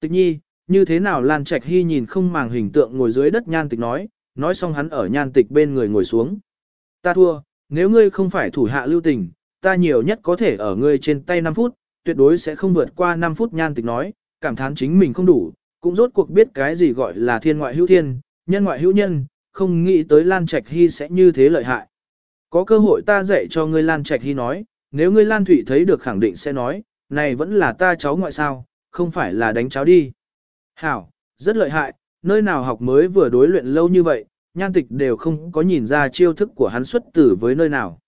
Tịch nhi, như thế nào Lan Trạch Hy nhìn không màng hình tượng ngồi dưới đất nhan tịch nói, nói xong hắn ở nhan tịch bên người ngồi xuống. Ta thua, nếu ngươi không phải thủ hạ lưu tình, ta nhiều nhất có thể ở ngươi trên tay 5 phút, tuyệt đối sẽ không vượt qua 5 phút nhan tịch nói, cảm thán chính mình không đủ, cũng rốt cuộc biết cái gì gọi là thiên ngoại hữu thiên, nhân ngoại hữu nhân, không nghĩ tới Lan Trạch Hy sẽ như thế lợi hại. Có cơ hội ta dạy cho ngươi Lan Trạch Hy nói, nếu ngươi Lan Thụy thấy được khẳng định sẽ nói, này vẫn là ta cháu ngoại sao, không phải là đánh cháo đi. Hảo, rất lợi hại, nơi nào học mới vừa đối luyện lâu như vậy, nhan tịch đều không có nhìn ra chiêu thức của hắn xuất tử với nơi nào.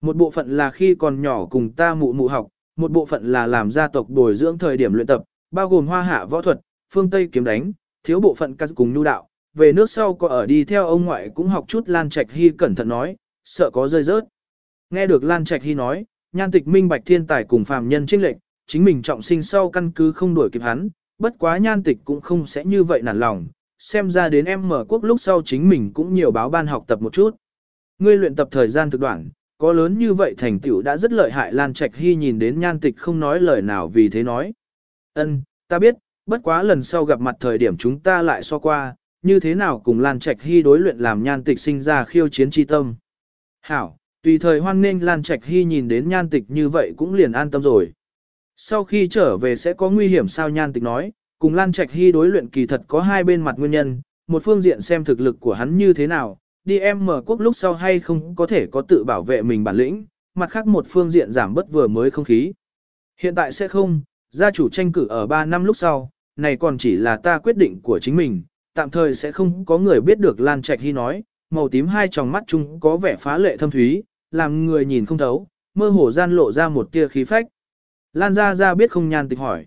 Một bộ phận là khi còn nhỏ cùng ta mụ mụ học, một bộ phận là làm gia tộc bồi dưỡng thời điểm luyện tập, bao gồm hoa hạ võ thuật, phương Tây kiếm đánh, thiếu bộ phận các cùng nhu đạo, về nước sau có ở đi theo ông ngoại cũng học chút Lan Trạch Hy cẩn thận nói, sợ có rơi rớt. Nghe được Lan Trạch Hy nói, nhan tịch minh bạch thiên tài cùng phàm nhân trinh lệnh, chính mình trọng sinh sau căn cứ không đuổi kịp hắn, bất quá nhan tịch cũng không sẽ như vậy nản lòng, xem ra đến em mở quốc lúc sau chính mình cũng nhiều báo ban học tập một chút. Ngươi luyện tập thời gian thực đoạn, có lớn như vậy thành tựu đã rất lợi hại Lan Trạch Hy nhìn đến nhan tịch không nói lời nào vì thế nói. ân ta biết, bất quá lần sau gặp mặt thời điểm chúng ta lại so qua, như thế nào cùng Lan Trạch Hy đối luyện làm nhan tịch sinh ra khiêu chiến chi tâm. Hảo, tùy thời hoan nghênh Lan Trạch Hy nhìn đến nhan tịch như vậy cũng liền an tâm rồi. Sau khi trở về sẽ có nguy hiểm sao nhan tịch nói, cùng Lan Trạch Hy đối luyện kỳ thật có hai bên mặt nguyên nhân, một phương diện xem thực lực của hắn như thế nào, đi em mở quốc lúc sau hay không có thể có tự bảo vệ mình bản lĩnh, mặt khác một phương diện giảm bất vừa mới không khí. Hiện tại sẽ không, gia chủ tranh cử ở 3 năm lúc sau, này còn chỉ là ta quyết định của chính mình, tạm thời sẽ không có người biết được Lan Trạch Hy nói, màu tím hai tròng mắt chung có vẻ phá lệ thâm thúy, làm người nhìn không thấu, mơ hồ gian lộ ra một tia khí phách. Lan ra ra biết không nhan tịch hỏi.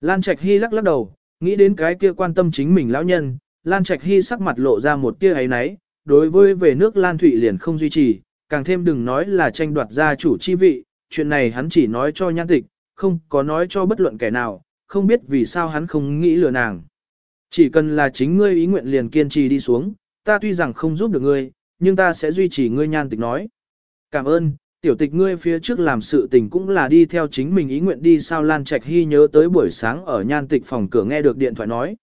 Lan Trạch Hy lắc lắc đầu, nghĩ đến cái kia quan tâm chính mình lão nhân, Lan Trạch Hy sắc mặt lộ ra một tia ấy náy, đối với về nước Lan Thụy liền không duy trì, càng thêm đừng nói là tranh đoạt gia chủ chi vị, chuyện này hắn chỉ nói cho nhan tịch, không có nói cho bất luận kẻ nào, không biết vì sao hắn không nghĩ lừa nàng. Chỉ cần là chính ngươi ý nguyện liền kiên trì đi xuống, ta tuy rằng không giúp được ngươi, nhưng ta sẽ duy trì ngươi nhan tịch nói. Cảm ơn, tiểu tịch ngươi phía trước làm sự tình cũng là đi theo chính mình ý nguyện đi sao Lan Trạch Hy nhớ tới buổi sáng ở nhan tịch phòng cửa nghe được điện thoại nói.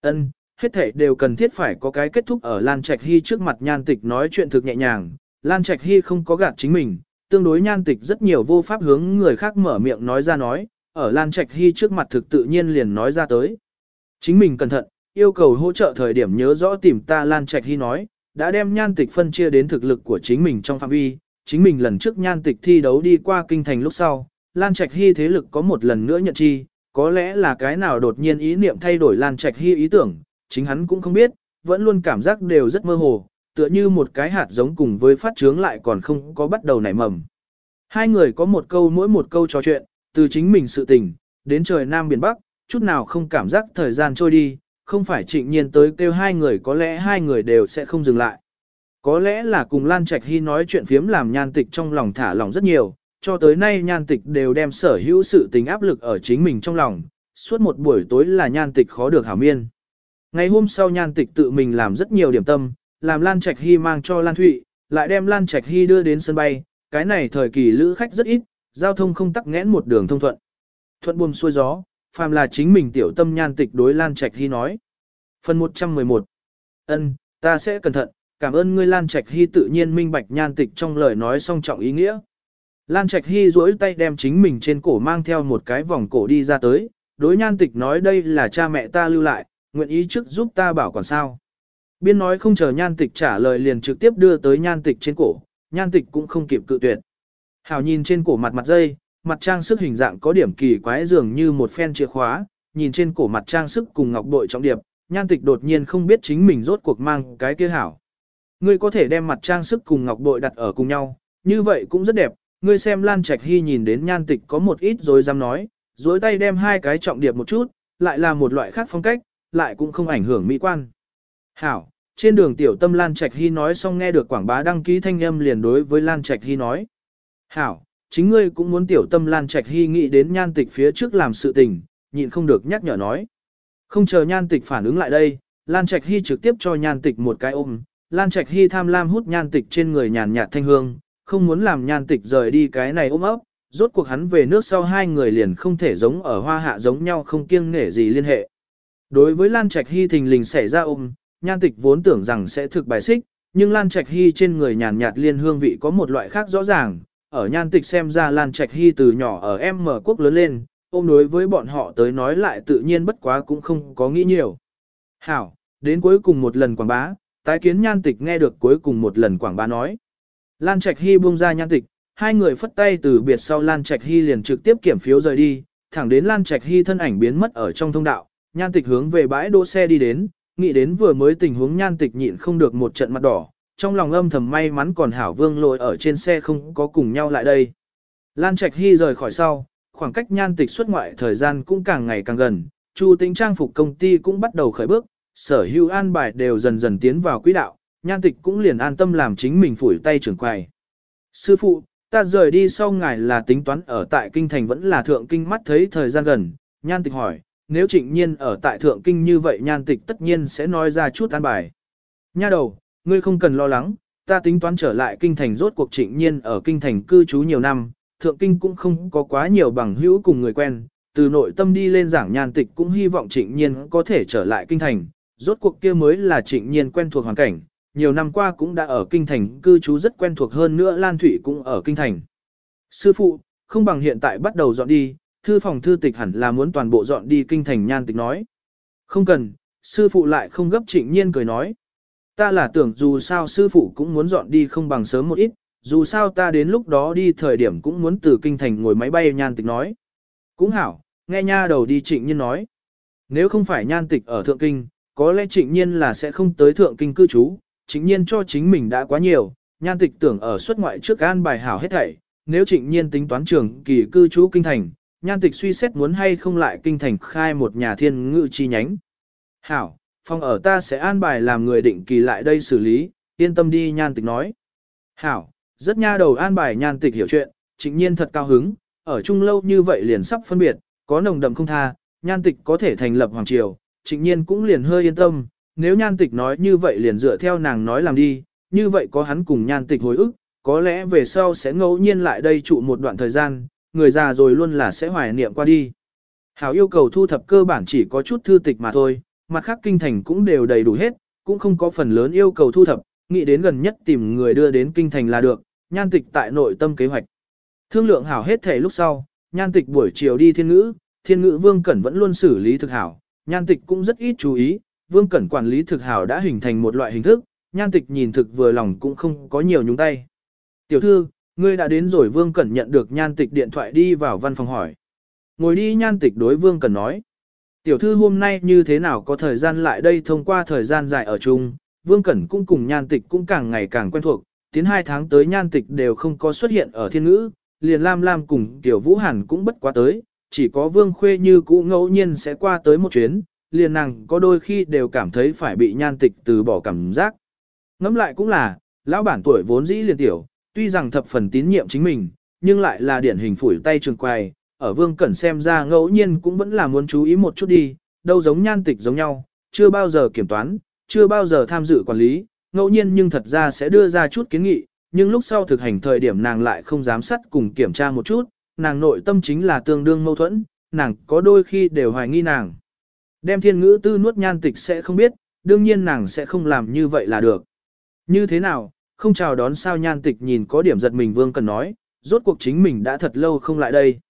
ân hết thảy đều cần thiết phải có cái kết thúc ở Lan Trạch Hy trước mặt nhan tịch nói chuyện thực nhẹ nhàng, Lan Trạch Hy không có gạt chính mình, tương đối nhan tịch rất nhiều vô pháp hướng người khác mở miệng nói ra nói, ở Lan Trạch Hy trước mặt thực tự nhiên liền nói ra tới. Chính mình cẩn thận, yêu cầu hỗ trợ thời điểm nhớ rõ tìm ta Lan Trạch Hy nói, đã đem nhan tịch phân chia đến thực lực của chính mình trong phạm vi, chính mình lần trước nhan tịch thi đấu đi qua kinh thành lúc sau, Lan Trạch Hy thế lực có một lần nữa nhận chi, có lẽ là cái nào đột nhiên ý niệm thay đổi Lan Trạch Hy ý tưởng, chính hắn cũng không biết, vẫn luôn cảm giác đều rất mơ hồ, tựa như một cái hạt giống cùng với phát trướng lại còn không có bắt đầu nảy mầm. Hai người có một câu mỗi một câu trò chuyện, từ chính mình sự tình, đến trời Nam Biển Bắc, chút nào không cảm giác thời gian trôi đi, không phải trịnh nhiên tới kêu hai người có lẽ hai người đều sẽ không dừng lại. Có lẽ là cùng Lan Trạch Hy nói chuyện phiếm làm nhan tịch trong lòng thả lòng rất nhiều, cho tới nay nhan tịch đều đem sở hữu sự tình áp lực ở chính mình trong lòng, suốt một buổi tối là nhan tịch khó được hảo miên. Ngày hôm sau nhan tịch tự mình làm rất nhiều điểm tâm, làm Lan Trạch Hy mang cho Lan Thụy, lại đem Lan Trạch Hy đưa đến sân bay, cái này thời kỳ lữ khách rất ít, giao thông không tắc nghẽn một đường thông thuận. Thuận buồm xuôi gió, phàm là chính mình tiểu tâm nhan tịch đối Lan Trạch Hy nói. Phần 111 ân ta sẽ cẩn thận, cảm ơn ngươi Lan Trạch Hy tự nhiên minh bạch nhan tịch trong lời nói song trọng ý nghĩa. Lan Trạch Hy duỗi tay đem chính mình trên cổ mang theo một cái vòng cổ đi ra tới, đối nhan tịch nói đây là cha mẹ ta lưu lại, nguyện ý trước giúp ta bảo còn sao. Biên nói không chờ nhan tịch trả lời liền trực tiếp đưa tới nhan tịch trên cổ, nhan tịch cũng không kịp cự tuyệt. Hảo nhìn trên cổ mặt mặt dây, mặt trang sức hình dạng có điểm kỳ quái dường như một phen chìa khóa, nhìn trên cổ mặt trang sức cùng ngọc bội trọng điệp, nhan tịch đột nhiên không biết chính mình rốt cuộc mang cái kia hảo. Ngươi có thể đem mặt trang sức cùng ngọc bội đặt ở cùng nhau, như vậy cũng rất đẹp, ngươi xem Lan Trạch Hy nhìn đến nhan tịch có một ít rồi dám nói, dối tay đem hai cái trọng điệp một chút, lại là một loại khác phong cách, lại cũng không ảnh hưởng mỹ quan. Hảo, trên đường tiểu tâm Lan Trạch Hy nói xong nghe được quảng bá đăng ký thanh âm liền đối với Lan Trạch Hy nói. Hảo, chính ngươi cũng muốn tiểu tâm Lan Trạch Hy nghĩ đến nhan tịch phía trước làm sự tình, nhịn không được nhắc nhở nói. Không chờ nhan tịch phản ứng lại đây, Lan Trạch Hy trực tiếp cho nhan tịch một cái ôm. Lan Trạch Hy tham lam hút nhan tịch trên người nhàn nhạt thanh hương, không muốn làm nhan tịch rời đi cái này ôm ấp, rốt cuộc hắn về nước sau hai người liền không thể giống ở hoa hạ giống nhau không kiêng nể gì liên hệ. Đối với Lan Trạch Hy thình lình xảy ra ôm, nhan tịch vốn tưởng rằng sẽ thực bài xích, nhưng Lan Trạch Hy trên người nhàn nhạt liên hương vị có một loại khác rõ ràng, ở nhan tịch xem ra Lan Trạch Hy từ nhỏ ở em mở quốc lớn lên, ôm đối với bọn họ tới nói lại tự nhiên bất quá cũng không có nghĩ nhiều. Hảo, đến cuối cùng một lần quảng bá, tái kiến nhan tịch nghe được cuối cùng một lần quảng bá nói. Lan Trạch Hy buông ra nhan tịch, hai người phất tay từ biệt sau Lan Trạch Hy liền trực tiếp kiểm phiếu rời đi, thẳng đến Lan Trạch Hy thân ảnh biến mất ở trong thông đạo, nhan tịch hướng về bãi đỗ xe đi đến, nghĩ đến vừa mới tình huống nhan tịch nhịn không được một trận mặt đỏ, trong lòng âm thầm may mắn còn hảo vương lội ở trên xe không có cùng nhau lại đây. Lan Trạch Hy rời khỏi sau, khoảng cách nhan tịch xuất ngoại thời gian cũng càng ngày càng gần, Chu tính trang phục công ty cũng bắt đầu khởi bước, sở hữu an bài đều dần dần tiến vào quỹ đạo, nhan tịch cũng liền an tâm làm chính mình phủi tay trưởng quầy. Sư phụ, ta rời đi sau ngài là tính toán ở tại kinh thành vẫn là thượng kinh mắt thấy thời gian gần, nhan tịch hỏi, nếu trịnh nhiên ở tại thượng kinh như vậy nhan tịch tất nhiên sẽ nói ra chút an bài. Nha đầu, ngươi không cần lo lắng, ta tính toán trở lại kinh thành rốt cuộc trịnh nhiên ở kinh thành cư trú nhiều năm, thượng kinh cũng không có quá nhiều bằng hữu cùng người quen, từ nội tâm đi lên giảng nhan tịch cũng hy vọng trịnh nhiên có thể trở lại kinh thành, rốt cuộc kia mới là trịnh nhiên quen thuộc hoàn cảnh, nhiều năm qua cũng đã ở kinh thành cư trú rất quen thuộc hơn nữa Lan Thụy cũng ở kinh thành. Sư phụ, không bằng hiện tại bắt đầu dọn đi, thư phòng thư tịch hẳn là muốn toàn bộ dọn đi kinh thành nhan tịch nói. Không cần, sư phụ lại không gấp trịnh nhiên cười nói. Ta là tưởng dù sao sư phụ cũng muốn dọn đi không bằng sớm một ít, dù sao ta đến lúc đó đi thời điểm cũng muốn từ kinh thành ngồi máy bay nhan tịch nói. Cũng hảo, nghe nha đầu đi trịnh nhiên nói. Nếu không phải nhan tịch ở thượng kinh, có lẽ trịnh nhiên là sẽ không tới thượng kinh cư trú, trịnh nhiên cho chính mình đã quá nhiều, nhan tịch tưởng ở xuất ngoại trước an bài hảo hết thảy, nếu trịnh nhiên tính toán trường kỳ cư trú kinh thành, nhan tịch suy xét muốn hay không lại kinh thành khai một nhà thiên ngự chi nhánh. Hảo, phòng ở ta sẽ an bài làm người định kỳ lại đây xử lý, yên tâm đi nhan tịch nói. Hảo, rất nha đầu an bài nhan tịch hiểu chuyện, trịnh nhiên thật cao hứng, ở chung lâu như vậy liền sắp phân biệt, có nồng đậm không tha, nhan tịch có thể thành lập hoàng triều, trịnh nhiên cũng liền hơi yên tâm, nếu nhan tịch nói như vậy liền dựa theo nàng nói làm đi, như vậy có hắn cùng nhan tịch hồi ức, có lẽ về sau sẽ ngẫu nhiên lại đây trụ một đoạn thời gian, người già rồi luôn là sẽ hoài niệm qua đi. Hảo yêu cầu thu thập cơ bản chỉ có chút thư tịch mà thôi, mặt khác kinh thành cũng đều đầy đủ hết, cũng không có phần lớn yêu cầu thu thập, nghĩ đến gần nhất tìm người đưa đến kinh thành là được, nhan tịch tại nội tâm kế hoạch. Thương lượng hảo hết thể lúc sau, nhan tịch buổi chiều đi thiên ngữ, thiên ngữ vương cẩn vẫn luôn xử lý thực hảo, nhan tịch cũng rất ít chú ý, vương cẩn quản lý thực hảo đã hình thành một loại hình thức, nhan tịch nhìn thực vừa lòng cũng không có nhiều nhúng tay. Tiểu thư, ngươi đã đến rồi vương cẩn nhận được nhan tịch điện thoại đi vào văn phòng hỏi. Ngồi đi nhan tịch đối vương cẩn nói. Tiểu thư hôm nay như thế nào có thời gian lại đây thông qua thời gian dài ở chung, vương cẩn cũng cùng nhan tịch cũng càng ngày càng quen thuộc, tiến hai tháng tới nhan tịch đều không có xuất hiện ở thiên ngữ, liền Lam Lam cùng Tiểu Vũ Hàn cũng bất quá tới, chỉ có Vương Khuê như cũ ngẫu nhiên sẽ qua tới một chuyến, liền nàng có đôi khi đều cảm thấy phải bị nhan tịch từ bỏ cảm giác. Ngẫm lại cũng là, lão bản tuổi vốn dĩ liền tiểu, tuy rằng thập phần tín nhiệm chính mình, nhưng lại là điển hình phủi tay trường quài, ở Vương Cẩn xem ra ngẫu nhiên cũng vẫn là muốn chú ý một chút đi, đâu giống nhan tịch giống nhau, chưa bao giờ kiểm toán, chưa bao giờ tham dự quản lý, ngẫu nhiên nhưng thật ra sẽ đưa ra chút kiến nghị, nhưng lúc sau thực hành thời điểm nàng lại không dám sắt cùng kiểm tra một chút, nàng nội tâm chính là tương đương mâu thuẫn, nàng có đôi khi đều hoài nghi nàng. Đem thiên ngữ tư nuốt nhan tịch sẽ không biết, đương nhiên nàng sẽ không làm như vậy là được. Như thế nào, không chào đón sao nhan tịch nhìn có điểm giật mình vương cần nói, rốt cuộc chính mình đã thật lâu không lại đây.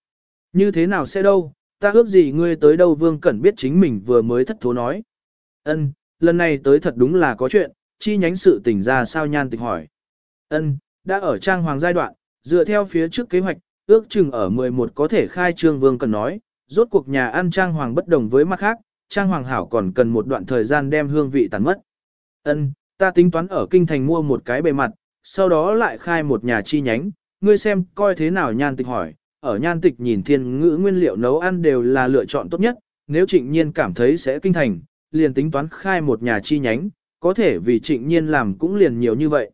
Như thế nào sẽ đâu, ta ước gì ngươi tới đâu vương cẩn biết chính mình vừa mới thất thố nói. Ân, lần này tới thật đúng là có chuyện, chi nhánh sự tỉnh ra sao nhan tịch hỏi. Ân, đã ở trang hoàng giai đoạn, dựa theo phía trước kế hoạch, ước chừng ở 11 có thể khai trương vương cần nói, rốt cuộc nhà ăn trang hoàng bất đồng với mặt khác, trang hoàng hảo còn cần một đoạn thời gian đem hương vị tàn mất. Ân, ta tính toán ở kinh thành mua một cái bề mặt, sau đó lại khai một nhà chi nhánh, ngươi xem coi thế nào nhan tịch hỏi, ở nhan tịch nhìn thiên ngữ nguyên liệu nấu ăn đều là lựa chọn tốt nhất, nếu trịnh nhiên cảm thấy sẽ kinh thành, liền tính toán khai một nhà chi nhánh, có thể vì trịnh nhiên làm cũng liền nhiều như vậy.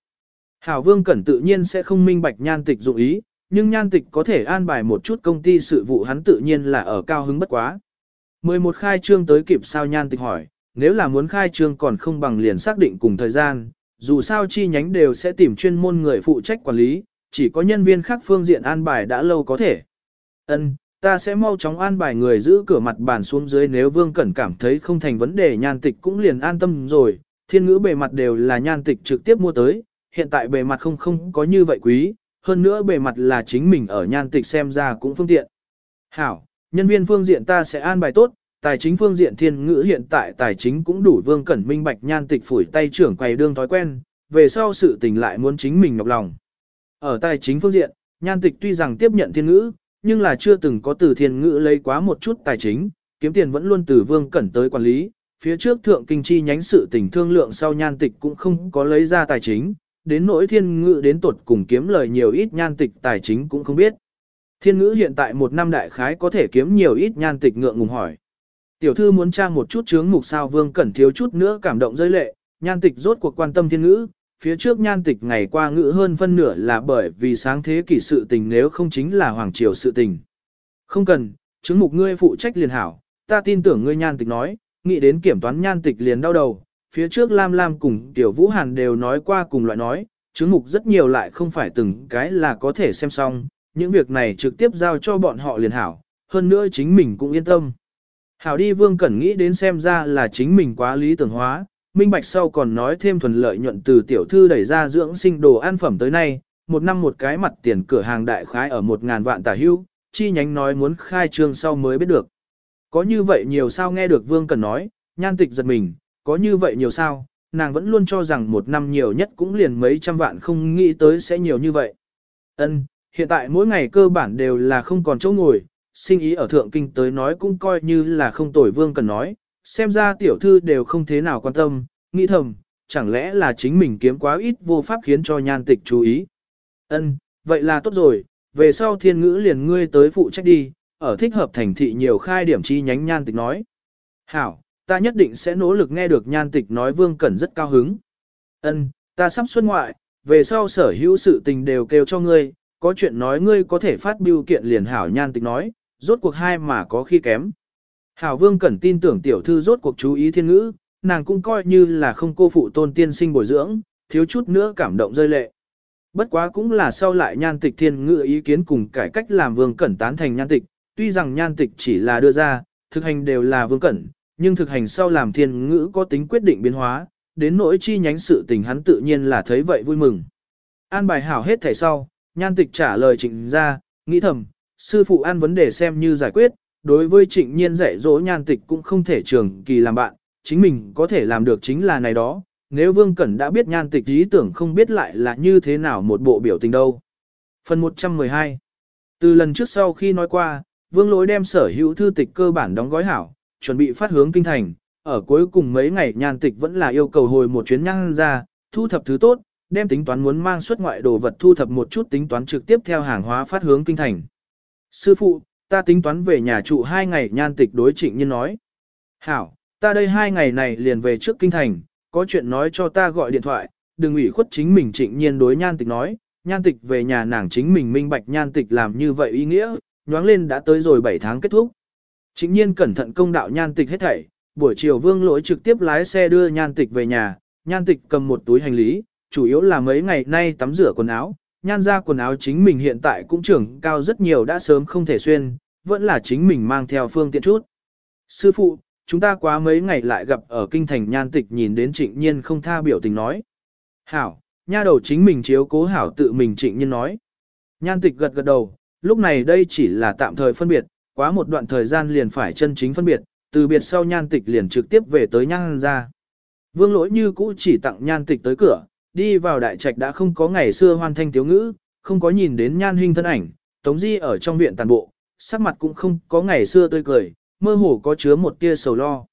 Hảo Vương Cẩn tự nhiên sẽ không minh bạch nhan tịch dụng ý, nhưng nhan tịch có thể an bài một chút công ty sự vụ hắn tự nhiên là ở cao hứng bất quá. 11 khai trương tới kịp sao nhan tịch hỏi, nếu là muốn khai trương còn không bằng liền xác định cùng thời gian, dù sao chi nhánh đều sẽ tìm chuyên môn người phụ trách quản lý, chỉ có nhân viên khác phương diện an bài đã lâu có thể. Ân, ta sẽ mau chóng an bài người giữ cửa mặt bàn xuống dưới nếu Vương Cẩn cảm thấy không thành vấn đề nhan tịch cũng liền an tâm rồi, thiên ngữ bề mặt đều là nhan tịch trực tiếp mua tới, hiện tại bề mặt không không có như vậy quý, hơn nữa bề mặt là chính mình ở nhan tịch xem ra cũng phương tiện. Hảo, nhân viên phương diện ta sẽ an bài tốt, tài chính phương diện thiên ngữ hiện tại tài chính cũng đủ Vương Cẩn minh bạch nhan tịch phủi tay trưởng quầy đương thói quen, về sau sự tình lại muốn chính mình nhọc lòng. Ở tài chính phương diện, nhan tịch tuy rằng tiếp nhận thiên ngữ, nhưng là chưa từng có từ thiên ngữ lấy quá một chút tài chính, kiếm tiền vẫn luôn từ vương cẩn tới quản lý, phía trước thượng kinh chi nhánh sự tình thương lượng sau nhan tịch cũng không có lấy ra tài chính, đến nỗi thiên ngữ đến tuột cùng kiếm lời nhiều ít nhan tịch tài chính cũng không biết. Thiên ngữ hiện tại một năm đại khái có thể kiếm nhiều ít nhan tịch ngượng ngùng hỏi. Tiểu thư muốn tra một chút chướng mục sao vương cẩn thiếu chút nữa cảm động rơi lệ, nhan tịch rốt cuộc quan tâm thiên ngữ, phía trước nhan tịch ngày qua ngữ hơn phân nửa là bởi vì sáng thế kỷ sự tình nếu không chính là hoàng triều sự tình. Không cần, chứng mục ngươi phụ trách liền hảo, ta tin tưởng ngươi nhan tịch nói, nghĩ đến kiểm toán nhan tịch liền đau đầu, phía trước Lam Lam cùng Tiểu Vũ Hàn đều nói qua cùng loại nói, chứng mục rất nhiều lại không phải từng cái là có thể xem xong, những việc này trực tiếp giao cho bọn họ liền hảo, hơn nữa chính mình cũng yên tâm. Hảo đi Vương Cẩn nghĩ đến xem ra là chính mình quá lý tưởng hóa, minh bạch sau còn nói thêm thuần lợi nhuận từ tiểu thư đẩy ra dưỡng sinh đồ ăn phẩm tới nay, một năm một cái mặt tiền cửa hàng đại khái ở một ngàn vạn tả hưu, chi nhánh nói muốn khai trương sau mới biết được. Có như vậy nhiều sao nghe được Vương Cần nói, nhan tịch giật mình, có như vậy nhiều sao, nàng vẫn luôn cho rằng một năm nhiều nhất cũng liền mấy trăm vạn không nghĩ tới sẽ nhiều như vậy. Ân, hiện tại mỗi ngày cơ bản đều là không còn chỗ ngồi, sinh ý ở thượng kinh tới nói cũng coi như là không tồi Vương Cần nói, xem ra tiểu thư đều không thế nào quan tâm, nghĩ thầm, chẳng lẽ là chính mình kiếm quá ít vô pháp khiến cho nhan tịch chú ý. Ân, vậy là tốt rồi, về sau thiên ngữ liền ngươi tới phụ trách đi, ở thích hợp thành thị nhiều khai điểm chi nhánh nhan tịch nói. Hảo, ta nhất định sẽ nỗ lực nghe được nhan tịch nói vương cẩn rất cao hứng. Ân, ta sắp xuất ngoại, về sau sở hữu sự tình đều kêu cho ngươi, có chuyện nói ngươi có thể phát biểu kiện liền hảo nhan tịch nói, rốt cuộc hai mà có khi kém. Hảo Vương Cẩn tin tưởng tiểu thư rốt cuộc chú ý thiên ngữ, nàng cũng coi như là không cô phụ tôn tiên sinh bồi dưỡng, thiếu chút nữa cảm động rơi lệ. Bất quá cũng là sau lại nhan tịch thiên ngữ ý kiến cùng cải cách làm Vương Cẩn tán thành nhan tịch, tuy rằng nhan tịch chỉ là đưa ra, thực hành đều là Vương Cẩn, nhưng thực hành sau làm thiên ngữ có tính quyết định biến hóa, đến nỗi chi nhánh sự tình hắn tự nhiên là thấy vậy vui mừng. An bài hảo hết thẻ sau, nhan tịch trả lời trịnh ra, nghĩ thầm, sư phụ an vấn đề xem như giải quyết, đối với trịnh nhiên dạy dỗ nhan tịch cũng không thể trường kỳ làm bạn, chính mình có thể làm được chính là này đó, nếu Vương Cẩn đã biết nhan tịch ý tưởng không biết lại là như thế nào một bộ biểu tình đâu. Phần 112 Từ lần trước sau khi nói qua, Vương Lỗi đem sở hữu thư tịch cơ bản đóng gói hảo, chuẩn bị phát hướng kinh thành, ở cuối cùng mấy ngày nhan tịch vẫn là yêu cầu hồi một chuyến nhan ra, thu thập thứ tốt, đem tính toán muốn mang xuất ngoại đồ vật thu thập một chút tính toán trực tiếp theo hàng hóa phát hướng kinh thành. Sư phụ, ta tính toán về nhà trụ hai ngày nhan tịch đối trịnh nhiên nói. Hảo, ta đây hai ngày này liền về trước kinh thành, có chuyện nói cho ta gọi điện thoại, đừng ủy khuất chính mình trịnh nhiên đối nhan tịch nói, nhan tịch về nhà nàng chính mình minh bạch nhan tịch làm như vậy ý nghĩa, nhoáng lên đã tới rồi 7 tháng kết thúc. Trịnh nhiên cẩn thận công đạo nhan tịch hết thảy, buổi chiều vương lỗi trực tiếp lái xe đưa nhan tịch về nhà, nhan tịch cầm một túi hành lý, chủ yếu là mấy ngày nay tắm rửa quần áo, nhan ra quần áo chính mình hiện tại cũng trưởng cao rất nhiều đã sớm không thể xuyên, vẫn là chính mình mang theo phương tiện chút. Sư phụ, chúng ta quá mấy ngày lại gặp ở kinh thành nhan tịch nhìn đến trịnh nhiên không tha biểu tình nói. Hảo, nha đầu chính mình chiếu cố hảo tự mình trịnh nhiên nói. Nhan tịch gật gật đầu, lúc này đây chỉ là tạm thời phân biệt, quá một đoạn thời gian liền phải chân chính phân biệt, từ biệt sau nhan tịch liền trực tiếp về tới nhan ra. Vương lỗi như cũ chỉ tặng nhan tịch tới cửa, đi vào đại trạch đã không có ngày xưa hoan thanh thiếu ngữ, không có nhìn đến nhan hình thân ảnh, tống di ở trong viện tàn bộ, sắc mặt cũng không có ngày xưa tươi cười, mơ hồ có chứa một tia sầu lo.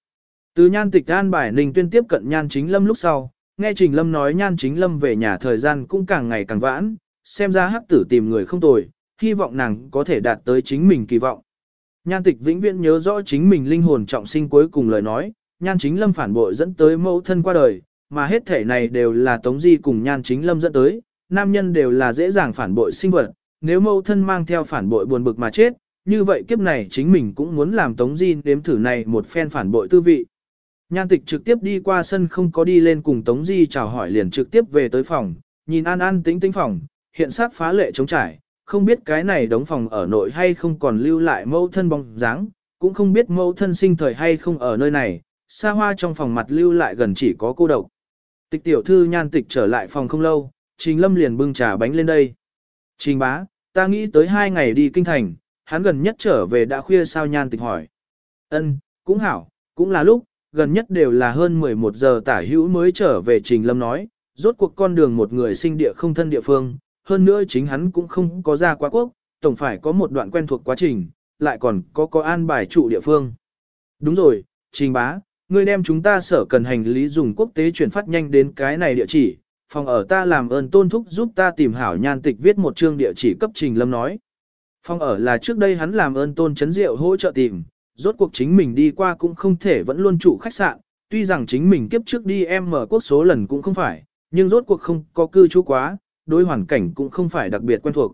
Từ nhan tịch an bài ninh tuyên tiếp cận nhan chính lâm lúc sau, nghe trình lâm nói nhan chính lâm về nhà thời gian cũng càng ngày càng vãn, xem ra hắc tử tìm người không tồi, hy vọng nàng có thể đạt tới chính mình kỳ vọng. Nhan tịch vĩnh viễn nhớ rõ chính mình linh hồn trọng sinh cuối cùng lời nói, nhan chính lâm phản bội dẫn tới mẫu thân qua đời, mà hết thể này đều là tống di cùng nhan chính lâm dẫn tới, nam nhân đều là dễ dàng phản bội sinh vật, nếu mẫu thân mang theo phản bội buồn bực mà chết, như vậy kiếp này chính mình cũng muốn làm Tống Di đếm thử này một phen phản bội tư vị. Nhan tịch trực tiếp đi qua sân không có đi lên cùng Tống Di chào hỏi liền trực tiếp về tới phòng, nhìn an an tĩnh tĩnh phòng, hiện sát phá lệ chống trải, không biết cái này đóng phòng ở nội hay không còn lưu lại mẫu thân bóng dáng, cũng không biết mẫu thân sinh thời hay không ở nơi này, xa hoa trong phòng mặt lưu lại gần chỉ có cô độc. Tịch tiểu thư nhan tịch trở lại phòng không lâu, Trình Lâm liền bưng trà bánh lên đây. Trình bá, ta nghĩ tới hai ngày đi kinh thành, hắn gần nhất trở về đã khuya sao nhan tịch hỏi. Ân, cũng hảo, cũng là lúc, gần nhất đều là hơn 11 giờ tả hữu mới trở về Trình Lâm nói, rốt cuộc con đường một người sinh địa không thân địa phương, hơn nữa chính hắn cũng không có ra quá quốc, tổng phải có một đoạn quen thuộc quá trình, lại còn có có an bài trụ địa phương. Đúng rồi, Trình bá, ngươi đem chúng ta sở cần hành lý dùng quốc tế chuyển phát nhanh đến cái này địa chỉ, phòng ở ta làm ơn tôn thúc giúp ta tìm hảo nhan tịch viết một chương địa chỉ cấp Trình Lâm nói. Phòng ở là trước đây hắn làm ơn tôn chấn diệu hỗ trợ tìm, rốt cuộc chính mình đi qua cũng không thể vẫn luôn trụ khách sạn, tuy rằng chính mình kiếp trước đi em mở quốc số lần cũng không phải, nhưng rốt cuộc không có cư trú quá, đối hoàn cảnh cũng không phải đặc biệt quen thuộc.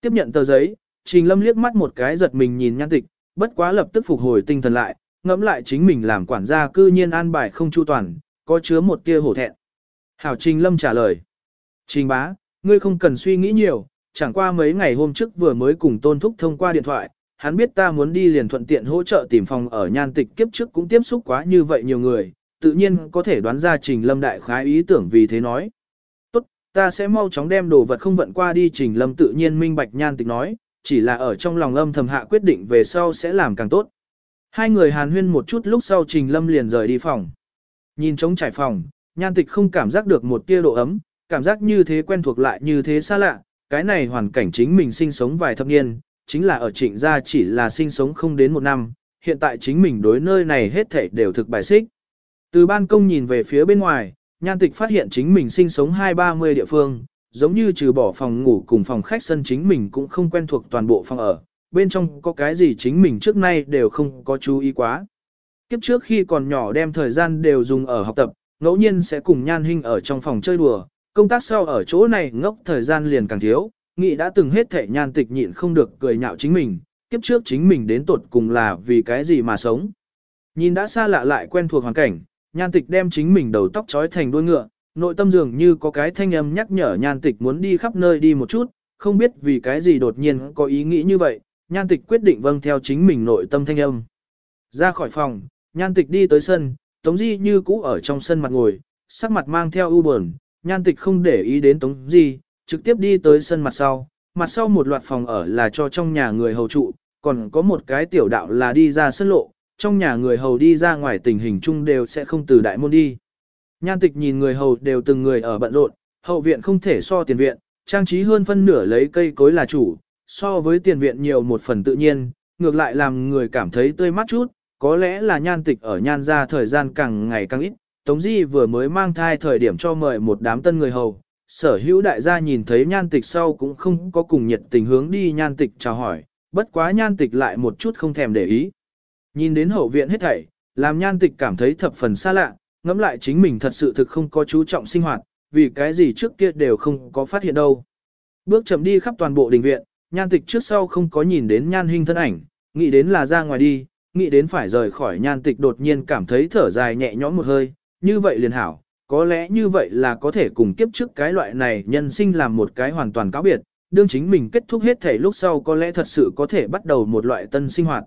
Tiếp nhận tờ giấy, Trình Lâm liếc mắt một cái giật mình nhìn nhan tịch, bất quá lập tức phục hồi tinh thần lại, ngẫm lại chính mình làm quản gia cư nhiên an bài không chu toàn, có chứa một tia hổ thẹn. Hảo Trình Lâm trả lời. Trình bá, ngươi không cần suy nghĩ nhiều, chẳng qua mấy ngày hôm trước vừa mới cùng tôn thúc thông qua điện thoại, hắn biết ta muốn đi liền thuận tiện hỗ trợ tìm phòng ở nhan tịch kiếp trước cũng tiếp xúc quá như vậy nhiều người, tự nhiên có thể đoán ra Trình Lâm đại khái ý tưởng vì thế nói. Ta sẽ mau chóng đem đồ vật không vận qua đi Trình Lâm tự nhiên minh bạch nhan tịch nói, chỉ là ở trong lòng âm thầm hạ quyết định về sau sẽ làm càng tốt. Hai người hàn huyên một chút lúc sau Trình Lâm liền rời đi phòng. Nhìn trống trải phòng, nhan tịch không cảm giác được một tia độ ấm, cảm giác như thế quen thuộc lại như thế xa lạ, cái này hoàn cảnh chính mình sinh sống vài thập niên, chính là ở trịnh gia chỉ là sinh sống không đến một năm, hiện tại chính mình đối nơi này hết thảy đều thực bài xích. Từ ban công nhìn về phía bên ngoài, nhan tịch phát hiện chính mình sinh sống hai ba mươi địa phương, giống như trừ bỏ phòng ngủ cùng phòng khách sân chính mình cũng không quen thuộc toàn bộ phòng ở, bên trong có cái gì chính mình trước nay đều không có chú ý quá. Kiếp trước khi còn nhỏ đem thời gian đều dùng ở học tập, ngẫu nhiên sẽ cùng nhan hình ở trong phòng chơi đùa, công tác sau ở chỗ này ngốc thời gian liền càng thiếu, nghĩ đã từng hết thể nhan tịch nhịn không được cười nhạo chính mình, kiếp trước chính mình đến tột cùng là vì cái gì mà sống. Nhìn đã xa lạ lại quen thuộc hoàn cảnh, nhan tịch đem chính mình đầu tóc trói thành đuôi ngựa, nội tâm dường như có cái thanh âm nhắc nhở nhan tịch muốn đi khắp nơi đi một chút, không biết vì cái gì đột nhiên có ý nghĩ như vậy, nhan tịch quyết định vâng theo chính mình nội tâm thanh âm. Ra khỏi phòng, nhan tịch đi tới sân, Tống Di như cũ ở trong sân mặt ngồi, sắc mặt mang theo ưu buồn, nhan tịch không để ý đến Tống Di, trực tiếp đi tới sân mặt sau, mặt sau một loạt phòng ở là cho trong nhà người hầu trụ, còn có một cái tiểu đạo là đi ra sân lộ, trong nhà người hầu đi ra ngoài tình hình chung đều sẽ không từ đại môn đi. Nhan tịch nhìn người hầu đều từng người ở bận rộn, hậu viện không thể so tiền viện, trang trí hơn phân nửa lấy cây cối là chủ, so với tiền viện nhiều một phần tự nhiên, ngược lại làm người cảm thấy tươi mát chút, có lẽ là nhan tịch ở nhan ra thời gian càng ngày càng ít. Tống Di vừa mới mang thai thời điểm cho mời một đám tân người hầu, sở hữu đại gia nhìn thấy nhan tịch sau cũng không có cùng nhiệt tình hướng đi nhan tịch chào hỏi, bất quá nhan tịch lại một chút không thèm để ý. Nhìn đến hậu viện hết thảy, làm nhan tịch cảm thấy thập phần xa lạ, ngẫm lại chính mình thật sự thực không có chú trọng sinh hoạt, vì cái gì trước kia đều không có phát hiện đâu. Bước chậm đi khắp toàn bộ đình viện, nhan tịch trước sau không có nhìn đến nhan hình thân ảnh, nghĩ đến là ra ngoài đi, nghĩ đến phải rời khỏi nhan tịch đột nhiên cảm thấy thở dài nhẹ nhõm một hơi, như vậy liền hảo, có lẽ như vậy là có thể cùng kiếp trước cái loại này nhân sinh làm một cái hoàn toàn cáo biệt, đương chính mình kết thúc hết thể lúc sau có lẽ thật sự có thể bắt đầu một loại tân sinh hoạt.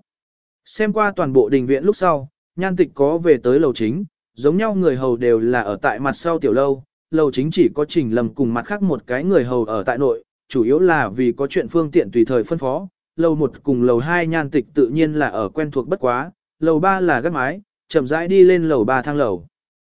Xem qua toàn bộ đình viện lúc sau, nhan tịch có về tới lầu chính, giống nhau người hầu đều là ở tại mặt sau tiểu lâu, lầu chính chỉ có trình lầm cùng mặt khác một cái người hầu ở tại nội, chủ yếu là vì có chuyện phương tiện tùy thời phân phó, lầu một cùng lầu hai nhan tịch tự nhiên là ở quen thuộc bất quá, lầu ba là gác mái, chậm rãi đi lên lầu ba thang lầu.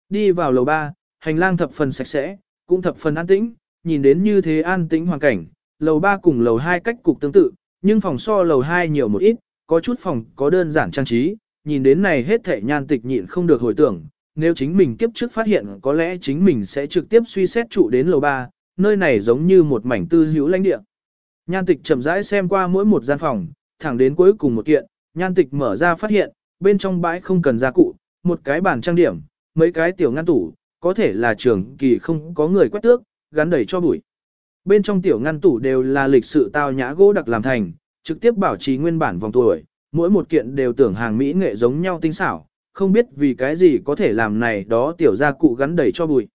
Đi vào lầu ba, hành lang thập phần sạch sẽ, cũng thập phần an tĩnh, nhìn đến như thế an tĩnh hoàn cảnh, lầu ba cùng lầu hai cách cục tương tự, nhưng phòng so lầu hai nhiều một ít, có chút phòng có đơn giản trang trí, nhìn đến này hết thể nhan tịch nhịn không được hồi tưởng, nếu chính mình kiếp trước phát hiện có lẽ chính mình sẽ trực tiếp suy xét trụ đến lầu ba, nơi này giống như một mảnh tư hữu lãnh địa. Nhan tịch chậm rãi xem qua mỗi một gian phòng, thẳng đến cuối cùng một kiện, nhan tịch mở ra phát hiện, bên trong bãi không cần gia cụ, một cái bàn trang điểm, mấy cái tiểu ngăn tủ, có thể là trường kỳ không có người quét tước, gắn đầy cho bụi. Bên trong tiểu ngăn tủ đều là lịch sự tao nhã gỗ đặc làm thành, trực tiếp bảo trì nguyên bản vòng tuổi, mỗi một kiện đều tưởng hàng mỹ nghệ giống nhau tinh xảo, không biết vì cái gì có thể làm này đó tiểu gia cụ gắn đầy cho bụi.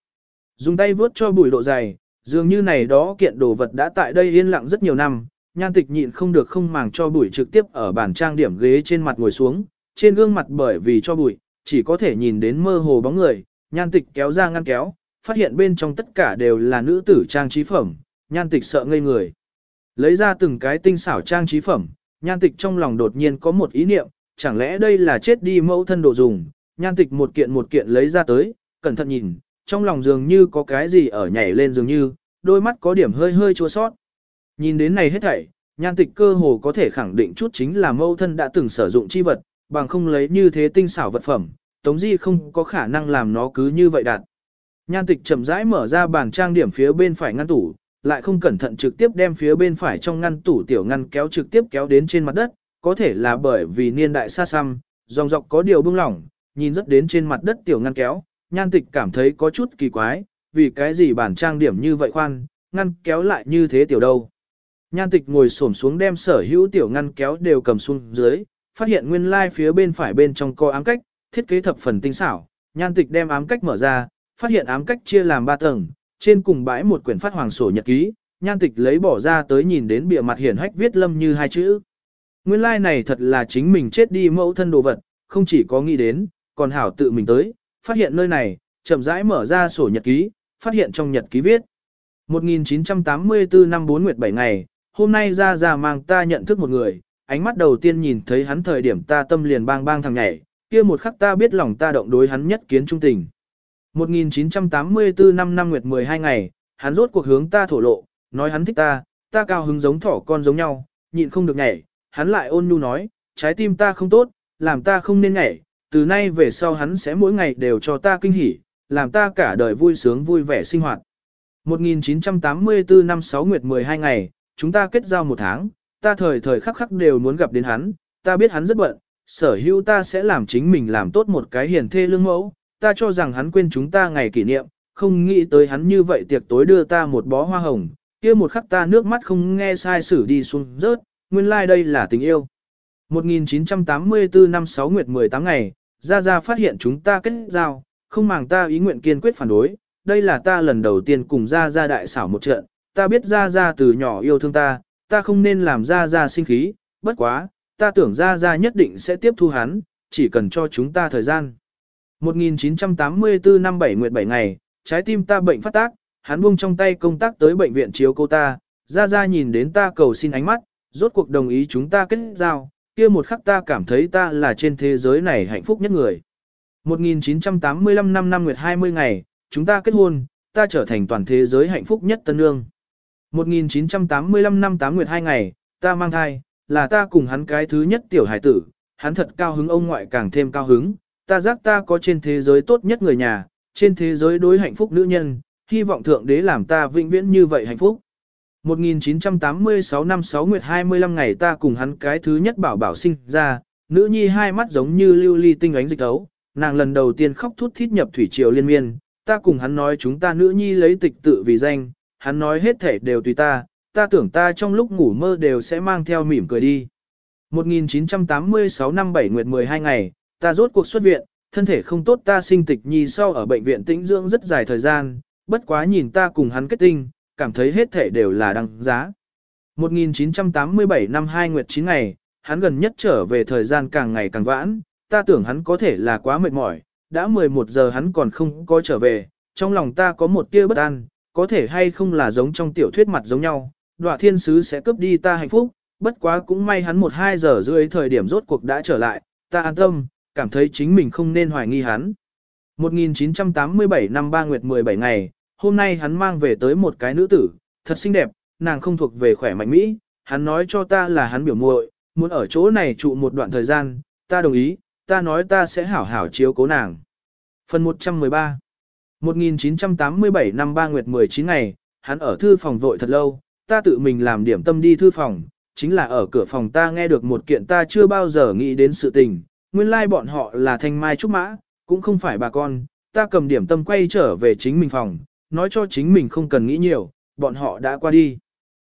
Dùng tay vớt cho bụi độ dày, Dường như này đó kiện đồ vật đã tại đây yên lặng rất nhiều năm, nhan tịch nhịn không được không màng cho bụi trực tiếp ở bàn trang điểm ghế trên mặt ngồi xuống, trên gương mặt bởi vì cho bụi, chỉ có thể nhìn đến mơ hồ bóng người, nhan tịch kéo ra ngăn kéo, phát hiện bên trong tất cả đều là nữ tử trang trí phẩm, nhan tịch sợ ngây người. Lấy ra từng cái tinh xảo trang trí phẩm, nhan tịch trong lòng đột nhiên có một ý niệm, chẳng lẽ đây là chết đi mẫu thân đồ dùng, nhan tịch một kiện một kiện lấy ra tới, cẩn thận nhìn, trong lòng dường như có cái gì ở nhảy lên dường như, đôi mắt có điểm hơi hơi chua sót. Nhìn đến này hết thảy, nhan tịch cơ hồ có thể khẳng định chút chính là mẫu thân đã từng sử dụng chi vật, bằng không lấy như thế tinh xảo vật phẩm, Tống Di không có khả năng làm nó cứ như vậy đạt. Nhan tịch chậm rãi mở ra bàn trang điểm phía bên phải ngăn tủ, lại không cẩn thận trực tiếp đem phía bên phải trong ngăn tủ tiểu ngăn kéo trực tiếp kéo đến trên mặt đất, có thể là bởi vì niên đại xa xăm, dòng dọc có điều bưng lỏng, nhìn rất đến trên mặt đất tiểu ngăn kéo, nhan tịch cảm thấy có chút kỳ quái, vì cái gì bản trang điểm như vậy khoan, ngăn kéo lại như thế tiểu đâu. Nhan tịch ngồi xổm xuống đem sở hữu tiểu ngăn kéo đều cầm xuống dưới, phát hiện nguyên lai like phía bên phải bên trong có ám cách, thiết kế thập phần tinh xảo, nhan tịch đem ám cách mở ra, phát hiện ám cách chia làm 3 tầng, trên cùng bãi một quyển phát hoàng sổ nhật ký, nhan tịch lấy bỏ ra tới nhìn đến bìa mặt hiển hách viết lâm như hai chữ. Nguyên lai like này thật là chính mình chết đi mẫu thân đồ vật, không chỉ có nghĩ đến, còn hảo tự mình tới, phát hiện nơi này, chậm rãi mở ra sổ nhật ký, phát hiện trong nhật ký viết. 1984 năm 4 nguyệt 7 ngày, hôm nay ra ra mang ta nhận thức một người, ánh mắt đầu tiên nhìn thấy hắn thời điểm ta tâm liền bang bang thằng nhảy, kia một khắc ta biết lòng ta động đối hắn nhất kiến trung tình. 1984 năm năm nguyệt 12 ngày, hắn rốt cuộc hướng ta thổ lộ, nói hắn thích ta, ta cao hứng giống thỏ con giống nhau, nhịn không được nhảy, hắn lại ôn nhu nói, trái tim ta không tốt, làm ta không nên nhảy, từ nay về sau hắn sẽ mỗi ngày đều cho ta kinh hỉ, làm ta cả đời vui sướng vui vẻ sinh hoạt. 1984 năm 6 nguyệt 12 ngày, chúng ta kết giao một tháng, ta thời thời khắc khắc đều muốn gặp đến hắn, ta biết hắn rất bận, sở hữu ta sẽ làm chính mình làm tốt một cái hiền thê lương mẫu, ta cho rằng hắn quên chúng ta ngày kỷ niệm, không nghĩ tới hắn như vậy tiệc tối đưa ta một bó hoa hồng, kia một khắc ta nước mắt không nghe sai sử đi xuống rớt, nguyên lai like đây là tình yêu. 1984 năm 6 nguyệt 18 ngày, Gia Gia phát hiện chúng ta kết giao, không màng ta ý nguyện kiên quyết phản đối, đây là ta lần đầu tiên cùng Gia Gia đại xảo một trận, ta biết Gia Gia từ nhỏ yêu thương ta, ta không nên làm Gia Gia sinh khí, bất quá, ta tưởng Gia Gia nhất định sẽ tiếp thu hắn, chỉ cần cho chúng ta thời gian. 1984 năm 7 nguyệt 7 ngày, trái tim ta bệnh phát tác, hắn buông trong tay công tác tới bệnh viện chiếu cô ta, Ra ra nhìn đến ta cầu xin ánh mắt, rốt cuộc đồng ý chúng ta kết giao, kia một khắc ta cảm thấy ta là trên thế giới này hạnh phúc nhất người. 1985 năm năm nguyệt 20 ngày, chúng ta kết hôn, ta trở thành toàn thế giới hạnh phúc nhất tân ương. 1985 năm 8 nguyệt 2 ngày, ta mang thai, là ta cùng hắn cái thứ nhất tiểu hải tử, hắn thật cao hứng ông ngoại càng thêm cao hứng, ta giác ta có trên thế giới tốt nhất người nhà, trên thế giới đối hạnh phúc nữ nhân, hy vọng thượng đế làm ta vĩnh viễn như vậy hạnh phúc. 1986 năm 6 nguyệt 25 ngày ta cùng hắn cái thứ nhất bảo bảo sinh ra, nữ nhi hai mắt giống như lưu ly tinh ánh dịch tấu, nàng lần đầu tiên khóc thút thít nhập thủy triều liên miên, ta cùng hắn nói chúng ta nữ nhi lấy tịch tự vì danh, hắn nói hết thể đều tùy ta, ta tưởng ta trong lúc ngủ mơ đều sẽ mang theo mỉm cười đi. 1986 năm 7 nguyệt 12 ngày, ta rốt cuộc xuất viện, thân thể không tốt ta sinh tịch nhi sau ở bệnh viện tĩnh dưỡng rất dài thời gian, bất quá nhìn ta cùng hắn kết tinh, cảm thấy hết thể đều là đăng giá. 1987 năm 2 nguyệt 9 ngày, hắn gần nhất trở về thời gian càng ngày càng vãn, ta tưởng hắn có thể là quá mệt mỏi, đã 11 giờ hắn còn không có trở về, trong lòng ta có một tia bất an, có thể hay không là giống trong tiểu thuyết mặt giống nhau, đoạ thiên sứ sẽ cướp đi ta hạnh phúc, bất quá cũng may hắn 1-2 giờ rưỡi thời điểm rốt cuộc đã trở lại, ta an tâm, cảm thấy chính mình không nên hoài nghi hắn. 1987 năm 3 nguyệt 17 ngày, hôm nay hắn mang về tới một cái nữ tử, thật xinh đẹp, nàng không thuộc về khỏe mạnh Mỹ, hắn nói cho ta là hắn biểu muội, muốn ở chỗ này trụ một đoạn thời gian, ta đồng ý, ta nói ta sẽ hảo hảo chiếu cố nàng. Phần 113 1987 năm 3 nguyệt 19 ngày, hắn ở thư phòng vội thật lâu, ta tự mình làm điểm tâm đi thư phòng, chính là ở cửa phòng ta nghe được một kiện ta chưa bao giờ nghĩ đến sự tình, nguyên lai like bọn họ là thanh mai trúc mã, cũng không phải bà con, ta cầm điểm tâm quay trở về chính mình phòng, nói cho chính mình không cần nghĩ nhiều, bọn họ đã qua đi.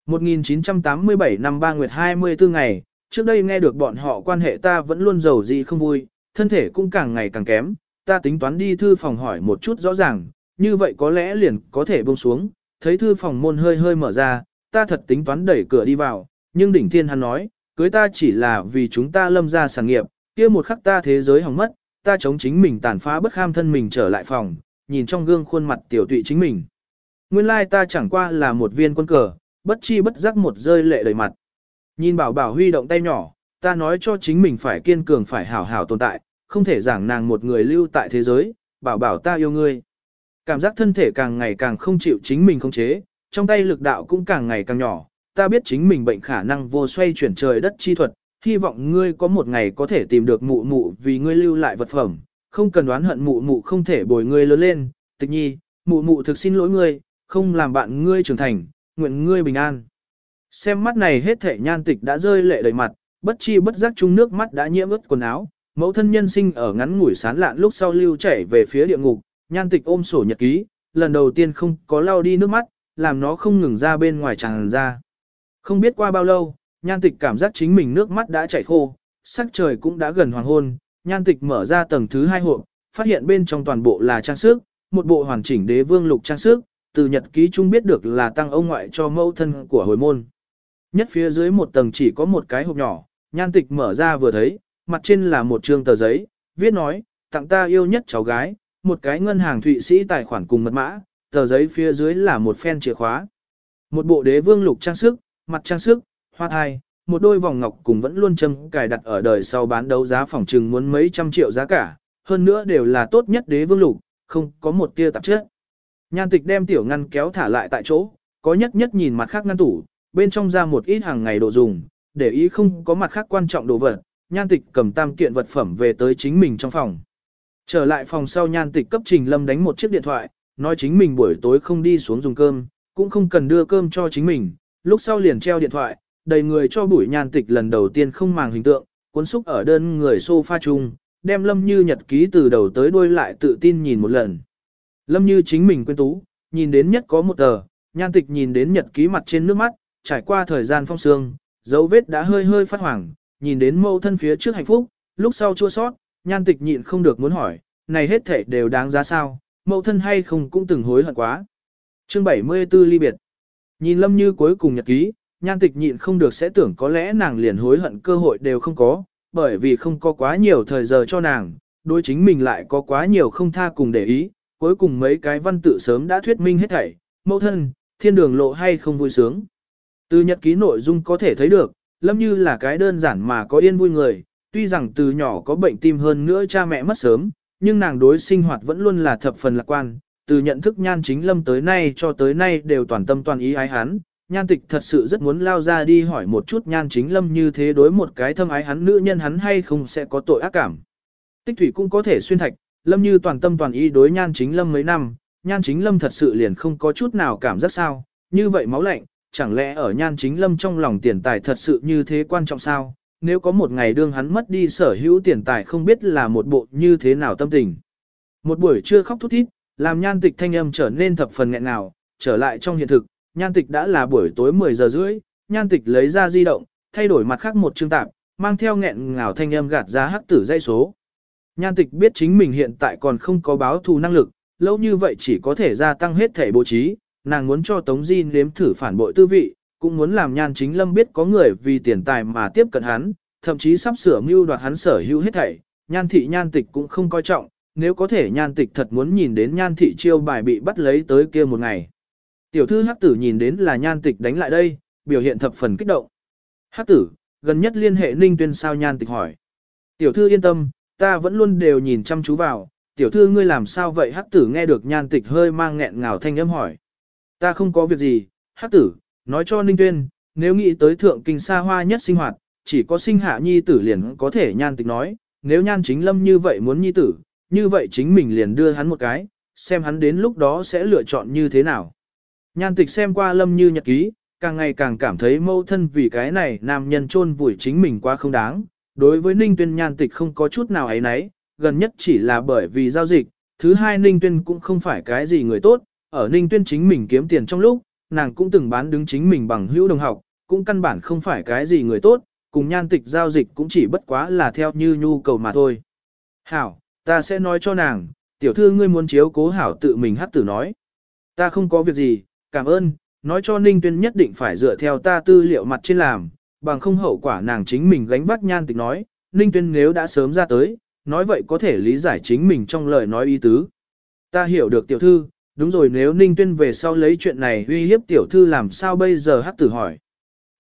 1987 năm 3 nguyệt 24 ngày, trước đây nghe được bọn họ quan hệ ta vẫn luôn giàu gì không vui, thân thể cũng càng ngày càng kém, ta tính toán đi thư phòng hỏi một chút rõ ràng, như vậy có lẽ liền có thể buông xuống, thấy thư phòng môn hơi hơi mở ra, ta thật tính toán đẩy cửa đi vào, nhưng đỉnh thiên hắn nói, cưới ta chỉ là vì chúng ta lâm ra sản nghiệp, kia một khắc ta thế giới hỏng mất, ta chống chính mình tàn phá bất kham thân mình trở lại phòng, nhìn trong gương khuôn mặt tiểu tụy chính mình. Nguyên lai ta chẳng qua là một viên quân cờ, bất chi bất giác một rơi lệ đầy mặt. Nhìn bảo bảo huy động tay nhỏ, ta nói cho chính mình phải kiên cường phải hảo hảo tồn tại, không thể giảng nàng một người lưu tại thế giới, bảo bảo ta yêu ngươi. Cảm giác thân thể càng ngày càng không chịu chính mình khống chế, trong tay lực đạo cũng càng ngày càng nhỏ, ta biết chính mình bệnh khả năng vô xoay chuyển trời đất chi thuật, hy vọng ngươi có một ngày có thể tìm được mụ mụ vì ngươi lưu lại vật phẩm, không cần đoán hận mụ mụ không thể bồi ngươi lớn lên, tịch nhi, mụ mụ thực xin lỗi ngươi, không làm bạn ngươi trưởng thành, nguyện ngươi bình an. Xem mắt này hết thể nhan tịch đã rơi lệ đầy mặt, bất chi bất giác chung nước mắt đã nhiễm ướt quần áo, mẫu thân nhân sinh ở ngắn ngủi sán lạn lúc sau lưu chảy về phía địa ngục, nhan tịch ôm sổ nhật ký, lần đầu tiên không có lau đi nước mắt, làm nó không ngừng ra bên ngoài tràn ra. Không biết qua bao lâu, nhan tịch cảm giác chính mình nước mắt đã chảy khô, sắc trời cũng đã gần hoàng hôn, nhan tịch mở ra tầng thứ hai hộp, phát hiện bên trong toàn bộ là trang sức, một bộ hoàn chỉnh đế vương lục trang sức, từ nhật ký chung biết được là tăng ông ngoại cho mẫu thân của hồi môn. Nhất phía dưới một tầng chỉ có một cái hộp nhỏ, nhan tịch mở ra vừa thấy, mặt trên là một trương tờ giấy, viết nói, tặng ta yêu nhất cháu gái, một cái ngân hàng thụy sĩ tài khoản cùng mật mã, tờ giấy phía dưới là một phen chìa khóa. Một bộ đế vương lục trang sức, mặt trang sức, hoa thai, một đôi vòng ngọc cùng vẫn luôn châm cài đặt ở đời sau bán đấu giá phòng trừng muốn mấy trăm triệu giá cả, hơn nữa đều là tốt nhất đế vương lục, không có một tia tạp chất. Nhan tịch đem tiểu ngăn kéo thả lại tại chỗ, có nhất nhất nhìn mặt khác ngăn tủ, bên trong ra một ít hàng ngày đồ dùng, để ý không có mặt khác quan trọng đồ vật, nhan tịch cầm tam kiện vật phẩm về tới chính mình trong phòng. Trở lại phòng sau nhan tịch cấp Trình Lâm đánh một chiếc điện thoại, nói chính mình buổi tối không đi xuống dùng cơm, cũng không cần đưa cơm cho chính mình, lúc sau liền treo điện thoại, đầy người cho bụi nhan tịch lần đầu tiên không màng hình tượng, cuốn xúc ở đơn người sofa chung, đem Lâm Như nhật ký từ đầu tới đuôi lại tự tin nhìn một lần. Lâm Như chính mình quên tú, nhìn đến nhất có một tờ, nhan tịch nhìn đến nhật ký mặt trên nước mắt, trải qua thời gian phong sương, dấu vết đã hơi hơi phát hoảng, nhìn đến mâu thân phía trước hạnh phúc, lúc sau chua sót, nhan tịch nhịn không được muốn hỏi, này hết thể đều đáng giá sao, mâu thân hay không cũng từng hối hận quá. Chương 74 ly biệt. Nhìn Lâm Như cuối cùng nhật ký, nhan tịch nhịn không được sẽ tưởng có lẽ nàng liền hối hận cơ hội đều không có, bởi vì không có quá nhiều thời giờ cho nàng, đối chính mình lại có quá nhiều không tha cùng để ý, cuối cùng mấy cái văn tự sớm đã thuyết minh hết thảy, mẫu thân, thiên đường lộ hay không vui sướng. Từ nhật ký nội dung có thể thấy được, Lâm Như là cái đơn giản mà có yên vui người, tuy rằng từ nhỏ có bệnh tim hơn nữa cha mẹ mất sớm, nhưng nàng đối sinh hoạt vẫn luôn là thập phần lạc quan, từ nhận thức nhan chính Lâm tới nay cho tới nay đều toàn tâm toàn ý ái hắn. Nhan tịch thật sự rất muốn lao ra đi hỏi một chút nhan chính lâm như thế đối một cái thâm ái hắn nữ nhân hắn hay không sẽ có tội ác cảm. Tích thủy cũng có thể xuyên thạch, lâm như toàn tâm toàn ý đối nhan chính lâm mấy năm, nhan chính lâm thật sự liền không có chút nào cảm giác sao, như vậy máu lạnh, chẳng lẽ ở nhan chính lâm trong lòng tiền tài thật sự như thế quan trọng sao, nếu có một ngày đương hắn mất đi sở hữu tiền tài không biết là một bộ như thế nào tâm tình. Một buổi trưa khóc thút thít, làm nhan tịch thanh âm trở nên thập phần nghẹn ngào, trở lại trong hiện thực, nhan tịch đã là buổi tối 10 giờ rưỡi, nhan tịch lấy ra di động, thay đổi mặt khác một chương tạp, mang theo nghẹn ngào thanh âm gạt ra hắc tử dây số. Nhan tịch biết chính mình hiện tại còn không có báo thù năng lực, lâu như vậy chỉ có thể gia tăng hết thể bố trí, nàng muốn cho Tống Di nếm thử phản bội tư vị, cũng muốn làm nhan chính lâm biết có người vì tiền tài mà tiếp cận hắn, thậm chí sắp sửa mưu đoạt hắn sở hữu hết thảy, nhan thị nhan tịch cũng không coi trọng, nếu có thể nhan tịch thật muốn nhìn đến nhan thị chiêu bài bị bắt lấy tới kia một ngày. Tiểu thư hắc tử nhìn đến là nhan tịch đánh lại đây, biểu hiện thập phần kích động. Hắc tử, gần nhất liên hệ ninh tuyên sao nhan tịch hỏi. Tiểu thư yên tâm, ta vẫn luôn đều nhìn chăm chú vào, tiểu thư ngươi làm sao vậy hắc tử nghe được nhan tịch hơi mang nghẹn ngào thanh âm hỏi. Ta không có việc gì, hắc tử, nói cho ninh tuyên, nếu nghĩ tới thượng kinh xa hoa nhất sinh hoạt, chỉ có sinh hạ nhi tử liền có thể nhan tịch nói, nếu nhan chính lâm như vậy muốn nhi tử, như vậy chính mình liền đưa hắn một cái, xem hắn đến lúc đó sẽ lựa chọn như thế nào. Nhan tịch xem qua lâm như nhật ký, càng ngày càng cảm thấy mâu thân vì cái này nam nhân chôn vùi chính mình quá không đáng. Đối với Ninh Tuyên nhan tịch không có chút nào ấy nấy, gần nhất chỉ là bởi vì giao dịch, thứ hai Ninh Tuyên cũng không phải cái gì người tốt, ở Ninh Tuyên chính mình kiếm tiền trong lúc, nàng cũng từng bán đứng chính mình bằng hữu đồng học, cũng căn bản không phải cái gì người tốt, cùng nhan tịch giao dịch cũng chỉ bất quá là theo như nhu cầu mà thôi. Hảo, ta sẽ nói cho nàng, tiểu thư ngươi muốn chiếu cố hảo tự mình hát tử nói. Ta không có việc gì, cảm ơn, nói cho Ninh Tuyên nhất định phải dựa theo ta tư liệu mặt trên làm, bằng không hậu quả nàng chính mình gánh vác nhan tịch nói, Ninh Tuyên nếu đã sớm ra tới, nói vậy có thể lý giải chính mình trong lời nói ý tứ. Ta hiểu được tiểu thư, đúng rồi nếu Ninh Tuyên về sau lấy chuyện này uy hiếp tiểu thư làm sao bây giờ hắc tử hỏi.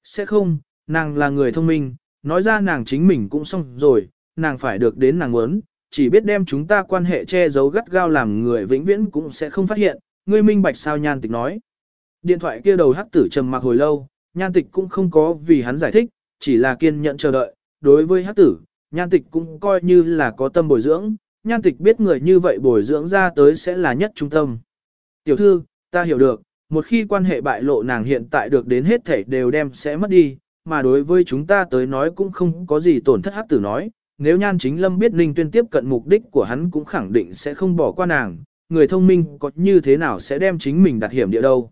Sẽ không, nàng là người thông minh, nói ra nàng chính mình cũng xong rồi, nàng phải được đến nàng muốn, chỉ biết đem chúng ta quan hệ che giấu gắt gao làm người vĩnh viễn cũng sẽ không phát hiện, ngươi minh bạch sao nhan tịch nói. Điện thoại kia đầu hắc tử trầm mặc hồi lâu, nhan tịch cũng không có vì hắn giải thích, chỉ là kiên nhẫn chờ đợi, đối với hắc tử, nhan tịch cũng coi như là có tâm bồi dưỡng, nhan tịch biết người như vậy bồi dưỡng ra tới sẽ là nhất trung tâm. Tiểu thư, ta hiểu được, một khi quan hệ bại lộ nàng hiện tại được đến hết thể đều đem sẽ mất đi, mà đối với chúng ta tới nói cũng không có gì tổn thất hắc tử nói, nếu nhan chính lâm biết Ninh Tuyên tiếp cận mục đích của hắn cũng khẳng định sẽ không bỏ qua nàng, người thông minh có như thế nào sẽ đem chính mình đặt hiểm địa đâu.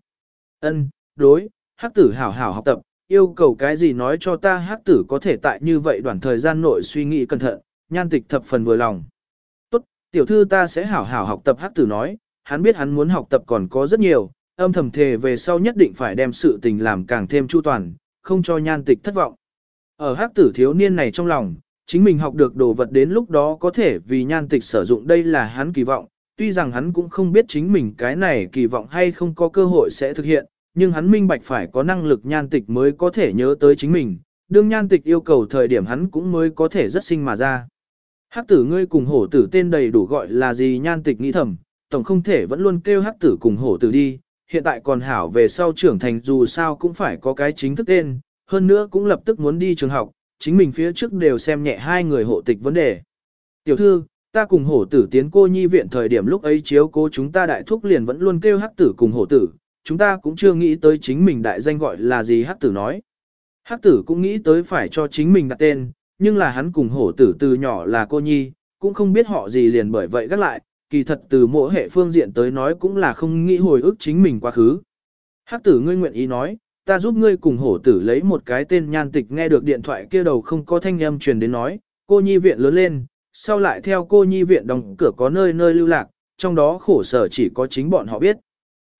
Ân, đối, hắc tử hảo hảo học tập, yêu cầu cái gì nói cho ta hắc tử có thể tại như vậy đoạn thời gian nội suy nghĩ cẩn thận, nhan tịch thập phần vừa lòng. Tốt, tiểu thư ta sẽ hảo hảo học tập hắc tử nói, hắn biết hắn muốn học tập còn có rất nhiều, âm thầm thề về sau nhất định phải đem sự tình làm càng thêm chu toàn, không cho nhan tịch thất vọng. Ở hắc tử thiếu niên này trong lòng, chính mình học được đồ vật đến lúc đó có thể vì nhan tịch sử dụng đây là hắn kỳ vọng, tuy rằng hắn cũng không biết chính mình cái này kỳ vọng hay không có cơ hội sẽ thực hiện, nhưng hắn minh bạch phải có năng lực nhan tịch mới có thể nhớ tới chính mình, đương nhan tịch yêu cầu thời điểm hắn cũng mới có thể rất sinh mà ra. Hắc tử ngươi cùng hổ tử tên đầy đủ gọi là gì nhan tịch nghĩ thầm, tổng không thể vẫn luôn kêu hắc tử cùng hổ tử đi, hiện tại còn hảo về sau trưởng thành dù sao cũng phải có cái chính thức tên, hơn nữa cũng lập tức muốn đi trường học, chính mình phía trước đều xem nhẹ hai người hộ tịch vấn đề. Tiểu thư, ta cùng hổ tử tiến cô nhi viện thời điểm lúc ấy chiếu cố chúng ta đại thúc liền vẫn luôn kêu hắc tử cùng hổ tử, chúng ta cũng chưa nghĩ tới chính mình đại danh gọi là gì hắc tử nói. Hắc tử cũng nghĩ tới phải cho chính mình đặt tên, nhưng là hắn cùng hổ tử từ nhỏ là cô nhi, cũng không biết họ gì liền bởi vậy gác lại, kỳ thật từ mỗi hệ phương diện tới nói cũng là không nghĩ hồi ức chính mình quá khứ. Hắc tử ngươi nguyện ý nói, ta giúp ngươi cùng hổ tử lấy một cái tên nhan tịch nghe được điện thoại kia đầu không có thanh âm truyền đến nói, cô nhi viện lớn lên, sau lại theo cô nhi viện đóng cửa có nơi nơi lưu lạc, trong đó khổ sở chỉ có chính bọn họ biết.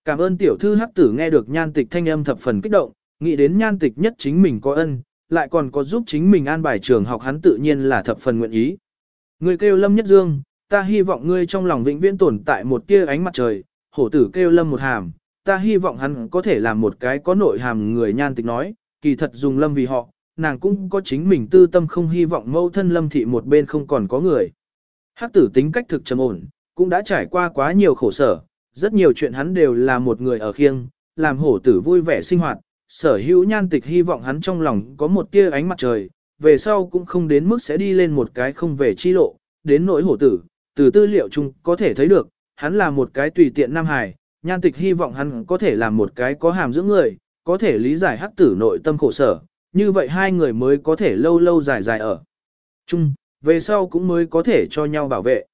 Cảm ơn tiểu thư hắc tử nghe được nhan tịch thanh âm thập phần kích động, nghĩ đến nhan tịch nhất chính mình có ân, lại còn có giúp chính mình an bài trường học hắn tự nhiên là thập phần nguyện ý. Người kêu Lâm Nhất Dương, ta hy vọng ngươi trong lòng vĩnh viễn tồn tại một tia ánh mặt trời, hổ tử kêu Lâm một hàm, ta hy vọng hắn có thể làm một cái có nội hàm người nhan tịch nói, kỳ thật dùng Lâm vì họ, nàng cũng có chính mình tư tâm không hy vọng mâu thân Lâm thị một bên không còn có người. Hắc tử tính cách thực trầm ổn, cũng đã trải qua quá nhiều khổ sở, rất nhiều chuyện hắn đều là một người ở khiêng, làm hổ tử vui vẻ sinh hoạt, sở hữu nhan tịch hy vọng hắn trong lòng có một tia ánh mặt trời, về sau cũng không đến mức sẽ đi lên một cái không về chi lộ, đến nỗi hổ tử, từ tư liệu chung có thể thấy được, hắn là một cái tùy tiện nam hài, nhan tịch hy vọng hắn có thể làm một cái có hàm dưỡng người, có thể lý giải hắc tử nội tâm khổ sở, như vậy hai người mới có thể lâu lâu dài dài ở chung, về sau cũng mới có thể cho nhau bảo vệ.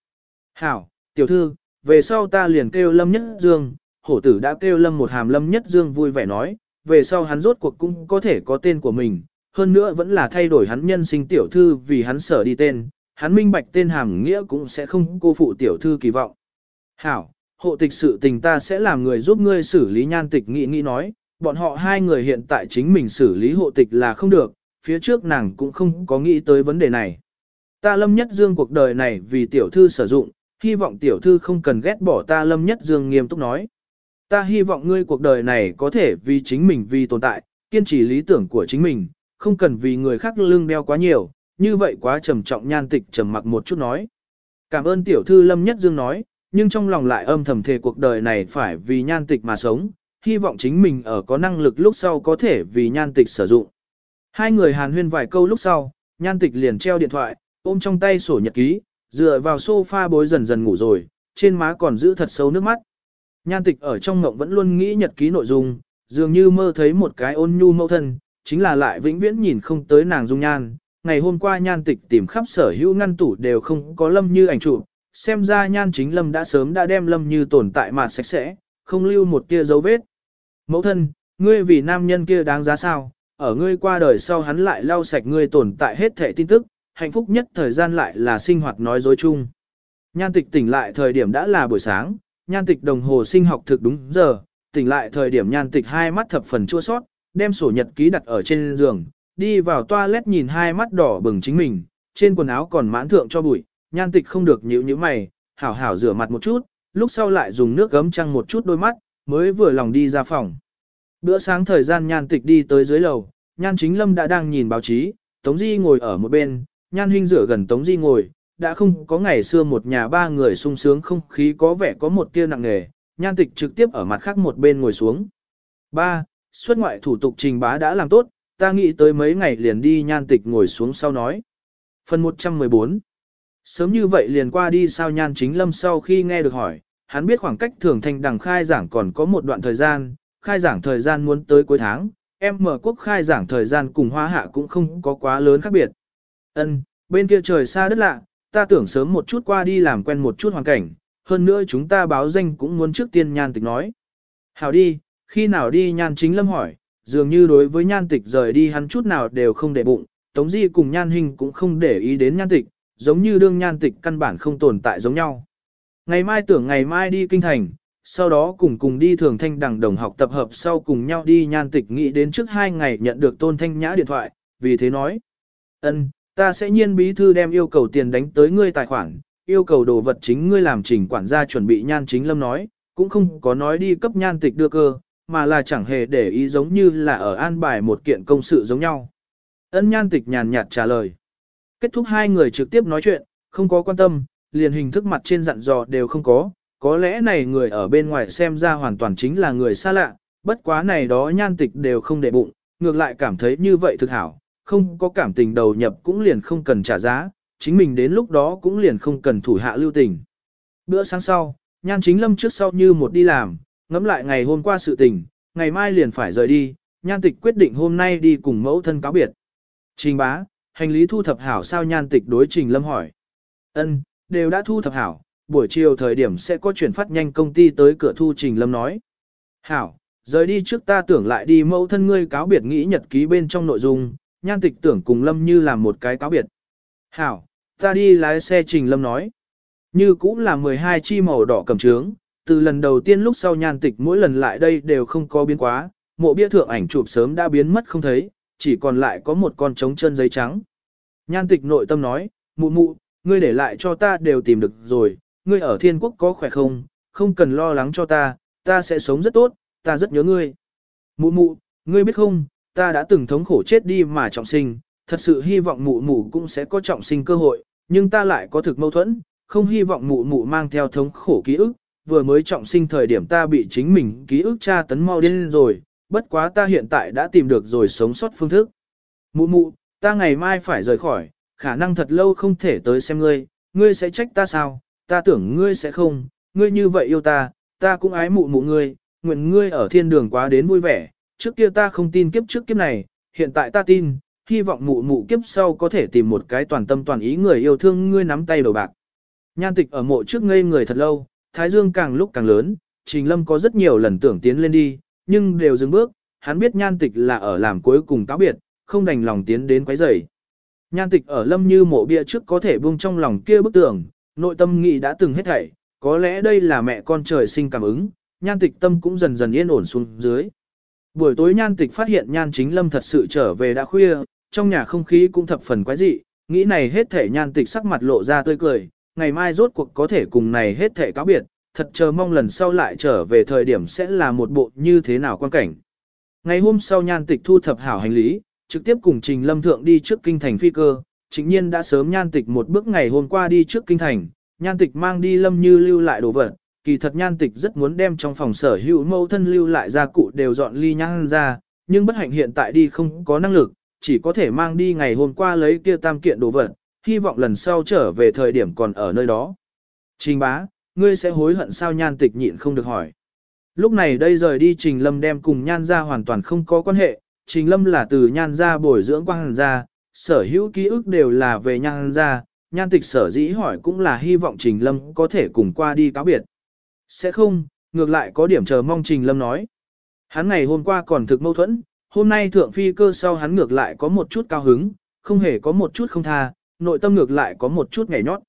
Hảo, tiểu thư, về sau ta liền kêu Lâm Nhất Dương, hổ tử đã kêu Lâm một hàm Lâm Nhất Dương vui vẻ nói, về sau hắn rốt cuộc cũng có thể có tên của mình, hơn nữa vẫn là thay đổi hắn nhân sinh tiểu thư vì hắn sở đi tên, hắn minh bạch tên hàm nghĩa cũng sẽ không cô phụ tiểu thư kỳ vọng. Hảo, hộ tịch sự tình ta sẽ làm người giúp ngươi xử lý nhan tịch nghĩ nghĩ nói, bọn họ hai người hiện tại chính mình xử lý hộ tịch là không được, phía trước nàng cũng không có nghĩ tới vấn đề này. Ta lâm nhất dương cuộc đời này vì tiểu thư sử dụng, hy vọng tiểu thư không cần ghét bỏ ta lâm nhất dương nghiêm túc nói. Ta hy vọng ngươi cuộc đời này có thể vì chính mình vì tồn tại, kiên trì lý tưởng của chính mình, không cần vì người khác lương đeo quá nhiều, như vậy quá trầm trọng nhan tịch trầm mặc một chút nói. Cảm ơn tiểu thư lâm nhất dương nói, nhưng trong lòng lại âm thầm thề cuộc đời này phải vì nhan tịch mà sống, hy vọng chính mình ở có năng lực lúc sau có thể vì nhan tịch sử dụng. Hai người hàn huyên vài câu lúc sau, nhan tịch liền treo điện thoại, ôm trong tay sổ nhật ký, dựa vào sofa bối dần dần ngủ rồi, trên má còn giữ thật sâu nước mắt. Nhan tịch ở trong ngộng vẫn luôn nghĩ nhật ký nội dung, dường như mơ thấy một cái ôn nhu mẫu thân, chính là lại vĩnh viễn nhìn không tới nàng dung nhan. Ngày hôm qua nhan tịch tìm khắp sở hữu ngăn tủ đều không có lâm như ảnh chụp, xem ra nhan chính lâm đã sớm đã đem lâm như tồn tại mà sạch sẽ, không lưu một tia dấu vết. Mẫu thân, ngươi vì nam nhân kia đáng giá sao, ở ngươi qua đời sau hắn lại lau sạch ngươi tồn tại hết thể tin tức, hạnh phúc nhất thời gian lại là sinh hoạt nói dối chung. Nhan tịch tỉnh lại thời điểm đã là buổi sáng, nhan tịch đồng hồ sinh học thực đúng giờ, tỉnh lại thời điểm nhan tịch hai mắt thập phần chua sót, đem sổ nhật ký đặt ở trên giường, đi vào toilet nhìn hai mắt đỏ bừng chính mình, trên quần áo còn mãn thượng cho bụi, nhan tịch không được nhíu như mày, hảo hảo rửa mặt một chút, lúc sau lại dùng nước gấm trăng một chút đôi mắt, mới vừa lòng đi ra phòng. Bữa sáng thời gian nhan tịch đi tới dưới lầu, nhan chính lâm đã đang nhìn báo chí, Tống Di ngồi ở một bên, nhan huynh rửa gần Tống Di ngồi, đã không có ngày xưa một nhà ba người sung sướng không khí có vẻ có một tia nặng nề, nhan tịch trực tiếp ở mặt khác một bên ngồi xuống. Ba, Xuất ngoại thủ tục trình bá đã làm tốt, ta nghĩ tới mấy ngày liền đi nhan tịch ngồi xuống sau nói. Phần 114 Sớm như vậy liền qua đi sao nhan chính lâm sau khi nghe được hỏi, hắn biết khoảng cách thường thành đằng khai giảng còn có một đoạn thời gian, khai giảng thời gian muốn tới cuối tháng, em mở quốc khai giảng thời gian cùng hoa hạ cũng không có quá lớn khác biệt. Ân, bên kia trời xa đất lạ, ta tưởng sớm một chút qua đi làm quen một chút hoàn cảnh, hơn nữa chúng ta báo danh cũng muốn trước tiên nhan tịch nói. Hảo đi, khi nào đi nhan chính lâm hỏi, dường như đối với nhan tịch rời đi hắn chút nào đều không để bụng, tống di cùng nhan hình cũng không để ý đến nhan tịch, giống như đương nhan tịch căn bản không tồn tại giống nhau. Ngày mai tưởng ngày mai đi kinh thành, sau đó cùng cùng đi thường thanh đẳng đồng học tập hợp sau cùng nhau đi nhan tịch nghĩ đến trước hai ngày nhận được tôn thanh nhã điện thoại, vì thế nói. ân ta sẽ nhiên bí thư đem yêu cầu tiền đánh tới ngươi tài khoản, yêu cầu đồ vật chính ngươi làm trình quản gia chuẩn bị nhan chính lâm nói, cũng không có nói đi cấp nhan tịch đưa cơ, mà là chẳng hề để ý giống như là ở an bài một kiện công sự giống nhau. Ân nhan tịch nhàn nhạt trả lời. Kết thúc hai người trực tiếp nói chuyện, không có quan tâm, liền hình thức mặt trên dặn dò đều không có, có lẽ này người ở bên ngoài xem ra hoàn toàn chính là người xa lạ, bất quá này đó nhan tịch đều không để bụng, ngược lại cảm thấy như vậy thực hảo, không có cảm tình đầu nhập cũng liền không cần trả giá, chính mình đến lúc đó cũng liền không cần thủ hạ lưu tình. Bữa sáng sau, nhan chính lâm trước sau như một đi làm, ngẫm lại ngày hôm qua sự tình, ngày mai liền phải rời đi, nhan tịch quyết định hôm nay đi cùng mẫu thân cáo biệt. Trình bá, hành lý thu thập hảo sao nhan tịch đối trình lâm hỏi. Ân, đều đã thu thập hảo, buổi chiều thời điểm sẽ có chuyển phát nhanh công ty tới cửa thu trình lâm nói. Hảo, rời đi trước ta tưởng lại đi mẫu thân ngươi cáo biệt nghĩ nhật ký bên trong nội dung, nhan tịch tưởng cùng lâm như làm một cái cáo biệt. Hảo, ta đi lái xe trình lâm nói. Như cũng là 12 chi màu đỏ cầm trướng, từ lần đầu tiên lúc sau nhan tịch mỗi lần lại đây đều không có biến quá, mộ bia thượng ảnh chụp sớm đã biến mất không thấy, chỉ còn lại có một con trống chân giấy trắng. Nhan tịch nội tâm nói, mụ mụ, ngươi để lại cho ta đều tìm được rồi, ngươi ở thiên quốc có khỏe không, không cần lo lắng cho ta, ta sẽ sống rất tốt, ta rất nhớ ngươi. Mụ mụ, ngươi biết không, ta đã từng thống khổ chết đi mà trọng sinh, thật sự hy vọng mụ mụ cũng sẽ có trọng sinh cơ hội, nhưng ta lại có thực mâu thuẫn, không hy vọng mụ mụ mang theo thống khổ ký ức, vừa mới trọng sinh thời điểm ta bị chính mình ký ức tra tấn mau điên rồi, bất quá ta hiện tại đã tìm được rồi sống sót phương thức. Mụ mụ, ta ngày mai phải rời khỏi, khả năng thật lâu không thể tới xem ngươi, ngươi sẽ trách ta sao, ta tưởng ngươi sẽ không, ngươi như vậy yêu ta, ta cũng ái mụ mụ ngươi, nguyện ngươi ở thiên đường quá đến vui vẻ, trước kia ta không tin kiếp trước kiếp này, hiện tại ta tin, hy vọng mụ mụ kiếp sau có thể tìm một cái toàn tâm toàn ý người yêu thương ngươi nắm tay đầu bạc. Nhan tịch ở mộ trước ngây người thật lâu, thái dương càng lúc càng lớn, Trình Lâm có rất nhiều lần tưởng tiến lên đi, nhưng đều dừng bước, hắn biết nhan tịch là ở làm cuối cùng cáo biệt, không đành lòng tiến đến quấy rầy. Nhan tịch ở lâm như mộ bia trước có thể buông trong lòng kia bức tưởng, nội tâm nghĩ đã từng hết thảy, có lẽ đây là mẹ con trời sinh cảm ứng, nhan tịch tâm cũng dần dần yên ổn xuống dưới. Buổi tối nhan tịch phát hiện nhan chính lâm thật sự trở về đã khuya, trong nhà không khí cũng thập phần quái dị, nghĩ này hết thể nhan tịch sắc mặt lộ ra tươi cười, ngày mai rốt cuộc có thể cùng này hết thể cáo biệt, thật chờ mong lần sau lại trở về thời điểm sẽ là một bộ như thế nào quan cảnh. Ngày hôm sau nhan tịch thu thập hảo hành lý, trực tiếp cùng Trình Lâm Thượng đi trước kinh thành phi cơ, chính nhiên đã sớm nhan tịch một bước ngày hôm qua đi trước kinh thành, nhan tịch mang đi Lâm Như lưu lại đồ vật, kỳ thật nhan tịch rất muốn đem trong phòng sở hữu mẫu thân lưu lại gia cụ đều dọn ly nhan ra, nhưng bất hạnh hiện tại đi không có năng lực, chỉ có thể mang đi ngày hôm qua lấy kia tam kiện đồ vật, hy vọng lần sau trở về thời điểm còn ở nơi đó. Trình bá, ngươi sẽ hối hận sao nhan tịch nhịn không được hỏi. Lúc này đây rời đi Trình Lâm đem cùng nhan ra hoàn toàn không có quan hệ, Trình Lâm là từ nhan ra bồi dưỡng quang ra, sở hữu ký ức đều là về nhan ra, nhan tịch sở dĩ hỏi cũng là hy vọng Trình Lâm có thể cùng qua đi cáo biệt. Sẽ không, ngược lại có điểm chờ mong Trình Lâm nói. Hắn ngày hôm qua còn thực mâu thuẫn, hôm nay thượng phi cơ sau hắn ngược lại có một chút cao hứng, không hề có một chút không tha, nội tâm ngược lại có một chút nhảy nhót.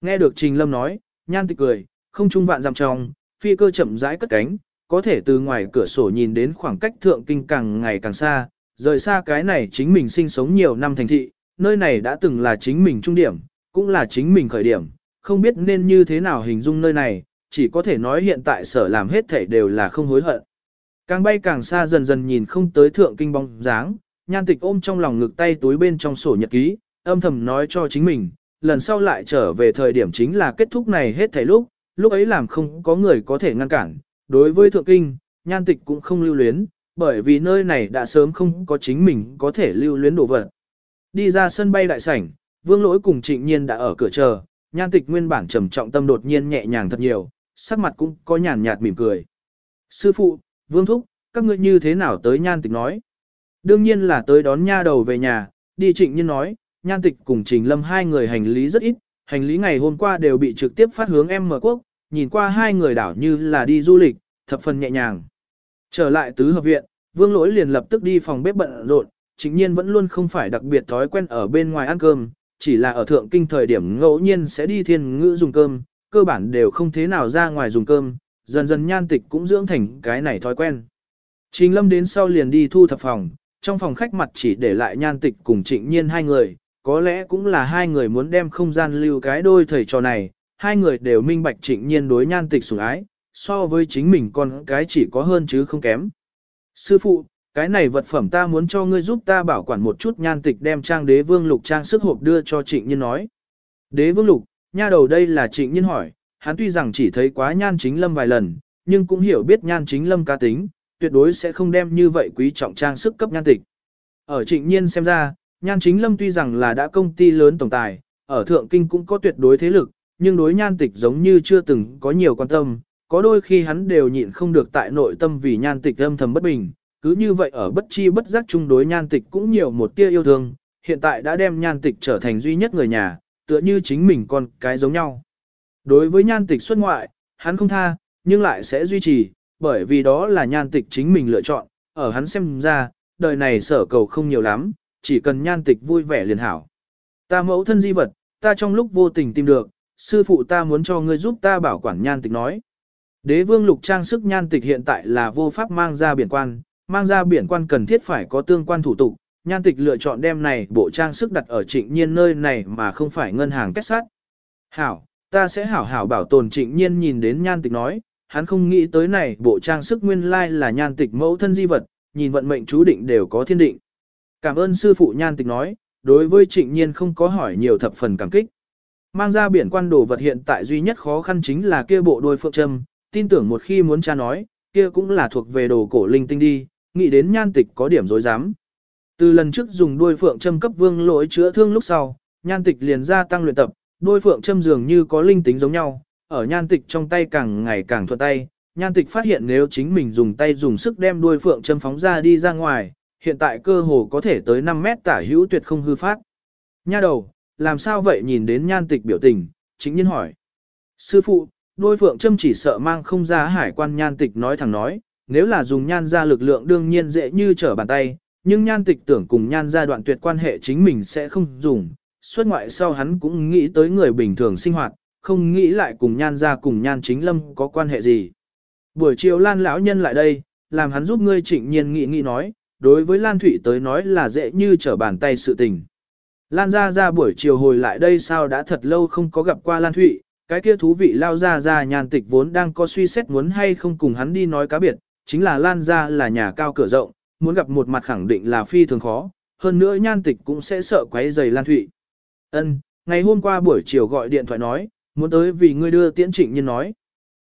Nghe được Trình Lâm nói, nhan tịch cười, không trung vạn dằm trong, phi cơ chậm rãi cất cánh, có thể từ ngoài cửa sổ nhìn đến khoảng cách thượng kinh càng ngày càng xa, rời xa cái này chính mình sinh sống nhiều năm thành thị, nơi này đã từng là chính mình trung điểm, cũng là chính mình khởi điểm, không biết nên như thế nào hình dung nơi này, chỉ có thể nói hiện tại sở làm hết thể đều là không hối hận. Càng bay càng xa dần dần nhìn không tới thượng kinh bóng dáng, nhan tịch ôm trong lòng ngực tay túi bên trong sổ nhật ký, âm thầm nói cho chính mình, lần sau lại trở về thời điểm chính là kết thúc này hết thảy lúc, lúc ấy làm không có người có thể ngăn cản. Đối với thượng kinh, nhan tịch cũng không lưu luyến, bởi vì nơi này đã sớm không có chính mình có thể lưu luyến đồ vật. Đi ra sân bay đại sảnh, vương lỗi cùng trịnh nhiên đã ở cửa chờ, nhan tịch nguyên bản trầm trọng tâm đột nhiên nhẹ nhàng thật nhiều, sắc mặt cũng có nhàn nhạt mỉm cười. Sư phụ, vương thúc, các ngươi như thế nào tới nhan tịch nói? Đương nhiên là tới đón nha đầu về nhà, đi trịnh nhiên nói, nhan tịch cùng trình lâm hai người hành lý rất ít, hành lý ngày hôm qua đều bị trực tiếp phát hướng em mở quốc, nhìn qua hai người đảo như là đi du lịch, thập phần nhẹ nhàng. Trở lại tứ hợp viện, vương lỗi liền lập tức đi phòng bếp bận rộn, chính nhiên vẫn luôn không phải đặc biệt thói quen ở bên ngoài ăn cơm, chỉ là ở thượng kinh thời điểm ngẫu nhiên sẽ đi thiên ngữ dùng cơm, cơ bản đều không thế nào ra ngoài dùng cơm, dần dần nhan tịch cũng dưỡng thành cái này thói quen. Trình lâm đến sau liền đi thu thập phòng, trong phòng khách mặt chỉ để lại nhan tịch cùng trịnh nhiên hai người, có lẽ cũng là hai người muốn đem không gian lưu cái đôi thầy trò này, hai người đều minh bạch trịnh nhiên đối nhan tịch sủng ái, so với chính mình con cái chỉ có hơn chứ không kém. Sư phụ, cái này vật phẩm ta muốn cho ngươi giúp ta bảo quản một chút nhan tịch đem trang đế vương lục trang sức hộp đưa cho trịnh nhiên nói. Đế vương lục, nha đầu đây là trịnh nhiên hỏi, hắn tuy rằng chỉ thấy quá nhan chính lâm vài lần, nhưng cũng hiểu biết nhan chính lâm cá tính, tuyệt đối sẽ không đem như vậy quý trọng trang sức cấp nhan tịch. Ở trịnh nhiên xem ra, nhan chính lâm tuy rằng là đã công ty lớn tổng tài, ở thượng kinh cũng có tuyệt đối thế lực, nhưng đối nhan tịch giống như chưa từng có nhiều quan tâm, có đôi khi hắn đều nhịn không được tại nội tâm vì nhan tịch âm thầm bất bình, cứ như vậy ở bất chi bất giác chung đối nhan tịch cũng nhiều một tia yêu thương, hiện tại đã đem nhan tịch trở thành duy nhất người nhà, tựa như chính mình con cái giống nhau. Đối với nhan tịch xuất ngoại, hắn không tha, nhưng lại sẽ duy trì, bởi vì đó là nhan tịch chính mình lựa chọn, ở hắn xem ra, đời này sở cầu không nhiều lắm, chỉ cần nhan tịch vui vẻ liền hảo. Ta mẫu thân di vật, ta trong lúc vô tình tìm được, sư phụ ta muốn cho ngươi giúp ta bảo quản nhan tịch nói. Đế vương lục trang sức nhan tịch hiện tại là vô pháp mang ra biển quan, mang ra biển quan cần thiết phải có tương quan thủ tục, nhan tịch lựa chọn đem này bộ trang sức đặt ở trịnh nhiên nơi này mà không phải ngân hàng kết sát. Hảo, ta sẽ hảo hảo bảo tồn trịnh nhiên nhìn đến nhan tịch nói, hắn không nghĩ tới này bộ trang sức nguyên lai là nhan tịch mẫu thân di vật, nhìn vận mệnh chú định đều có thiên định. Cảm ơn sư phụ nhan tịch nói, đối với trịnh nhiên không có hỏi nhiều thập phần cảm kích. Mang ra biển quan đồ vật hiện tại duy nhất khó khăn chính là kia bộ đôi phượng trâm, tin tưởng một khi muốn cha nói, kia cũng là thuộc về đồ cổ linh tinh đi, nghĩ đến nhan tịch có điểm dối dám. Từ lần trước dùng đôi phượng châm cấp vương lỗi chữa thương lúc sau, nhan tịch liền gia tăng luyện tập, đôi phượng châm dường như có linh tính giống nhau, ở nhan tịch trong tay càng ngày càng thuận tay, nhan tịch phát hiện nếu chính mình dùng tay dùng sức đem đuôi phượng châm phóng ra đi ra ngoài, hiện tại cơ hồ có thể tới 5 mét tả hữu tuyệt không hư phát. Nha đầu, làm sao vậy nhìn đến nhan tịch biểu tình, chính nhiên hỏi. Sư phụ, đôi phượng châm chỉ sợ mang không ra hải quan nhan tịch nói thẳng nói, nếu là dùng nhan ra lực lượng đương nhiên dễ như trở bàn tay, nhưng nhan tịch tưởng cùng nhan ra đoạn tuyệt quan hệ chính mình sẽ không dùng. Xuất ngoại sau hắn cũng nghĩ tới người bình thường sinh hoạt, không nghĩ lại cùng nhan ra cùng nhan chính lâm có quan hệ gì. Buổi chiều Lan lão nhân lại đây, làm hắn giúp ngươi trịnh nhiên nghĩ nghĩ nói, đối với Lan Thụy tới nói là dễ như trở bàn tay sự tình. Lan gia ra buổi chiều hồi lại đây sao đã thật lâu không có gặp qua Lan Thụy, cái kia thú vị lao gia gia nhàn tịch vốn đang có suy xét muốn hay không cùng hắn đi nói cá biệt, chính là Lan gia là nhà cao cửa rộng, muốn gặp một mặt khẳng định là phi thường khó, hơn nữa nhan tịch cũng sẽ sợ quấy giày Lan Thụy. Ân, ngày hôm qua buổi chiều gọi điện thoại nói, muốn tới vì ngươi đưa tiễn trịnh Nhân nói.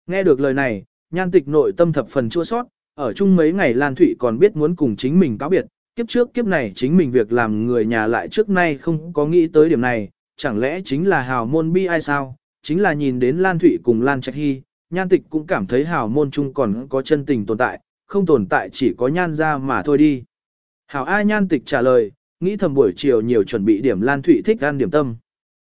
Nghe được lời này, nhan tịch nội tâm thập phần chua sót, ở chung mấy ngày Lan Thụy còn biết muốn cùng chính mình cáo biệt, kiếp trước kiếp này chính mình việc làm người nhà lại trước nay không có nghĩ tới điểm này, chẳng lẽ chính là hào môn bi ai sao, chính là nhìn đến Lan Thụy cùng Lan Trạch Hy, nhan tịch cũng cảm thấy hào môn chung còn có chân tình tồn tại, không tồn tại chỉ có nhan ra mà thôi đi. Hảo ai nhan tịch trả lời, nghĩ thầm buổi chiều nhiều chuẩn bị điểm Lan Thụy thích ăn điểm tâm.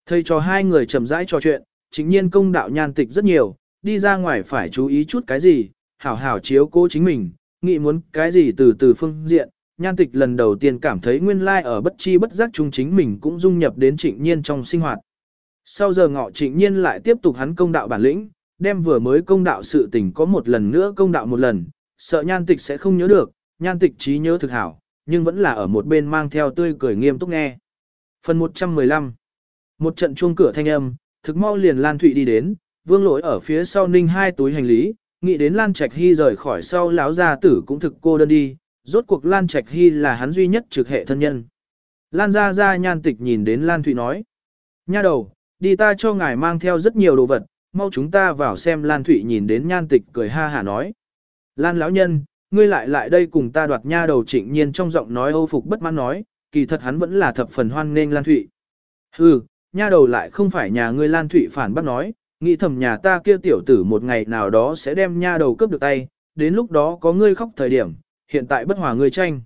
Thầy cho hai người chậm rãi trò chuyện, chính nhiên công đạo nhan tịch rất nhiều, đi ra ngoài phải chú ý chút cái gì, hảo hảo chiếu cố chính mình, nghĩ muốn cái gì từ từ phương diện. Nhan tịch lần đầu tiên cảm thấy nguyên lai ở bất chi bất giác chung chính mình cũng dung nhập đến trịnh nhiên trong sinh hoạt. Sau giờ ngọ trịnh nhiên lại tiếp tục hắn công đạo bản lĩnh, đem vừa mới công đạo sự tình có một lần nữa công đạo một lần, sợ nhan tịch sẽ không nhớ được, nhan tịch trí nhớ thực hảo, nhưng vẫn là ở một bên mang theo tươi cười nghiêm túc nghe. Phần 115 Một trận chuông cửa thanh âm, thực mau liền Lan Thụy đi đến, vương lỗi ở phía sau ninh hai túi hành lý, nghĩ đến Lan Trạch Hy rời khỏi sau lão gia tử cũng thực cô đơn đi, rốt cuộc Lan Trạch Hy là hắn duy nhất trực hệ thân nhân. Lan ra ra nhan tịch nhìn đến Lan Thụy nói. Nha đầu, đi ta cho ngài mang theo rất nhiều đồ vật, mau chúng ta vào xem Lan Thụy nhìn đến nhan tịch cười ha hả nói. Lan lão nhân, ngươi lại lại đây cùng ta đoạt nha đầu trịnh nhiên trong giọng nói âu phục bất mãn nói, kỳ thật hắn vẫn là thập phần hoan nghênh Lan Thụy. Hừ, nha đầu lại không phải nhà ngươi Lan Thụy phản bác nói, nghĩ thầm nhà ta kia tiểu tử một ngày nào đó sẽ đem nha đầu cướp được tay, đến lúc đó có ngươi khóc thời điểm, hiện tại bất hòa ngươi tranh.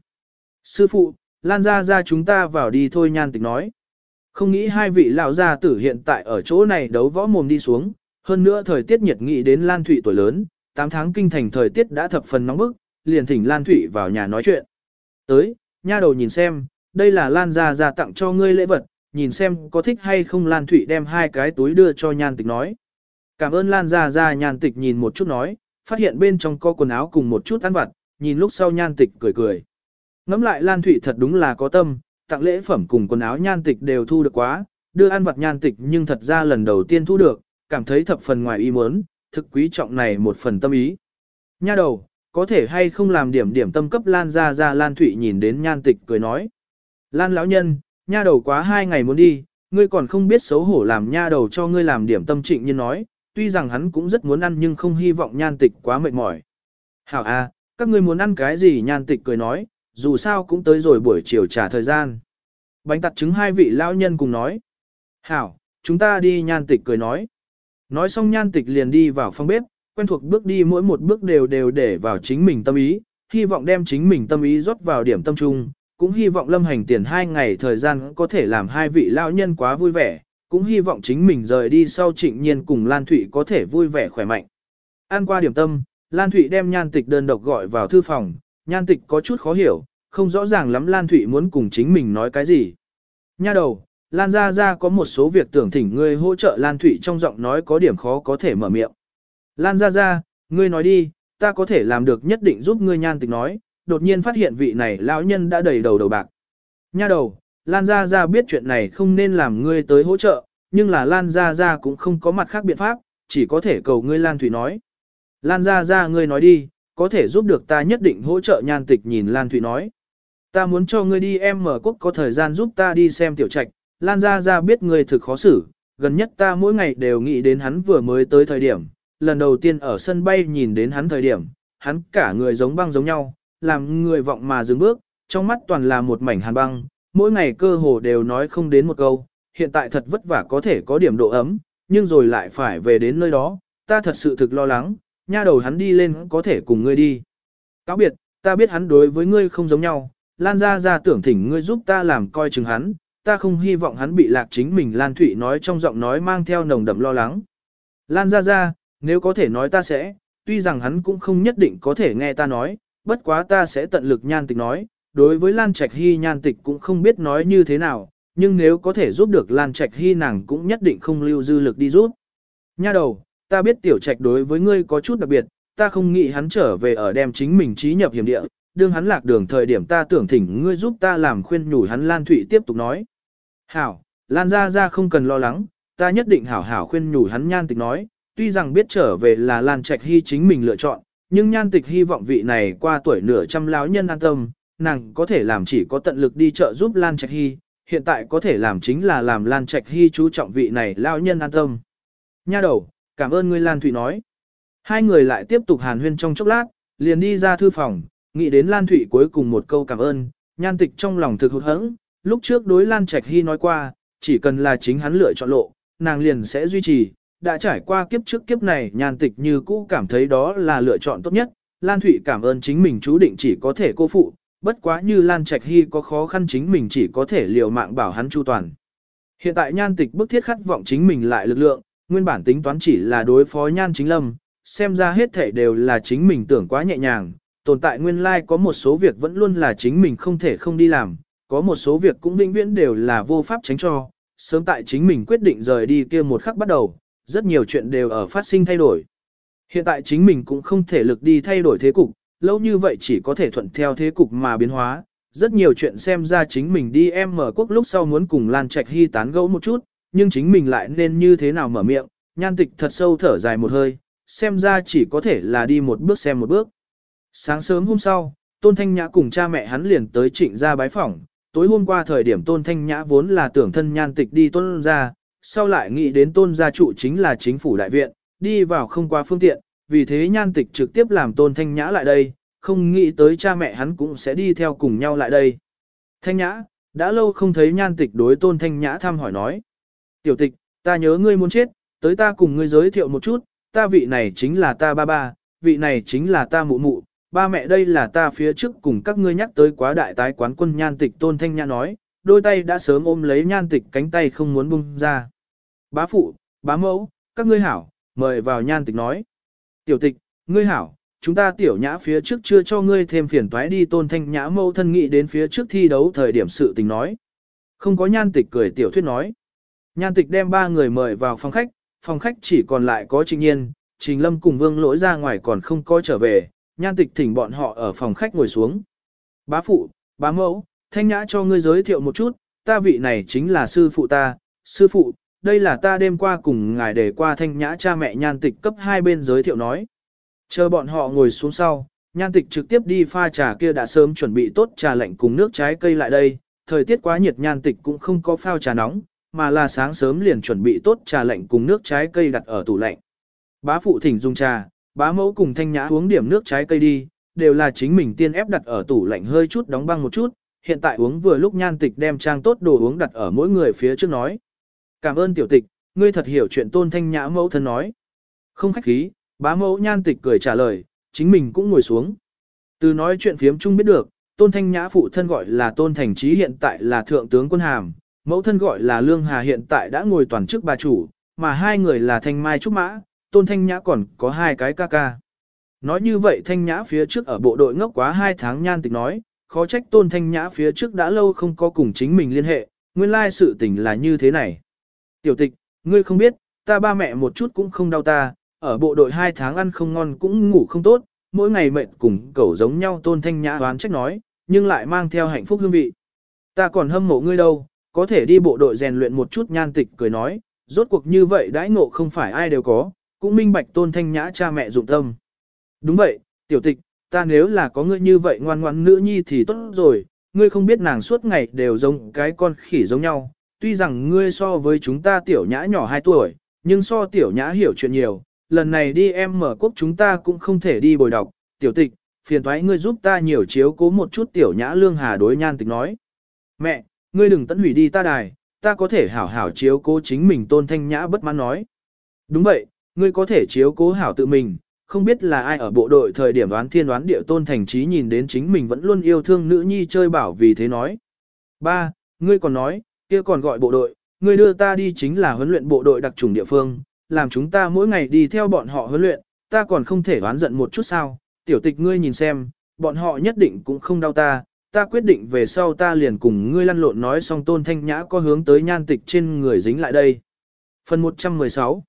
Sư phụ, Lan ra ra chúng ta vào đi thôi nhan tịch nói. Không nghĩ hai vị lão gia tử hiện tại ở chỗ này đấu võ mồm đi xuống, hơn nữa thời tiết nhiệt nghị đến Lan Thụy tuổi lớn, 8 tháng kinh thành thời tiết đã thập phần nóng bức, liền thỉnh Lan Thụy vào nhà nói chuyện. Tới, nha đầu nhìn xem, đây là Lan gia gia tặng cho ngươi lễ vật, nhìn xem có thích hay không Lan Thụy đem hai cái túi đưa cho nhan tịch nói. Cảm ơn Lan gia gia nhan tịch nhìn một chút nói, phát hiện bên trong có quần áo cùng một chút ăn vặt, nhìn lúc sau nhan tịch cười cười. Ngắm lại Lan Thụy thật đúng là có tâm, tặng lễ phẩm cùng quần áo nhan tịch đều thu được quá, đưa ăn vặt nhan tịch nhưng thật ra lần đầu tiên thu được, cảm thấy thập phần ngoài ý muốn, thực quý trọng này một phần tâm ý. Nha đầu, có thể hay không làm điểm điểm tâm cấp Lan ra ra Lan Thụy nhìn đến nhan tịch cười nói. Lan lão nhân, nha đầu quá hai ngày muốn đi, ngươi còn không biết xấu hổ làm nha đầu cho ngươi làm điểm tâm trịnh như nói, tuy rằng hắn cũng rất muốn ăn nhưng không hy vọng nhan tịch quá mệt mỏi. Hảo a, các ngươi muốn ăn cái gì nhan tịch cười nói, dù sao cũng tới rồi buổi chiều trả thời gian. Bánh tặt trứng hai vị lão nhân cùng nói. Hảo, chúng ta đi nhan tịch cười nói. Nói xong nhan tịch liền đi vào phòng bếp, quen thuộc bước đi mỗi một bước đều đều để vào chính mình tâm ý, hy vọng đem chính mình tâm ý rót vào điểm tâm trung, cũng hy vọng lâm hành tiền hai ngày thời gian có thể làm hai vị lão nhân quá vui vẻ, cũng hy vọng chính mình rời đi sau trịnh nhiên cùng Lan Thụy có thể vui vẻ khỏe mạnh. Ăn qua điểm tâm, Lan Thụy đem nhan tịch đơn độc gọi vào thư phòng, nhan tịch có chút khó hiểu, không rõ ràng lắm Lan Thụy muốn cùng chính mình nói cái gì. Nha đầu, Lan Gia Gia có một số việc tưởng thỉnh ngươi hỗ trợ Lan Thụy trong giọng nói có điểm khó có thể mở miệng. Lan Gia Gia, ngươi nói đi, ta có thể làm được nhất định giúp ngươi nhan tịch nói, đột nhiên phát hiện vị này lão nhân đã đầy đầu đầu bạc. Nha đầu, Lan Gia Gia biết chuyện này không nên làm ngươi tới hỗ trợ, nhưng là Lan Gia Gia cũng không có mặt khác biện pháp, chỉ có thể cầu ngươi Lan Thụy nói. Lan Gia Gia ngươi nói đi, có thể giúp được ta nhất định hỗ trợ nhan tịch nhìn Lan Thụy nói. Ta muốn cho ngươi đi em mở quốc có thời gian giúp ta đi xem tiểu trạch, Lan Gia Gia biết ngươi thực khó xử, gần nhất ta mỗi ngày đều nghĩ đến hắn vừa mới tới thời điểm, lần đầu tiên ở sân bay nhìn đến hắn thời điểm, hắn cả người giống băng giống nhau, làm người vọng mà dừng bước, trong mắt toàn là một mảnh hàn băng, mỗi ngày cơ hồ đều nói không đến một câu, hiện tại thật vất vả có thể có điểm độ ấm, nhưng rồi lại phải về đến nơi đó, ta thật sự thực lo lắng, nha đầu hắn đi lên có thể cùng ngươi đi. Cáo biệt, ta biết hắn đối với ngươi không giống nhau, Lan Gia Gia tưởng thỉnh ngươi giúp ta làm coi chừng hắn, ta không hy vọng hắn bị lạc chính mình Lan Thụy nói trong giọng nói mang theo nồng đậm lo lắng. Lan Gia Gia, nếu có thể nói ta sẽ, tuy rằng hắn cũng không nhất định có thể nghe ta nói, bất quá ta sẽ tận lực nhan tịch nói, đối với Lan Trạch Hy nhan tịch cũng không biết nói như thế nào, nhưng nếu có thể giúp được Lan Trạch Hy nàng cũng nhất định không lưu dư lực đi giúp. Nha đầu, ta biết tiểu trạch đối với ngươi có chút đặc biệt, ta không nghĩ hắn trở về ở đem chính mình trí nhập hiểm địa, đương hắn lạc đường thời điểm ta tưởng thỉnh ngươi giúp ta làm khuyên nhủ hắn Lan Thụy tiếp tục nói. Hảo, Lan ra ra không cần lo lắng, ta nhất định hảo hảo khuyên nhủ hắn nhan tịch nói, tuy rằng biết trở về là Lan Trạch Hy chính mình lựa chọn, nhưng nhan tịch hy vọng vị này qua tuổi nửa trăm lão nhân an tâm, nàng có thể làm chỉ có tận lực đi chợ giúp Lan Trạch Hy, hiện tại có thể làm chính là làm Lan Trạch Hy chú trọng vị này lão nhân an tâm. Nha đầu, cảm ơn ngươi Lan Thụy nói. Hai người lại tiếp tục hàn huyên trong chốc lát, liền đi ra thư phòng, nghĩ đến Lan Thụy cuối cùng một câu cảm ơn, nhan tịch trong lòng thực hụt hẫng, lúc trước đối Lan Trạch Hy nói qua, chỉ cần là chính hắn lựa chọn lộ, nàng liền sẽ duy trì, đã trải qua kiếp trước kiếp này nhan tịch như cũ cảm thấy đó là lựa chọn tốt nhất, Lan Thụy cảm ơn chính mình chú định chỉ có thể cô phụ, bất quá như Lan Trạch Hy có khó khăn chính mình chỉ có thể liều mạng bảo hắn chu toàn. Hiện tại nhan tịch bức thiết khát vọng chính mình lại lực lượng, nguyên bản tính toán chỉ là đối phó nhan chính lâm, xem ra hết thể đều là chính mình tưởng quá nhẹ nhàng, tồn tại nguyên lai like có một số việc vẫn luôn là chính mình không thể không đi làm, có một số việc cũng vĩnh viễn đều là vô pháp tránh cho, sớm tại chính mình quyết định rời đi kia một khắc bắt đầu, rất nhiều chuyện đều ở phát sinh thay đổi. Hiện tại chính mình cũng không thể lực đi thay đổi thế cục, lâu như vậy chỉ có thể thuận theo thế cục mà biến hóa. Rất nhiều chuyện xem ra chính mình đi em mở quốc lúc sau muốn cùng Lan Trạch Hy tán gẫu một chút, nhưng chính mình lại nên như thế nào mở miệng, nhan tịch thật sâu thở dài một hơi, xem ra chỉ có thể là đi một bước xem một bước. Sáng sớm hôm sau, Tôn Thanh Nhã cùng cha mẹ hắn liền tới trịnh ra bái phỏng, tối hôm qua thời điểm Tôn Thanh Nhã vốn là tưởng thân nhan tịch đi tôn ra, sau lại nghĩ đến tôn gia trụ chính là chính phủ đại viện, đi vào không qua phương tiện, vì thế nhan tịch trực tiếp làm Tôn Thanh Nhã lại đây, không nghĩ tới cha mẹ hắn cũng sẽ đi theo cùng nhau lại đây. Thanh Nhã, đã lâu không thấy nhan tịch đối Tôn Thanh Nhã thăm hỏi nói. Tiểu tịch, ta nhớ ngươi muốn chết, tới ta cùng ngươi giới thiệu một chút, ta vị này chính là ta ba ba, vị này chính là ta mụ mụ, ba mẹ đây là ta phía trước cùng các ngươi nhắc tới quá đại tái quán quân nhan tịch tôn thanh nhã nói, đôi tay đã sớm ôm lấy nhan tịch cánh tay không muốn bung ra. Bá phụ, bá mẫu, các ngươi hảo, mời vào nhan tịch nói. Tiểu tịch, ngươi hảo, chúng ta tiểu nhã phía trước chưa cho ngươi thêm phiền toái đi tôn thanh nhã mẫu thân nghị đến phía trước thi đấu thời điểm sự tình nói. Không có nhan tịch cười tiểu thuyết nói. Nhan tịch đem ba người mời vào phòng khách, phòng khách chỉ còn lại có Trình Nhiên, Trình Lâm cùng Vương Lỗi ra ngoài còn không có trở về, nhan tịch thỉnh bọn họ ở phòng khách ngồi xuống. Bá phụ, bá mẫu, thanh nhã cho ngươi giới thiệu một chút, ta vị này chính là sư phụ ta, sư phụ, đây là ta đêm qua cùng ngài để qua thanh nhã cha mẹ nhan tịch cấp hai bên giới thiệu nói. Chờ bọn họ ngồi xuống sau, nhan tịch trực tiếp đi pha trà kia đã sớm chuẩn bị tốt trà lạnh cùng nước trái cây lại đây, thời tiết quá nhiệt nhan tịch cũng không có phao trà nóng, mà là sáng sớm liền chuẩn bị tốt trà lạnh cùng nước trái cây đặt ở tủ lạnh. Bá phụ thỉnh dùng trà, bá mẫu cùng thanh nhã uống điểm nước trái cây đi, đều là chính mình tiên ép đặt ở tủ lạnh hơi chút đóng băng một chút, hiện tại uống vừa lúc nhan tịch đem trang tốt đồ uống đặt ở mỗi người phía trước nói. Cảm ơn tiểu tịch, ngươi thật hiểu chuyện tôn thanh nhã mẫu thân nói. Không khách khí, bá mẫu nhan tịch cười trả lời, chính mình cũng ngồi xuống. Từ nói chuyện phiếm chung biết được, tôn thanh nhã phụ thân gọi là tôn thành trí hiện tại là thượng tướng quân hàm, mẫu thân gọi là lương hà hiện tại đã ngồi toàn chức bà chủ, mà hai người là thanh mai trúc mã, tôn thanh nhã còn có hai cái ca ca. Nói như vậy thanh nhã phía trước ở bộ đội ngốc quá hai tháng nhan tịch nói, khó trách tôn thanh nhã phía trước đã lâu không có cùng chính mình liên hệ, nguyên lai sự tình là như thế này. Tiểu tịch, ngươi không biết, ta ba mẹ một chút cũng không đau ta, ở bộ đội hai tháng ăn không ngon cũng ngủ không tốt, mỗi ngày mệt cùng cẩu giống nhau tôn thanh nhã đoán trách nói, nhưng lại mang theo hạnh phúc hương vị. Ta còn hâm mộ ngươi đâu, có thể đi bộ đội rèn luyện một chút nhan tịch cười nói, rốt cuộc như vậy đãi ngộ không phải ai đều có, cũng minh bạch tôn thanh nhã cha mẹ dụng tâm. Đúng vậy, tiểu tịch, ta nếu là có ngươi như vậy ngoan ngoãn nữ nhi thì tốt rồi, ngươi không biết nàng suốt ngày đều giống cái con khỉ giống nhau, tuy rằng ngươi so với chúng ta tiểu nhã nhỏ 2 tuổi, nhưng so tiểu nhã hiểu chuyện nhiều, lần này đi em mở quốc chúng ta cũng không thể đi bồi đọc, tiểu tịch, phiền thoái ngươi giúp ta nhiều chiếu cố một chút tiểu nhã lương hà đối nhan tịch nói. Mẹ, ngươi đừng tận hủy đi ta đài, ta có thể hảo hảo chiếu cố chính mình tôn thanh nhã bất mãn nói. Đúng vậy, ngươi có thể chiếu cố hảo tự mình, không biết là ai ở bộ đội thời điểm đoán thiên đoán địa tôn thành trí nhìn đến chính mình vẫn luôn yêu thương nữ nhi chơi bảo vì thế nói. Ba, ngươi còn nói, kia còn gọi bộ đội, ngươi đưa ta đi chính là huấn luyện bộ đội đặc trùng địa phương, làm chúng ta mỗi ngày đi theo bọn họ huấn luyện, ta còn không thể đoán giận một chút sao, tiểu tịch ngươi nhìn xem, bọn họ nhất định cũng không đau ta, ta quyết định về sau ta liền cùng ngươi lăn lộn nói xong tôn thanh nhã có hướng tới nhan tịch trên người dính lại đây. Phần 116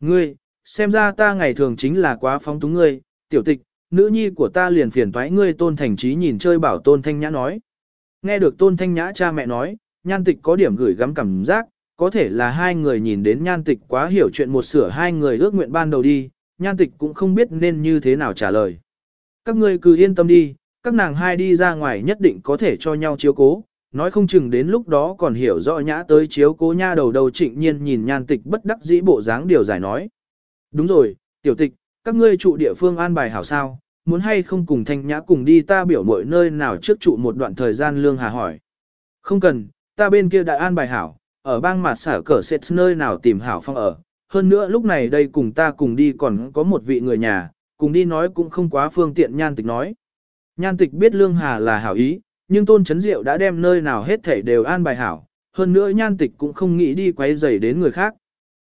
Ngươi, xem ra ta ngày thường chính là quá phóng túng ngươi, tiểu tịch, nữ nhi của ta liền phiền toái ngươi tôn thành trí nhìn chơi bảo tôn thanh nhã nói. Nghe được tôn thanh nhã cha mẹ nói, nhan tịch có điểm gửi gắm cảm giác, có thể là hai người nhìn đến nhan tịch quá hiểu chuyện một sửa hai người ước nguyện ban đầu đi, nhan tịch cũng không biết nên như thế nào trả lời. Các ngươi cứ yên tâm đi, các nàng hai đi ra ngoài nhất định có thể cho nhau chiếu cố, nói không chừng đến lúc đó còn hiểu rõ nhã tới chiếu cố nha đầu đầu trịnh nhiên nhìn nhan tịch bất đắc dĩ bộ dáng điều giải nói. Đúng rồi, tiểu tịch, các ngươi trụ địa phương an bài hảo sao, muốn hay không cùng thanh nhã cùng đi ta biểu mọi nơi nào trước trụ một đoạn thời gian lương hà hỏi. Không cần, ta bên kia đã an bài hảo, ở bang mặt sở cờ xét nơi nào tìm hảo phong ở. Hơn nữa lúc này đây cùng ta cùng đi còn có một vị người nhà, cùng đi nói cũng không quá phương tiện nhan tịch nói. Nhan tịch biết Lương Hà là hảo ý, nhưng Tôn Chấn Diệu đã đem nơi nào hết thảy đều an bài hảo, hơn nữa nhan tịch cũng không nghĩ đi quấy rầy đến người khác.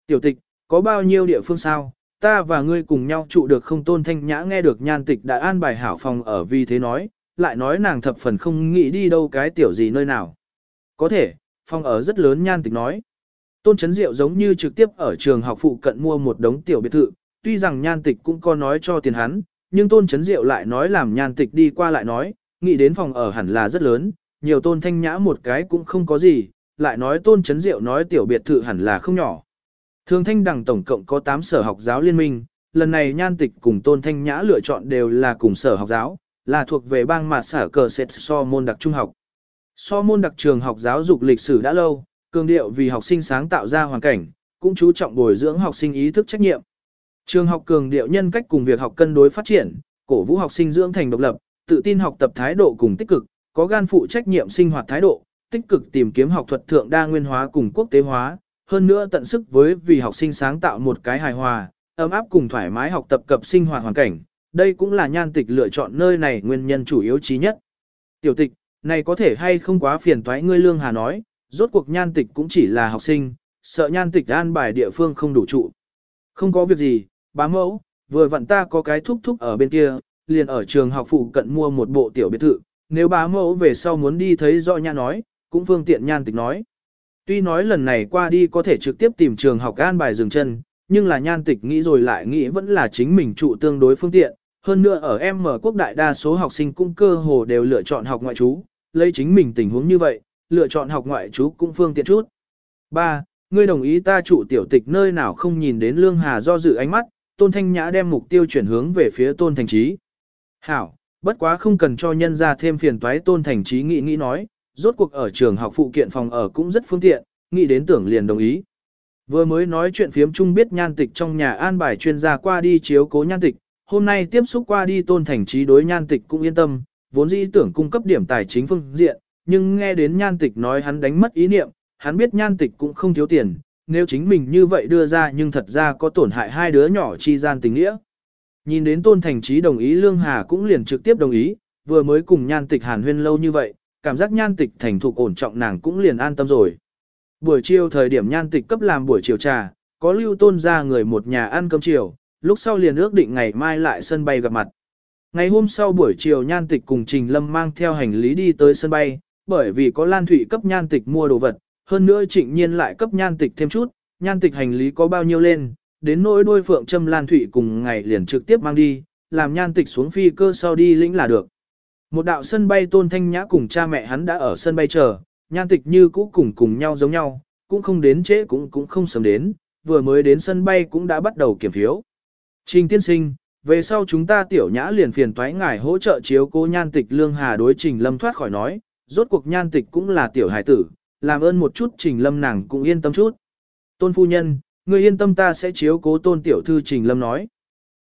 Tiểu tịch, có bao nhiêu địa phương sao, ta và ngươi cùng nhau trụ được không Tôn Thanh Nhã nghe được nhan tịch đã an bài hảo phòng ở vì thế nói, lại nói nàng thập phần không nghĩ đi đâu cái tiểu gì nơi nào. Có thể, phòng ở rất lớn nhan tịch nói. Tôn Chấn Diệu giống như trực tiếp ở trường học phụ cận mua một đống tiểu biệt thự, tuy rằng nhan tịch cũng có nói cho tiền hắn, nhưng Tôn Chấn Diệu lại nói làm nhan tịch đi qua lại nói, nghĩ đến phòng ở hẳn là rất lớn, nhiều Tôn Thanh Nhã một cái cũng không có gì, lại nói Tôn Chấn Diệu nói tiểu biệt thự hẳn là không nhỏ. Thường Thanh Đằng tổng cộng có 8 sở học giáo liên minh, lần này nhan tịch cùng Tôn Thanh Nhã lựa chọn đều là cùng sở học giáo, là thuộc về bang mà sở cờ sệt so môn đặc trung học. So môn đặc trường học giáo dục lịch sử đã lâu, cường điệu vì học sinh sáng tạo ra hoàn cảnh, cũng chú trọng bồi dưỡng học sinh ý thức trách nhiệm. Trường học cường điệu nhân cách cùng việc học cân đối phát triển, cổ vũ học sinh dưỡng thành độc lập, tự tin học tập thái độ cùng tích cực, có gan phụ trách nhiệm sinh hoạt thái độ, tích cực tìm kiếm học thuật thượng đa nguyên hóa cùng quốc tế hóa, hơn nữa tận sức với vì học sinh sáng tạo một cái hài hòa, ấm áp cùng thoải mái học tập cập sinh hoạt hoàn cảnh. Đây cũng là nhan tịch lựa chọn nơi này nguyên nhân chủ yếu chí nhất. Tiểu tịch, này có thể hay không quá phiền toái ngươi lương hà nói, rốt cuộc nhan tịch cũng chỉ là học sinh, sợ nhan tịch an bài địa phương không đủ trụ. Không có việc gì, bá mẫu, vừa vặn ta có cái thúc thúc ở bên kia, liền ở trường học phụ cận mua một bộ tiểu biệt thự, nếu bá mẫu về sau muốn đi thấy rõ nha nói, cũng phương tiện nhan tịch nói. Tuy nói lần này qua đi có thể trực tiếp tìm trường học an bài dừng chân, nhưng là nhan tịch nghĩ rồi lại nghĩ vẫn là chính mình trụ tương đối phương tiện, hơn nữa ở em mở quốc đại đa số học sinh cũng cơ hồ đều lựa chọn học ngoại trú, lấy chính mình tình huống như vậy, lựa chọn học ngoại trú cũng phương tiện chút. 3. Ngươi đồng ý ta trụ tiểu tịch nơi nào không nhìn đến Lương Hà do dự ánh mắt, Tôn Thanh Nhã đem mục tiêu chuyển hướng về phía Tôn Thành Trí. Hảo, bất quá không cần cho nhân ra thêm phiền toái Tôn Thành Trí nghĩ nghĩ nói, rốt cuộc ở trường học phụ kiện phòng ở cũng rất phương tiện, nghĩ đến tưởng liền đồng ý. Vừa mới nói chuyện phiếm chung biết nhan tịch trong nhà an bài chuyên gia qua đi chiếu cố nhan tịch, hôm nay tiếp xúc qua đi Tôn Thành Trí đối nhan tịch cũng yên tâm, vốn dĩ tưởng cung cấp điểm tài chính phương diện, nhưng nghe đến nhan tịch nói hắn đánh mất ý niệm, hắn biết nhan tịch cũng không thiếu tiền, nếu chính mình như vậy đưa ra nhưng thật ra có tổn hại hai đứa nhỏ chi gian tình nghĩa. Nhìn đến tôn thành trí đồng ý Lương Hà cũng liền trực tiếp đồng ý, vừa mới cùng nhan tịch hàn huyên lâu như vậy, cảm giác nhan tịch thành thục ổn trọng nàng cũng liền an tâm rồi. Buổi chiều thời điểm nhan tịch cấp làm buổi chiều trà, có lưu tôn ra người một nhà ăn cơm chiều, lúc sau liền ước định ngày mai lại sân bay gặp mặt. Ngày hôm sau buổi chiều nhan tịch cùng Trình Lâm mang theo hành lý đi tới sân bay, bởi vì có Lan Thụy cấp nhan tịch mua đồ vật, hơn nữa trịnh nhiên lại cấp nhan tịch thêm chút, nhan tịch hành lý có bao nhiêu lên, đến nỗi đôi phượng châm Lan thủy cùng ngày liền trực tiếp mang đi, làm nhan tịch xuống phi cơ sau đi lĩnh là được. Một đạo sân bay tôn thanh nhã cùng cha mẹ hắn đã ở sân bay chờ, nhan tịch như cũ cùng cùng nhau giống nhau, cũng không đến trễ cũng cũng không sớm đến, vừa mới đến sân bay cũng đã bắt đầu kiểm phiếu. Trình tiên sinh, về sau chúng ta tiểu nhã liền phiền toái ngài hỗ trợ chiếu cố nhan tịch lương hà đối trình lâm thoát khỏi nói, rốt cuộc nhan tịch cũng là tiểu hải tử, làm ơn một chút trình lâm nàng cũng yên tâm chút. Tôn phu nhân, người yên tâm ta sẽ chiếu cố tôn tiểu thư trình lâm nói.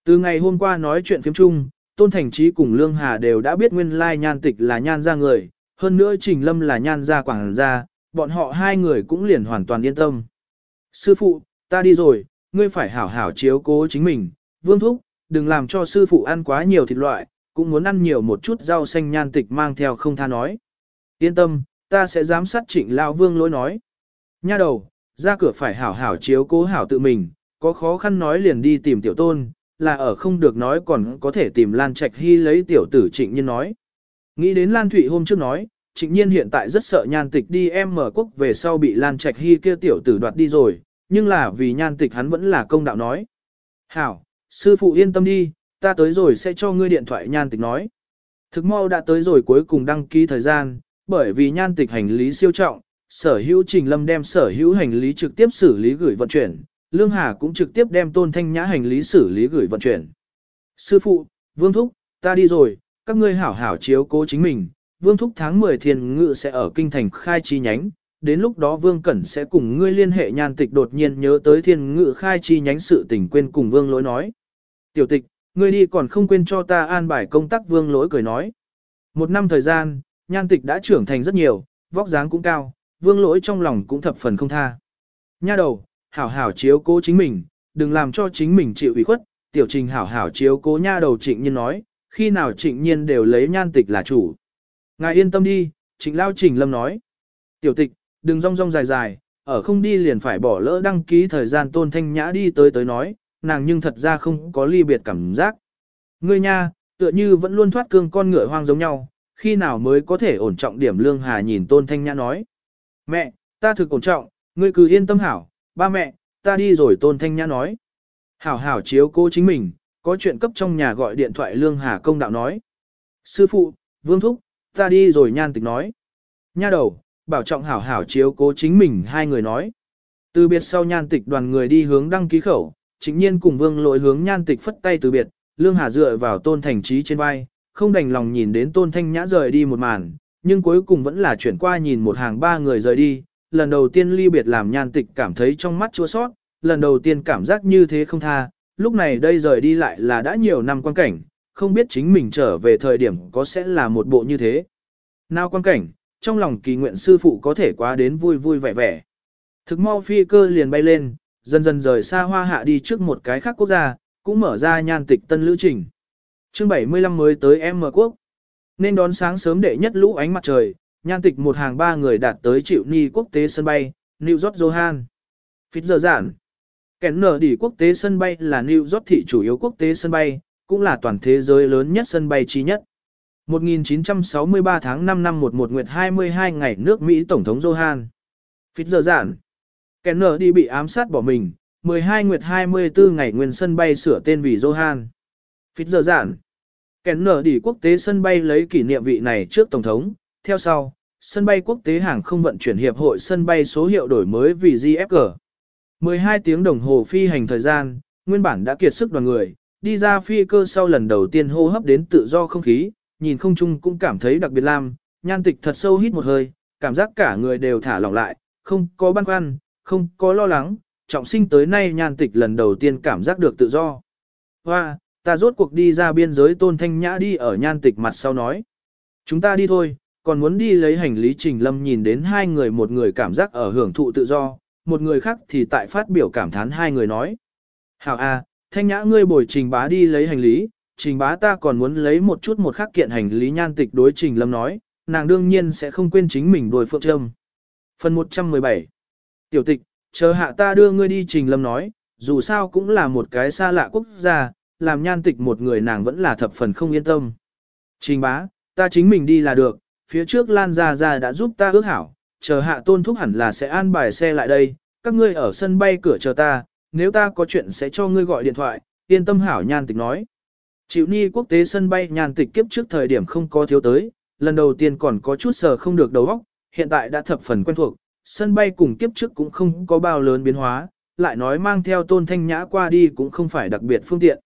Từ ngày hôm qua nói chuyện phiếm chung, tôn thành trí cùng lương hà đều đã biết nguyên lai nhan tịch là nhan ra người, hơn nữa trình lâm là nhan ra quảng gia, bọn họ hai người cũng liền hoàn toàn yên tâm. Sư phụ, ta đi rồi, ngươi phải hảo hảo chiếu cố chính mình, vương thúc, đừng làm cho sư phụ ăn quá nhiều thịt loại, cũng muốn ăn nhiều một chút rau xanh nhan tịch mang theo không tha nói. Yên tâm, ta sẽ giám sát trịnh lão vương lỗi nói. Nha đầu, ra cửa phải hảo hảo chiếu cố hảo tự mình, có khó khăn nói liền đi tìm tiểu tôn, là ở không được nói còn có thể tìm Lan Trạch Hy lấy tiểu tử trịnh nhiên nói. Nghĩ đến Lan Thụy hôm trước nói, trịnh nhiên hiện tại rất sợ nhan tịch đi em mở quốc về sau bị Lan Trạch Hy kia tiểu tử đoạt đi rồi, nhưng là vì nhan tịch hắn vẫn là công đạo nói. Hảo, sư phụ yên tâm đi, ta tới rồi sẽ cho ngươi điện thoại nhan tịch nói. Thực mau đã tới rồi cuối cùng đăng ký thời gian, bởi vì nhan tịch hành lý siêu trọng, sở hữu trình lâm đem sở hữu hành lý trực tiếp xử lý gửi vận chuyển, Lương Hà cũng trực tiếp đem tôn thanh nhã hành lý xử lý gửi vận chuyển. Sư phụ, Vương Thúc, ta đi rồi, các ngươi hảo hảo chiếu cố chính mình, Vương Thúc tháng 10 thiên ngự sẽ ở kinh thành khai chi nhánh, đến lúc đó Vương Cẩn sẽ cùng ngươi liên hệ nhan tịch đột nhiên nhớ tới thiên ngự khai chi nhánh sự tình quên cùng Vương lỗi nói. Tiểu tịch, ngươi đi còn không quên cho ta an bài công tác Vương lỗi cười nói. Một năm thời gian, nhan tịch đã trưởng thành rất nhiều, vóc dáng cũng cao, vương lỗi trong lòng cũng thập phần không tha. Nha đầu, hảo hảo chiếu cố chính mình, đừng làm cho chính mình chịu ủy khuất, tiểu trình hảo hảo chiếu cố nha đầu trịnh nhiên nói, khi nào trịnh nhiên đều lấy nhan tịch là chủ. Ngài yên tâm đi, trịnh lao trình lâm nói. Tiểu tịch, đừng rong rong dài dài, ở không đi liền phải bỏ lỡ đăng ký thời gian tôn thanh nhã đi tới tới nói, nàng nhưng thật ra không có ly biệt cảm giác. Ngươi nha, tựa như vẫn luôn thoát cương con ngựa hoang giống nhau, khi nào mới có thể ổn trọng điểm lương hà nhìn tôn thanh nhã nói. Mẹ, ta thực ổn trọng, Ngươi cứ yên tâm hảo, ba mẹ, ta đi rồi tôn thanh nhã nói. Hảo hảo chiếu cô chính mình, có chuyện cấp trong nhà gọi điện thoại lương hà công đạo nói. Sư phụ, vương thúc, ta đi rồi nhan tịch nói. Nha đầu, bảo trọng hảo hảo chiếu cố chính mình hai người nói. Từ biệt sau nhan tịch đoàn người đi hướng đăng ký khẩu, chính nhiên cùng vương lội hướng nhan tịch phất tay từ biệt, lương hà dựa vào tôn thành trí trên vai, không đành lòng nhìn đến tôn thanh nhã rời đi một màn, nhưng cuối cùng vẫn là chuyển qua nhìn một hàng ba người rời đi, lần đầu tiên ly biệt làm nhan tịch cảm thấy trong mắt chua sót, lần đầu tiên cảm giác như thế không tha, lúc này đây rời đi lại là đã nhiều năm quan cảnh, không biết chính mình trở về thời điểm có sẽ là một bộ như thế. Nào quan cảnh, trong lòng kỳ nguyện sư phụ có thể quá đến vui vui vẻ vẻ. Thực mau phi cơ liền bay lên, dần dần rời xa hoa hạ đi trước một cái khác quốc gia, cũng mở ra nhan tịch tân lữ trình chương 75 mới tới M quốc. Nên đón sáng sớm đệ nhất lũ ánh mặt trời, nhan tịch một hàng ba người đạt tới chịu ni quốc tế sân bay, New York Johan. Phít giờ giản. Kén nở đỉ quốc tế sân bay là New York thị chủ yếu quốc tế sân bay, cũng là toàn thế giới lớn nhất sân bay chi nhất. 1963 tháng 5 năm 11 nguyệt 22 ngày nước Mỹ Tổng thống Johan. Phít giờ giản. Kén nở đi bị ám sát bỏ mình, 12 nguyệt 24 ngày nguyên sân bay sửa tên vì Johan. Phít giờ giản. Kén nở đi quốc tế sân bay lấy kỷ niệm vị này trước Tổng thống, theo sau, sân bay quốc tế hàng không vận chuyển hiệp hội sân bay số hiệu đổi mới vì GFG. 12 tiếng đồng hồ phi hành thời gian, nguyên bản đã kiệt sức đoàn người, đi ra phi cơ sau lần đầu tiên hô hấp đến tự do không khí, nhìn không chung cũng cảm thấy đặc biệt lam, nhan tịch thật sâu hít một hơi, cảm giác cả người đều thả lỏng lại, không có băn khoăn, không có lo lắng, trọng sinh tới nay nhan tịch lần đầu tiên cảm giác được tự do. Hoa, ta rốt cuộc đi ra biên giới tôn thanh nhã đi ở nhan tịch mặt sau nói. Chúng ta đi thôi, còn muốn đi lấy hành lý trình lâm nhìn đến hai người một người cảm giác ở hưởng thụ tự do, một người khác thì tại phát biểu cảm thán hai người nói. Hảo a, thanh nhã ngươi bồi trình bá đi lấy hành lý, trình bá ta còn muốn lấy một chút một khắc kiện hành lý nhan tịch đối trình lâm nói, nàng đương nhiên sẽ không quên chính mình đồi phượng trâm. Phần 117 Tiểu tịch, chờ hạ ta đưa ngươi đi trình lâm nói, dù sao cũng là một cái xa lạ quốc gia, làm nhan tịch một người nàng vẫn là thập phần không yên tâm. Trình bá, ta chính mình đi là được, phía trước Lan Gia Gia đã giúp ta ước hảo, chờ hạ tôn thúc hẳn là sẽ an bài xe lại đây, các ngươi ở sân bay cửa chờ ta, nếu ta có chuyện sẽ cho ngươi gọi điện thoại, yên tâm hảo nhan tịch nói. Chịu ni quốc tế sân bay nhan tịch kiếp trước thời điểm không có thiếu tới, lần đầu tiên còn có chút sờ không được đầu óc, hiện tại đã thập phần quen thuộc, sân bay cùng kiếp trước cũng không có bao lớn biến hóa, lại nói mang theo tôn thanh nhã qua đi cũng không phải đặc biệt phương tiện.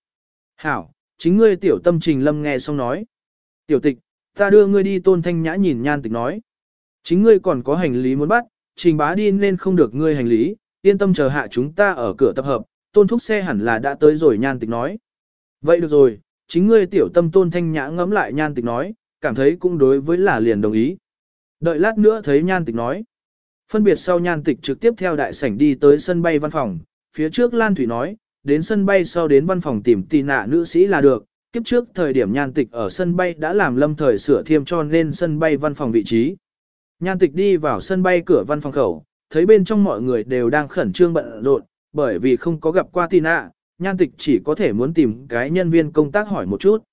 Hảo, chính ngươi tiểu tâm trình lâm nghe xong nói. Tiểu tịch, ta đưa ngươi đi tôn thanh nhã nhìn nhan tịch nói. Chính ngươi còn có hành lý muốn bắt, trình bá đi nên không được ngươi hành lý, yên tâm chờ hạ chúng ta ở cửa tập hợp, tôn thúc xe hẳn là đã tới rồi nhan tịch nói. Vậy được rồi, chính ngươi tiểu tâm tôn thanh nhã ngẫm lại nhan tịch nói, cảm thấy cũng đối với là liền đồng ý. Đợi lát nữa thấy nhan tịch nói. Phân biệt sau nhan tịch trực tiếp theo đại sảnh đi tới sân bay văn phòng, phía trước Lan Thủy nói, đến sân bay sau đến văn phòng tìm tì nạ nữ sĩ là được, kiếp trước thời điểm nhan tịch ở sân bay đã làm lâm thời sửa thiêm cho nên sân bay văn phòng vị trí. Nhan tịch đi vào sân bay cửa văn phòng khẩu, thấy bên trong mọi người đều đang khẩn trương bận rộn, bởi vì không có gặp qua Tina, nhan tịch chỉ có thể muốn tìm cái nhân viên công tác hỏi một chút.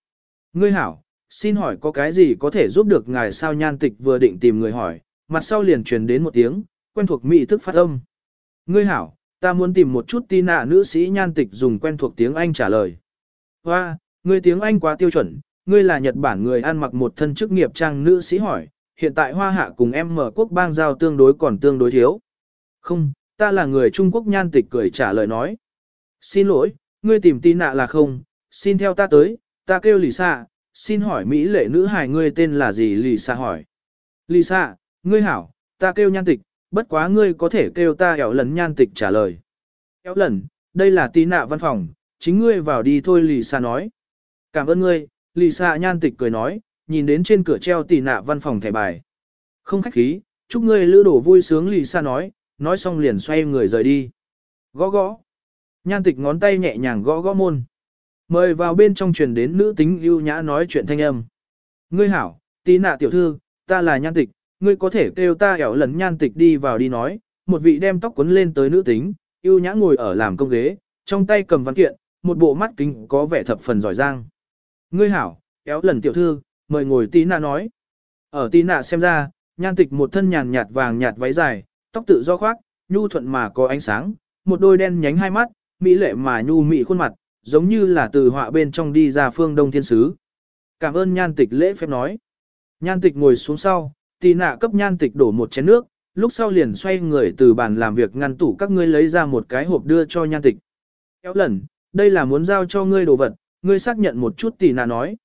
Ngươi hảo, xin hỏi có cái gì có thể giúp được ngài sao nhan tịch vừa định tìm người hỏi, mặt sau liền truyền đến một tiếng, quen thuộc mỹ thức phát âm. Ngươi hảo, ta muốn tìm một chút Tina nữ sĩ nhan tịch dùng quen thuộc tiếng Anh trả lời. Hoa, ngươi tiếng Anh quá tiêu chuẩn, ngươi là Nhật Bản người ăn mặc một thân chức nghiệp trang nữ sĩ hỏi, hiện tại Hoa Hạ cùng em mở quốc bang giao tương đối còn tương đối thiếu. Không, ta là người Trung Quốc nhan tịch cười trả lời nói. Xin lỗi, ngươi tìm tin nạ là không, xin theo ta tới, ta kêu lì xạ, xin hỏi Mỹ lệ nữ hài ngươi tên là gì lì xạ hỏi. Lì xạ, ngươi hảo, ta kêu nhan tịch, bất quá ngươi có thể kêu ta ẻo lần nhan tịch trả lời. Éo lần, đây là tí nạ văn phòng, chính ngươi vào đi thôi lì xa nói. Cảm ơn ngươi, lì xa nhan tịch cười nói, nhìn đến trên cửa treo tì nạ văn phòng thẻ bài. Không khách khí, chúc ngươi lữ đổ vui sướng lì xa nói, nói xong liền xoay người rời đi. Gõ gõ. Nhan tịch ngón tay nhẹ nhàng gõ gõ môn. Mời vào bên trong truyền đến nữ tính ưu nhã nói chuyện thanh âm. Ngươi hảo, tí nạ tiểu thư, ta là nhan tịch, ngươi có thể kêu ta ẻo lần nhan tịch đi vào đi nói. Một vị đem tóc quấn lên tới nữ tính, yêu nhã ngồi ở làm công ghế, trong tay cầm văn kiện, một bộ mắt kính có vẻ thập phần giỏi giang. Ngươi hảo, éo lần tiểu thư, mời ngồi tí nạ nói. Ở tí nạ xem ra, nhan tịch một thân nhàn nhạt vàng nhạt váy dài, tóc tự do khoác, nhu thuận mà có ánh sáng, một đôi đen nhánh hai mắt, mỹ lệ mà nhu mị khuôn mặt, giống như là từ họa bên trong đi ra phương đông thiên sứ. Cảm ơn nhan tịch lễ phép nói. Nhan tịch ngồi xuống sau, tì nạ cấp nhan tịch đổ một chén nước, lúc sau liền xoay người từ bàn làm việc ngăn tủ các ngươi lấy ra một cái hộp đưa cho nhan tịch. Kéo lần, đây là muốn giao cho ngươi đồ vật, ngươi xác nhận một chút tì nạ nói.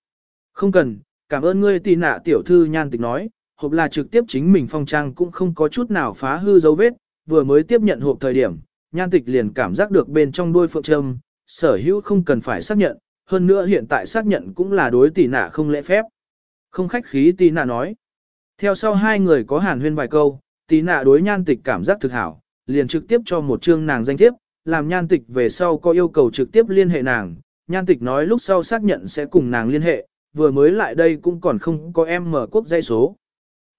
Không cần, cảm ơn ngươi tì nạ tiểu thư nhan tịch nói, hộp là trực tiếp chính mình phong trang cũng không có chút nào phá hư dấu vết, vừa mới tiếp nhận hộp thời điểm, nhan tịch liền cảm giác được bên trong đôi phượng trâm, sở hữu không cần phải xác nhận, hơn nữa hiện tại xác nhận cũng là đối tỷ nạ không lễ phép. Không khách khí tỷ nạ nói. Theo sau hai người có hàn huyên vài câu, tí nạ đối nhan tịch cảm giác thực hảo, liền trực tiếp cho một chương nàng danh thiếp, làm nhan tịch về sau có yêu cầu trực tiếp liên hệ nàng. Nhan tịch nói lúc sau xác nhận sẽ cùng nàng liên hệ, vừa mới lại đây cũng còn không có em mở quốc dây số.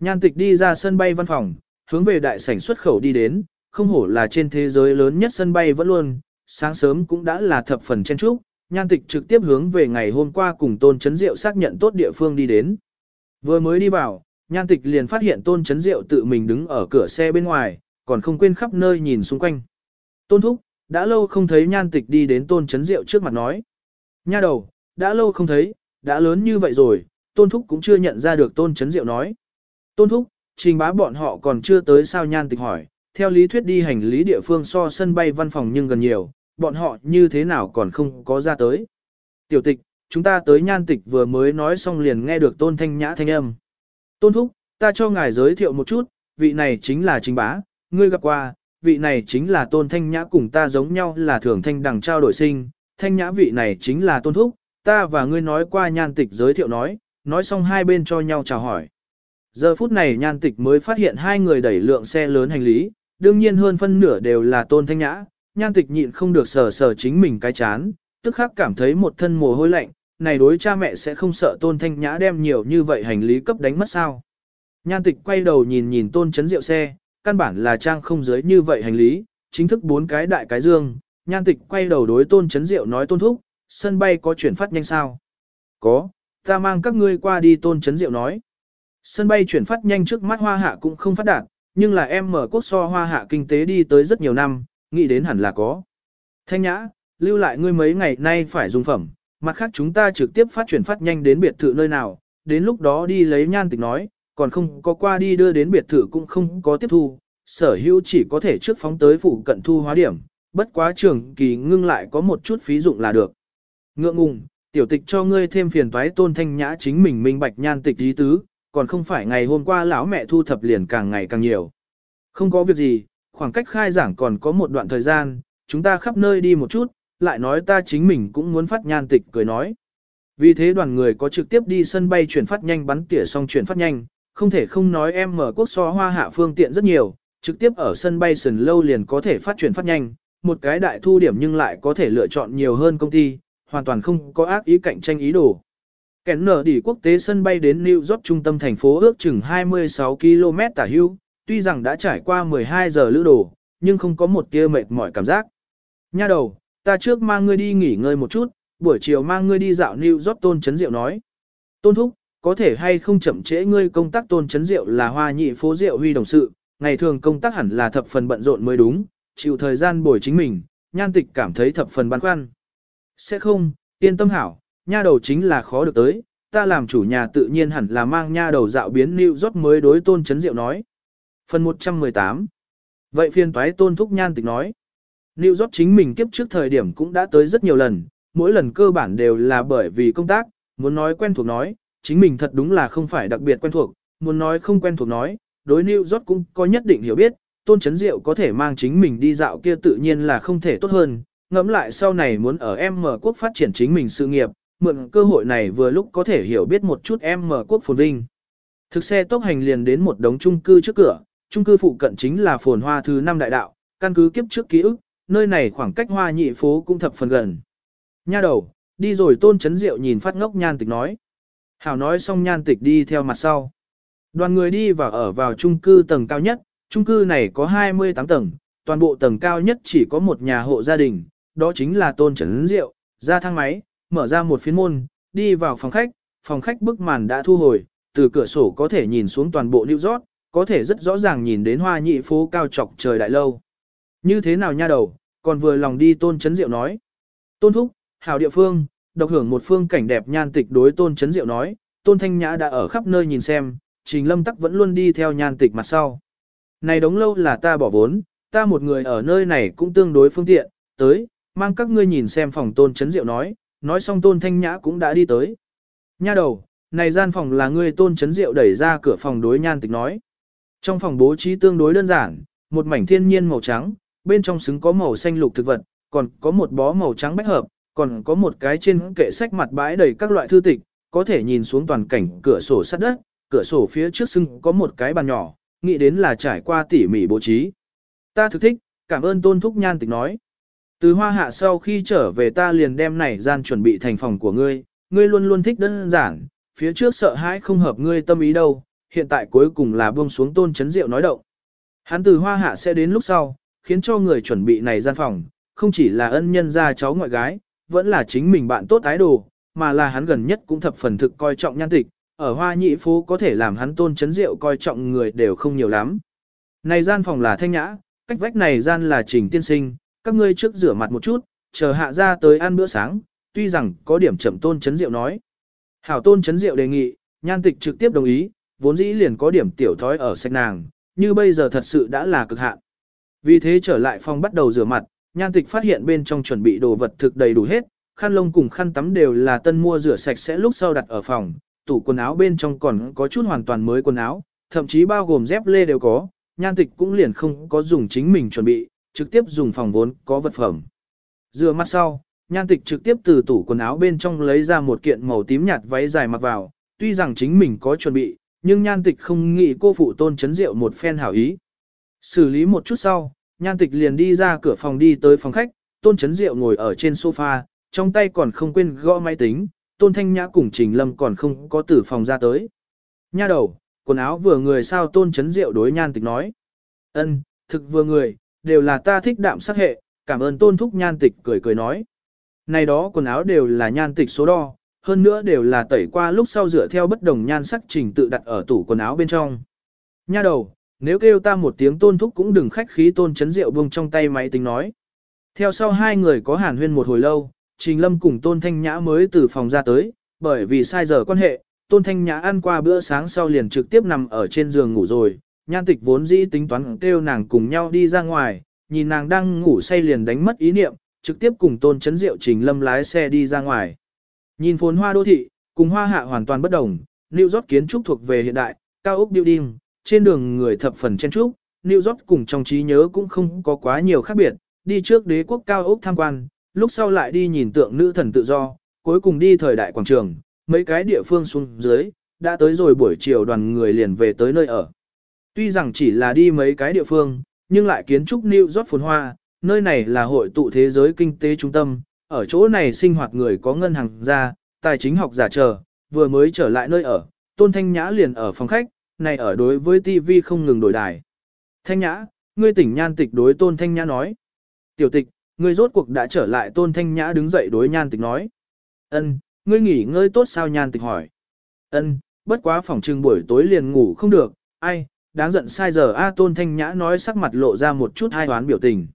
Nhan tịch đi ra sân bay văn phòng, hướng về đại sảnh xuất khẩu đi đến, không hổ là trên thế giới lớn nhất sân bay vẫn luôn, sáng sớm cũng đã là thập phần chen trúc, nhan tịch trực tiếp hướng về ngày hôm qua cùng Tôn Chấn Diệu xác nhận tốt địa phương đi đến. Vừa mới đi vào, nhan tịch liền phát hiện Tôn Chấn Diệu tự mình đứng ở cửa xe bên ngoài, còn không quên khắp nơi nhìn xung quanh. Tôn Thúc, đã lâu không thấy nhan tịch đi đến Tôn Chấn Diệu trước mặt nói. Nha đầu, đã lâu không thấy, đã lớn như vậy rồi, Tôn Thúc cũng chưa nhận ra được Tôn Chấn Diệu nói. Tôn Thúc, trình bá bọn họ còn chưa tới sao nhan tịch hỏi, theo lý thuyết đi hành lý địa phương so sân bay văn phòng nhưng gần nhiều, bọn họ như thế nào còn không có ra tới. Tiểu tịch, chúng ta tới nhan tịch vừa mới nói xong liền nghe được tôn thanh nhã thanh âm. Tôn thúc, ta cho ngài giới thiệu một chút, vị này chính là trình bá, ngươi gặp qua, vị này chính là tôn thanh nhã cùng ta giống nhau là thường thanh đằng trao đổi sinh, thanh nhã vị này chính là tôn thúc, ta và ngươi nói qua nhan tịch giới thiệu nói, nói xong hai bên cho nhau chào hỏi. Giờ phút này nhan tịch mới phát hiện hai người đẩy lượng xe lớn hành lý, đương nhiên hơn phân nửa đều là tôn thanh nhã, nhan tịch nhịn không được sờ sờ chính mình cái chán, tức khắc cảm thấy một thân mồ hôi lạnh, này đối cha mẹ sẽ không sợ tôn thanh nhã đem nhiều như vậy hành lý cấp đánh mất sao. Nhan tịch quay đầu nhìn nhìn tôn chấn rượu xe, căn bản là trang không giới như vậy hành lý, chính thức bốn cái đại cái dương, nhan tịch quay đầu đối tôn chấn rượu nói tôn thúc, sân bay có chuyển phát nhanh sao? Có, ta mang các ngươi qua đi tôn chấn rượu nói. Sân bay chuyển phát nhanh trước mắt hoa hạ cũng không phát đạt, nhưng là em mở quốc so hoa hạ kinh tế đi tới rất nhiều năm, nghĩ đến hẳn là có. Thanh nhã, lưu lại ngươi mấy ngày nay phải dùng phẩm, mặt khác chúng ta trực tiếp phát chuyển phát nhanh đến biệt thự nơi nào, đến lúc đó đi lấy nhan tịch nói, còn không có qua đi đưa đến biệt thự cũng không có tiếp thu, sở hữu chỉ có thể trước phóng tới phụ cận thu hóa điểm, bất quá trường kỳ ngưng lại có một chút phí dụng là được. Ngượng ngùng, tiểu tịch cho ngươi thêm phiền toái tôn thanh nhã chính mình minh bạch nhan tịch ý tứ, còn không phải ngày hôm qua lão mẹ thu thập liền càng ngày càng nhiều. Không có việc gì, khoảng cách khai giảng còn có một đoạn thời gian, chúng ta khắp nơi đi một chút, lại nói ta chính mình cũng muốn phát nhan tịch cười nói. Vì thế đoàn người có trực tiếp đi sân bay chuyển phát nhanh bắn tỉa xong chuyển phát nhanh, không thể không nói em mở quốc so hoa hạ phương tiện rất nhiều, trực tiếp ở sân bay sần lâu liền có thể phát chuyển phát nhanh, một cái đại thu điểm nhưng lại có thể lựa chọn nhiều hơn công ty, hoàn toàn không có ác ý cạnh tranh ý đồ. Kén nở đỉ quốc tế sân bay đến New York trung tâm thành phố ước chừng 26 km tả hưu, tuy rằng đã trải qua 12 giờ lữ đồ, nhưng không có một tia mệt mỏi cảm giác. Nha đầu, ta trước mang ngươi đi nghỉ ngơi một chút, buổi chiều mang ngươi đi dạo New York tôn chấn diệu nói. Tôn thúc, có thể hay không chậm trễ ngươi công tác tôn chấn diệu là hoa nhị phố diệu huy đồng sự, ngày thường công tác hẳn là thập phần bận rộn mới đúng, chịu thời gian bồi chính mình, nhan tịch cảm thấy thập phần băn khoăn. Sẽ không, yên tâm hảo, nha đầu chính là khó được tới, ta làm chủ nhà tự nhiên hẳn là mang nha đầu dạo biến New York mới đối tôn chấn diệu nói. Phần 118 Vậy phiên toái tôn thúc nhan tịch nói. New York chính mình kiếp trước thời điểm cũng đã tới rất nhiều lần, mỗi lần cơ bản đều là bởi vì công tác, muốn nói quen thuộc nói, chính mình thật đúng là không phải đặc biệt quen thuộc, muốn nói không quen thuộc nói, đối New York cũng có nhất định hiểu biết, tôn chấn diệu có thể mang chính mình đi dạo kia tự nhiên là không thể tốt hơn, ngẫm lại sau này muốn ở M quốc phát triển chính mình sự nghiệp, mượn cơ hội này vừa lúc có thể hiểu biết một chút M quốc phồn vinh. Thực xe tốc hành liền đến một đống chung cư trước cửa, chung cư phụ cận chính là phồn hoa thứ năm đại đạo, căn cứ kiếp trước ký ức, nơi này khoảng cách hoa nhị phố cũng thập phần gần. Nha đầu, đi rồi tôn chấn rượu nhìn phát ngốc nhan tịch nói. Hảo nói xong nhan tịch đi theo mặt sau. Đoàn người đi vào ở vào trung cư tầng cao nhất, Trung cư này có 28 tầng, toàn bộ tầng cao nhất chỉ có một nhà hộ gia đình, đó chính là tôn chấn rượu, ra thang máy, mở ra một phiến môn, đi vào phòng khách, phòng khách bức màn đã thu hồi, từ cửa sổ có thể nhìn xuống toàn bộ New York, có thể rất rõ ràng nhìn đến hoa nhị phố cao trọc trời đại lâu. Như thế nào nha đầu, còn vừa lòng đi tôn chấn diệu nói. Tôn thúc, hảo địa phương, độc hưởng một phương cảnh đẹp nhan tịch đối tôn chấn diệu nói, tôn thanh nhã đã ở khắp nơi nhìn xem, trình lâm tắc vẫn luôn đi theo nhan tịch mặt sau. Này đống lâu là ta bỏ vốn, ta một người ở nơi này cũng tương đối phương tiện, tới, mang các ngươi nhìn xem phòng tôn chấn diệu nói, nói xong tôn thanh nhã cũng đã đi tới. Nha đầu, này gian phòng là ngươi tôn chấn diệu đẩy ra cửa phòng đối nhan tịch nói. Trong phòng bố trí tương đối đơn giản, một mảnh thiên nhiên màu trắng, bên trong xứng có màu xanh lục thực vật, còn có một bó màu trắng bách hợp, còn có một cái trên kệ sách mặt bãi đầy các loại thư tịch, có thể nhìn xuống toàn cảnh cửa sổ sắt đất, cửa sổ phía trước sưng có một cái bàn nhỏ, nghĩ đến là trải qua tỉ mỉ bố trí. Ta thực thích, cảm ơn tôn thúc nhan tịch nói. Từ hoa hạ sau khi trở về ta liền đem này gian chuẩn bị thành phòng của ngươi, ngươi luôn luôn thích đơn giản, phía trước sợ hãi không hợp ngươi tâm ý đâu, hiện tại cuối cùng là buông xuống tôn chấn rượu nói động. Hắn từ hoa hạ sẽ đến lúc sau, khiến cho người chuẩn bị này gian phòng, không chỉ là ân nhân gia cháu ngoại gái, vẫn là chính mình bạn tốt ái đồ, mà là hắn gần nhất cũng thập phần thực coi trọng nhan tịch, ở hoa nhị phố có thể làm hắn tôn chấn rượu coi trọng người đều không nhiều lắm. Này gian phòng là thanh nhã, cách vách này gian là trình tiên sinh, các ngươi trước rửa mặt một chút, chờ hạ ra tới ăn bữa sáng, tuy rằng có điểm chậm tôn chấn rượu nói. Hảo tôn chấn rượu đề nghị, nhan tịch trực tiếp đồng ý, vốn dĩ liền có điểm tiểu thói ở sạch nàng, như bây giờ thật sự đã là cực hạn. Vì thế trở lại phòng bắt đầu rửa mặt, nhan tịch phát hiện bên trong chuẩn bị đồ vật thực đầy đủ hết, khăn lông cùng khăn tắm đều là tân mua rửa sạch sẽ lúc sau đặt ở phòng, tủ quần áo bên trong còn có chút hoàn toàn mới quần áo, thậm chí bao gồm dép lê đều có, nhan tịch cũng liền không có dùng chính mình chuẩn bị, trực tiếp dùng phòng vốn có vật phẩm. Rửa mặt sau, nhan tịch trực tiếp từ tủ quần áo bên trong lấy ra một kiện màu tím nhạt váy dài mặc vào, tuy rằng chính mình có chuẩn bị, nhưng nhan tịch không nghĩ cô phụ tôn chấn rượu một phen hảo ý. Xử lý một chút sau, nhan tịch liền đi ra cửa phòng đi tới phòng khách, tôn chấn diệu ngồi ở trên sofa, trong tay còn không quên gõ máy tính, tôn thanh nhã cùng trình lâm còn không có tử phòng ra tới. Nha đầu, quần áo vừa người sao tôn chấn diệu đối nhan tịch nói. ân thực vừa người, đều là ta thích đạm sắc hệ, cảm ơn tôn thúc nhan tịch cười cười nói. Này đó quần áo đều là nhan tịch số đo, hơn nữa đều là tẩy qua lúc sau dựa theo bất đồng nhan sắc trình tự đặt ở tủ quần áo bên trong. Nha đầu, nếu kêu ta một tiếng tôn thúc cũng đừng khách khí tôn chấn rượu buông trong tay máy tính nói. Theo sau hai người có hàn huyên một hồi lâu, Trình Lâm cùng Tôn Thanh Nhã mới từ phòng ra tới, bởi vì sai giờ quan hệ, Tôn Thanh Nhã ăn qua bữa sáng sau liền trực tiếp nằm ở trên giường ngủ rồi, nhan tịch vốn dĩ tính toán kêu nàng cùng nhau đi ra ngoài, nhìn nàng đang ngủ say liền đánh mất ý niệm, trực tiếp cùng Tôn Chấn Diệu Trình Lâm lái xe đi ra ngoài. Nhìn phồn hoa đô thị, cùng hoa hạ hoàn toàn bất đồng, New York kiến trúc thuộc về hiện đại, cao ốc building, trên đường người thập phần chen trúc, New York cùng trong trí nhớ cũng không có quá nhiều khác biệt, đi trước đế quốc cao ốc tham quan, lúc sau lại đi nhìn tượng nữ thần tự do, cuối cùng đi thời đại quảng trường, mấy cái địa phương xuống dưới, đã tới rồi buổi chiều đoàn người liền về tới nơi ở. Tuy rằng chỉ là đi mấy cái địa phương, nhưng lại kiến trúc New York phồn hoa, nơi này là hội tụ thế giới kinh tế trung tâm, ở chỗ này sinh hoạt người có ngân hàng ra, tài chính học giả chờ, vừa mới trở lại nơi ở, Tôn Thanh Nhã liền ở phòng khách, này ở đối với TV không ngừng đổi đài. Thanh Nhã, ngươi tỉnh nhan tịch đối Tôn Thanh Nhã nói. Tiểu tịch, ngươi rốt cuộc đã trở lại Tôn Thanh Nhã đứng dậy đối nhan tịch nói. Ân, ngươi nghỉ ngơi tốt sao nhan tịch hỏi. Ân, bất quá phòng trưng buổi tối liền ngủ không được, ai, đáng giận sai giờ A Tôn Thanh Nhã nói sắc mặt lộ ra một chút hai toán biểu tình.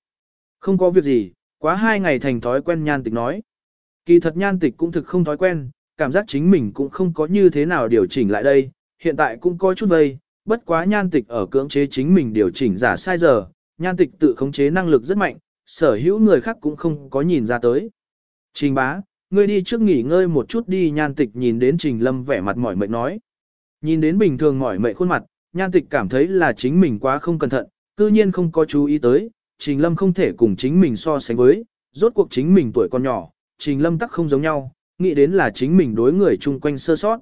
Không có việc gì, quá hai ngày thành thói quen nhan tịch nói. Kỳ thật nhan tịch cũng thực không thói quen, cảm giác chính mình cũng không có như thế nào điều chỉnh lại đây, hiện tại cũng có chút vây, bất quá nhan tịch ở cưỡng chế chính mình điều chỉnh giả sai giờ, nhan tịch tự khống chế năng lực rất mạnh, sở hữu người khác cũng không có nhìn ra tới. Trình bá, ngươi đi trước nghỉ ngơi một chút đi nhan tịch nhìn đến trình lâm vẻ mặt mỏi mệt nói. Nhìn đến bình thường mỏi mệt khuôn mặt, nhan tịch cảm thấy là chính mình quá không cẩn thận, cư nhiên không có chú ý tới, trình lâm không thể cùng chính mình so sánh với, rốt cuộc chính mình tuổi còn nhỏ, trình lâm tắc không giống nhau, nghĩ đến là chính mình đối người chung quanh sơ sót.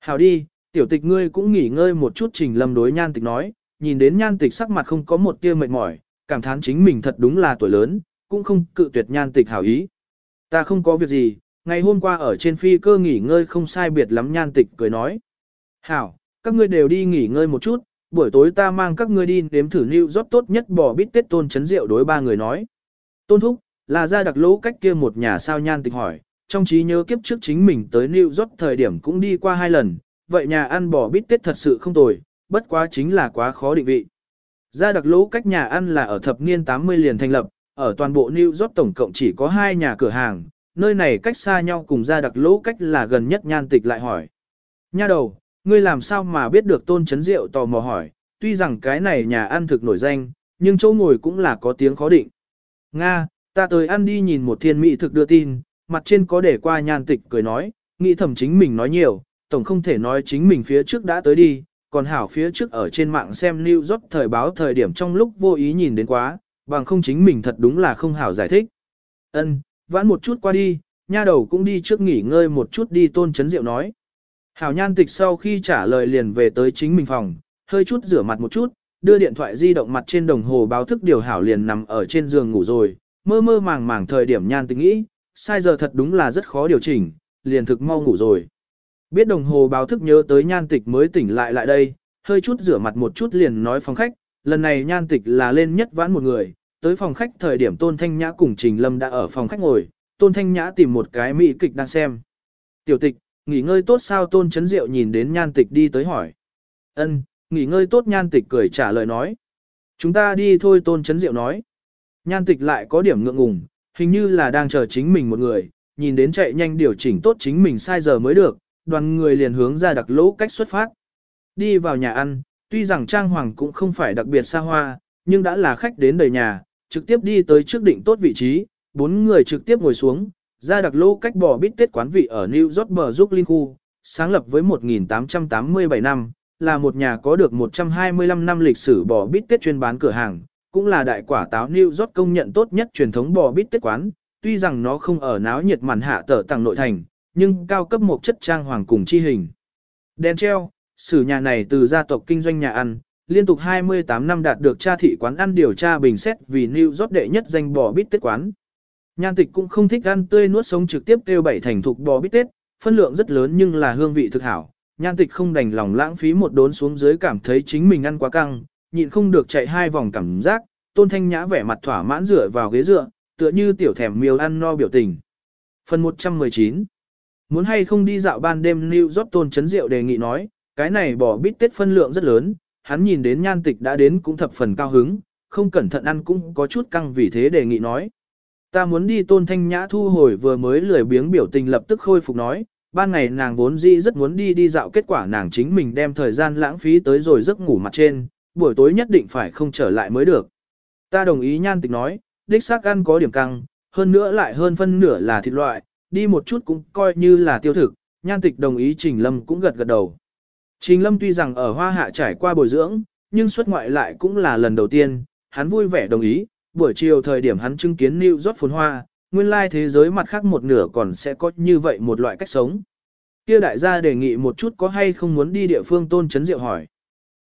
Hào đi, tiểu tịch ngươi cũng nghỉ ngơi một chút trình lâm đối nhan tịch nói, nhìn đến nhan tịch sắc mặt không có một tia mệt mỏi, cảm thán chính mình thật đúng là tuổi lớn, cũng không cự tuyệt nhan tịch hảo ý. Ta không có việc gì, ngày hôm qua ở trên phi cơ nghỉ ngơi không sai biệt lắm nhan tịch cười nói. Hảo, các ngươi đều đi nghỉ ngơi một chút, buổi tối ta mang các ngươi đi nếm thử lưu rót tốt nhất bò bít tết tôn chấn rượu đối ba người nói. Tôn thúc, là ra đặc lỗ cách kia một nhà sao nhan tịch hỏi, trong trí nhớ kiếp trước chính mình tới New York thời điểm cũng đi qua hai lần, vậy nhà ăn bò bít tết thật sự không tồi, bất quá chính là quá khó định vị. Gia đặc lỗ cách nhà ăn là ở thập niên 80 liền thành lập, ở toàn bộ New York tổng cộng chỉ có hai nhà cửa hàng, nơi này cách xa nhau cùng gia đặc lỗ cách là gần nhất nhan tịch lại hỏi. Nha đầu, ngươi làm sao mà biết được tôn chấn rượu tò mò hỏi, tuy rằng cái này nhà ăn thực nổi danh, nhưng chỗ ngồi cũng là có tiếng khó định. Nga, ta tới ăn đi nhìn một thiên mỹ thực đưa tin, mặt trên có để qua nhan tịch cười nói, nghĩ thầm chính mình nói nhiều, tổng không thể nói chính mình phía trước đã tới đi, còn hảo phía trước ở trên mạng xem New York thời báo thời điểm trong lúc vô ý nhìn đến quá, bằng không chính mình thật đúng là không hảo giải thích. Ân, vãn một chút qua đi, nha đầu cũng đi trước nghỉ ngơi một chút đi tôn chấn diệu nói. Hảo nhan tịch sau khi trả lời liền về tới chính mình phòng, hơi chút rửa mặt một chút, đưa điện thoại di động mặt trên đồng hồ báo thức điều hảo liền nằm ở trên giường ngủ rồi, mơ mơ màng màng thời điểm nhan tịch nghĩ, sai giờ thật đúng là rất khó điều chỉnh, liền thực mau ngủ rồi. Biết đồng hồ báo thức nhớ tới nhan tịch mới tỉnh lại lại đây, hơi chút rửa mặt một chút liền nói phòng khách, lần này nhan tịch là lên nhất vãn một người, tới phòng khách thời điểm Tôn Thanh Nhã cùng Trình Lâm đã ở phòng khách ngồi, Tôn Thanh Nhã tìm một cái mỹ kịch đang xem. Tiểu tịch, nghỉ ngơi tốt sao Tôn Chấn Diệu nhìn đến nhan tịch đi tới hỏi. Ân, nghỉ ngơi tốt nhan tịch cười trả lời nói. Chúng ta đi thôi Tôn Chấn Diệu nói. Nhan tịch lại có điểm ngượng ngùng, hình như là đang chờ chính mình một người, nhìn đến chạy nhanh điều chỉnh tốt chính mình sai giờ mới được, đoàn người liền hướng ra đặc lỗ cách xuất phát. Đi vào nhà ăn, tuy rằng trang hoàng cũng không phải đặc biệt xa hoa, nhưng đã là khách đến đầy nhà, trực tiếp đi tới trước định tốt vị trí, bốn người trực tiếp ngồi xuống, ra đặc lỗ cách bò bít tết quán vị ở New York bờ giúp Linh khu, sáng lập với 1887 năm, là một nhà có được 125 năm lịch sử bò bít tết chuyên bán cửa hàng, cũng là đại quả táo New York công nhận tốt nhất truyền thống bò bít tết quán, tuy rằng nó không ở náo nhiệt màn hạ tở tầng nội thành, nhưng cao cấp một chất trang hoàng cùng chi hình. Đèn treo, sử nhà này từ gia tộc kinh doanh nhà ăn, liên tục 28 năm đạt được tra thị quán ăn điều tra bình xét vì New York đệ nhất danh bò bít tết quán. Nhan tịch cũng không thích ăn tươi nuốt sống trực tiếp kêu bảy thành thục bò bít tết, phân lượng rất lớn nhưng là hương vị thực hảo. Nhan tịch không đành lòng lãng phí một đốn xuống dưới cảm thấy chính mình ăn quá căng, nhịn không được chạy hai vòng cảm giác, tôn thanh nhã vẻ mặt thỏa mãn rửa vào ghế dựa, tựa như tiểu thèm miêu ăn no biểu tình. Phần 119 Muốn hay không đi dạo ban đêm New York tôn chấn rượu đề nghị nói, cái này bỏ bít tết phân lượng rất lớn, hắn nhìn đến nhan tịch đã đến cũng thập phần cao hứng, không cẩn thận ăn cũng có chút căng vì thế đề nghị nói. Ta muốn đi tôn thanh nhã thu hồi vừa mới lười biếng biểu tình lập tức khôi phục nói, ban ngày nàng vốn dĩ rất muốn đi đi dạo kết quả nàng chính mình đem thời gian lãng phí tới rồi giấc ngủ mặt trên, buổi tối nhất định phải không trở lại mới được. Ta đồng ý nhan tịch nói, đích xác ăn có điểm căng, hơn nữa lại hơn phân nửa là thịt loại, đi một chút cũng coi như là tiêu thực, nhan tịch đồng ý Trình Lâm cũng gật gật đầu. Trình Lâm tuy rằng ở Hoa Hạ trải qua bồi dưỡng, nhưng xuất ngoại lại cũng là lần đầu tiên, hắn vui vẻ đồng ý, buổi chiều thời điểm hắn chứng kiến New York phồn hoa, nguyên lai thế giới mặt khác một nửa còn sẽ có như vậy một loại cách sống. Kia đại gia đề nghị một chút có hay không muốn đi địa phương Tôn Chấn Diệu hỏi.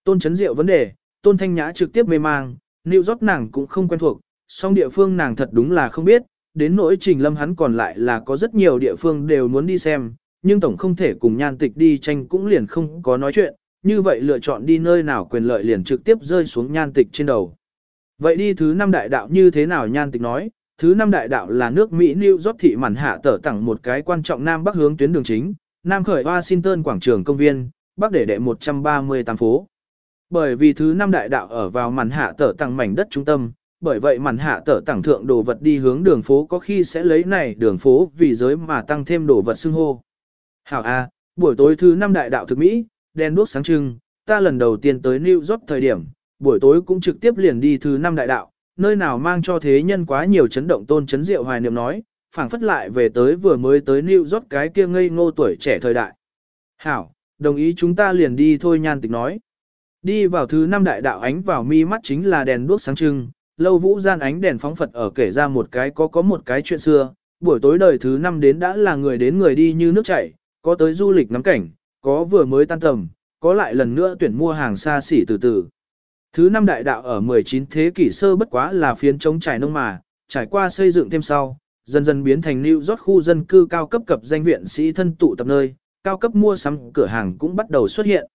Tôn Chấn Diệu vấn đề, Tôn Thanh Nhã trực tiếp mê mang, New York nàng cũng không quen thuộc, song địa phương nàng thật đúng là không biết, đến nỗi trình lâm hắn còn lại là có rất nhiều địa phương đều muốn đi xem, nhưng tổng không thể cùng nhan tịch đi tranh cũng liền không có nói chuyện, như vậy lựa chọn đi nơi nào quyền lợi liền trực tiếp rơi xuống nhan tịch trên đầu. Vậy đi thứ năm đại đạo như thế nào nhan tịch nói, thứ năm đại đạo là nước Mỹ New York thị mản hạ tở tặng một cái quan trọng nam bắc hướng tuyến đường chính, nam khởi Washington quảng trường công viên, bắc để đệ 138 phố. Bởi vì thứ năm đại đạo ở vào mản hạ tở tặng mảnh đất trung tâm, bởi vậy màn hạ tở tặng thượng đồ vật đi hướng đường phố có khi sẽ lấy này đường phố vì giới mà tăng thêm đồ vật xưng hô. Hảo A, buổi tối thứ năm đại đạo thực Mỹ, đèn đuốc sáng trưng, ta lần đầu tiên tới New York thời điểm, buổi tối cũng trực tiếp liền đi thứ năm đại đạo, nơi nào mang cho thế nhân quá nhiều chấn động tôn chấn diệu hoài niệm nói, phảng phất lại về tới vừa mới tới New York cái kia ngây ngô tuổi trẻ thời đại. Hảo, đồng ý chúng ta liền đi thôi nhan tịch nói. Đi vào thứ năm đại đạo ánh vào mi mắt chính là đèn đuốc sáng trưng, lâu vũ gian ánh đèn phóng Phật ở kể ra một cái có có một cái chuyện xưa, buổi tối đời thứ năm đến đã là người đến người đi như nước chảy, có tới du lịch ngắm cảnh, có vừa mới tan tầm, có lại lần nữa tuyển mua hàng xa xỉ từ từ. Thứ năm đại đạo ở 19 thế kỷ sơ bất quá là phiến chống trải nông mà, trải qua xây dựng thêm sau, dần dần biến thành lưu rót khu dân cư cao cấp cập danh viện sĩ thân tụ tập nơi, cao cấp mua sắm cửa hàng cũng bắt đầu xuất hiện.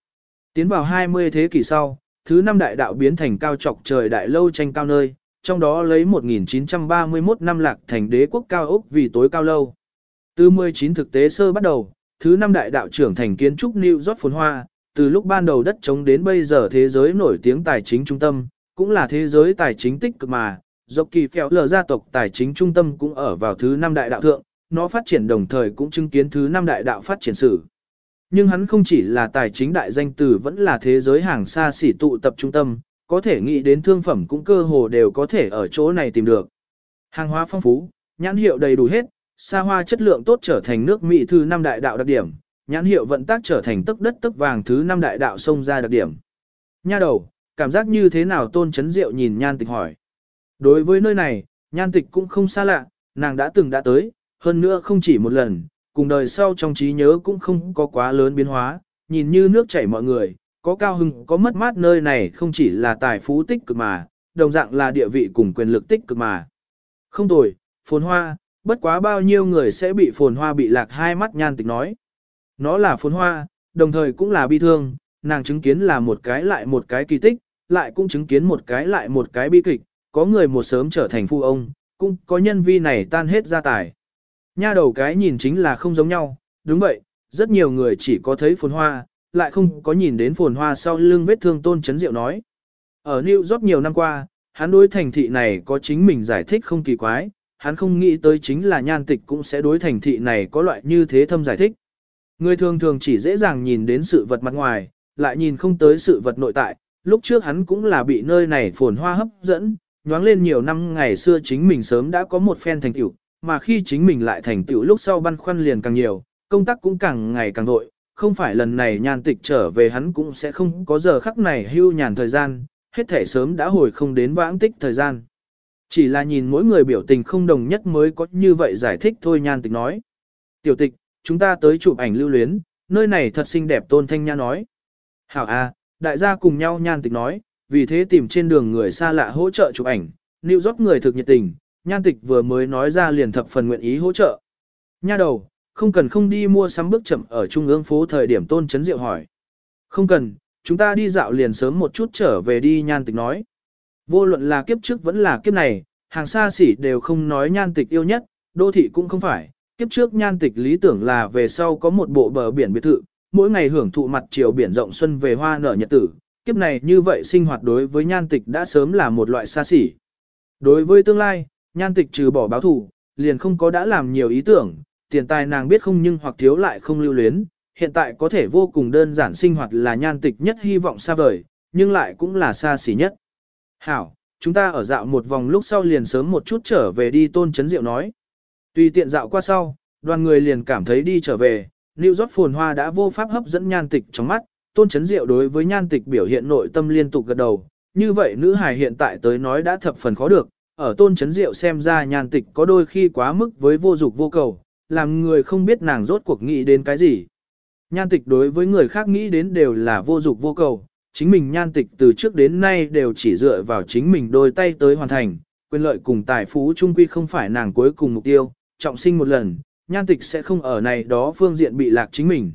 Tiến vào 20 thế kỷ sau, thứ năm đại đạo biến thành cao trọc trời đại lâu tranh cao nơi, trong đó lấy 1931 năm lạc thành đế quốc cao ốc vì tối cao lâu. Từ 19 thực tế sơ bắt đầu, thứ năm đại đạo trưởng thành kiến trúc New York phồn hoa, từ lúc ban đầu đất chống đến bây giờ thế giới nổi tiếng tài chính trung tâm, cũng là thế giới tài chính tích cực mà, dọc kỳ phèo lờ gia tộc tài chính trung tâm cũng ở vào thứ năm đại đạo thượng, nó phát triển đồng thời cũng chứng kiến thứ năm đại đạo phát triển sử. Nhưng hắn không chỉ là tài chính đại danh từ vẫn là thế giới hàng xa xỉ tụ tập trung tâm, có thể nghĩ đến thương phẩm cũng cơ hồ đều có thể ở chỗ này tìm được. Hàng hóa phong phú, nhãn hiệu đầy đủ hết, xa hoa chất lượng tốt trở thành nước Mỹ thứ năm đại đạo đặc điểm, nhãn hiệu vận tác trở thành tức đất tức vàng thứ năm đại đạo sông ra đặc điểm. Nha đầu, cảm giác như thế nào tôn chấn diệu nhìn nhan tịch hỏi. Đối với nơi này, nhan tịch cũng không xa lạ, nàng đã từng đã tới, hơn nữa không chỉ một lần, cùng đời sau trong trí nhớ cũng không có quá lớn biến hóa, nhìn như nước chảy mọi người, có cao hưng, có mất mát nơi này không chỉ là tài phú tích cực mà, đồng dạng là địa vị cùng quyền lực tích cực mà. Không tồi, phồn hoa, bất quá bao nhiêu người sẽ bị phồn hoa bị lạc hai mắt nhan tịch nói. Nó là phồn hoa, đồng thời cũng là bi thương, nàng chứng kiến là một cái lại một cái kỳ tích, lại cũng chứng kiến một cái lại một cái bi kịch, có người một sớm trở thành phu ông, cũng có nhân vi này tan hết gia tài. Nha đầu cái nhìn chính là không giống nhau, đúng vậy, rất nhiều người chỉ có thấy phồn hoa, lại không có nhìn đến phồn hoa sau lưng vết thương tôn chấn diệu nói. Ở New York nhiều năm qua, hắn đối thành thị này có chính mình giải thích không kỳ quái, hắn không nghĩ tới chính là nhan tịch cũng sẽ đối thành thị này có loại như thế thâm giải thích. Người thường thường chỉ dễ dàng nhìn đến sự vật mặt ngoài, lại nhìn không tới sự vật nội tại, lúc trước hắn cũng là bị nơi này phồn hoa hấp dẫn, nhoáng lên nhiều năm ngày xưa chính mình sớm đã có một phen thành tựu, mà khi chính mình lại thành tựu lúc sau băn khoăn liền càng nhiều, công tác cũng càng ngày càng vội, không phải lần này nhan tịch trở về hắn cũng sẽ không có giờ khắc này hưu nhàn thời gian, hết thể sớm đã hồi không đến vãng tích thời gian. Chỉ là nhìn mỗi người biểu tình không đồng nhất mới có như vậy giải thích thôi nhan tịch nói. Tiểu tịch, chúng ta tới chụp ảnh lưu luyến, nơi này thật xinh đẹp tôn thanh nha nói. Hảo a, đại gia cùng nhau nhan tịch nói, vì thế tìm trên đường người xa lạ hỗ trợ chụp ảnh, New York người thực nhiệt tình, nhan tịch vừa mới nói ra liền thập phần nguyện ý hỗ trợ. Nha đầu, không cần không đi mua sắm bước chậm ở trung ương phố thời điểm tôn chấn diệu hỏi. Không cần, chúng ta đi dạo liền sớm một chút trở về đi nhan tịch nói. Vô luận là kiếp trước vẫn là kiếp này, hàng xa xỉ đều không nói nhan tịch yêu nhất, đô thị cũng không phải. Kiếp trước nhan tịch lý tưởng là về sau có một bộ bờ biển biệt thự, mỗi ngày hưởng thụ mặt chiều biển rộng xuân về hoa nở nhật tử. Kiếp này như vậy sinh hoạt đối với nhan tịch đã sớm là một loại xa xỉ. Đối với tương lai, nhan tịch trừ bỏ báo thủ, liền không có đã làm nhiều ý tưởng, tiền tài nàng biết không nhưng hoặc thiếu lại không lưu luyến, hiện tại có thể vô cùng đơn giản sinh hoạt là nhan tịch nhất hy vọng xa vời, nhưng lại cũng là xa xỉ nhất. Hảo, chúng ta ở dạo một vòng lúc sau liền sớm một chút trở về đi tôn chấn diệu nói. Tùy tiện dạo qua sau, đoàn người liền cảm thấy đi trở về, New York phồn hoa đã vô pháp hấp dẫn nhan tịch trong mắt, tôn chấn diệu đối với nhan tịch biểu hiện nội tâm liên tục gật đầu, như vậy nữ hài hiện tại tới nói đã thập phần khó được, ở tôn chấn diệu xem ra nhàn tịch có đôi khi quá mức với vô dục vô cầu, làm người không biết nàng rốt cuộc nghĩ đến cái gì. Nhan tịch đối với người khác nghĩ đến đều là vô dục vô cầu, chính mình nhan tịch từ trước đến nay đều chỉ dựa vào chính mình đôi tay tới hoàn thành, quyền lợi cùng tài phú trung quy không phải nàng cuối cùng mục tiêu, trọng sinh một lần, nhan tịch sẽ không ở này đó phương diện bị lạc chính mình.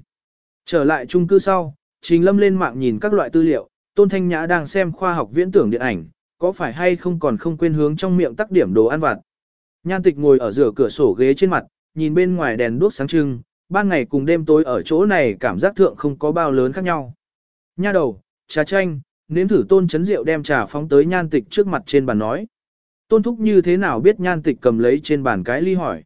Trở lại trung cư sau, Trình Lâm lên mạng nhìn các loại tư liệu, Tôn Thanh Nhã đang xem khoa học viễn tưởng điện ảnh, có phải hay không còn không quên hướng trong miệng tắc điểm đồ ăn vặt. Nhan tịch ngồi ở giữa cửa sổ ghế trên mặt, nhìn bên ngoài đèn đuốc sáng trưng, ban ngày cùng đêm tối ở chỗ này cảm giác thượng không có bao lớn khác nhau. Nha đầu, trà chanh, nếm thử tôn chấn rượu đem trà phóng tới nhan tịch trước mặt trên bàn nói. Tôn thúc như thế nào biết nhan tịch cầm lấy trên bàn cái ly hỏi.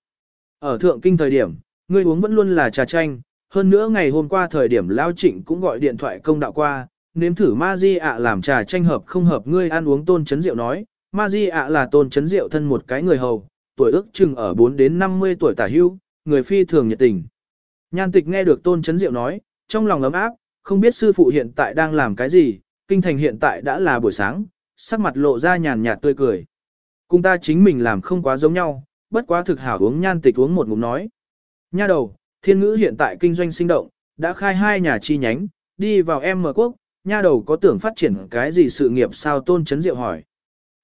Ở thượng kinh thời điểm, ngươi uống vẫn luôn là trà chanh, hơn nữa ngày hôm qua thời điểm Lao Trịnh cũng gọi điện thoại công đạo qua, nếm thử ma di ạ làm trà tranh hợp không hợp ngươi ăn uống tôn chấn rượu nói. Ma di ạ là tôn chấn rượu thân một cái người hầu, tuổi ước chừng ở 4 đến 50 tuổi tả hưu, người phi thường nhiệt tình. Nhan tịch nghe được tôn chấn diệu nói, trong lòng ấm áp, không biết sư phụ hiện tại đang làm cái gì, kinh thành hiện tại đã là buổi sáng, sắc mặt lộ ra nhàn nhạt tươi cười. Cùng ta chính mình làm không quá giống nhau, bất quá thực hảo uống nhan tịch uống một ngụm nói. Nha đầu, thiên ngữ hiện tại kinh doanh sinh động, đã khai hai nhà chi nhánh, đi vào em mở quốc, nha đầu có tưởng phát triển cái gì sự nghiệp sao tôn chấn diệu hỏi.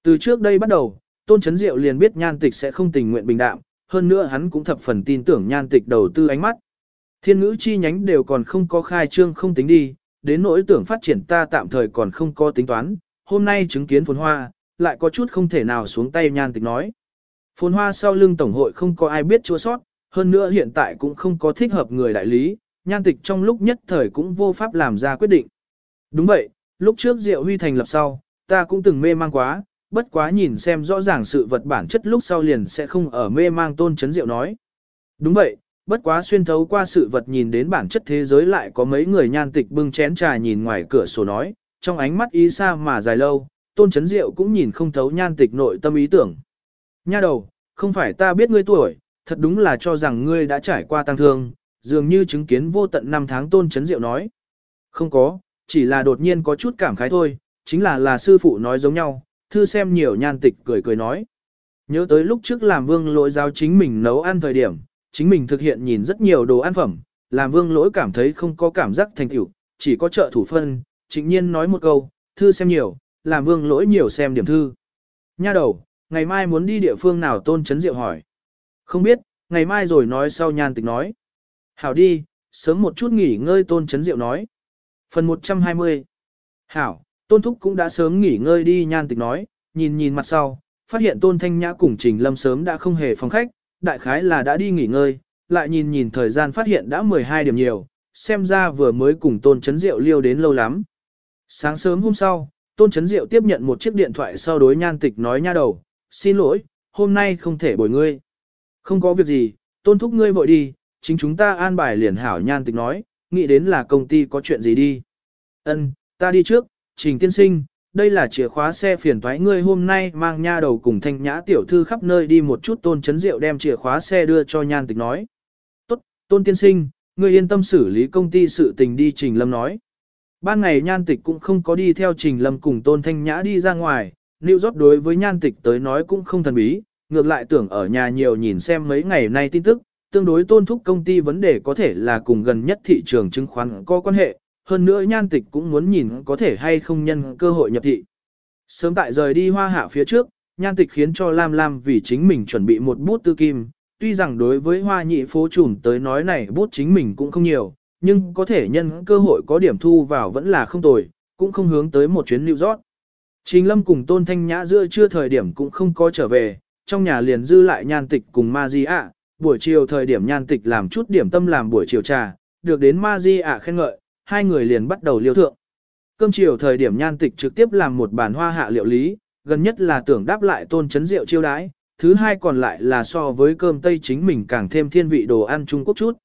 Từ trước đây bắt đầu, tôn chấn diệu liền biết nhan tịch sẽ không tình nguyện bình đạm, hơn nữa hắn cũng thập phần tin tưởng nhan tịch đầu tư ánh mắt. Thiên ngữ chi nhánh đều còn không có khai trương không tính đi, đến nỗi tưởng phát triển ta tạm thời còn không có tính toán, hôm nay chứng kiến phồn hoa, lại có chút không thể nào xuống tay nhan tịch nói. Phồn hoa sau lưng tổng hội không có ai biết chua sót, hơn nữa hiện tại cũng không có thích hợp người đại lý, nhan tịch trong lúc nhất thời cũng vô pháp làm ra quyết định. Đúng vậy, lúc trước Diệu Huy thành lập sau, ta cũng từng mê mang quá, bất quá nhìn xem rõ ràng sự vật bản chất lúc sau liền sẽ không ở mê mang tôn chấn diệu nói. Đúng vậy, bất quá xuyên thấu qua sự vật nhìn đến bản chất thế giới lại có mấy người nhan tịch bưng chén trà nhìn ngoài cửa sổ nói, trong ánh mắt ý xa mà dài lâu, tôn chấn diệu cũng nhìn không thấu nhan tịch nội tâm ý tưởng. Nha đầu, không phải ta biết ngươi tuổi, thật đúng là cho rằng ngươi đã trải qua tăng thương, dường như chứng kiến vô tận năm tháng tôn chấn diệu nói. Không có, chỉ là đột nhiên có chút cảm khái thôi, chính là là sư phụ nói giống nhau, thư xem nhiều nhan tịch cười cười nói. Nhớ tới lúc trước làm vương lỗi giáo chính mình nấu ăn thời điểm, chính mình thực hiện nhìn rất nhiều đồ ăn phẩm, làm vương lỗi cảm thấy không có cảm giác thành tựu, chỉ có trợ thủ phân, trịnh nhiên nói một câu, thư xem nhiều, làm vương lỗi nhiều xem điểm thư. Nha đầu, ngày mai muốn đi địa phương nào tôn chấn diệu hỏi. Không biết, ngày mai rồi nói sau nhan tịch nói. Hảo đi, sớm một chút nghỉ ngơi tôn chấn diệu nói. Phần 120 Hảo, tôn thúc cũng đã sớm nghỉ ngơi đi nhan tịch nói, nhìn nhìn mặt sau, phát hiện tôn thanh nhã cùng trình lâm sớm đã không hề phòng khách, đại khái là đã đi nghỉ ngơi, lại nhìn nhìn thời gian phát hiện đã 12 điểm nhiều, xem ra vừa mới cùng tôn chấn diệu liêu đến lâu lắm. Sáng sớm hôm sau, tôn chấn diệu tiếp nhận một chiếc điện thoại sau đối nhan tịch nói nha đầu, xin lỗi, hôm nay không thể bồi ngươi. Không có việc gì, tôn thúc ngươi vội đi, chính chúng ta an bài liền hảo nhan tịch nói, nghĩ đến là công ty có chuyện gì đi. Ân, ta đi trước, trình tiên sinh, đây là chìa khóa xe phiền thoái ngươi hôm nay mang nha đầu cùng thanh nhã tiểu thư khắp nơi đi một chút tôn chấn rượu đem chìa khóa xe đưa cho nhan tịch nói. Tốt, tôn tiên sinh, ngươi yên tâm xử lý công ty sự tình đi trình lâm nói. Ban ngày nhan tịch cũng không có đi theo trình lâm cùng tôn thanh nhã đi ra ngoài, New York đối với nhan tịch tới nói cũng không thần bí, ngược lại tưởng ở nhà nhiều nhìn xem mấy ngày nay tin tức, tương đối tôn thúc công ty vấn đề có thể là cùng gần nhất thị trường chứng khoán có quan hệ, hơn nữa nhan tịch cũng muốn nhìn có thể hay không nhân cơ hội nhập thị. Sớm tại rời đi hoa hạ phía trước, nhan tịch khiến cho Lam Lam vì chính mình chuẩn bị một bút tư kim, tuy rằng đối với hoa nhị phố trùm tới nói này bút chính mình cũng không nhiều, nhưng có thể nhân cơ hội có điểm thu vào vẫn là không tồi, cũng không hướng tới một chuyến New York. Trình Lâm cùng Tôn Thanh Nhã giữa chưa thời điểm cũng không có trở về, trong nhà liền dư lại nhan tịch cùng Ma Di ạ, buổi chiều thời điểm nhan tịch làm chút điểm tâm làm buổi chiều trà, được đến Ma Di ạ khen ngợi, hai người liền bắt đầu liêu thượng. Cơm chiều thời điểm nhan tịch trực tiếp làm một bàn hoa hạ liệu lý, gần nhất là tưởng đáp lại tôn chấn rượu chiêu đãi, thứ hai còn lại là so với cơm tây chính mình càng thêm thiên vị đồ ăn Trung Quốc chút.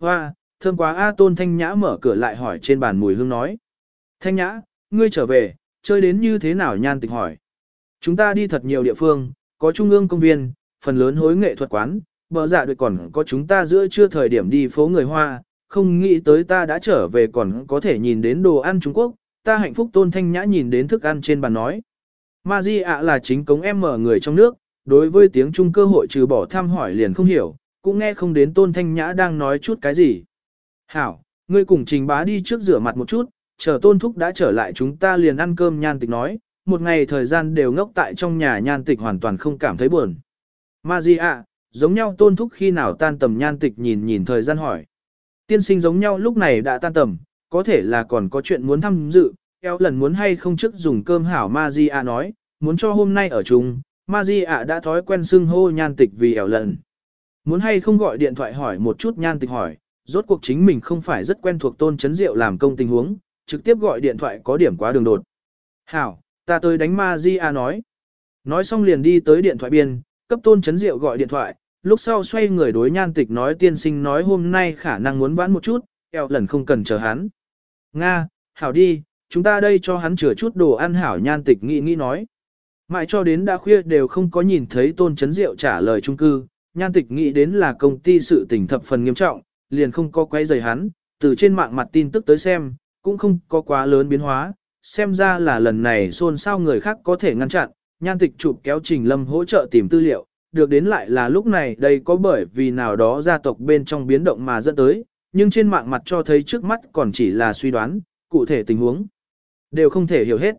Hoa, thơm quá A tôn thanh nhã mở cửa lại hỏi trên bàn mùi hương nói. Thanh nhã, ngươi trở về, chơi đến như thế nào nhan tịch hỏi. Chúng ta đi thật nhiều địa phương, có trung ương công viên, phần lớn hối nghệ thuật quán, bờ dạ được còn có chúng ta giữa trưa thời điểm đi phố người Hoa, không nghĩ tới ta đã trở về còn có thể nhìn đến đồ ăn Trung Quốc, ta hạnh phúc tôn thanh nhã nhìn đến thức ăn trên bàn nói. Ma Di ạ là chính cống em mở người trong nước, đối với tiếng Trung cơ hội trừ bỏ thăm hỏi liền không hiểu, cũng nghe không đến tôn thanh nhã đang nói chút cái gì. Hảo, ngươi cùng trình bá đi trước rửa mặt một chút, chờ tôn thúc đã trở lại chúng ta liền ăn cơm nhan tịch nói, một ngày thời gian đều ngốc tại trong nhà nhan tịch hoàn toàn không cảm thấy buồn. Ma Di ạ, giống nhau tôn thúc khi nào tan tầm nhan tịch nhìn nhìn thời gian hỏi. Tiên sinh giống nhau lúc này đã tan tầm, có thể là còn có chuyện muốn tham dự, eo lần muốn hay không trước dùng cơm hảo Ma Di ạ nói, muốn cho hôm nay ở chung, Ma Di ạ đã thói quen xưng hô nhan tịch vì eo lần. Muốn hay không gọi điện thoại hỏi một chút nhan tịch hỏi, rốt cuộc chính mình không phải rất quen thuộc tôn chấn diệu làm công tình huống, trực tiếp gọi điện thoại có điểm quá đường đột. Hảo, ta tới đánh Ma Di nói. Nói xong liền đi tới điện thoại biên, cấp tôn chấn diệu gọi điện thoại, lúc sau xoay người đối nhan tịch nói tiên sinh nói hôm nay khả năng muốn vãn một chút, eo lần không cần chờ hắn. Nga, Hảo đi, chúng ta đây cho hắn chừa chút đồ ăn Hảo nhan tịch nghĩ nghĩ nói. Mãi cho đến đã khuya đều không có nhìn thấy tôn chấn diệu trả lời trung cư, nhan tịch nghĩ đến là công ty sự tình thập phần nghiêm trọng, liền không có quay rời hắn, từ trên mạng mặt tin tức tới xem, cũng không có quá lớn biến hóa, xem ra là lần này xôn xao người khác có thể ngăn chặn, nhan tịch chụp kéo Trình Lâm hỗ trợ tìm tư liệu, được đến lại là lúc này đây có bởi vì nào đó gia tộc bên trong biến động mà dẫn tới, nhưng trên mạng mặt cho thấy trước mắt còn chỉ là suy đoán, cụ thể tình huống, đều không thể hiểu hết.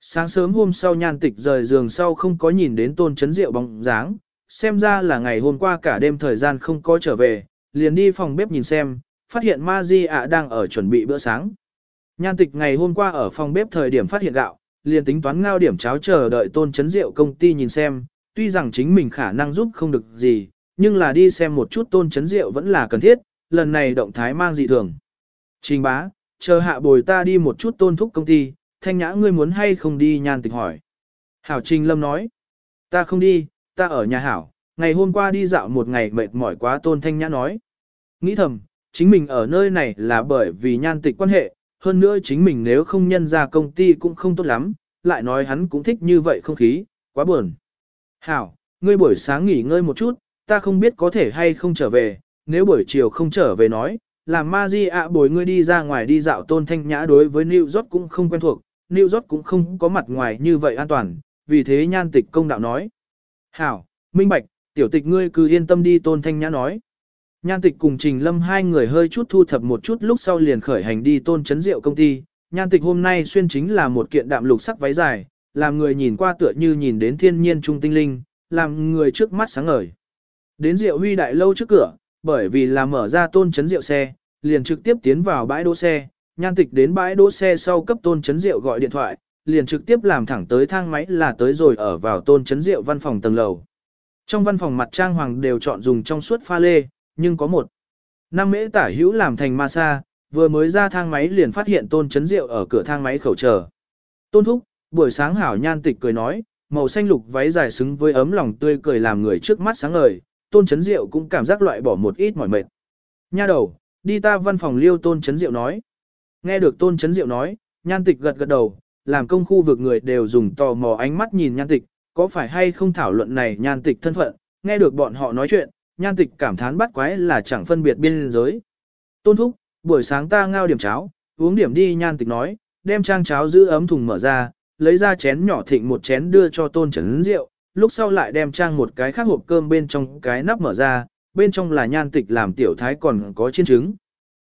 Sáng sớm hôm sau nhan tịch rời giường sau không có nhìn đến tôn chấn rượu bóng dáng, xem ra là ngày hôm qua cả đêm thời gian không có trở về, liền đi phòng bếp nhìn xem, phát hiện Ma Di ạ đang ở chuẩn bị bữa sáng. Nhan tịch ngày hôm qua ở phòng bếp thời điểm phát hiện gạo, liền tính toán ngao điểm cháo chờ đợi tôn chấn rượu công ty nhìn xem, tuy rằng chính mình khả năng giúp không được gì, nhưng là đi xem một chút tôn chấn rượu vẫn là cần thiết, lần này động thái mang dị thường. Trình bá, chờ hạ bồi ta đi một chút tôn thúc công ty, thanh nhã ngươi muốn hay không đi nhan tịch hỏi. Hảo Trình Lâm nói, ta không đi, ta ở nhà Hảo, ngày hôm qua đi dạo một ngày mệt mỏi quá tôn thanh nhã nói. Nghĩ thầm, chính mình ở nơi này là bởi vì nhan tịch quan hệ, hơn nữa chính mình nếu không nhân ra công ty cũng không tốt lắm, lại nói hắn cũng thích như vậy không khí, quá buồn. Hảo, ngươi buổi sáng nghỉ ngơi một chút, ta không biết có thể hay không trở về, nếu buổi chiều không trở về nói, làm ma di ạ bồi ngươi đi ra ngoài đi dạo tôn thanh nhã đối với New York cũng không quen thuộc, New York cũng không có mặt ngoài như vậy an toàn, vì thế nhan tịch công đạo nói. Hảo, minh bạch, tiểu tịch ngươi cứ yên tâm đi tôn thanh nhã nói. Nhan tịch cùng Trình Lâm hai người hơi chút thu thập một chút lúc sau liền khởi hành đi tôn chấn rượu công ty. Nhan tịch hôm nay xuyên chính là một kiện đạm lục sắc váy dài, làm người nhìn qua tựa như nhìn đến thiên nhiên trung tinh linh, làm người trước mắt sáng ngời. Đến rượu huy đại lâu trước cửa, bởi vì là mở ra tôn chấn rượu xe, liền trực tiếp tiến vào bãi đỗ xe, nhan tịch đến bãi đỗ xe sau cấp tôn chấn rượu gọi điện thoại, liền trực tiếp làm thẳng tới thang máy là tới rồi ở vào tôn chấn rượu văn phòng tầng lầu. Trong văn phòng mặt trang hoàng đều chọn dùng trong suốt pha lê, nhưng có một. Năm mễ tả hữu làm thành ma sa, vừa mới ra thang máy liền phát hiện tôn chấn rượu ở cửa thang máy khẩu chờ. Tôn thúc, buổi sáng hảo nhan tịch cười nói, màu xanh lục váy dài xứng với ấm lòng tươi cười làm người trước mắt sáng ngời, tôn chấn Diệu cũng cảm giác loại bỏ một ít mỏi mệt. Nha đầu, đi ta văn phòng liêu tôn chấn Diệu nói. Nghe được tôn chấn Diệu nói, nhan tịch gật gật đầu, làm công khu vực người đều dùng tò mò ánh mắt nhìn nhan tịch, có phải hay không thảo luận này nhan tịch thân phận, nghe được bọn họ nói chuyện, nhan tịch cảm thán bắt quái là chẳng phân biệt biên giới. Tôn thúc, buổi sáng ta ngao điểm cháo, uống điểm đi nhan tịch nói, đem trang cháo giữ ấm thùng mở ra, lấy ra chén nhỏ thịnh một chén đưa cho tôn chấn rượu, lúc sau lại đem trang một cái khác hộp cơm bên trong cái nắp mở ra, bên trong là nhan tịch làm tiểu thái còn có chiên trứng.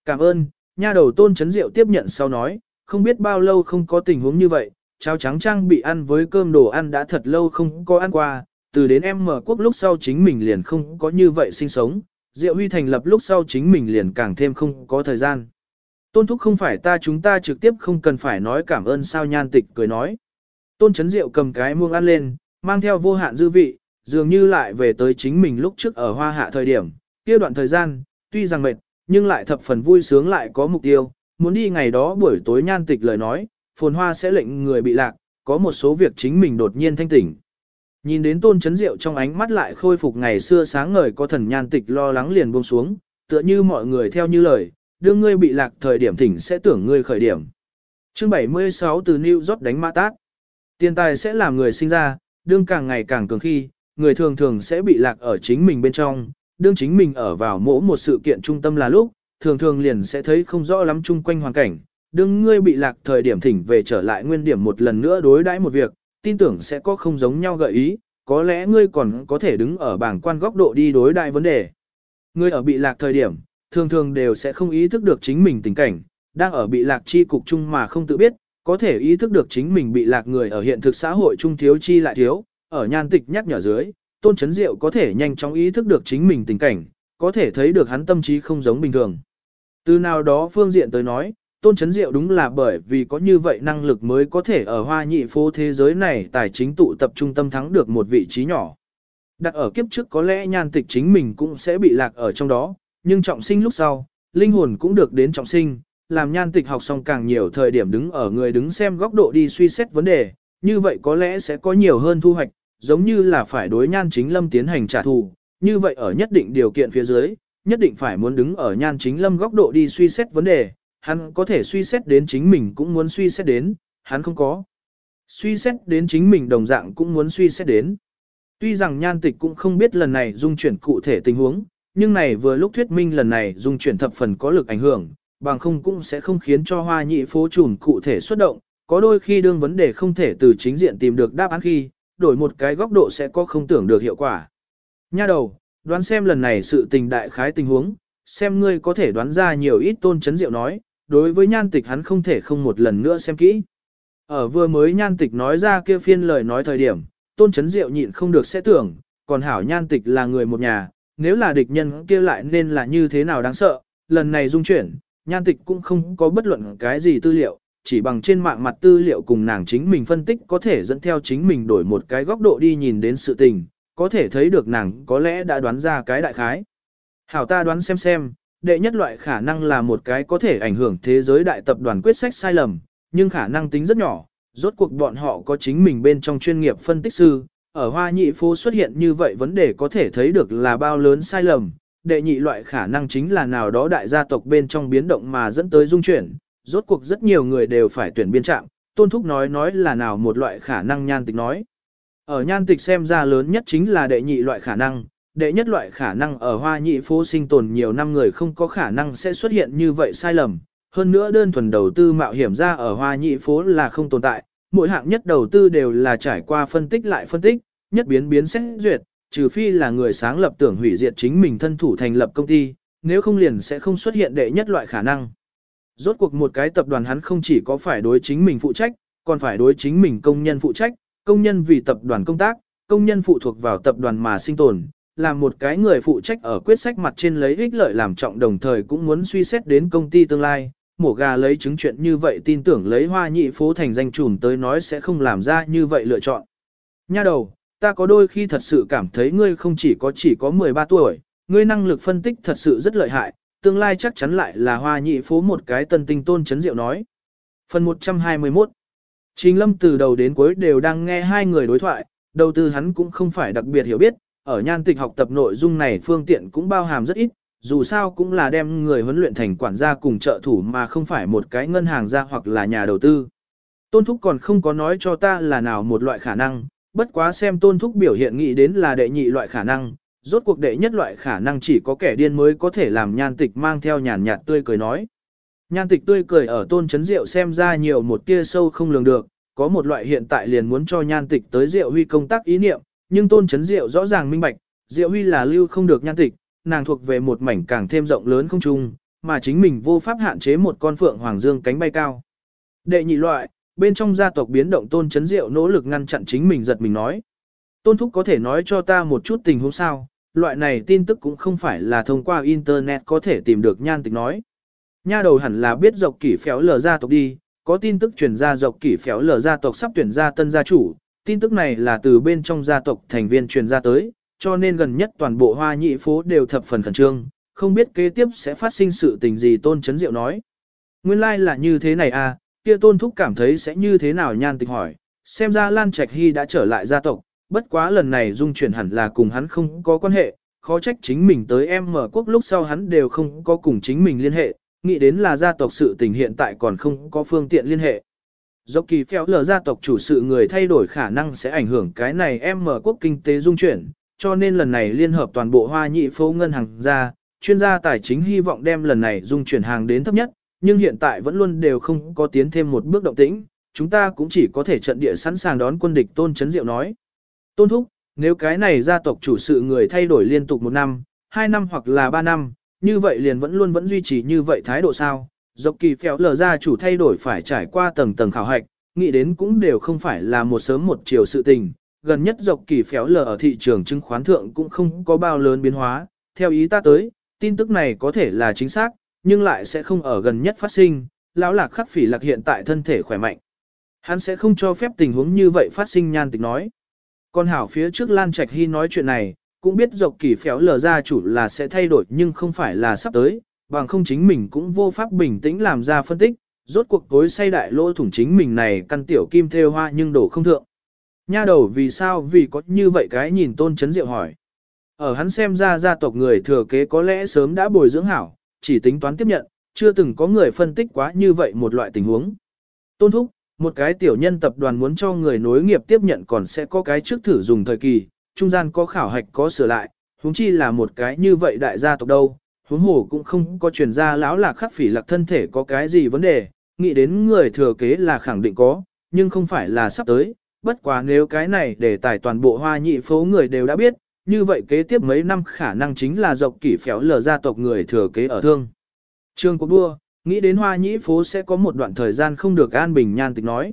Cảm ơn, nha đầu tôn chấn rượu tiếp nhận sau nói, không biết bao lâu không có tình huống như vậy, cháo trắng trang bị ăn với cơm đồ ăn đã thật lâu không có ăn qua, từ đến em mở quốc lúc sau chính mình liền không có như vậy sinh sống, Diệu Huy thành lập lúc sau chính mình liền càng thêm không có thời gian. Tôn thúc không phải ta chúng ta trực tiếp không cần phải nói cảm ơn sao nhan tịch cười nói. Tôn chấn Diệu cầm cái muông ăn lên, mang theo vô hạn dư vị, dường như lại về tới chính mình lúc trước ở hoa hạ thời điểm, kia đoạn thời gian, tuy rằng mệt, nhưng lại thập phần vui sướng lại có mục tiêu, muốn đi ngày đó buổi tối nhan tịch lời nói, phồn hoa sẽ lệnh người bị lạc, có một số việc chính mình đột nhiên thanh tỉnh. Nhìn đến tôn chấn rượu trong ánh mắt lại khôi phục ngày xưa sáng ngời có thần nhan tịch lo lắng liền buông xuống, tựa như mọi người theo như lời, đương ngươi bị lạc thời điểm thỉnh sẽ tưởng ngươi khởi điểm. Chương 76 từ New York đánh mã tát. Tiền tài sẽ làm người sinh ra, đương càng ngày càng cường khi, người thường thường sẽ bị lạc ở chính mình bên trong, đương chính mình ở vào mỗi một sự kiện trung tâm là lúc, thường thường liền sẽ thấy không rõ lắm chung quanh hoàn cảnh, đương ngươi bị lạc thời điểm thỉnh về trở lại nguyên điểm một lần nữa đối đãi một việc, tin tưởng sẽ có không giống nhau gợi ý, có lẽ ngươi còn có thể đứng ở bảng quan góc độ đi đối đại vấn đề. Ngươi ở bị lạc thời điểm, thường thường đều sẽ không ý thức được chính mình tình cảnh, đang ở bị lạc chi cục chung mà không tự biết, có thể ý thức được chính mình bị lạc người ở hiện thực xã hội trung thiếu chi lại thiếu, ở nhan tịch nhắc nhở dưới, tôn chấn diệu có thể nhanh chóng ý thức được chính mình tình cảnh, có thể thấy được hắn tâm trí không giống bình thường. Từ nào đó phương diện tới nói, tôn chấn diệu đúng là bởi vì có như vậy năng lực mới có thể ở hoa nhị phố thế giới này tài chính tụ tập trung tâm thắng được một vị trí nhỏ. Đặt ở kiếp trước có lẽ nhan tịch chính mình cũng sẽ bị lạc ở trong đó, nhưng trọng sinh lúc sau, linh hồn cũng được đến trọng sinh, làm nhan tịch học xong càng nhiều thời điểm đứng ở người đứng xem góc độ đi suy xét vấn đề, như vậy có lẽ sẽ có nhiều hơn thu hoạch, giống như là phải đối nhan chính lâm tiến hành trả thù, như vậy ở nhất định điều kiện phía dưới, nhất định phải muốn đứng ở nhan chính lâm góc độ đi suy xét vấn đề, hắn có thể suy xét đến chính mình cũng muốn suy xét đến, hắn không có. Suy xét đến chính mình đồng dạng cũng muốn suy xét đến. Tuy rằng nhan tịch cũng không biết lần này dung chuyển cụ thể tình huống, nhưng này vừa lúc thuyết minh lần này dung chuyển thập phần có lực ảnh hưởng, bằng không cũng sẽ không khiến cho hoa nhị phố trùm cụ thể xuất động, có đôi khi đương vấn đề không thể từ chính diện tìm được đáp án khi, đổi một cái góc độ sẽ có không tưởng được hiệu quả. Nha đầu, đoán xem lần này sự tình đại khái tình huống, xem ngươi có thể đoán ra nhiều ít tôn chấn diệu nói, đối với nhan tịch hắn không thể không một lần nữa xem kỹ. Ở vừa mới nhan tịch nói ra kia phiên lời nói thời điểm, tôn chấn diệu nhịn không được sẽ tưởng, còn hảo nhan tịch là người một nhà, nếu là địch nhân kia lại nên là như thế nào đáng sợ, lần này dung chuyển, nhan tịch cũng không có bất luận cái gì tư liệu, chỉ bằng trên mạng mặt tư liệu cùng nàng chính mình phân tích có thể dẫn theo chính mình đổi một cái góc độ đi nhìn đến sự tình, có thể thấy được nàng có lẽ đã đoán ra cái đại khái. Hảo ta đoán xem xem, đệ nhất loại khả năng là một cái có thể ảnh hưởng thế giới đại tập đoàn quyết sách sai lầm, nhưng khả năng tính rất nhỏ, rốt cuộc bọn họ có chính mình bên trong chuyên nghiệp phân tích sư, ở hoa nhị phố xuất hiện như vậy vấn đề có thể thấy được là bao lớn sai lầm, đệ nhị loại khả năng chính là nào đó đại gia tộc bên trong biến động mà dẫn tới dung chuyển, rốt cuộc rất nhiều người đều phải tuyển biên trạng, tôn thúc nói nói là nào một loại khả năng nhan tịch nói. Ở nhan tịch xem ra lớn nhất chính là đệ nhị loại khả năng, đệ nhất loại khả năng ở hoa nhị phố sinh tồn nhiều năm người không có khả năng sẽ xuất hiện như vậy sai lầm. Hơn nữa đơn thuần đầu tư mạo hiểm ra ở hoa nhị phố là không tồn tại, mỗi hạng nhất đầu tư đều là trải qua phân tích lại phân tích, nhất biến biến xét duyệt, trừ phi là người sáng lập tưởng hủy diệt chính mình thân thủ thành lập công ty, nếu không liền sẽ không xuất hiện đệ nhất loại khả năng. Rốt cuộc một cái tập đoàn hắn không chỉ có phải đối chính mình phụ trách, còn phải đối chính mình công nhân phụ trách, công nhân vì tập đoàn công tác, công nhân phụ thuộc vào tập đoàn mà sinh tồn, là một cái người phụ trách ở quyết sách mặt trên lấy ích lợi làm trọng đồng thời cũng muốn suy xét đến công ty tương lai, mổ gà lấy chứng chuyện như vậy tin tưởng lấy hoa nhị phố thành danh trùm tới nói sẽ không làm ra như vậy lựa chọn. Nha đầu, ta có đôi khi thật sự cảm thấy ngươi không chỉ có chỉ có 13 tuổi, ngươi năng lực phân tích thật sự rất lợi hại, tương lai chắc chắn lại là hoa nhị phố một cái tân tinh tôn chấn diệu nói. Phần 121 Trình lâm từ đầu đến cuối đều đang nghe hai người đối thoại, đầu tư hắn cũng không phải đặc biệt hiểu biết, ở nhan tịch học tập nội dung này phương tiện cũng bao hàm rất ít, dù sao cũng là đem người huấn luyện thành quản gia cùng trợ thủ mà không phải một cái ngân hàng gia hoặc là nhà đầu tư. Tôn Thúc còn không có nói cho ta là nào một loại khả năng, bất quá xem Tôn Thúc biểu hiện nghĩ đến là đệ nhị loại khả năng, rốt cuộc đệ nhất loại khả năng chỉ có kẻ điên mới có thể làm nhan tịch mang theo nhàn nhạt tươi cười nói. Nhan tịch tươi cười ở Tôn Chấn Diệu xem ra nhiều một tia sâu không lường được, có một loại hiện tại liền muốn cho nhan tịch tới Diệu Huy công tác ý niệm, nhưng Tôn Chấn Diệu rõ ràng minh bạch, Diệu Huy là lưu không được nhan tịch, nàng thuộc về một mảnh càng thêm rộng lớn không trung, mà chính mình vô pháp hạn chế một con phượng hoàng dương cánh bay cao. Đệ nhị loại, bên trong gia tộc biến động Tôn Chấn Diệu nỗ lực ngăn chặn chính mình giật mình nói. Tôn Thúc có thể nói cho ta một chút tình huống sao, loại này tin tức cũng không phải là thông qua Internet có thể tìm được nhan tịch nói. Nha đầu hẳn là biết dọc kỷ phéo lờ gia tộc đi, có tin tức truyền ra dọc kỷ phéo lờ gia tộc sắp tuyển ra tân gia chủ, tin tức này là từ bên trong gia tộc thành viên truyền ra tới, cho nên gần nhất toàn bộ hoa nhị phố đều thập phần khẩn trương, không biết kế tiếp sẽ phát sinh sự tình gì tôn chấn diệu nói. Nguyên lai like là như thế này à, kia tôn thúc cảm thấy sẽ như thế nào nhan tịch hỏi, xem ra Lan Trạch Hy đã trở lại gia tộc, bất quá lần này dung chuyển hẳn là cùng hắn không có quan hệ, khó trách chính mình tới em mở quốc lúc sau hắn đều không có cùng chính mình liên hệ, nghĩ đến là gia tộc sự tình hiện tại còn không có phương tiện liên hệ. Dốc kỳ phèo lờ gia tộc chủ sự người thay đổi khả năng sẽ ảnh hưởng cái này em mở quốc kinh tế dung chuyển, cho nên lần này liên hợp toàn bộ hoa nhị phố ngân hàng ra, chuyên gia tài chính hy vọng đem lần này dung chuyển hàng đến thấp nhất, nhưng hiện tại vẫn luôn đều không có tiến thêm một bước động tĩnh, chúng ta cũng chỉ có thể trận địa sẵn sàng đón quân địch Tôn Chấn Diệu nói. Tôn Thúc, nếu cái này gia tộc chủ sự người thay đổi liên tục một năm, hai năm hoặc là ba năm, như vậy liền vẫn luôn vẫn duy trì như vậy thái độ sao? Dọc kỳ phéo lờ ra chủ thay đổi phải trải qua tầng tầng khảo hạch, nghĩ đến cũng đều không phải là một sớm một chiều sự tình. Gần nhất dọc kỳ phéo lờ ở thị trường chứng khoán thượng cũng không có bao lớn biến hóa. Theo ý ta tới, tin tức này có thể là chính xác, nhưng lại sẽ không ở gần nhất phát sinh. Lão lạc khắc phỉ lạc hiện tại thân thể khỏe mạnh. Hắn sẽ không cho phép tình huống như vậy phát sinh nhan tịch nói. Còn hảo phía trước Lan Trạch Hy nói chuyện này, cũng biết dọc kỳ phéo lờ ra chủ là sẽ thay đổi nhưng không phải là sắp tới, bằng không chính mình cũng vô pháp bình tĩnh làm ra phân tích, rốt cuộc tối say đại lỗ thủng chính mình này căn tiểu kim theo hoa nhưng đổ không thượng. Nha đầu vì sao vì có như vậy cái nhìn tôn chấn diệu hỏi. Ở hắn xem ra gia tộc người thừa kế có lẽ sớm đã bồi dưỡng hảo, chỉ tính toán tiếp nhận, chưa từng có người phân tích quá như vậy một loại tình huống. Tôn thúc, một cái tiểu nhân tập đoàn muốn cho người nối nghiệp tiếp nhận còn sẽ có cái trước thử dùng thời kỳ, trung gian có khảo hạch có sửa lại, huống chi là một cái như vậy đại gia tộc đâu, huống hồ cũng không có truyền ra lão lạc khắc phỉ lạc thân thể có cái gì vấn đề, nghĩ đến người thừa kế là khẳng định có, nhưng không phải là sắp tới, bất quá nếu cái này để tải toàn bộ hoa nhị phố người đều đã biết, như vậy kế tiếp mấy năm khả năng chính là dọc kỷ phéo lờ gia tộc người thừa kế ở thương. Trương Quốc Đua, nghĩ đến hoa nhị phố sẽ có một đoạn thời gian không được an bình nhan tịch nói.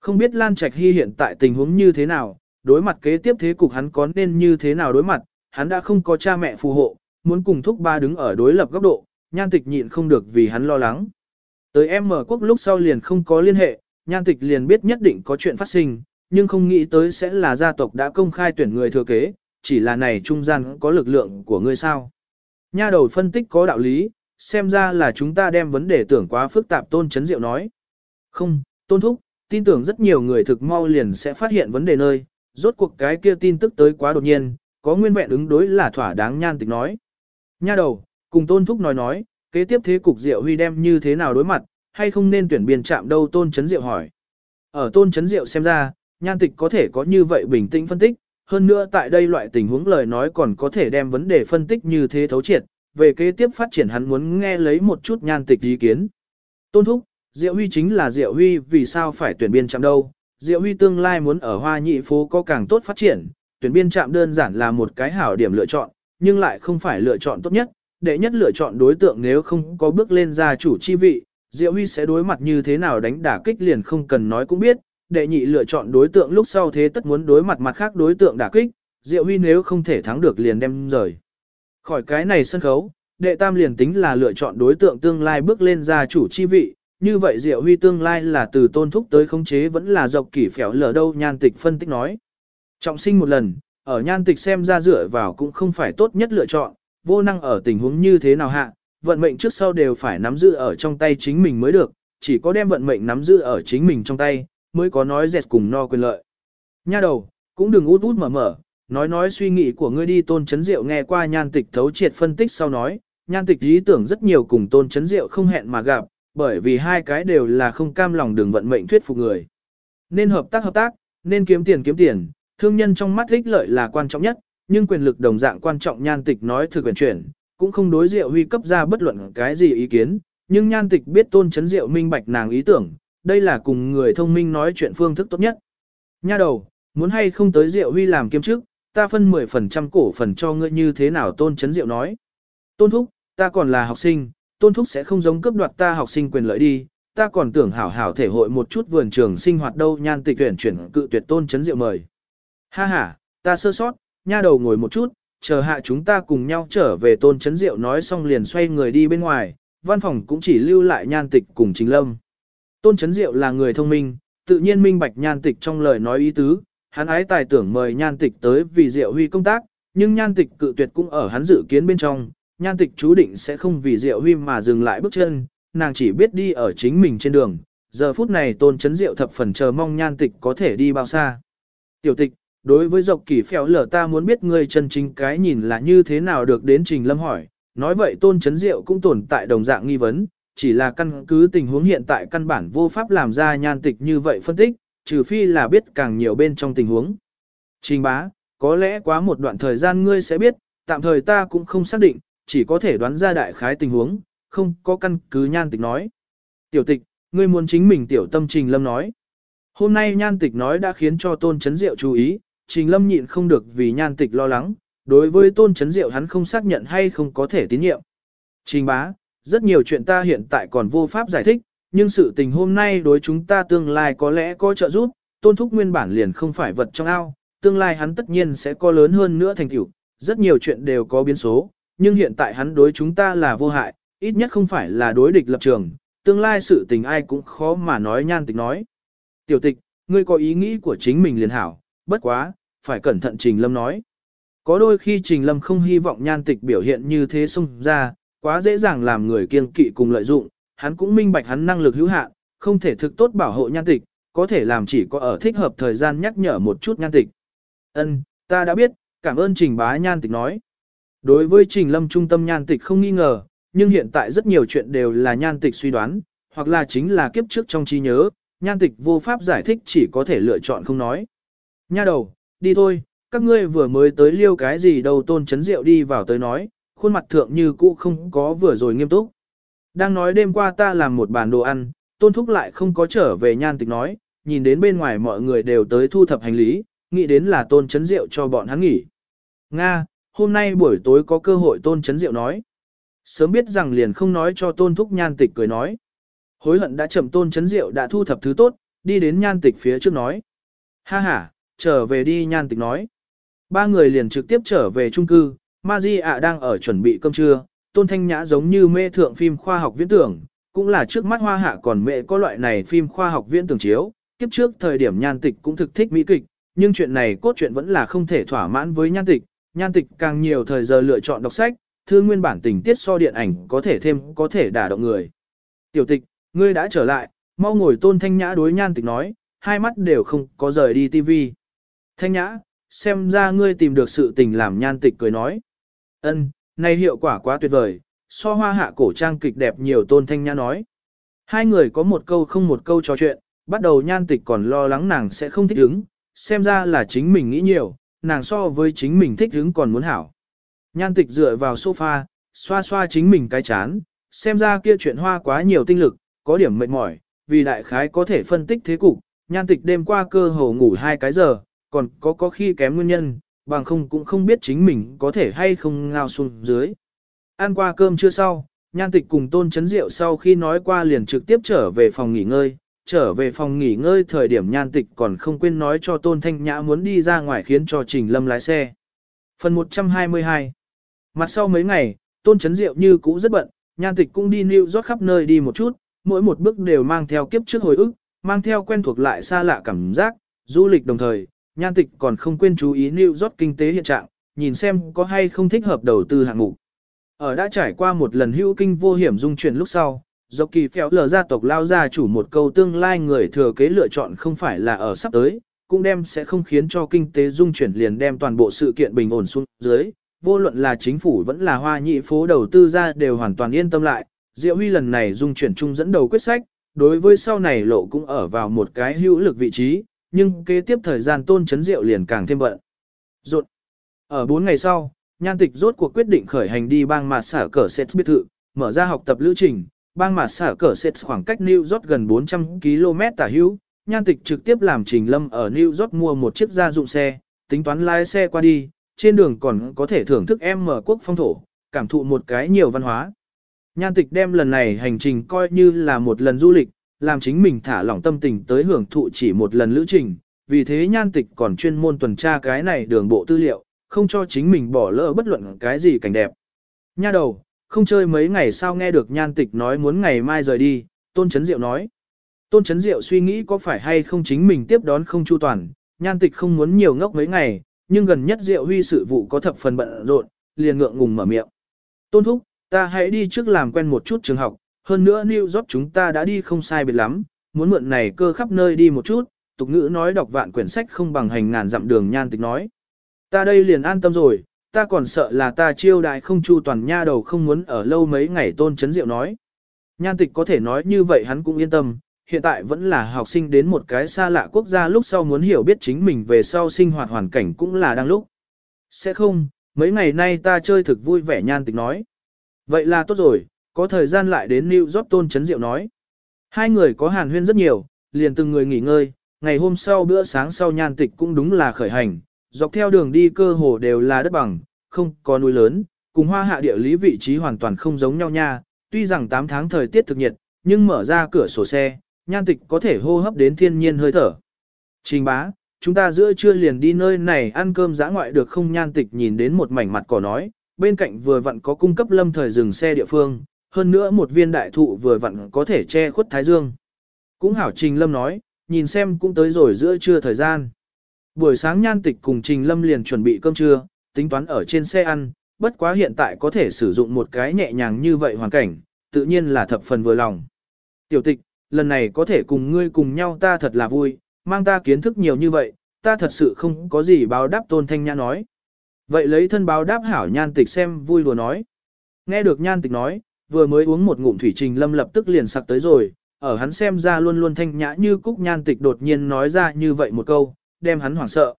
Không biết Lan Trạch Hy hiện tại tình huống như thế nào, đối mặt kế tiếp thế cục hắn có nên như thế nào đối mặt, hắn đã không có cha mẹ phù hộ, muốn cùng thúc ba đứng ở đối lập góc độ, nhan tịch nhịn không được vì hắn lo lắng. Tới em mở quốc lúc sau liền không có liên hệ, nhan tịch liền biết nhất định có chuyện phát sinh, nhưng không nghĩ tới sẽ là gia tộc đã công khai tuyển người thừa kế, chỉ là này trung gian có lực lượng của ngươi sao. Nha đầu phân tích có đạo lý, xem ra là chúng ta đem vấn đề tưởng quá phức tạp tôn chấn diệu nói. Không, tôn thúc, tin tưởng rất nhiều người thực mau liền sẽ phát hiện vấn đề nơi, rốt cuộc cái kia tin tức tới quá đột nhiên, có nguyên vẹn ứng đối là thỏa đáng nhan tịch nói. Nha đầu, cùng tôn thúc nói nói, kế tiếp thế cục diệu huy đem như thế nào đối mặt, hay không nên tuyển biên chạm đâu tôn chấn diệu hỏi. Ở tôn chấn diệu xem ra, nhan tịch có thể có như vậy bình tĩnh phân tích, hơn nữa tại đây loại tình huống lời nói còn có thể đem vấn đề phân tích như thế thấu triệt, về kế tiếp phát triển hắn muốn nghe lấy một chút nhan tịch ý kiến. Tôn thúc, Diệu Huy chính là Diệu Huy vì sao phải tuyển biên chạm đâu, Diệu Huy tương lai muốn ở Hoa Nhị phố có càng tốt phát triển, tuyển biên chạm đơn giản là một cái hảo điểm lựa chọn, nhưng lại không phải lựa chọn tốt nhất, đệ nhất lựa chọn đối tượng nếu không có bước lên ra chủ chi vị, Diệu Huy sẽ đối mặt như thế nào đánh đả kích liền không cần nói cũng biết, đệ nhị lựa chọn đối tượng lúc sau thế tất muốn đối mặt mặt khác đối tượng đả kích, Diệu Huy nếu không thể thắng được liền đem rời. Khỏi cái này sân khấu, đệ tam liền tính là lựa chọn đối tượng tương lai bước lên gia chủ chi vị, như vậy Diệu Huy tương lai là từ tôn thúc tới khống chế vẫn là dọc kỷ phèo lở đâu nhan tịch phân tích nói. Trọng sinh một lần, ở nhan tịch xem ra dựa vào cũng không phải tốt nhất lựa chọn, vô năng ở tình huống như thế nào hạ, vận mệnh trước sau đều phải nắm giữ ở trong tay chính mình mới được, chỉ có đem vận mệnh nắm giữ ở chính mình trong tay, mới có nói dẹt cùng no quyền lợi. Nha đầu, cũng đừng út út mở mở, nói nói suy nghĩ của ngươi đi tôn chấn diệu nghe qua nhan tịch thấu triệt phân tích sau nói, nhan tịch ý tưởng rất nhiều cùng tôn chấn diệu không hẹn mà gặp, bởi vì hai cái đều là không cam lòng đường vận mệnh thuyết phục người. Nên hợp tác hợp tác, nên kiếm tiền kiếm tiền, thương nhân trong mắt ích lợi là quan trọng nhất, nhưng quyền lực đồng dạng quan trọng nhan tịch nói thực quyền chuyển, cũng không đối diệu huy cấp ra bất luận cái gì ý kiến, nhưng nhan tịch biết tôn chấn diệu minh bạch nàng ý tưởng, đây là cùng người thông minh nói chuyện phương thức tốt nhất. Nha đầu, muốn hay không tới diệu huy làm kiêm chức, ta phân 10% cổ phần cho ngươi như thế nào tôn chấn diệu nói. Tôn thúc, ta còn là học sinh, tôn thúc sẽ không giống cướp đoạt ta học sinh quyền lợi đi, ta còn tưởng hảo hảo thể hội một chút vườn trường sinh hoạt đâu nhan tịch tuyển chuyển cự tuyệt tôn chấn diệu mời. Ha ha, ta sơ sót, nha đầu ngồi một chút, chờ hạ chúng ta cùng nhau trở về tôn chấn diệu nói xong liền xoay người đi bên ngoài, văn phòng cũng chỉ lưu lại nhan tịch cùng Trình lâm. Tôn chấn diệu là người thông minh, tự nhiên minh bạch nhan tịch trong lời nói ý tứ, hắn ái tài tưởng mời nhan tịch tới vì diệu huy công tác, nhưng nhan tịch cự tuyệt cũng ở hắn dự kiến bên trong, nhan tịch chú định sẽ không vì diệu huy mà dừng lại bước chân, nàng chỉ biết đi ở chính mình trên đường, giờ phút này tôn chấn diệu thập phần chờ mong nhan tịch có thể đi bao xa. Tiểu tịch, đối với dọc kỳ phèo lở ta muốn biết ngươi chân chính cái nhìn là như thế nào được đến trình lâm hỏi, nói vậy tôn chấn diệu cũng tồn tại đồng dạng nghi vấn, chỉ là căn cứ tình huống hiện tại căn bản vô pháp làm ra nhan tịch như vậy phân tích, trừ phi là biết càng nhiều bên trong tình huống. Trình bá, có lẽ quá một đoạn thời gian ngươi sẽ biết, tạm thời ta cũng không xác định, chỉ có thể đoán ra đại khái tình huống, không có căn cứ nhan tịch nói. Tiểu tịch, ngươi muốn chính mình tiểu tâm trình lâm nói. Hôm nay nhan tịch nói đã khiến cho tôn chấn diệu chú ý, trình lâm nhịn không được vì nhan tịch lo lắng, đối với tôn chấn diệu hắn không xác nhận hay không có thể tín nhiệm. Trình bá, rất nhiều chuyện ta hiện tại còn vô pháp giải thích, nhưng sự tình hôm nay đối chúng ta tương lai có lẽ có trợ giúp, tôn thúc nguyên bản liền không phải vật trong ao, tương lai hắn tất nhiên sẽ có lớn hơn nữa thành tựu, rất nhiều chuyện đều có biến số, nhưng hiện tại hắn đối chúng ta là vô hại, ít nhất không phải là đối địch lập trường, tương lai sự tình ai cũng khó mà nói nhan tịch nói. Tiểu tịch, ngươi có ý nghĩ của chính mình liền hảo, bất quá, phải cẩn thận Trình Lâm nói. Có đôi khi Trình Lâm không hy vọng nhan tịch biểu hiện như thế xung ra, quá dễ dàng làm người kiêng kỵ cùng lợi dụng, hắn cũng minh bạch hắn năng lực hữu hạn, không thể thực tốt bảo hộ nhan tịch, có thể làm chỉ có ở thích hợp thời gian nhắc nhở một chút nhan tịch. Ân, ta đã biết, cảm ơn Trình bá nhan tịch nói. Đối với Trình Lâm trung tâm nhan tịch không nghi ngờ, nhưng hiện tại rất nhiều chuyện đều là nhan tịch suy đoán, hoặc là chính là kiếp trước trong trí nhớ, nhan tịch vô pháp giải thích chỉ có thể lựa chọn không nói. Nha đầu, đi thôi, các ngươi vừa mới tới liêu cái gì đâu tôn chấn rượu đi vào tới nói, khuôn mặt thượng như cũ không có vừa rồi nghiêm túc. Đang nói đêm qua ta làm một bàn đồ ăn, tôn thúc lại không có trở về nhan tịch nói, nhìn đến bên ngoài mọi người đều tới thu thập hành lý, nghĩ đến là tôn chấn rượu cho bọn hắn nghỉ. Nga, hôm nay buổi tối có cơ hội tôn chấn rượu nói. Sớm biết rằng liền không nói cho tôn thúc nhan tịch cười nói. Hối hận đã chậm tôn chấn rượu đã thu thập thứ tốt, đi đến nhan tịch phía trước nói. Ha ha, trở về đi nhan tịch nói. Ba người liền trực tiếp trở về trung cư, Ma Di ạ đang ở chuẩn bị cơm trưa, tôn thanh nhã giống như mê thượng phim khoa học viễn tưởng, cũng là trước mắt hoa hạ còn mẹ có loại này phim khoa học viễn tưởng chiếu, kiếp trước thời điểm nhan tịch cũng thực thích mỹ kịch, nhưng chuyện này cốt truyện vẫn là không thể thỏa mãn với nhan tịch, nhan tịch càng nhiều thời giờ lựa chọn đọc sách, thư nguyên bản tình tiết so điện ảnh có thể thêm có thể đả động người. Tiểu tịch, ngươi đã trở lại, mau ngồi tôn thanh nhã đối nhan tịch nói, hai mắt đều không có rời đi tivi. Thanh nhã, xem ra ngươi tìm được sự tình làm nhan tịch cười nói ân này hiệu quả quá tuyệt vời, so hoa hạ cổ trang kịch đẹp nhiều tôn thanh nhã nói. Hai người có một câu không một câu trò chuyện, bắt đầu nhan tịch còn lo lắng nàng sẽ không thích ứng, xem ra là chính mình nghĩ nhiều, nàng so với chính mình thích ứng còn muốn hảo. Nhan tịch dựa vào sofa, xoa xoa chính mình cái chán, xem ra kia chuyện hoa quá nhiều tinh lực, có điểm mệt mỏi, vì đại khái có thể phân tích thế cục, nhan tịch đêm qua cơ hồ ngủ hai cái giờ, còn có có khi kém nguyên nhân, bằng không cũng không biết chính mình có thể hay không ngao xuống dưới. Ăn qua cơm chưa sau, nhan tịch cùng tôn chấn rượu sau khi nói qua liền trực tiếp trở về phòng nghỉ ngơi, trở về phòng nghỉ ngơi thời điểm nhan tịch còn không quên nói cho tôn thanh nhã muốn đi ra ngoài khiến cho trình lâm lái xe. Phần 122 Mặt sau mấy ngày, tôn chấn rượu như cũ rất bận, nhan tịch cũng đi New York khắp nơi đi một chút, mỗi một bước đều mang theo kiếp trước hồi ức, mang theo quen thuộc lại xa lạ cảm giác, du lịch đồng thời, nhan tịch còn không quên chú ý New York kinh tế hiện trạng, nhìn xem có hay không thích hợp đầu tư hạng mục. Ở đã trải qua một lần hữu kinh vô hiểm dung chuyển lúc sau, dọc kỳ phèo lờ gia tộc lao ra chủ một câu tương lai người thừa kế lựa chọn không phải là ở sắp tới, cũng đem sẽ không khiến cho kinh tế dung chuyển liền đem toàn bộ sự kiện bình ổn xuống dưới, vô luận là chính phủ vẫn là hoa nhị phố đầu tư ra đều hoàn toàn yên tâm lại, Diệu Huy lần này dung chuyển chung dẫn đầu quyết sách, đối với sau này lộ cũng ở vào một cái hữu lực vị trí, nhưng kế tiếp thời gian tôn chấn Diệu liền càng thêm bận. Rột. Ở 4 ngày sau, nhan tịch rốt cuộc quyết định khởi hành đi bang mà xả cờ Sets biệt thự, mở ra học tập lữ trình, bang mà xả cờ Sets khoảng cách New York gần 400 km tả hữu, nhan tịch trực tiếp làm trình lâm ở New York mua một chiếc gia dụng xe, tính toán lái xe qua đi, trên đường còn có thể thưởng thức em mở quốc phong thổ, cảm thụ một cái nhiều văn hóa. Nhan tịch đem lần này hành trình coi như là một lần du lịch, làm chính mình thả lỏng tâm tình tới hưởng thụ chỉ một lần lữ trình, vì thế nhan tịch còn chuyên môn tuần tra cái này đường bộ tư liệu, không cho chính mình bỏ lỡ bất luận cái gì cảnh đẹp. Nha đầu, không chơi mấy ngày sao nghe được nhan tịch nói muốn ngày mai rời đi, Tôn Chấn Diệu nói. Tôn Chấn Diệu suy nghĩ có phải hay không chính mình tiếp đón không chu toàn, nhan tịch không muốn nhiều ngốc mấy ngày, nhưng gần nhất Diệu Huy sự vụ có thập phần bận rộn, liền ngượng ngùng mở miệng. Tôn Thúc, ta hãy đi trước làm quen một chút trường học, hơn nữa New York chúng ta đã đi không sai biệt lắm, muốn mượn này cơ khắp nơi đi một chút, tục ngữ nói đọc vạn quyển sách không bằng hành ngàn dặm đường nhan tịch nói. Ta đây liền an tâm rồi, ta còn sợ là ta chiêu đại không chu toàn nha đầu không muốn ở lâu mấy ngày tôn chấn diệu nói. Nhan tịch có thể nói như vậy hắn cũng yên tâm, hiện tại vẫn là học sinh đến một cái xa lạ quốc gia lúc sau muốn hiểu biết chính mình về sau sinh hoạt hoàn cảnh cũng là đang lúc. Sẽ không, mấy ngày nay ta chơi thực vui vẻ nhan tịch nói. Vậy là tốt rồi, có thời gian lại đến New York tôn chấn diệu nói. Hai người có hàn huyên rất nhiều, liền từng người nghỉ ngơi, ngày hôm sau bữa sáng sau nhan tịch cũng đúng là khởi hành, dọc theo đường đi cơ hồ đều là đất bằng, không có núi lớn, cùng hoa hạ địa lý vị trí hoàn toàn không giống nhau nha, tuy rằng 8 tháng thời tiết thực nhiệt, nhưng mở ra cửa sổ xe, nhan tịch có thể hô hấp đến thiên nhiên hơi thở. Trình bá, chúng ta giữa trưa liền đi nơi này ăn cơm giã ngoại được không nhan tịch nhìn đến một mảnh mặt cỏ nói, bên cạnh vừa vặn có cung cấp lâm thời dừng xe địa phương, hơn nữa một viên đại thụ vừa vặn có thể che khuất thái dương. Cũng hảo Trình Lâm nói, nhìn xem cũng tới rồi giữa trưa thời gian. Buổi sáng nhan tịch cùng Trình Lâm liền chuẩn bị cơm trưa, tính toán ở trên xe ăn, bất quá hiện tại có thể sử dụng một cái nhẹ nhàng như vậy hoàn cảnh, tự nhiên là thập phần vừa lòng. Tiểu tịch, lần này có thể cùng ngươi cùng nhau ta thật là vui, mang ta kiến thức nhiều như vậy, ta thật sự không có gì báo đáp tôn thanh nhã nói. Vậy lấy thân báo đáp hảo nhan tịch xem vui đùa nói. Nghe được nhan tịch nói, vừa mới uống một ngụm thủy trình lâm lập tức liền sặc tới rồi, ở hắn xem ra luôn luôn thanh nhã như cúc nhan tịch đột nhiên nói ra như vậy một câu, đem hắn hoảng sợ.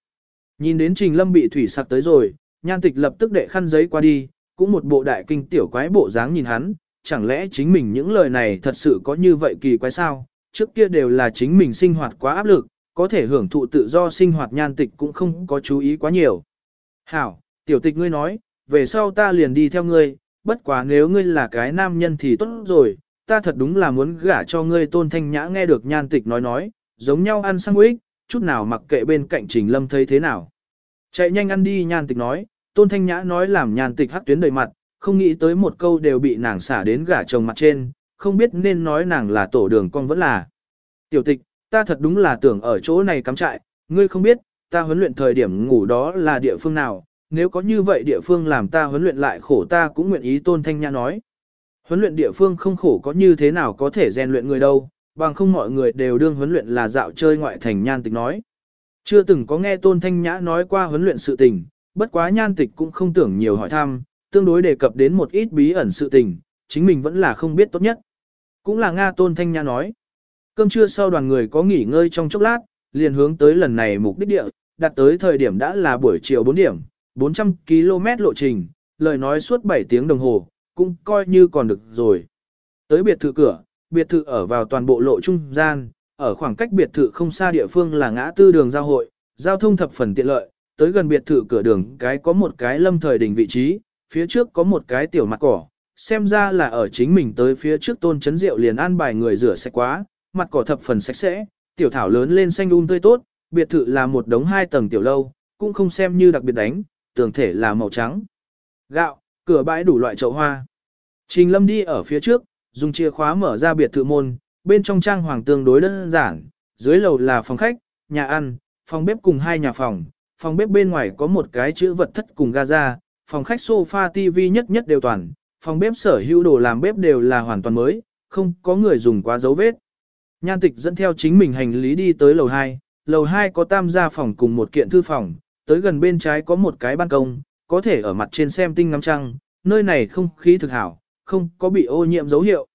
Nhìn đến trình lâm bị thủy sặc tới rồi, nhan tịch lập tức đệ khăn giấy qua đi, cũng một bộ đại kinh tiểu quái bộ dáng nhìn hắn, chẳng lẽ chính mình những lời này thật sự có như vậy kỳ quái sao, trước kia đều là chính mình sinh hoạt quá áp lực, có thể hưởng thụ tự do sinh hoạt nhan tịch cũng không có chú ý quá nhiều. Hảo, tiểu tịch ngươi nói, về sau ta liền đi theo ngươi, bất quá nếu ngươi là cái nam nhân thì tốt rồi, ta thật đúng là muốn gả cho ngươi tôn thanh nhã nghe được nhan tịch nói nói, giống nhau ăn sang ích, chút nào mặc kệ bên cạnh trình lâm thấy thế nào. Chạy nhanh ăn đi nhan tịch nói, tôn thanh nhã nói làm nhan tịch hắc tuyến đầy mặt, không nghĩ tới một câu đều bị nàng xả đến gả chồng mặt trên, không biết nên nói nàng là tổ đường con vẫn là. Tiểu tịch, ta thật đúng là tưởng ở chỗ này cắm trại, ngươi không biết, ta huấn luyện thời điểm ngủ đó là địa phương nào, nếu có như vậy địa phương làm ta huấn luyện lại khổ ta cũng nguyện ý tôn thanh nhã nói. Huấn luyện địa phương không khổ có như thế nào có thể rèn luyện người đâu, bằng không mọi người đều đương huấn luyện là dạo chơi ngoại thành nhan tịch nói. Chưa từng có nghe Tôn Thanh Nhã nói qua huấn luyện sự tình, bất quá nhan tịch cũng không tưởng nhiều hỏi thăm, tương đối đề cập đến một ít bí ẩn sự tình, chính mình vẫn là không biết tốt nhất. Cũng là Nga Tôn Thanh Nhã nói. Cơm trưa sau đoàn người có nghỉ ngơi trong chốc lát, liền hướng tới lần này mục đích địa, đặt tới thời điểm đã là buổi chiều 4 điểm, 400 km lộ trình, lời nói suốt 7 tiếng đồng hồ, cũng coi như còn được rồi. Tới biệt thự cửa, biệt thự ở vào toàn bộ lộ trung gian, ở khoảng cách biệt thự không xa địa phương là ngã tư đường giao hội, giao thông thập phần tiện lợi, tới gần biệt thự cửa đường cái có một cái lâm thời đỉnh vị trí, phía trước có một cái tiểu mặt cỏ, xem ra là ở chính mình tới phía trước tôn chấn rượu liền an bài người rửa sạch quá, mặt cỏ thập phần sạch sẽ, tiểu thảo lớn lên xanh un tươi tốt, biệt thự là một đống hai tầng tiểu lâu, cũng không xem như đặc biệt đánh, tường thể là màu trắng. Gạo, cửa bãi đủ loại chậu hoa. Trình Lâm đi ở phía trước, dùng chìa khóa mở ra biệt thự môn, bên trong trang hoàng tương đối đơn giản, dưới lầu là phòng khách, nhà ăn, phòng bếp cùng hai nhà phòng, phòng bếp bên ngoài có một cái chữ vật thất cùng gaza, phòng khách sofa TV nhất nhất đều toàn, phòng bếp sở hữu đồ làm bếp đều là hoàn toàn mới, không có người dùng quá dấu vết. Nhan tịch dẫn theo chính mình hành lý đi tới lầu 2, lầu 2 có tam gia phòng cùng một kiện thư phòng, tới gần bên trái có một cái ban công, có thể ở mặt trên xem tinh ngắm trăng, nơi này không khí thực hảo, không có bị ô nhiễm dấu hiệu.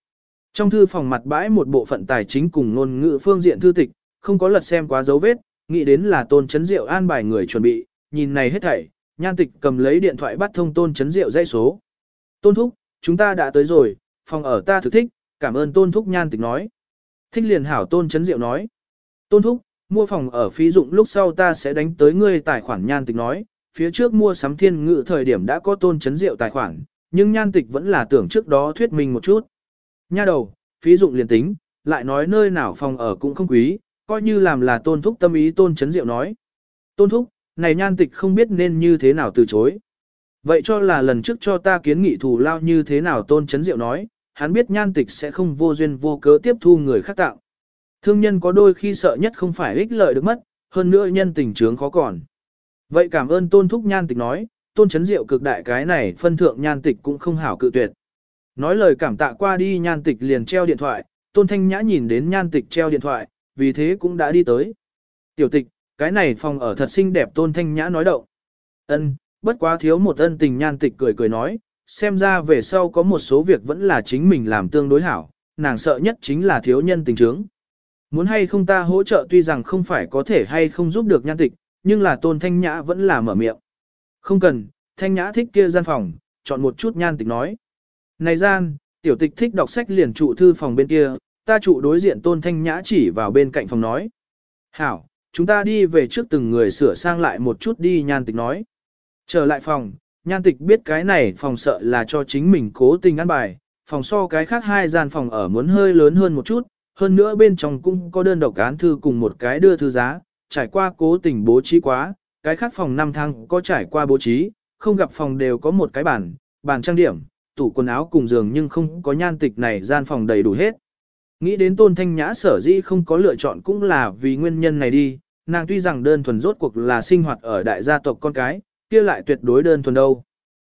Trong thư phòng mặt bãi một bộ phận tài chính cùng ngôn ngữ phương diện thư tịch, không có lật xem quá dấu vết, nghĩ đến là tôn chấn diệu an bài người chuẩn bị, nhìn này hết thảy, nhan tịch cầm lấy điện thoại bắt thông tôn chấn diệu dây số. Tôn thúc, chúng ta đã tới rồi, phòng ở ta thực thích, cảm ơn tôn thúc nhan tịch nói. Thích liền hảo tôn chấn diệu nói. Tôn thúc, mua phòng ở phí dụng lúc sau ta sẽ đánh tới ngươi tài khoản nhan tịch nói, phía trước mua sắm thiên ngự thời điểm đã có tôn chấn diệu tài khoản, nhưng nhan tịch vẫn là tưởng trước đó thuyết minh một chút. Nha đầu, phí dụng liền tính, lại nói nơi nào phòng ở cũng không quý, coi như làm là tôn thúc tâm ý tôn chấn diệu nói. Tôn thúc, này nhan tịch không biết nên như thế nào từ chối. Vậy cho là lần trước cho ta kiến nghị thù lao như thế nào tôn chấn diệu nói, hắn biết nhan tịch sẽ không vô duyên vô cớ tiếp thu người khác tạo. Thương nhân có đôi khi sợ nhất không phải ích lợi được mất, hơn nữa nhân tình trướng khó còn. Vậy cảm ơn tôn thúc nhan tịch nói, tôn chấn diệu cực đại cái này phân thượng nhan tịch cũng không hảo cự tuyệt. Nói lời cảm tạ qua đi nhan tịch liền treo điện thoại, tôn thanh nhã nhìn đến nhan tịch treo điện thoại, vì thế cũng đã đi tới. Tiểu tịch, cái này phòng ở thật xinh đẹp tôn thanh nhã nói động. ân bất quá thiếu một ân tình nhan tịch cười cười nói, xem ra về sau có một số việc vẫn là chính mình làm tương đối hảo, nàng sợ nhất chính là thiếu nhân tình trướng. Muốn hay không ta hỗ trợ tuy rằng không phải có thể hay không giúp được nhan tịch, nhưng là tôn thanh nhã vẫn là mở miệng. Không cần, thanh nhã thích kia gian phòng, chọn một chút nhan tịch nói. Này gian, tiểu tịch thích đọc sách liền trụ thư phòng bên kia, ta trụ đối diện tôn thanh nhã chỉ vào bên cạnh phòng nói. Hảo, chúng ta đi về trước từng người sửa sang lại một chút đi nhan tịch nói. Trở lại phòng, nhan tịch biết cái này phòng sợ là cho chính mình cố tình ăn bài, phòng so cái khác hai gian phòng ở muốn hơi lớn hơn một chút, hơn nữa bên trong cũng có đơn độc án thư cùng một cái đưa thư giá, trải qua cố tình bố trí quá, cái khác phòng năm thang có trải qua bố trí, không gặp phòng đều có một cái bàn, bàn trang điểm, tủ quần áo cùng giường nhưng không có nhan tịch này gian phòng đầy đủ hết. Nghĩ đến tôn thanh nhã sở dĩ không có lựa chọn cũng là vì nguyên nhân này đi, nàng tuy rằng đơn thuần rốt cuộc là sinh hoạt ở đại gia tộc con cái, kia lại tuyệt đối đơn thuần đâu.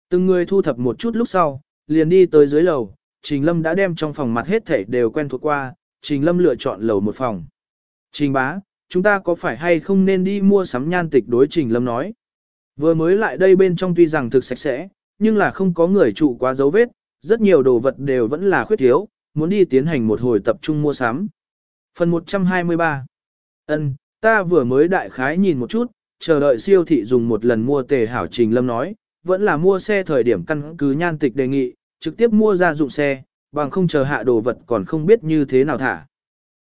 Từng người thu thập một chút lúc sau, liền đi tới dưới lầu, Trình Lâm đã đem trong phòng mặt hết thảy đều quen thuộc qua, Trình Lâm lựa chọn lầu một phòng. Trình bá, chúng ta có phải hay không nên đi mua sắm nhan tịch đối Trình Lâm nói. Vừa mới lại đây bên trong tuy rằng thực sạch sẽ, nhưng là không có người trụ quá dấu vết, rất nhiều đồ vật đều vẫn là khuyết thiếu, muốn đi tiến hành một hồi tập trung mua sắm. Phần 123 ân ta vừa mới đại khái nhìn một chút, chờ đợi siêu thị dùng một lần mua tề hảo Trình Lâm nói, vẫn là mua xe thời điểm căn cứ nhan tịch đề nghị, trực tiếp mua ra dụng xe, bằng không chờ hạ đồ vật còn không biết như thế nào thả.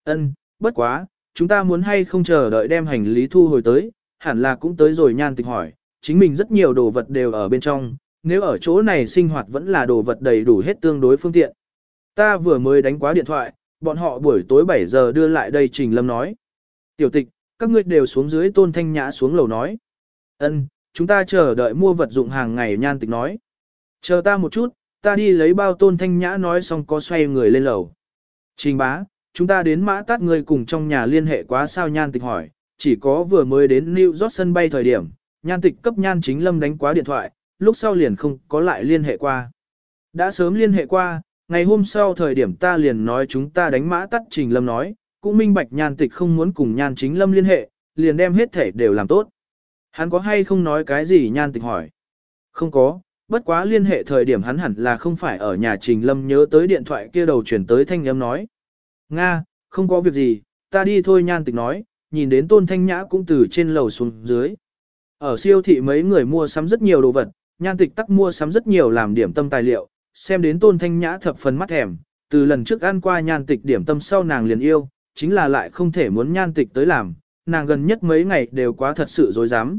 Ân, bất quá, chúng ta muốn hay không chờ đợi đem hành lý thu hồi tới, hẳn là cũng tới rồi nhan tịch hỏi, chính mình rất nhiều đồ vật đều ở bên trong, nếu ở chỗ này sinh hoạt vẫn là đồ vật đầy đủ hết tương đối phương tiện. Ta vừa mới đánh quá điện thoại, bọn họ buổi tối 7 giờ đưa lại đây Trình Lâm nói. Tiểu tịch, các ngươi đều xuống dưới tôn thanh nhã xuống lầu nói. Ân, chúng ta chờ đợi mua vật dụng hàng ngày nhan tịch nói. Chờ ta một chút, ta đi lấy bao tôn thanh nhã nói xong có xoay người lên lầu. Trình bá, chúng ta đến mã tát người cùng trong nhà liên hệ quá sao nhan tịch hỏi, chỉ có vừa mới đến New York sân bay thời điểm, nhan tịch cấp nhan chính lâm đánh quá điện thoại, lúc sau liền không có lại liên hệ qua. Đã sớm liên hệ qua, ngày hôm sau thời điểm ta liền nói chúng ta đánh mã tắt Trình Lâm nói, cũng minh bạch nhan tịch không muốn cùng nhan chính Lâm liên hệ, liền đem hết thể đều làm tốt. Hắn có hay không nói cái gì nhan tịch hỏi? Không có, bất quá liên hệ thời điểm hắn hẳn là không phải ở nhà Trình Lâm nhớ tới điện thoại kia đầu chuyển tới thanh âm nói. Nga, không có việc gì, ta đi thôi nhan tịch nói, nhìn đến tôn thanh nhã cũng từ trên lầu xuống dưới. Ở siêu thị mấy người mua sắm rất nhiều đồ vật, nhan tịch tắc mua sắm rất nhiều làm điểm tâm tài liệu, xem đến tôn thanh nhã thập phần mắt thèm, từ lần trước ăn qua nhan tịch điểm tâm sau nàng liền yêu, chính là lại không thể muốn nhan tịch tới làm, nàng gần nhất mấy ngày đều quá thật sự dối dám.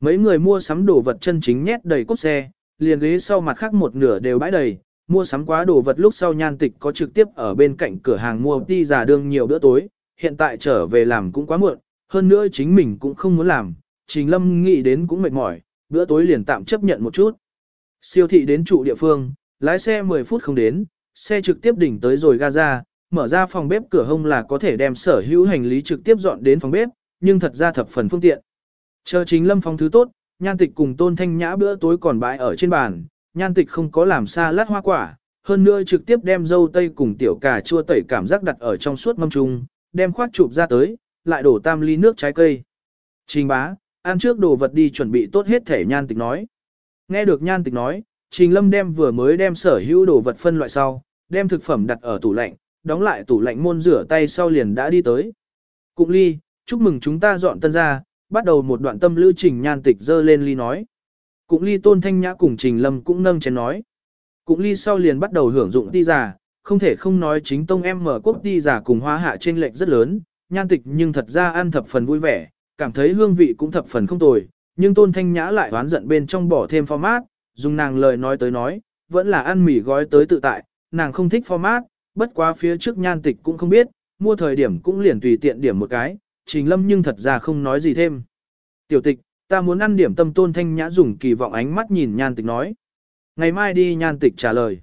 Mấy người mua sắm đồ vật chân chính nhét đầy cốt xe, liền ghế sau mặt khác một nửa đều bãi đầy, mua sắm quá đồ vật lúc sau nhan tịch có trực tiếp ở bên cạnh cửa hàng mua đi giả đương nhiều bữa tối, hiện tại trở về làm cũng quá muộn, hơn nữa chính mình cũng không muốn làm, Trình Lâm nghĩ đến cũng mệt mỏi, bữa tối liền tạm chấp nhận một chút. Siêu thị đến trụ địa phương, lái xe 10 phút không đến, xe trực tiếp đỉnh tới rồi Gaza, mở ra phòng bếp cửa hông là có thể đem sở hữu hành lý trực tiếp dọn đến phòng bếp, nhưng thật ra thập phần phương tiện. Chờ chính lâm phong thứ tốt, nhan tịch cùng tôn thanh nhã bữa tối còn bãi ở trên bàn, nhan tịch không có làm xa lát hoa quả, hơn nữa trực tiếp đem dâu tây cùng tiểu cà chua tẩy cảm giác đặt ở trong suốt mâm trung, đem khoát chụp ra tới, lại đổ tam ly nước trái cây. Trình bá, ăn trước đồ vật đi chuẩn bị tốt hết thể nhan tịch nói. Nghe được nhan tịch nói, Trình Lâm đem vừa mới đem sở hữu đồ vật phân loại sau, đem thực phẩm đặt ở tủ lạnh, đóng lại tủ lạnh môn rửa tay sau liền đã đi tới. Cụng ly, chúc mừng chúng ta dọn tân ra, bắt đầu một đoạn tâm lưu trình nhan tịch dơ lên ly nói. Cũng ly tôn thanh nhã cùng Trình Lâm cũng nâng chén nói. Cũng ly sau liền bắt đầu hưởng dụng ti giả, không thể không nói chính tông em mở quốc ti giả cùng hoa hạ trên lệnh rất lớn, nhan tịch nhưng thật ra ăn thập phần vui vẻ, cảm thấy hương vị cũng thập phần không tồi, nhưng tôn thanh nhã lại oán giận bên trong bỏ thêm format, dùng nàng lời nói tới nói, vẫn là ăn mì gói tới tự tại, nàng không thích format, bất quá phía trước nhan tịch cũng không biết, mua thời điểm cũng liền tùy tiện điểm một cái, trình lâm nhưng thật ra không nói gì thêm. Tiểu tịch, ta muốn ăn điểm tâm tôn thanh nhã dùng kỳ vọng ánh mắt nhìn nhan tịch nói. Ngày mai đi nhan tịch trả lời.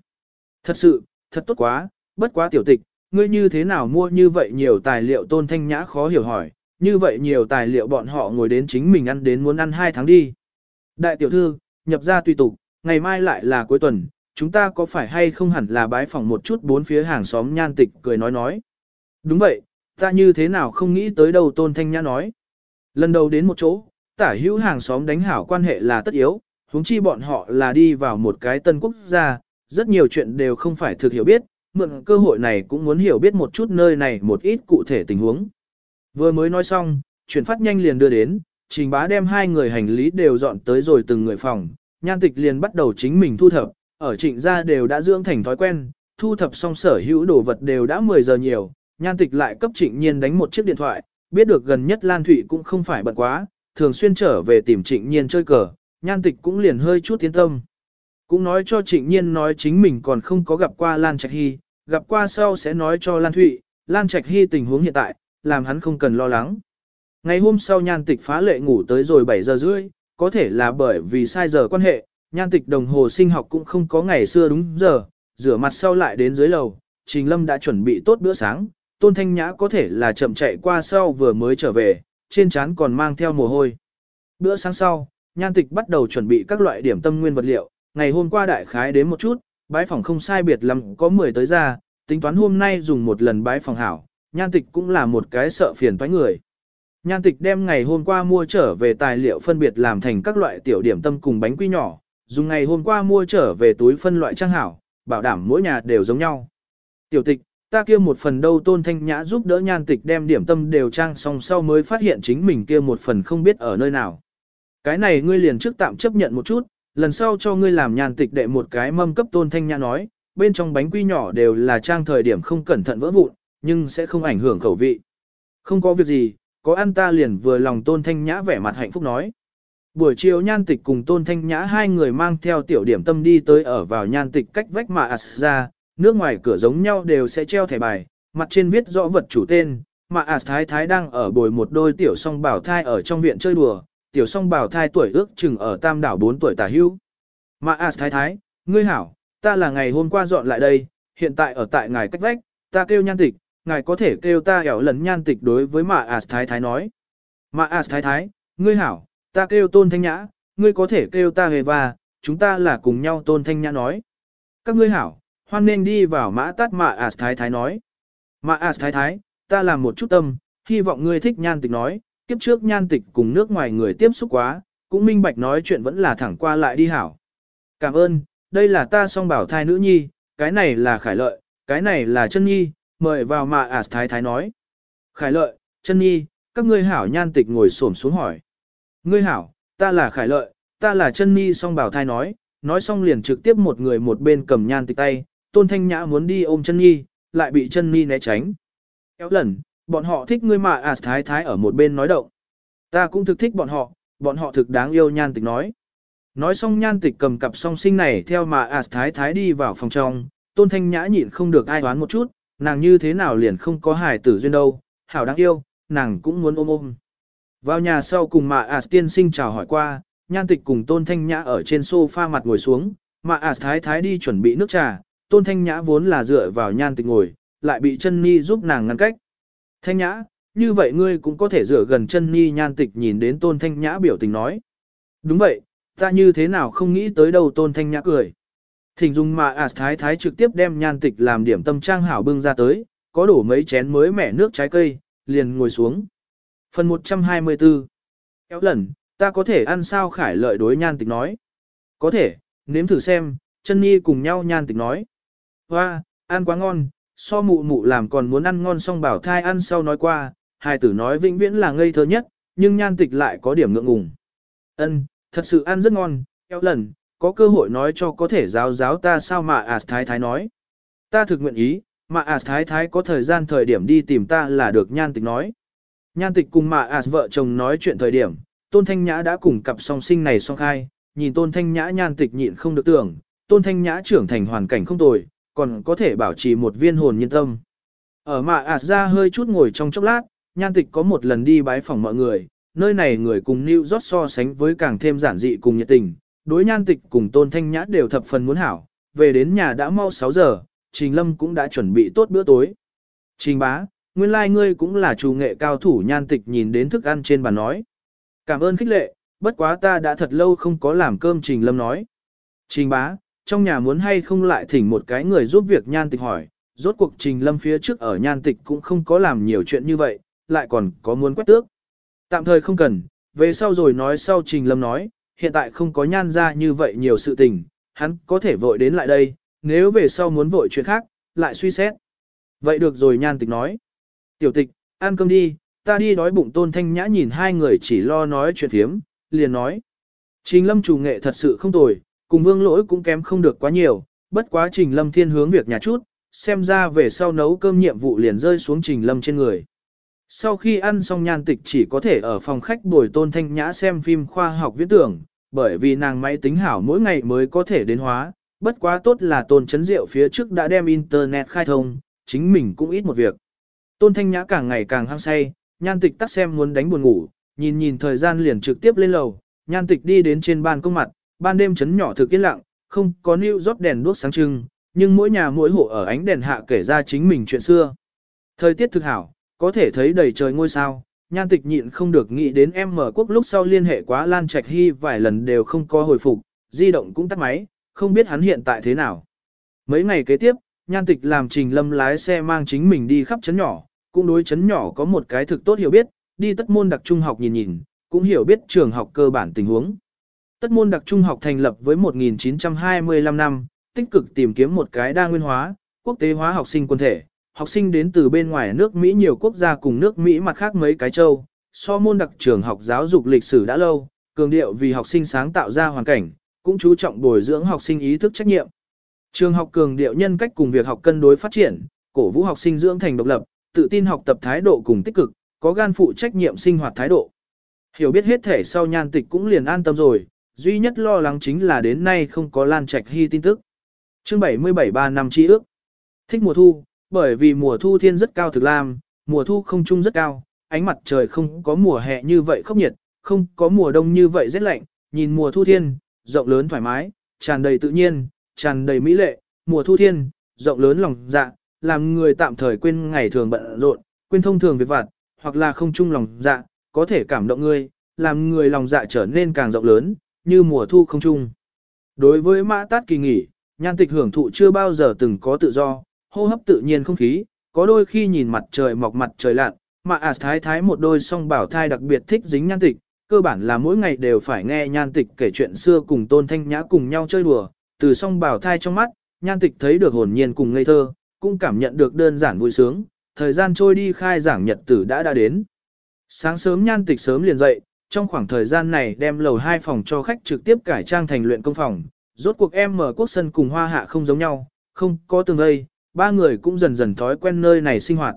Thật sự, thật tốt quá, bất quá tiểu tịch, ngươi như thế nào mua như vậy nhiều tài liệu tôn thanh nhã khó hiểu hỏi, như vậy nhiều tài liệu bọn họ ngồi đến chính mình ăn đến muốn ăn hai tháng đi. Đại tiểu thư, nhập ra tùy tục, ngày mai lại là cuối tuần, chúng ta có phải hay không hẳn là bái phỏng một chút bốn phía hàng xóm nhan tịch cười nói nói. Đúng vậy, ta như thế nào không nghĩ tới đâu tôn thanh nhã nói. Lần đầu đến một chỗ, tả hữu hàng xóm đánh hảo quan hệ là tất yếu, huống chi bọn họ là đi vào một cái tân quốc gia, rất nhiều chuyện đều không phải thực hiểu biết, mượn cơ hội này cũng muốn hiểu biết một chút nơi này một ít cụ thể tình huống. Vừa mới nói xong, chuyển phát nhanh liền đưa đến, trình bá đem hai người hành lý đều dọn tới rồi từng người phòng, nhan tịch liền bắt đầu chính mình thu thập, ở trịnh gia đều đã dưỡng thành thói quen, thu thập xong sở hữu đồ vật đều đã 10 giờ nhiều, nhan tịch lại cấp trịnh nhiên đánh một chiếc điện thoại, biết được gần nhất Lan Thụy cũng không phải bận quá, thường xuyên trở về tìm trịnh nhiên chơi cờ, nhan tịch cũng liền hơi chút tiến tâm. Cũng nói cho trịnh nhiên nói chính mình còn không có gặp qua Lan Trạch Hy, gặp qua sau sẽ nói cho Lan Thụy, Lan Trạch Hy tình huống hiện tại, làm hắn không cần lo lắng. Ngày hôm sau nhan tịch phá lệ ngủ tới rồi 7 giờ rưỡi, có thể là bởi vì sai giờ quan hệ, nhan tịch đồng hồ sinh học cũng không có ngày xưa đúng giờ, rửa mặt sau lại đến dưới lầu, Trình Lâm đã chuẩn bị tốt bữa sáng, Tôn Thanh Nhã có thể là chậm chạy qua sau vừa mới trở về, trên trán còn mang theo mồ hôi. Bữa sáng sau, nhan tịch bắt đầu chuẩn bị các loại điểm tâm nguyên vật liệu, ngày hôm qua đại khái đến một chút, bái phòng không sai biệt lắm có 10 tới ra, tính toán hôm nay dùng một lần bái phòng hảo, nhan tịch cũng là một cái sợ phiền toái người. Nhan tịch đem ngày hôm qua mua trở về tài liệu phân biệt làm thành các loại tiểu điểm tâm cùng bánh quy nhỏ, dùng ngày hôm qua mua trở về túi phân loại trang hảo, bảo đảm mỗi nhà đều giống nhau. Tiểu tịch, ta kia một phần đâu tôn thanh nhã giúp đỡ nhan tịch đem điểm tâm đều trang xong sau mới phát hiện chính mình kia một phần không biết ở nơi nào. Cái này ngươi liền trước tạm chấp nhận một chút, lần sau cho ngươi làm nhan tịch đệ một cái mâm cấp tôn thanh nhã nói, bên trong bánh quy nhỏ đều là trang thời điểm không cẩn thận vỡ vụn, nhưng sẽ không ảnh hưởng khẩu vị. Không có việc gì, có ăn ta liền vừa lòng tôn thanh nhã vẻ mặt hạnh phúc nói. Buổi chiều nhan tịch cùng tôn thanh nhã hai người mang theo tiểu điểm tâm đi tới ở vào nhan tịch cách vách mà ạt ra, nước ngoài cửa giống nhau đều sẽ treo thẻ bài, mặt trên viết rõ vật chủ tên, mà ạt thái thái đang ở bồi một đôi tiểu song bảo thai ở trong viện chơi đùa, tiểu song bảo thai tuổi ước chừng ở tam đảo 4 tuổi tả hưu. Mà ạt thái thái, ngươi hảo, ta là ngày hôm qua dọn lại đây, hiện tại ở tại ngài cách vách, ta kêu nhan tịch, ngài có thể kêu ta ẻo lần nhan tịch đối với mạ ạt à, thái thái nói. Mạ ả thái thái, ngươi hảo, ta kêu tôn thanh nhã, ngươi có thể kêu ta hề và, chúng ta là cùng nhau tôn thanh nhã nói. Các ngươi hảo, hoan nên đi vào mã tát mạ ả thái thái nói. Mạ ả thái thái, ta làm một chút tâm, hy vọng ngươi thích nhan tịch nói, kiếp trước nhan tịch cùng nước ngoài người tiếp xúc quá, cũng minh bạch nói chuyện vẫn là thẳng qua lại đi hảo. Cảm ơn, đây là ta song bảo thai nữ nhi, cái này là khải lợi, cái này là chân nhi, mời vào mạ ả thái thái nói. Khải lợi, chân nhi, các ngươi hảo nhan tịch ngồi xổm xuống hỏi. Ngươi hảo, ta là khải lợi, ta là chân nhi song bảo thai nói, nói xong liền trực tiếp một người một bên cầm nhan tịch tay, tôn thanh nhã muốn đi ôm chân nhi, lại bị chân nhi né tránh. Kéo lần, bọn họ thích ngươi mà à thái thái ở một bên nói động. Ta cũng thực thích bọn họ, bọn họ thực đáng yêu nhan tịch nói. Nói xong nhan tịch cầm cặp song sinh này theo mà à thái thái đi vào phòng trong, tôn thanh nhã nhịn không được ai đoán một chút, nàng như thế nào liền không có hài tử duyên đâu, hảo đáng yêu, nàng cũng muốn ôm ôm. Vào nhà sau cùng mà à tiên sinh chào hỏi qua, nhan tịch cùng tôn thanh nhã ở trên sofa mặt ngồi xuống, mà à thái thái đi chuẩn bị nước trà, tôn thanh nhã vốn là dựa vào nhan tịch ngồi, lại bị chân ni giúp nàng ngăn cách. Thanh nhã, như vậy ngươi cũng có thể dựa gần chân ni nhan tịch nhìn đến tôn thanh nhã biểu tình nói. Đúng vậy, ta như thế nào không nghĩ tới đâu tôn thanh nhã cười. Thỉnh dùng mà ả thái thái trực tiếp đem nhan tịch làm điểm tâm trang hảo bưng ra tới, có đổ mấy chén mới mẻ nước trái cây, liền ngồi xuống. Phần 124 Kéo lần, ta có thể ăn sao khải lợi đối nhan tịch nói. Có thể, nếm thử xem, chân nhi cùng nhau nhan tịch nói. Hoa, ăn quá ngon, so mụ mụ làm còn muốn ăn ngon xong bảo thai ăn sau nói qua, hai tử nói vĩnh viễn là ngây thơ nhất, nhưng nhan tịch lại có điểm ngượng ngùng. Ân, thật sự ăn rất ngon, kéo lần, có cơ hội nói cho có thể giáo giáo ta sao mà à thái thái nói. Ta thực nguyện ý, mà à thái thái có thời gian thời điểm đi tìm ta là được nhan tịch nói. Nhan tịch cùng mà à vợ chồng nói chuyện thời điểm, tôn thanh nhã đã cùng cặp song sinh này song khai, nhìn tôn thanh nhã nhan tịch nhịn không được tưởng, tôn thanh nhã trưởng thành hoàn cảnh không tồi, còn có thể bảo trì một viên hồn nhân tâm. Ở mạ ạt ra hơi chút ngồi trong chốc lát, nhan tịch có một lần đi bái phòng mọi người, nơi này người cùng New York so sánh với càng thêm giản dị cùng nhiệt tình, đối nhan tịch cùng tôn thanh nhã đều thập phần muốn hảo, về đến nhà đã mau 6 giờ, Trình Lâm cũng đã chuẩn bị tốt bữa tối. Trình bá, nguyên lai like ngươi cũng là chủ nghệ cao thủ nhan tịch nhìn đến thức ăn trên bàn nói. Cảm ơn khích lệ, bất quá ta đã thật lâu không có làm cơm Trình Lâm nói. Trình bá, trong nhà muốn hay không lại thỉnh một cái người giúp việc nhan tịch hỏi, rốt cuộc Trình Lâm phía trước ở nhan tịch cũng không có làm nhiều chuyện như vậy, lại còn có muốn quét tước. Tạm thời không cần, về sau rồi nói sau Trình Lâm nói, hiện tại không có nhan ra như vậy nhiều sự tình, hắn có thể vội đến lại đây, nếu về sau muốn vội chuyện khác, lại suy xét. Vậy được rồi nhan tịch nói. Tiểu tịch, ăn cơm đi, ta đi đói bụng tôn thanh nhã nhìn hai người chỉ lo nói chuyện thiếm, liền nói. Trình lâm chủ nghệ thật sự không tồi, cùng vương lỗi cũng kém không được quá nhiều, bất quá trình lâm thiên hướng việc nhà chút, xem ra về sau nấu cơm nhiệm vụ liền rơi xuống trình lâm trên người. Sau khi ăn xong nhan tịch chỉ có thể ở phòng khách bồi tôn thanh nhã xem phim khoa học viễn tưởng, bởi vì nàng máy tính hảo mỗi ngày mới có thể đến hóa, bất quá tốt là tôn chấn diệu phía trước đã đem internet khai thông, chính mình cũng ít một việc. Tôn thanh nhã càng ngày càng hăng say, nhan tịch tắt xem muốn đánh buồn ngủ, nhìn nhìn thời gian liền trực tiếp lên lầu, nhan tịch đi đến trên ban công mặt, ban đêm chấn nhỏ thực yên lặng, không có níu rót đèn đuốc sáng trưng, nhưng mỗi nhà mỗi hộ ở ánh đèn hạ kể ra chính mình chuyện xưa. Thời tiết thực hảo, có thể thấy đầy trời ngôi sao, nhan tịch nhịn không được nghĩ đến em mở quốc lúc sau liên hệ quá Lan Trạch Hy vài lần đều không có hồi phục, di động cũng tắt máy, không biết hắn hiện tại thế nào. Mấy ngày kế tiếp, nhan tịch làm trình lâm lái xe mang chính mình đi khắp chấn nhỏ, cũng đối chấn nhỏ có một cái thực tốt hiểu biết, đi tất môn đặc trung học nhìn nhìn, cũng hiểu biết trường học cơ bản tình huống. Tất môn đặc trung học thành lập với 1925 năm, tích cực tìm kiếm một cái đa nguyên hóa, quốc tế hóa học sinh quân thể, học sinh đến từ bên ngoài nước Mỹ nhiều quốc gia cùng nước Mỹ mặt khác mấy cái châu, so môn đặc trường học giáo dục lịch sử đã lâu, cường điệu vì học sinh sáng tạo ra hoàn cảnh, cũng chú trọng bồi dưỡng học sinh ý thức trách nhiệm. Trường học cường điệu nhân cách cùng việc học cân đối phát triển, cổ vũ học sinh dưỡng thành độc lập, tự tin học tập thái độ cùng tích cực, có gan phụ trách nhiệm sinh hoạt thái độ. Hiểu biết hết thể sau nhan tịch cũng liền an tâm rồi, duy nhất lo lắng chính là đến nay không có lan trạch hy tin tức. Chương 77 3 năm tri ước. Thích mùa thu, bởi vì mùa thu thiên rất cao thực lam, mùa thu không trung rất cao, ánh mặt trời không có mùa hè như vậy khốc nhiệt, không có mùa đông như vậy rét lạnh, nhìn mùa thu thiên, rộng lớn thoải mái, tràn đầy tự nhiên, tràn đầy mỹ lệ, mùa thu thiên, rộng lớn lòng dạ, làm người tạm thời quên ngày thường bận rộn, quên thông thường việc vặt, hoặc là không chung lòng dạ, có thể cảm động người, làm người lòng dạ trở nên càng rộng lớn, như mùa thu không chung. Đối với mã tát kỳ nghỉ, nhan tịch hưởng thụ chưa bao giờ từng có tự do, hô hấp tự nhiên không khí, có đôi khi nhìn mặt trời mọc mặt trời lặn, mà à thái thái một đôi song bảo thai đặc biệt thích dính nhan tịch, cơ bản là mỗi ngày đều phải nghe nhan tịch kể chuyện xưa cùng tôn thanh nhã cùng nhau chơi đùa, từ song bảo thai trong mắt, nhan tịch thấy được hồn nhiên cùng ngây thơ, cũng cảm nhận được đơn giản vui sướng, thời gian trôi đi khai giảng nhật tử đã đã đến. Sáng sớm nhan tịch sớm liền dậy, trong khoảng thời gian này đem lầu hai phòng cho khách trực tiếp cải trang thành luyện công phòng, rốt cuộc em mở quốc sân cùng hoa hạ không giống nhau, không có tường vây, ba người cũng dần dần thói quen nơi này sinh hoạt.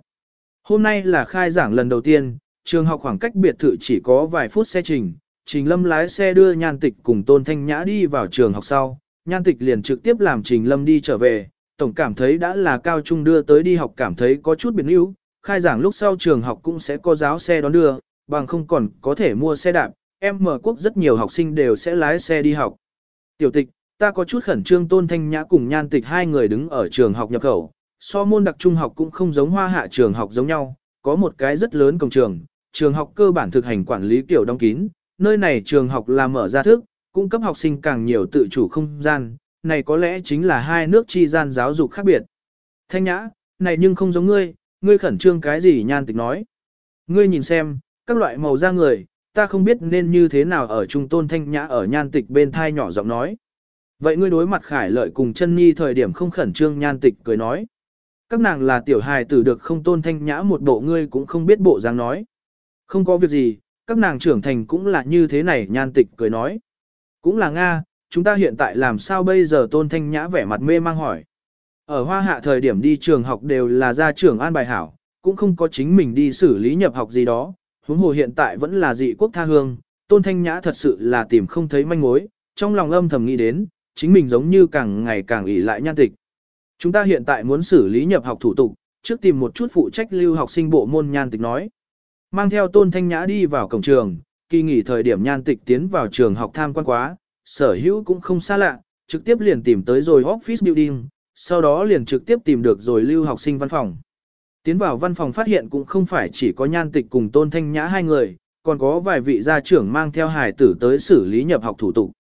Hôm nay là khai giảng lần đầu tiên, trường học khoảng cách biệt thự chỉ có vài phút xe trình, Trình Lâm lái xe đưa Nhan Tịch cùng Tôn Thanh Nhã đi vào trường học sau, Nhan Tịch liền trực tiếp làm Trình Lâm đi trở về, tổng cảm thấy đã là cao trung đưa tới đi học cảm thấy có chút biệt yếu, khai giảng lúc sau trường học cũng sẽ có giáo xe đón đưa, bằng không còn có thể mua xe đạp, em mở quốc rất nhiều học sinh đều sẽ lái xe đi học. Tiểu tịch, ta có chút khẩn trương tôn thanh nhã cùng nhan tịch hai người đứng ở trường học nhập khẩu, so môn đặc trung học cũng không giống hoa hạ trường học giống nhau, có một cái rất lớn cổng trường, trường học cơ bản thực hành quản lý kiểu đóng kín, nơi này trường học là mở ra thức, cung cấp học sinh càng nhiều tự chủ không gian, này có lẽ chính là hai nước chi gian giáo dục khác biệt. Thanh nhã, này nhưng không giống ngươi, ngươi khẩn trương cái gì nhan tịch nói. Ngươi nhìn xem, các loại màu da người, ta không biết nên như thế nào ở trung tôn thanh nhã ở nhan tịch bên thai nhỏ giọng nói. Vậy ngươi đối mặt khải lợi cùng chân nhi thời điểm không khẩn trương nhan tịch cười nói. Các nàng là tiểu hài tử được không tôn thanh nhã một bộ ngươi cũng không biết bộ dáng nói. Không có việc gì, các nàng trưởng thành cũng là như thế này nhan tịch cười nói. Cũng là Nga, chúng ta hiện tại làm sao bây giờ tôn thanh nhã vẻ mặt mê mang hỏi. Ở hoa hạ thời điểm đi trường học đều là gia trưởng an bài hảo, cũng không có chính mình đi xử lý nhập học gì đó, huống hồ hiện tại vẫn là dị quốc tha hương, tôn thanh nhã thật sự là tìm không thấy manh mối, trong lòng âm thầm nghĩ đến, chính mình giống như càng ngày càng ỷ lại nhan tịch. Chúng ta hiện tại muốn xử lý nhập học thủ tục, trước tìm một chút phụ trách lưu học sinh bộ môn nhan tịch nói. Mang theo tôn thanh nhã đi vào cổng trường, kỳ nghỉ thời điểm nhan tịch tiến vào trường học tham quan quá, sở hữu cũng không xa lạ, trực tiếp liền tìm tới rồi office building, sau đó liền trực tiếp tìm được rồi lưu học sinh văn phòng. Tiến vào văn phòng phát hiện cũng không phải chỉ có nhan tịch cùng tôn thanh nhã hai người, còn có vài vị gia trưởng mang theo hài tử tới xử lý nhập học thủ tục.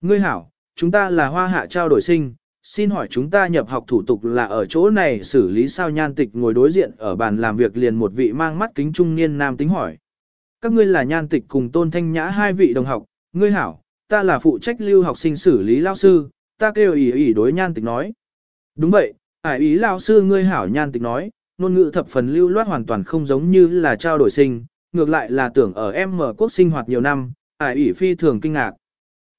Ngươi hảo, chúng ta là hoa hạ trao đổi sinh, xin hỏi chúng ta nhập học thủ tục là ở chỗ này xử lý sao nhan tịch ngồi đối diện ở bàn làm việc liền một vị mang mắt kính trung niên nam tính hỏi. Các ngươi là nhan tịch cùng tôn thanh nhã hai vị đồng học, ngươi hảo, ta là phụ trách lưu học sinh xử lý lao sư, ta kêu ý ý đối nhan tịch nói. Đúng vậy, ải ý lao sư ngươi hảo nhan tịch nói, ngôn ngữ thập phần lưu loát hoàn toàn không giống như là trao đổi sinh, ngược lại là tưởng ở em mở quốc sinh hoạt nhiều năm, ải ủy phi thường kinh ngạc.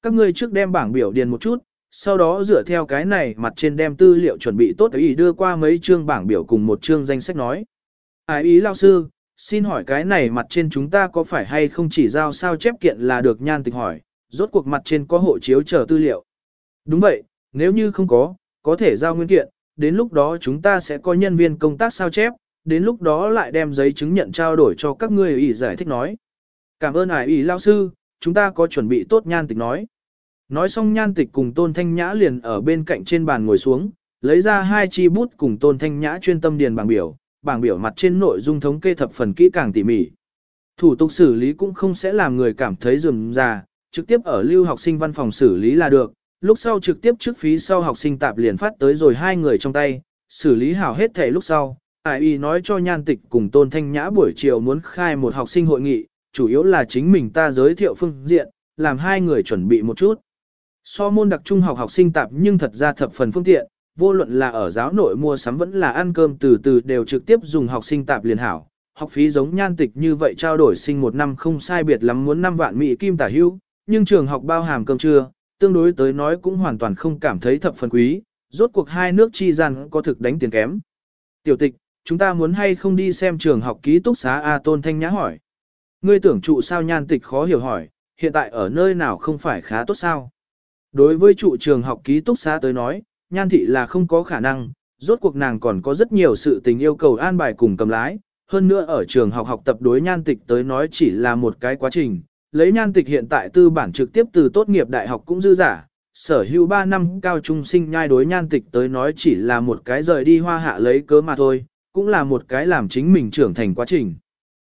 Các ngươi trước đem bảng biểu điền một chút, sau đó dựa theo cái này mặt trên đem tư liệu chuẩn bị tốt ý đưa qua mấy chương bảng biểu cùng một chương danh sách nói. Ải ý lao sư, xin hỏi cái này mặt trên chúng ta có phải hay không chỉ giao sao chép kiện là được nhan tịch hỏi, rốt cuộc mặt trên có hộ chiếu chờ tư liệu. Đúng vậy, nếu như không có, có thể giao nguyên kiện, đến lúc đó chúng ta sẽ có nhân viên công tác sao chép, đến lúc đó lại đem giấy chứng nhận trao đổi cho các ngươi ủy giải thích nói. Cảm ơn ải ủy lao sư, chúng ta có chuẩn bị tốt nhan tịch nói. Nói xong nhan tịch cùng tôn thanh nhã liền ở bên cạnh trên bàn ngồi xuống, lấy ra hai chi bút cùng tôn thanh nhã chuyên tâm điền bảng biểu, bảng biểu mặt trên nội dung thống kê thập phần kỹ càng tỉ mỉ. Thủ tục xử lý cũng không sẽ làm người cảm thấy rườm rà, trực tiếp ở lưu học sinh văn phòng xử lý là được, lúc sau trực tiếp trước phí sau học sinh tạp liền phát tới rồi hai người trong tay, xử lý hảo hết thể lúc sau. Ai y nói cho nhan tịch cùng tôn thanh nhã buổi chiều muốn khai một học sinh hội nghị, chủ yếu là chính mình ta giới thiệu phương diện, làm hai người chuẩn bị một chút. So môn đặc trung học học sinh tạp nhưng thật ra thập phần phương tiện, vô luận là ở giáo nội mua sắm vẫn là ăn cơm từ từ đều trực tiếp dùng học sinh tạp liền hảo. Học phí giống nhan tịch như vậy trao đổi sinh một năm không sai biệt lắm muốn 5 vạn mỹ kim tả hữu, nhưng trường học bao hàm cơm trưa, tương đối tới nói cũng hoàn toàn không cảm thấy thập phần quý, rốt cuộc hai nước chi gian có thực đánh tiền kém. Tiểu tịch, chúng ta muốn hay không đi xem trường học ký túc xá A Tôn Thanh Nhã hỏi. Ngươi tưởng trụ sao nhan tịch khó hiểu hỏi, hiện tại ở nơi nào không phải khá tốt sao? Đối với trụ trường học ký túc xá tới nói, nhan thị là không có khả năng, rốt cuộc nàng còn có rất nhiều sự tình yêu cầu an bài cùng cầm lái, hơn nữa ở trường học học tập đối nhan tịch tới nói chỉ là một cái quá trình, lấy nhan tịch hiện tại tư bản trực tiếp từ tốt nghiệp đại học cũng dư giả, sở hữu 3 năm cao trung sinh nhai đối nhan tịch tới nói chỉ là một cái rời đi hoa hạ lấy cớ mà thôi, cũng là một cái làm chính mình trưởng thành quá trình.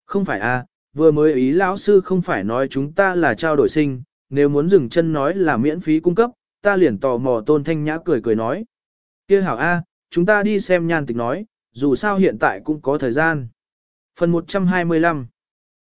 Không phải a, vừa mới ý lão sư không phải nói chúng ta là trao đổi sinh, nếu muốn dừng chân nói là miễn phí cung cấp, ta liền tò mò tôn thanh nhã cười cười nói. kia hảo A, chúng ta đi xem nhan tịch nói, dù sao hiện tại cũng có thời gian. Phần 125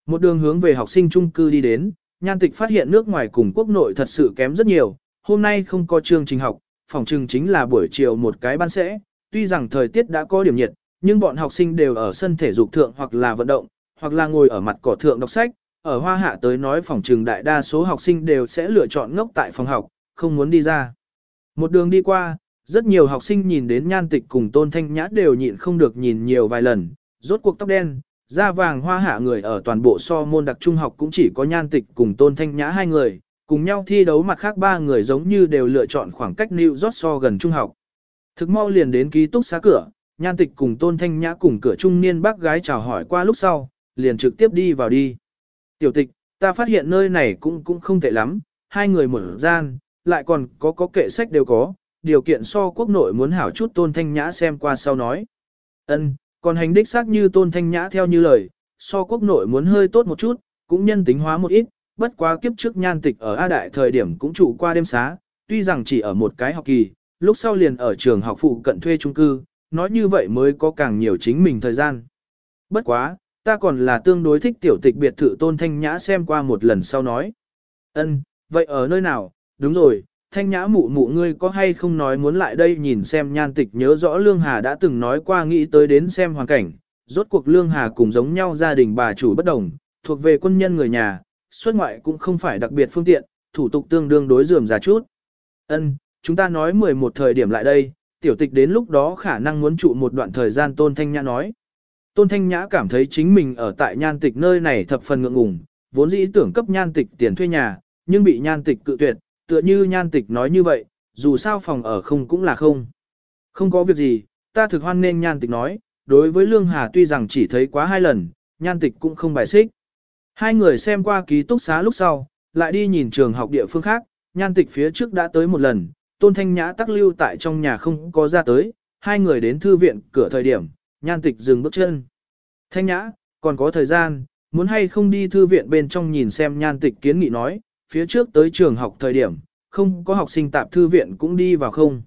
một đường hướng về học sinh trung cư đi đến, nhan tịch phát hiện nước ngoài cùng quốc nội thật sự kém rất nhiều, hôm nay không có chương trình học, phòng trường chính là buổi chiều một cái ban sẽ, tuy rằng thời tiết đã có điểm nhiệt, nhưng bọn học sinh đều ở sân thể dục thượng hoặc là vận động, hoặc là ngồi ở mặt cỏ thượng đọc sách, ở hoa hạ tới nói phòng trường đại đa số học sinh đều sẽ lựa chọn ngốc tại phòng học, không muốn đi ra. Một đường đi qua, rất nhiều học sinh nhìn đến nhan tịch cùng tôn thanh nhã đều nhịn không được nhìn nhiều vài lần, rốt cuộc tóc đen, da vàng hoa hạ người ở toàn bộ so môn đặc trung học cũng chỉ có nhan tịch cùng tôn thanh nhã hai người, cùng nhau thi đấu mặt khác ba người giống như đều lựa chọn khoảng cách New York so gần trung học. Thực mau liền đến ký túc xá cửa, nhan tịch cùng tôn thanh nhã cùng cửa trung niên bác gái chào hỏi qua lúc sau, liền trực tiếp đi vào đi. Tiểu tịch, ta phát hiện nơi này cũng cũng không tệ lắm, hai người mở gian, lại còn có có kệ sách đều có, điều kiện so quốc nội muốn hảo chút tôn thanh nhã xem qua sau nói. ân còn hành đích xác như tôn thanh nhã theo như lời, so quốc nội muốn hơi tốt một chút, cũng nhân tính hóa một ít, bất quá kiếp trước nhan tịch ở A Đại thời điểm cũng trụ qua đêm xá, tuy rằng chỉ ở một cái học kỳ, lúc sau liền ở trường học phụ cận thuê trung cư, nói như vậy mới có càng nhiều chính mình thời gian. Bất quá, ta còn là tương đối thích tiểu tịch biệt thự tôn thanh nhã xem qua một lần sau nói. ân vậy ở nơi nào, đúng rồi, thanh nhã mụ mụ ngươi có hay không nói muốn lại đây nhìn xem nhan tịch nhớ rõ Lương Hà đã từng nói qua nghĩ tới đến xem hoàn cảnh, rốt cuộc Lương Hà cùng giống nhau gia đình bà chủ bất đồng, thuộc về quân nhân người nhà, xuất ngoại cũng không phải đặc biệt phương tiện, thủ tục tương đương đối dườm ra chút. Ân, chúng ta nói 11 thời điểm lại đây, tiểu tịch đến lúc đó khả năng muốn trụ một đoạn thời gian Tôn Thanh Nhã nói. Tôn Thanh Nhã cảm thấy chính mình ở tại nhan tịch nơi này thập phần ngượng ngùng, vốn dĩ tưởng cấp nhan tịch tiền thuê nhà, nhưng bị nhan tịch cự tuyệt, tựa như nhan tịch nói như vậy, dù sao phòng ở không cũng là không. Không có việc gì, ta thực hoan nên nhan tịch nói, đối với Lương Hà tuy rằng chỉ thấy quá hai lần, nhan tịch cũng không bài xích. Hai người xem qua ký túc xá lúc sau, lại đi nhìn trường học địa phương khác, nhan tịch phía trước đã tới một lần, tôn thanh nhã tắc lưu tại trong nhà không có ra tới, hai người đến thư viện cửa thời điểm, nhan tịch dừng bước chân. Thanh nhã, còn có thời gian, muốn hay không đi thư viện bên trong nhìn xem nhan tịch kiến nghị nói, phía trước tới trường học thời điểm, không có học sinh tạp thư viện cũng đi vào không.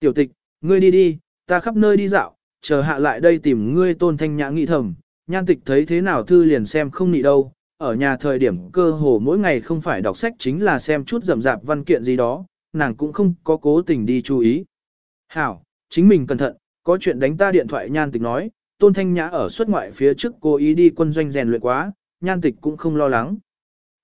Tiểu tịch, ngươi đi đi, ta khắp nơi đi dạo, chờ hạ lại đây tìm ngươi tôn thanh nhã nghị thầm, nhan tịch thấy thế nào thư liền xem không nị đâu, ở nhà thời điểm cơ hồ mỗi ngày không phải đọc sách chính là xem chút rầm rạp văn kiện gì đó, nàng cũng không có cố tình đi chú ý. Hảo, chính mình cẩn thận, có chuyện đánh ta điện thoại nhan tịch nói, tôn thanh nhã ở xuất ngoại phía trước cố ý đi quân doanh rèn luyện quá, nhan tịch cũng không lo lắng.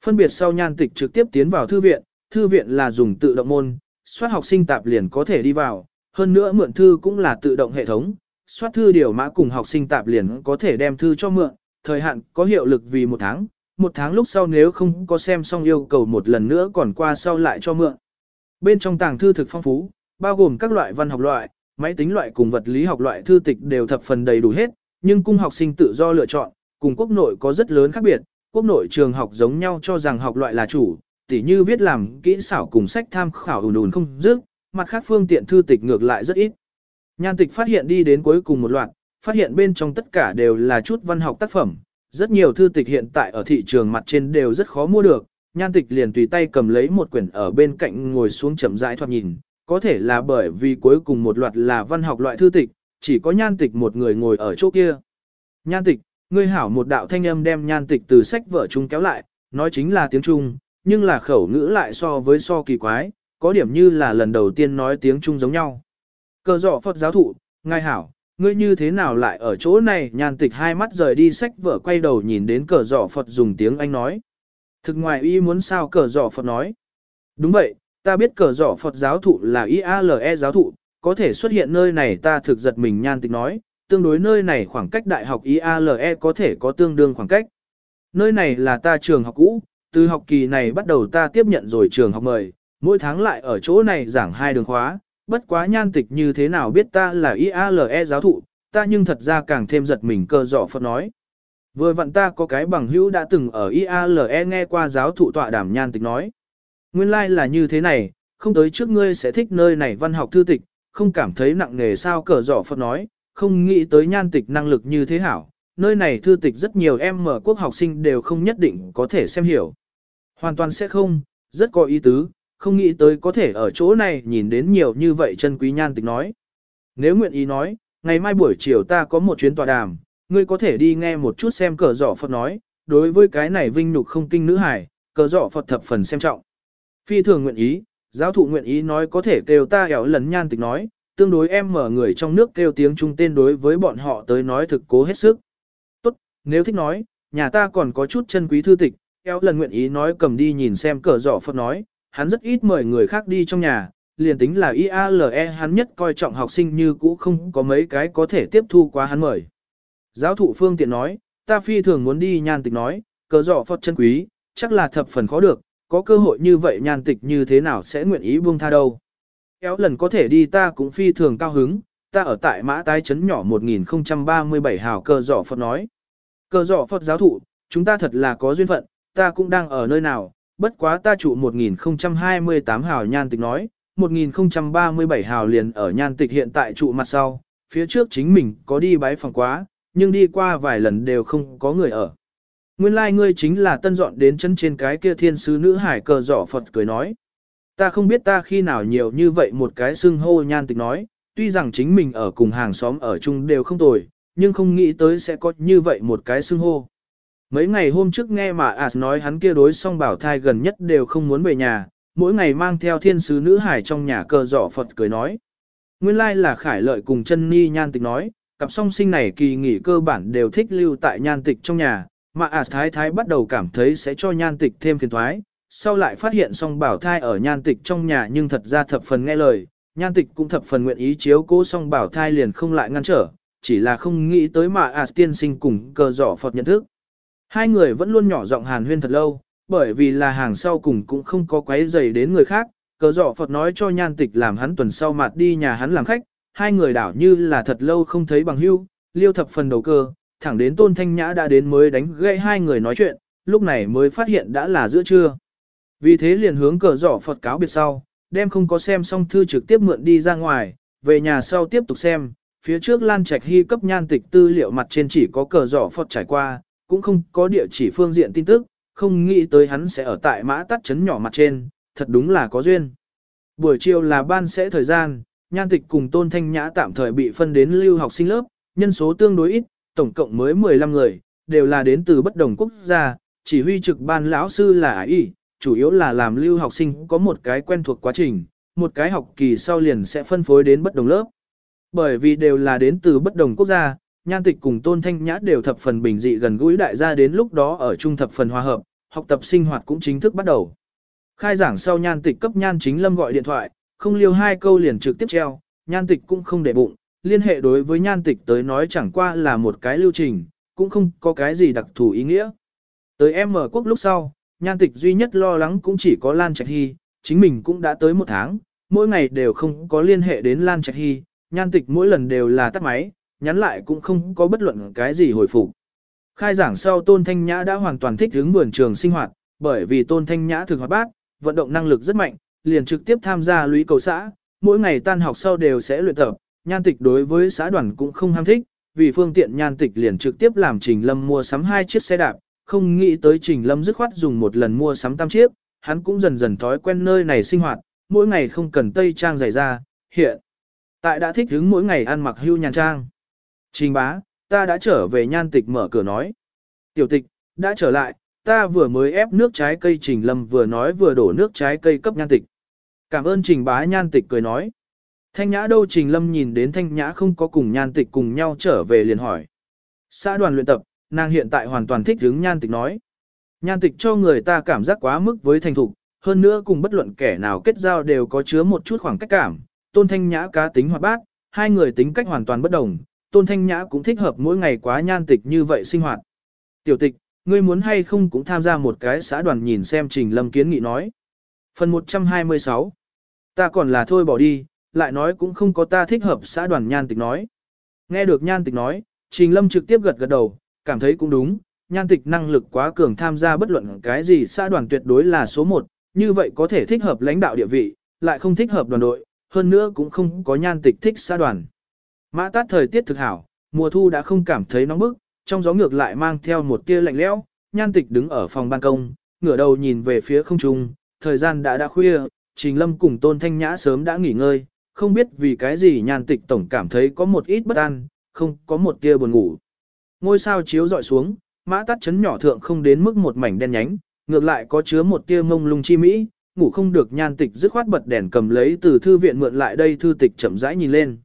Phân biệt sau nhan tịch trực tiếp tiến vào thư viện, thư viện là dùng tự động môn, soát học sinh tạp liền có thể đi vào, hơn nữa mượn thư cũng là tự động hệ thống, soát thư điều mã cùng học sinh tạp liền có thể đem thư cho mượn, thời hạn có hiệu lực vì một tháng, một tháng lúc sau nếu không có xem xong yêu cầu một lần nữa còn qua sau lại cho mượn. Bên trong tàng thư thực phong phú, bao gồm các loại văn học loại, máy tính loại cùng vật lý học loại thư tịch đều thập phần đầy đủ hết, nhưng cung học sinh tự do lựa chọn, cùng quốc nội có rất lớn khác biệt, quốc nội trường học giống nhau cho rằng học loại là chủ, tỉ như viết làm kỹ xảo cùng sách tham khảo ùn ùn không dứt, mặt khác phương tiện thư tịch ngược lại rất ít. Nhan tịch phát hiện đi đến cuối cùng một loạt, phát hiện bên trong tất cả đều là chút văn học tác phẩm, rất nhiều thư tịch hiện tại ở thị trường mặt trên đều rất khó mua được, nhan tịch liền tùy tay cầm lấy một quyển ở bên cạnh ngồi xuống chậm rãi thoạt nhìn, có thể là bởi vì cuối cùng một loạt là văn học loại thư tịch, chỉ có nhan tịch một người ngồi ở chỗ kia. Nhan tịch, ngươi hảo một đạo thanh âm đem nhan tịch từ sách vở chung kéo lại, nói chính là tiếng Trung, nhưng là khẩu ngữ lại so với so kỳ quái, có điểm như là lần đầu tiên nói tiếng Trung giống nhau. Cờ dọ Phật giáo thụ, ngài hảo, ngươi như thế nào lại ở chỗ này nhan tịch hai mắt rời đi sách vở quay đầu nhìn đến cờ dọ Phật dùng tiếng Anh nói. Thực ngoài y muốn sao cờ dọ Phật nói. Đúng vậy, ta biết cờ dọ Phật giáo thụ là IALE giáo thụ, có thể xuất hiện nơi này ta thực giật mình nhan tịch nói, tương đối nơi này khoảng cách đại học IALE có thể có tương đương khoảng cách. Nơi này là ta trường học cũ, từ học kỳ này bắt đầu ta tiếp nhận rồi trường học mời, mỗi tháng lại ở chỗ này giảng hai đường khóa, bất quá nhan tịch như thế nào biết ta là IALE giáo thụ, ta nhưng thật ra càng thêm giật mình cơ dọ Phật nói. Vừa vặn ta có cái bằng hữu đã từng ở IALE nghe qua giáo thụ tọa đàm nhan tịch nói. Nguyên lai like là như thế này, không tới trước ngươi sẽ thích nơi này văn học thư tịch, không cảm thấy nặng nề sao cờ dọ Phật nói, không nghĩ tới nhan tịch năng lực như thế hảo. Nơi này thư tịch rất nhiều em mở quốc học sinh đều không nhất định có thể xem hiểu. Hoàn toàn sẽ không, rất có ý tứ, không nghĩ tới có thể ở chỗ này nhìn đến nhiều như vậy chân quý nhan tịch nói. Nếu nguyện ý nói, ngày mai buổi chiều ta có một chuyến tòa đàm, ngươi có thể đi nghe một chút xem cờ giỏ Phật nói, đối với cái này vinh nhục không kinh nữ hải, cờ giỏ Phật thập phần xem trọng. Phi thường nguyện ý, giáo thụ nguyện ý nói có thể kêu ta hẻo lần nhan tịch nói, tương đối em mở người trong nước kêu tiếng trung tên đối với bọn họ tới nói thực cố hết sức. Tốt, nếu thích nói, nhà ta còn có chút chân quý thư tịch, eo lần nguyện ý nói cầm đi nhìn xem cờ giỏ Phật nói, hắn rất ít mời người khác đi trong nhà, liền tính là IALE hắn nhất coi trọng học sinh như cũ không có mấy cái có thể tiếp thu quá hắn mời. Giáo thụ phương tiện nói, ta phi thường muốn đi nhan tịch nói, cờ giỏ Phật chân quý, chắc là thập phần khó được, có cơ hội như vậy nhan tịch như thế nào sẽ nguyện ý buông tha đâu. Kéo lần có thể đi ta cũng phi thường cao hứng, ta ở tại mã tái trấn nhỏ 1037 hào cờ giỏ Phật nói. Cờ giỏ Phật giáo thụ, chúng ta thật là có duyên phận, ta cũng đang ở nơi nào, bất quá ta trụ 1028 hào nhan tịch nói, 1037 hào liền ở nhan tịch hiện tại trụ mặt sau, phía trước chính mình có đi bái phòng quá, nhưng đi qua vài lần đều không có người ở. Nguyên lai like ngươi chính là tân dọn đến chân trên cái kia thiên sứ nữ hải cờ giỏ Phật cười nói. Ta không biết ta khi nào nhiều như vậy một cái xưng hô nhan tịch nói, tuy rằng chính mình ở cùng hàng xóm ở chung đều không tồi, nhưng không nghĩ tới sẽ có như vậy một cái xưng hô. Mấy ngày hôm trước nghe mà As nói hắn kia đối song bảo thai gần nhất đều không muốn về nhà, mỗi ngày mang theo thiên sứ nữ hải trong nhà cờ giỏ Phật cười nói. Nguyên lai like là khải lợi cùng chân ni nhan tịch nói, cặp song sinh này kỳ nghỉ cơ bản đều thích lưu tại nhan tịch trong nhà, mà As thái thái bắt đầu cảm thấy sẽ cho nhan tịch thêm phiền thoái, sau lại phát hiện song bảo thai ở nhan tịch trong nhà nhưng thật ra thập phần nghe lời, nhan tịch cũng thập phần nguyện ý chiếu cố song bảo thai liền không lại ngăn trở, chỉ là không nghĩ tới mà As tiên sinh cùng cờ giỏ Phật nhận thức. Hai người vẫn luôn nhỏ giọng hàn huyên thật lâu, bởi vì là hàng sau cùng cũng không có quấy dày đến người khác, cờ giỏ Phật nói cho nhan tịch làm hắn tuần sau mặt đi nhà hắn làm khách, hai người đảo như là thật lâu không thấy bằng hưu, liêu thập phần đầu cơ, thẳng đến tôn thanh nhã đã đến mới đánh gây hai người nói chuyện, lúc này mới phát hiện đã là giữa trưa. Vì thế liền hướng cờ giỏ Phật cáo biệt sau, đem không có xem xong thư trực tiếp mượn đi ra ngoài, về nhà sau tiếp tục xem, phía trước Lan Trạch Hy cấp nhan tịch tư liệu mặt trên chỉ có cờ giỏ Phật trải qua, cũng không có địa chỉ phương diện tin tức, không nghĩ tới hắn sẽ ở tại mã tắt chấn nhỏ mặt trên, thật đúng là có duyên. Buổi chiều là ban sẽ thời gian, nhan tịch cùng tôn thanh nhã tạm thời bị phân đến lưu học sinh lớp, nhân số tương đối ít, tổng cộng mới 15 người, đều là đến từ bất đồng quốc gia, chỉ huy trực ban lão sư là ái y, chủ yếu là làm lưu học sinh có một cái quen thuộc quá trình, một cái học kỳ sau liền sẽ phân phối đến bất đồng lớp. Bởi vì đều là đến từ bất đồng quốc gia, nhan tịch cùng tôn thanh nhã đều thập phần bình dị gần gũi đại gia đến lúc đó ở trung thập phần hòa hợp, học tập sinh hoạt cũng chính thức bắt đầu. Khai giảng sau nhan tịch cấp nhan chính lâm gọi điện thoại, không liêu hai câu liền trực tiếp treo, nhan tịch cũng không để bụng, liên hệ đối với nhan tịch tới nói chẳng qua là một cái lưu trình, cũng không có cái gì đặc thù ý nghĩa. Tới em mở quốc lúc sau, nhan tịch duy nhất lo lắng cũng chỉ có Lan Trạch Hy, chính mình cũng đã tới một tháng, mỗi ngày đều không có liên hệ đến Lan Trạch Hy, nhan tịch mỗi lần đều là tắt máy, nhắn lại cũng không có bất luận cái gì hồi phục. Khai giảng sau Tôn Thanh Nhã đã hoàn toàn thích hướng vườn trường sinh hoạt, bởi vì Tôn Thanh Nhã thực hoạt bát, vận động năng lực rất mạnh, liền trực tiếp tham gia lũy cầu xã, mỗi ngày tan học sau đều sẽ luyện tập, nhan tịch đối với xã đoàn cũng không ham thích, vì phương tiện nhan tịch liền trực tiếp làm Trình Lâm mua sắm hai chiếc xe đạp, không nghĩ tới Trình Lâm dứt khoát dùng một lần mua sắm tam chiếc, hắn cũng dần dần thói quen nơi này sinh hoạt, mỗi ngày không cần tây trang giày ra, hiện tại đã thích hứng mỗi ngày ăn mặc hưu nhàn trang. Trình bá, ta đã trở về nhan tịch mở cửa nói. Tiểu tịch, đã trở lại, ta vừa mới ép nước trái cây trình lâm vừa nói vừa đổ nước trái cây cấp nhan tịch. Cảm ơn trình bá nhan tịch cười nói. Thanh nhã đâu trình lâm nhìn đến thanh nhã không có cùng nhan tịch cùng nhau trở về liền hỏi. Xã đoàn luyện tập, nàng hiện tại hoàn toàn thích hướng nhan tịch nói. Nhan tịch cho người ta cảm giác quá mức với thành thục, hơn nữa cùng bất luận kẻ nào kết giao đều có chứa một chút khoảng cách cảm. Tôn thanh nhã cá tính hoạt bát, hai người tính cách hoàn toàn bất đồng, Tôn Thanh Nhã cũng thích hợp mỗi ngày quá nhan tịch như vậy sinh hoạt. Tiểu tịch, ngươi muốn hay không cũng tham gia một cái xã đoàn nhìn xem Trình Lâm kiến nghị nói. Phần 126 Ta còn là thôi bỏ đi, lại nói cũng không có ta thích hợp xã đoàn nhan tịch nói. Nghe được nhan tịch nói, Trình Lâm trực tiếp gật gật đầu, cảm thấy cũng đúng, nhan tịch năng lực quá cường tham gia bất luận cái gì xã đoàn tuyệt đối là số 1, như vậy có thể thích hợp lãnh đạo địa vị, lại không thích hợp đoàn đội, hơn nữa cũng không có nhan tịch thích xã đoàn. Mã tát thời tiết thực hảo, mùa thu đã không cảm thấy nóng bức, trong gió ngược lại mang theo một tia lạnh lẽo. Nhan tịch đứng ở phòng ban công, ngửa đầu nhìn về phía không trung, thời gian đã đã khuya, Trình Lâm cùng Tôn Thanh Nhã sớm đã nghỉ ngơi, không biết vì cái gì nhan tịch tổng cảm thấy có một ít bất an, không có một tia buồn ngủ. Ngôi sao chiếu dọi xuống, mã tắt chấn nhỏ thượng không đến mức một mảnh đen nhánh, ngược lại có chứa một tia mông lung chi mỹ, ngủ không được nhan tịch dứt khoát bật đèn cầm lấy từ thư viện mượn lại đây thư tịch chậm rãi nhìn lên.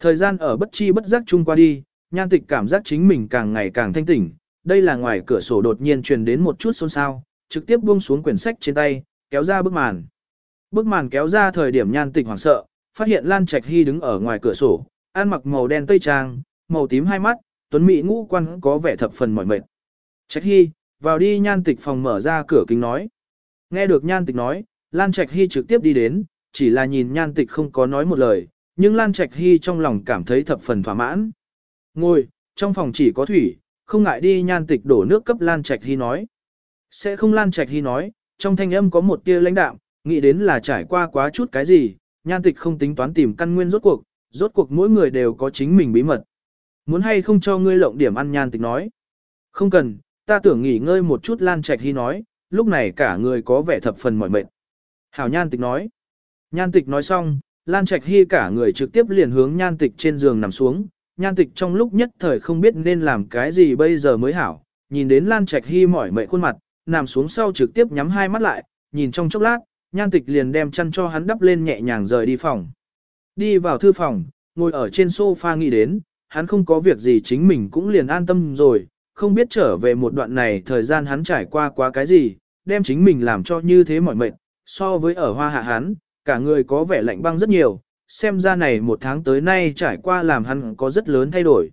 Thời gian ở bất chi bất giác chung qua đi, nhan tịch cảm giác chính mình càng ngày càng thanh tỉnh, đây là ngoài cửa sổ đột nhiên truyền đến một chút xôn xao, trực tiếp buông xuống quyển sách trên tay, kéo ra bức màn. Bức màn kéo ra thời điểm nhan tịch hoảng sợ, phát hiện Lan Trạch Hy đứng ở ngoài cửa sổ, ăn mặc màu đen tây trang, màu tím hai mắt, tuấn mỹ ngũ quan có vẻ thập phần mỏi mệt. Trạch Hy, vào đi nhan tịch phòng mở ra cửa kính nói. Nghe được nhan tịch nói, Lan Trạch Hy trực tiếp đi đến, chỉ là nhìn nhan tịch không có nói một lời, nhưng Lan Trạch Hy trong lòng cảm thấy thập phần thỏa mãn. Ngồi, trong phòng chỉ có thủy, không ngại đi nhan tịch đổ nước cấp Lan Trạch Hy nói. Sẽ không Lan Trạch Hy nói, trong thanh âm có một tia lãnh đạm, nghĩ đến là trải qua quá chút cái gì, nhan tịch không tính toán tìm căn nguyên rốt cuộc, rốt cuộc mỗi người đều có chính mình bí mật. Muốn hay không cho ngươi lộng điểm ăn nhan tịch nói. Không cần, ta tưởng nghỉ ngơi một chút Lan Trạch Hy nói, lúc này cả người có vẻ thập phần mỏi mệt. Hảo nhan tịch nói. Nhan tịch nói xong, Lan Trạch Hy cả người trực tiếp liền hướng nhan tịch trên giường nằm xuống. Nhan tịch trong lúc nhất thời không biết nên làm cái gì bây giờ mới hảo. Nhìn đến Lan Trạch Hy mỏi mệt khuôn mặt, nằm xuống sau trực tiếp nhắm hai mắt lại, nhìn trong chốc lát, nhan tịch liền đem chăn cho hắn đắp lên nhẹ nhàng rời đi phòng. Đi vào thư phòng, ngồi ở trên sofa nghĩ đến, hắn không có việc gì chính mình cũng liền an tâm rồi, không biết trở về một đoạn này thời gian hắn trải qua quá cái gì, đem chính mình làm cho như thế mỏi mệt, so với ở hoa hạ hắn, cả người có vẻ lạnh băng rất nhiều, xem ra này một tháng tới nay trải qua làm hắn có rất lớn thay đổi.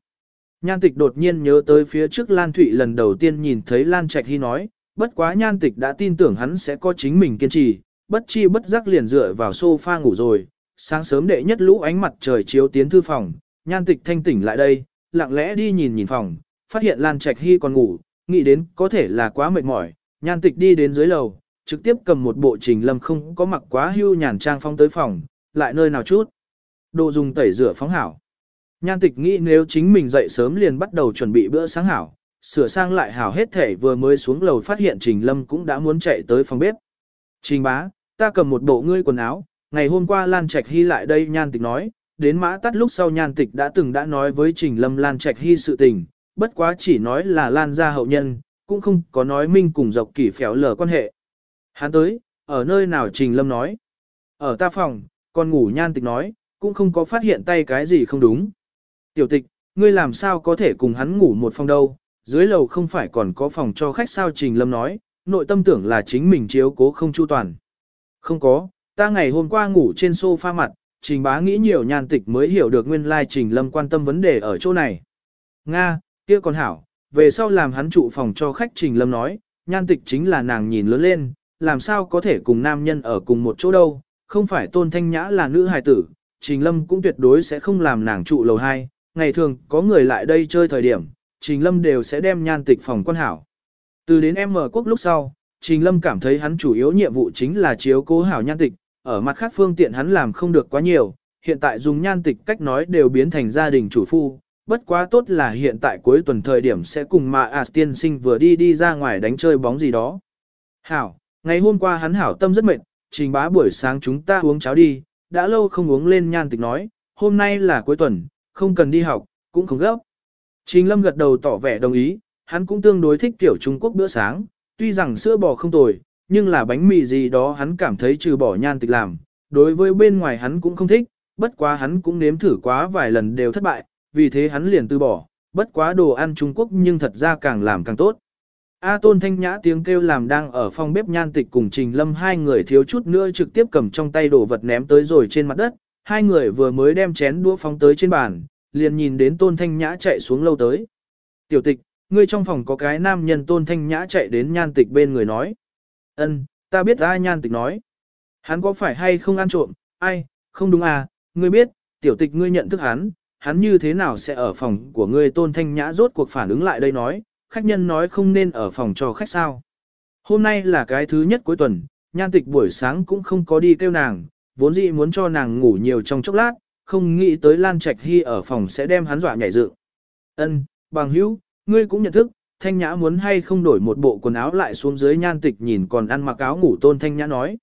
Nhan tịch đột nhiên nhớ tới phía trước Lan Thụy lần đầu tiên nhìn thấy Lan Trạch Hy nói, bất quá nhan tịch đã tin tưởng hắn sẽ có chính mình kiên trì, bất chi bất giác liền dựa vào sofa ngủ rồi, sáng sớm đệ nhất lũ ánh mặt trời chiếu tiến thư phòng, nhan tịch thanh tỉnh lại đây, lặng lẽ đi nhìn nhìn phòng, phát hiện Lan Trạch Hy còn ngủ, nghĩ đến có thể là quá mệt mỏi, nhan tịch đi đến dưới lầu, trực tiếp cầm một bộ trình lâm không có mặc quá hưu nhàn trang phong tới phòng, lại nơi nào chút. Đồ dùng tẩy rửa phóng hảo. Nhan tịch nghĩ nếu chính mình dậy sớm liền bắt đầu chuẩn bị bữa sáng hảo, sửa sang lại hảo hết thể vừa mới xuống lầu phát hiện Trình Lâm cũng đã muốn chạy tới phòng bếp. Trình bá, ta cầm một bộ ngươi quần áo, ngày hôm qua Lan Trạch Hy lại đây nhan tịch nói, đến mã tắt lúc sau nhan tịch đã từng đã nói với Trình Lâm Lan Trạch Hy sự tình, bất quá chỉ nói là Lan gia hậu nhân, cũng không có nói minh cùng dọc kỷ phéo lờ quan hệ. Hắn tới, ở nơi nào Trình Lâm nói. Ở ta phòng, còn ngủ nhan tịch nói, cũng không có phát hiện tay cái gì không đúng. Tiểu tịch, ngươi làm sao có thể cùng hắn ngủ một phòng đâu, dưới lầu không phải còn có phòng cho khách sao Trình Lâm nói, nội tâm tưởng là chính mình chiếu cố không chu toàn. Không có, ta ngày hôm qua ngủ trên sofa mặt, Trình bá nghĩ nhiều Nhan tịch mới hiểu được nguyên lai Trình Lâm quan tâm vấn đề ở chỗ này. Nga, kia còn hảo, về sau làm hắn trụ phòng cho khách Trình Lâm nói, nhan tịch chính là nàng nhìn lớn lên, làm sao có thể cùng nam nhân ở cùng một chỗ đâu, không phải tôn thanh nhã là nữ hài tử, Trình Lâm cũng tuyệt đối sẽ không làm nàng trụ lầu hai. ngày thường có người lại đây chơi thời điểm, Trình Lâm đều sẽ đem nhan tịch phòng quan hảo. Từ đến em mở quốc lúc sau, Trình Lâm cảm thấy hắn chủ yếu nhiệm vụ chính là chiếu cố hảo nhan tịch, ở mặt khác phương tiện hắn làm không được quá nhiều, hiện tại dùng nhan tịch cách nói đều biến thành gia đình chủ phu, bất quá tốt là hiện tại cuối tuần thời điểm sẽ cùng mà à tiên sinh vừa đi đi ra ngoài đánh chơi bóng gì đó. Hảo, ngày hôm qua hắn hảo tâm rất mệt, trình bá buổi sáng chúng ta uống cháo đi, đã lâu không uống lên nhan tịch nói, hôm nay là cuối tuần, không cần đi học, cũng không gấp. Trình Lâm gật đầu tỏ vẻ đồng ý, hắn cũng tương đối thích kiểu Trung Quốc bữa sáng, tuy rằng sữa bò không tồi, nhưng là bánh mì gì đó hắn cảm thấy trừ bỏ nhan tịch làm, đối với bên ngoài hắn cũng không thích, bất quá hắn cũng nếm thử quá vài lần đều thất bại, vì thế hắn liền từ bỏ, bất quá đồ ăn Trung Quốc nhưng thật ra càng làm càng tốt. A Tôn Thanh Nhã tiếng kêu làm đang ở phòng bếp nhan tịch cùng Trình Lâm hai người thiếu chút nữa trực tiếp cầm trong tay đồ vật ném tới rồi trên mặt đất, hai người vừa mới đem chén đũa phóng tới trên bàn, liền nhìn đến Tôn Thanh Nhã chạy xuống lâu tới. Tiểu tịch, ngươi trong phòng có cái nam nhân Tôn Thanh Nhã chạy đến nhan tịch bên người nói. Ân, ta biết ai nhan tịch nói. Hắn có phải hay không ăn trộm, ai, không đúng à, ngươi biết, tiểu tịch ngươi nhận thức hắn, hắn như thế nào sẽ ở phòng của ngươi Tôn Thanh Nhã rốt cuộc phản ứng lại đây nói, khách nhân nói không nên ở phòng cho khách sao. Hôm nay là cái thứ nhất cuối tuần, nhan tịch buổi sáng cũng không có đi kêu nàng, vốn dĩ muốn cho nàng ngủ nhiều trong chốc lát, không nghĩ tới Lan Trạch Hy ở phòng sẽ đem hắn dọa nhảy dựng. Ân, bằng hữu, ngươi cũng nhận thức, Thanh Nhã muốn hay không đổi một bộ quần áo lại xuống dưới nhan tịch nhìn còn ăn mặc áo ngủ tôn Thanh Nhã nói.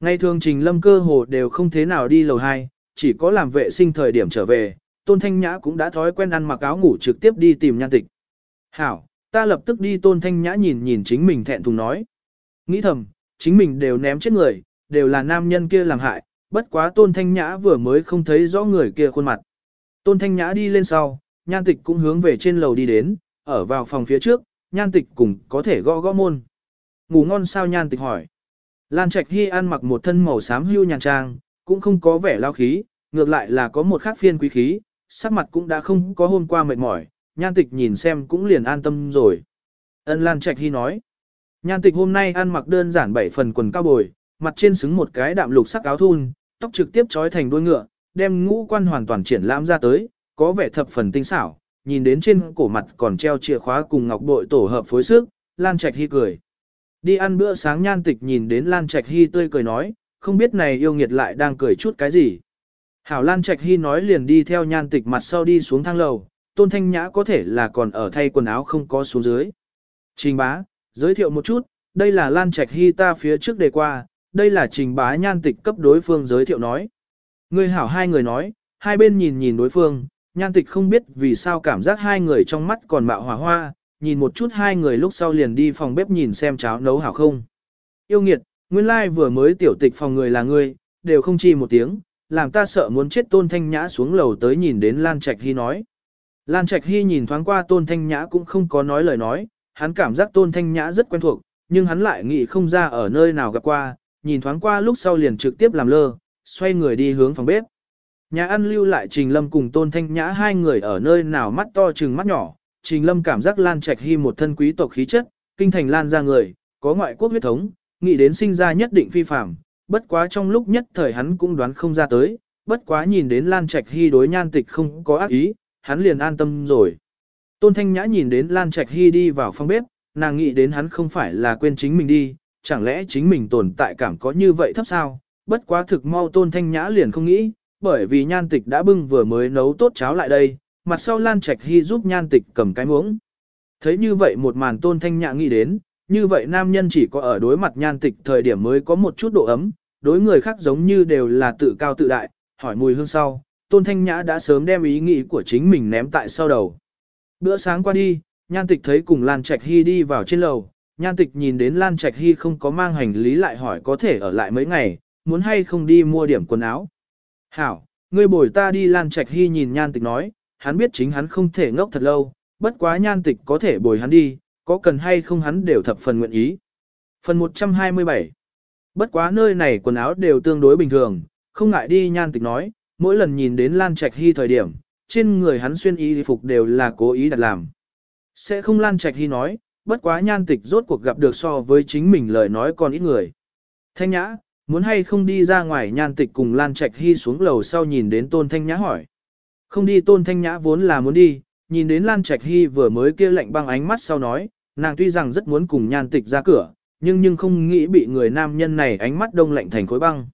Ngày thường Trình Lâm cơ hồ đều không thế nào đi lầu 2, chỉ có làm vệ sinh thời điểm trở về, Tôn Thanh Nhã cũng đã thói quen ăn mặc áo ngủ trực tiếp đi tìm nhan tịch. Hảo, ta lập tức đi Tôn Thanh Nhã nhìn nhìn chính mình thẹn thùng nói. Nghĩ thầm, chính mình đều ném chết người, đều là nam nhân kia làm hại, bất quá Tôn Thanh Nhã vừa mới không thấy rõ người kia khuôn mặt. Tôn Thanh Nhã đi lên sau, nhan tịch cũng hướng về trên lầu đi đến, ở vào phòng phía trước, nhan tịch cùng có thể gõ gõ môn. Ngủ ngon sao nhan tịch hỏi. Lan Trạch Hy ăn mặc một thân màu xám hưu nhàn trang, cũng không có vẻ lao khí, ngược lại là có một khác phiên quý khí, sắc mặt cũng đã không có hôm qua mệt mỏi, nhan tịch nhìn xem cũng liền an tâm rồi. Ân Lan Trạch Hy nói. Nhan tịch hôm nay ăn mặc đơn giản bảy phần quần cao bồi, mặt trên xứng một cái đạm lục sắc áo thun, tóc trực tiếp trói thành đuôi ngựa, đem ngũ quan hoàn toàn triển lãm ra tới, có vẻ thập phần tinh xảo, nhìn đến trên cổ mặt còn treo chìa khóa cùng ngọc bội tổ hợp phối sức, Lan Trạch Hy cười. Đi ăn bữa sáng nhan tịch nhìn đến Lan Trạch Hy tươi cười nói, không biết này yêu nghiệt lại đang cười chút cái gì. Hảo Lan Trạch Hy nói liền đi theo nhan tịch mặt sau đi xuống thang lầu, Tôn Thanh Nhã có thể là còn ở thay quần áo không có xuống dưới. Trình bá, giới thiệu một chút, đây là Lan Trạch Hy ta phía trước đề qua, đây là trình bá nhan tịch cấp đối phương giới thiệu nói. Người hảo hai người nói, hai bên nhìn nhìn đối phương, nhan tịch không biết vì sao cảm giác hai người trong mắt còn mạo hỏa hoa, nhìn một chút hai người lúc sau liền đi phòng bếp nhìn xem cháo nấu hảo không. Yêu nghiệt, nguyên lai vừa mới tiểu tịch phòng người là ngươi, đều không chi một tiếng, làm ta sợ muốn chết tôn thanh nhã xuống lầu tới nhìn đến Lan Trạch Hy nói. Lan Trạch Hy nhìn thoáng qua tôn thanh nhã cũng không có nói lời nói, hắn cảm giác tôn thanh nhã rất quen thuộc, nhưng hắn lại nghĩ không ra ở nơi nào gặp qua, nhìn thoáng qua lúc sau liền trực tiếp làm lơ, xoay người đi hướng phòng bếp. Nhà ăn lưu lại Trình Lâm cùng Tôn Thanh Nhã hai người ở nơi nào mắt to chừng mắt nhỏ, Trình Lâm cảm giác Lan Trạch Hy một thân quý tộc khí chất, kinh thành Lan ra người, có ngoại quốc huyết thống, nghĩ đến sinh ra nhất định phi phạm, bất quá trong lúc nhất thời hắn cũng đoán không ra tới, bất quá nhìn đến Lan Trạch Hy đối nhan tịch không có ác ý, hắn liền an tâm rồi. Tôn Thanh Nhã nhìn đến Lan Trạch Hy đi vào phòng bếp, nàng nghĩ đến hắn không phải là quên chính mình đi, chẳng lẽ chính mình tồn tại cảm có như vậy thấp sao, bất quá thực mau Tôn Thanh Nhã liền không nghĩ, bởi vì nhan tịch đã bưng vừa mới nấu tốt cháo lại đây, mặt sau Lan Trạch Hy giúp nhan tịch cầm cái muỗng. Thấy như vậy một màn tôn thanh nhã nghĩ đến, như vậy nam nhân chỉ có ở đối mặt nhan tịch thời điểm mới có một chút độ ấm, đối người khác giống như đều là tự cao tự đại, hỏi mùi hương sau, tôn thanh nhã đã sớm đem ý nghĩ của chính mình ném tại sau đầu. Bữa sáng qua đi, nhan tịch thấy cùng Lan Trạch Hy đi vào trên lầu, nhan tịch nhìn đến Lan Trạch Hy không có mang hành lý lại hỏi có thể ở lại mấy ngày, muốn hay không đi mua điểm quần áo. Hảo, ngươi bồi ta đi Lan Trạch Hy nhìn nhan tịch nói, hắn biết chính hắn không thể ngốc thật lâu, bất quá nhan tịch có thể bồi hắn đi, có cần hay không hắn đều thập phần nguyện ý. Phần 127 Bất quá nơi này quần áo đều tương đối bình thường, không ngại đi nhan tịch nói, mỗi lần nhìn đến Lan Trạch Hy thời điểm, trên người hắn xuyên y phục đều là cố ý đặt làm. Sẽ không Lan Trạch Hy nói, bất quá nhan tịch rốt cuộc gặp được so với chính mình lời nói còn ít người. Thanh nhã, muốn hay không đi ra ngoài nhan tịch cùng Lan Trạch Hy xuống lầu sau nhìn đến Tôn Thanh nhã hỏi. Không đi tôn thanh nhã vốn là muốn đi, nhìn đến Lan Trạch Hy vừa mới kia lạnh băng ánh mắt sau nói, nàng tuy rằng rất muốn cùng nhan tịch ra cửa, nhưng nhưng không nghĩ bị người nam nhân này ánh mắt đông lạnh thành khối băng.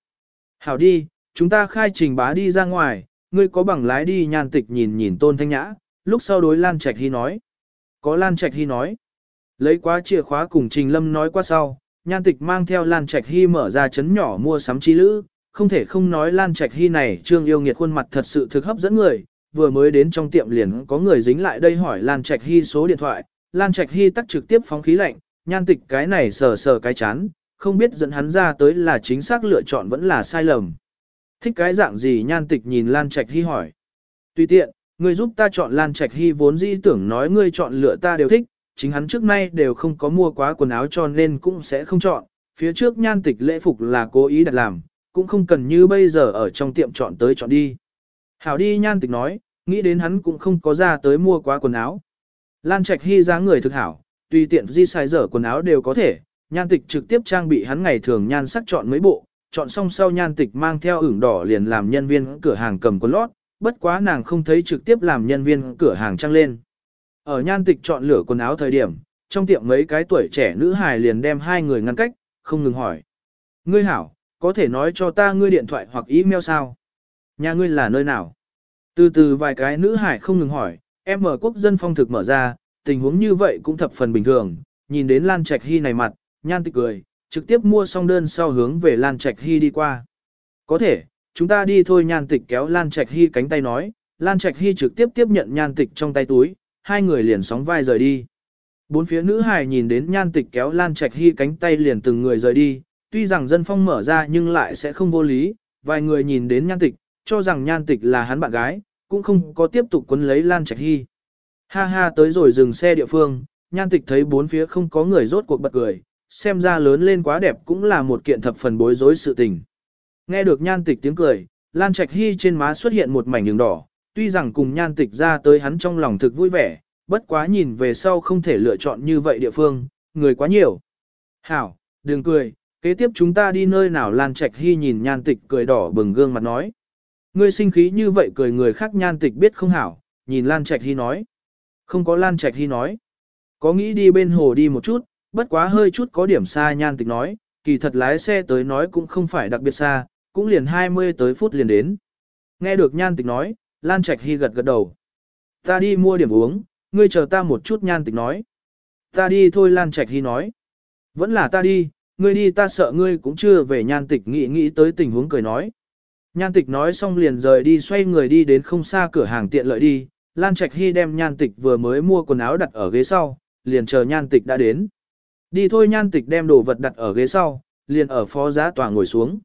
Hảo đi, chúng ta khai trình bá đi ra ngoài, ngươi có bằng lái đi nhan tịch nhìn nhìn tôn thanh nhã, lúc sau đối Lan Trạch Hy nói. Có Lan Trạch Hy nói. Lấy quá chìa khóa cùng Trình Lâm nói qua sau, nhan tịch mang theo Lan Trạch Hy mở ra chấn nhỏ mua sắm chi lữ, không thể không nói Lan Trạch Hy này trương yêu nghiệt khuôn mặt thật sự thực hấp dẫn người, vừa mới đến trong tiệm liền có người dính lại đây hỏi Lan Trạch Hy số điện thoại, Lan Trạch Hy tắt trực tiếp phóng khí lạnh, nhan tịch cái này sờ sờ cái chán, không biết dẫn hắn ra tới là chính xác lựa chọn vẫn là sai lầm. Thích cái dạng gì? Nhan tịch nhìn Lan Trạch Hy hỏi. Tùy tiện, người giúp ta chọn Lan Trạch Hy vốn dĩ tưởng nói ngươi chọn lựa ta đều thích, chính hắn trước nay đều không có mua quá quần áo cho nên cũng sẽ không chọn, phía trước nhan tịch lễ phục là cố ý đặt làm, cũng không cần như bây giờ ở trong tiệm chọn tới chọn đi. Hảo đi nhan tịch nói, nghĩ đến hắn cũng không có ra tới mua quá quần áo. Lan Trạch Hy dáng người thực hảo, tùy tiện di sai dở quần áo đều có thể, nhan tịch trực tiếp trang bị hắn ngày thường nhan sắc chọn mấy bộ, chọn xong sau nhan tịch mang theo ửng đỏ liền làm nhân viên cửa hàng cầm quần lót, bất quá nàng không thấy trực tiếp làm nhân viên cửa hàng trang lên. Ở nhan tịch chọn lửa quần áo thời điểm, trong tiệm mấy cái tuổi trẻ nữ hài liền đem hai người ngăn cách, không ngừng hỏi. Ngươi hảo, có thể nói cho ta ngươi điện thoại hoặc email sao? Nhà ngươi là nơi nào? Từ từ vài cái nữ hải không ngừng hỏi, em mở quốc dân phong thực mở ra, tình huống như vậy cũng thập phần bình thường, nhìn đến Lan Trạch Hy này mặt, nhan tịch cười, trực tiếp mua xong đơn sau hướng về Lan Trạch Hy đi qua. Có thể, chúng ta đi thôi nhan tịch kéo Lan Trạch Hy cánh tay nói, Lan Trạch Hy trực tiếp tiếp nhận nhan tịch trong tay túi, hai người liền sóng vai rời đi. Bốn phía nữ hài nhìn đến nhan tịch kéo Lan Trạch Hy cánh tay liền từng người rời đi, tuy rằng dân phong mở ra nhưng lại sẽ không vô lý, vài người nhìn đến nhan tịch, cho rằng nhan tịch là hắn bạn gái, cũng không có tiếp tục quấn lấy Lan Trạch Hy. Ha ha tới rồi dừng xe địa phương, nhan tịch thấy bốn phía không có người rốt cuộc bật cười, xem ra lớn lên quá đẹp cũng là một kiện thập phần bối rối sự tình. Nghe được nhan tịch tiếng cười, Lan Trạch Hy trên má xuất hiện một mảnh đường đỏ, tuy rằng cùng nhan tịch ra tới hắn trong lòng thực vui vẻ, bất quá nhìn về sau không thể lựa chọn như vậy địa phương, người quá nhiều. Hảo, đừng cười, kế tiếp chúng ta đi nơi nào Lan Trạch Hy nhìn nhan tịch cười đỏ bừng gương mặt nói. Ngươi sinh khí như vậy cười người khác nhan tịch biết không hảo, nhìn Lan Trạch Hy nói. Không có Lan Trạch Hy nói. Có nghĩ đi bên hồ đi một chút, bất quá hơi chút có điểm xa nhan tịch nói, kỳ thật lái xe tới nói cũng không phải đặc biệt xa, cũng liền 20 tới phút liền đến. Nghe được nhan tịch nói, Lan Trạch Hy gật gật đầu. Ta đi mua điểm uống, ngươi chờ ta một chút nhan tịch nói. Ta đi thôi Lan Trạch Hy nói. Vẫn là ta đi, ngươi đi ta sợ ngươi cũng chưa về nhan tịch nghĩ nghĩ tới tình huống cười nói. Nhan tịch nói xong liền rời đi xoay người đi đến không xa cửa hàng tiện lợi đi, Lan Trạch Hy đem nhan tịch vừa mới mua quần áo đặt ở ghế sau, liền chờ nhan tịch đã đến. Đi thôi nhan tịch đem đồ vật đặt ở ghế sau, liền ở phó giá tòa ngồi xuống.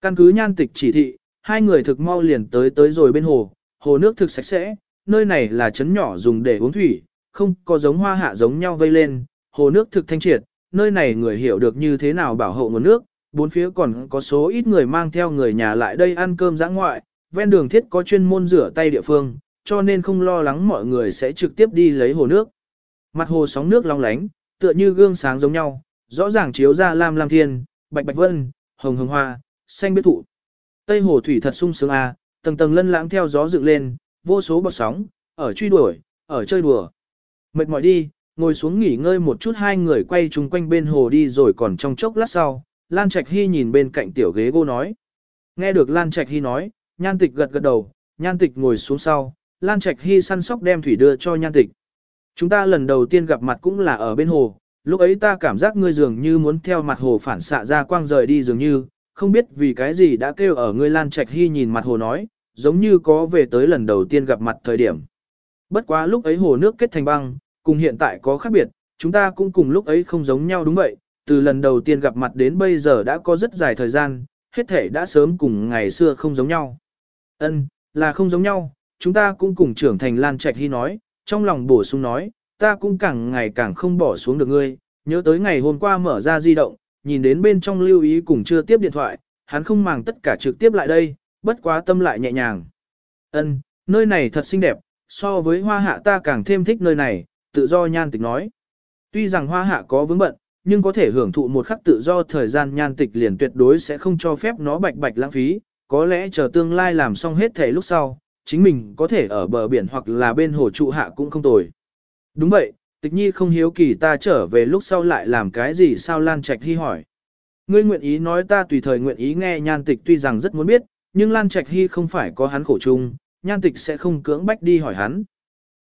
Căn cứ nhan tịch chỉ thị, hai người thực mau liền tới tới rồi bên hồ, hồ nước thực sạch sẽ, nơi này là trấn nhỏ dùng để uống thủy, không có giống hoa hạ giống nhau vây lên, hồ nước thực thanh triệt, nơi này người hiểu được như thế nào bảo hộ nguồn nước, bốn phía còn có số ít người mang theo người nhà lại đây ăn cơm giã ngoại, ven đường thiết có chuyên môn rửa tay địa phương, cho nên không lo lắng mọi người sẽ trực tiếp đi lấy hồ nước. Mặt hồ sóng nước long lánh, tựa như gương sáng giống nhau, rõ ràng chiếu ra lam lam thiên, bạch bạch vân, hồng hồng hoa, xanh biết thụ. Tây hồ thủy thật sung sướng a, à, tầng tầng lân lãng theo gió dựng lên, vô số bọt sóng, ở truy đuổi, ở chơi đùa. Mệt mỏi đi, ngồi xuống nghỉ ngơi một chút hai người quay chung quanh bên hồ đi rồi còn trong chốc lát sau, Lan Trạch Hy nhìn bên cạnh tiểu ghế gô nói. Nghe được Lan Trạch Hy nói, nhan tịch gật gật đầu, nhan tịch ngồi xuống sau, Lan Trạch Hy săn sóc đem thủy đưa cho nhan tịch. Chúng ta lần đầu tiên gặp mặt cũng là ở bên hồ, lúc ấy ta cảm giác ngươi dường như muốn theo mặt hồ phản xạ ra quang rời đi dường như, không biết vì cái gì đã kêu ở ngươi Lan Trạch Hy nhìn mặt hồ nói, giống như có về tới lần đầu tiên gặp mặt thời điểm. Bất quá lúc ấy hồ nước kết thành băng, cùng hiện tại có khác biệt, chúng ta cũng cùng lúc ấy không giống nhau đúng vậy, từ lần đầu tiên gặp mặt đến bây giờ đã có rất dài thời gian, hết thể đã sớm cùng ngày xưa không giống nhau. Ân, là không giống nhau, chúng ta cũng cùng trưởng thành Lan Trạch Hy nói, trong lòng bổ sung nói, ta cũng càng ngày càng không bỏ xuống được ngươi, nhớ tới ngày hôm qua mở ra di động, nhìn đến bên trong lưu ý cùng chưa tiếp điện thoại, hắn không màng tất cả trực tiếp lại đây, bất quá tâm lại nhẹ nhàng. Ân, nơi này thật xinh đẹp, so với hoa hạ ta càng thêm thích nơi này, tự do nhan tịch nói. Tuy rằng hoa hạ có vướng bận, nhưng có thể hưởng thụ một khắc tự do thời gian nhan tịch liền tuyệt đối sẽ không cho phép nó bạch bạch lãng phí, có lẽ chờ tương lai làm xong hết thể lúc sau, chính mình có thể ở bờ biển hoặc là bên hồ trụ hạ cũng không tồi. Đúng vậy, tịch nhi không hiếu kỳ ta trở về lúc sau lại làm cái gì sao Lan Trạch Hy hỏi. Ngươi nguyện ý nói ta tùy thời nguyện ý nghe nhan tịch tuy rằng rất muốn biết, nhưng Lan Trạch Hy không phải có hắn khổ chung, nhan tịch sẽ không cưỡng bách đi hỏi hắn.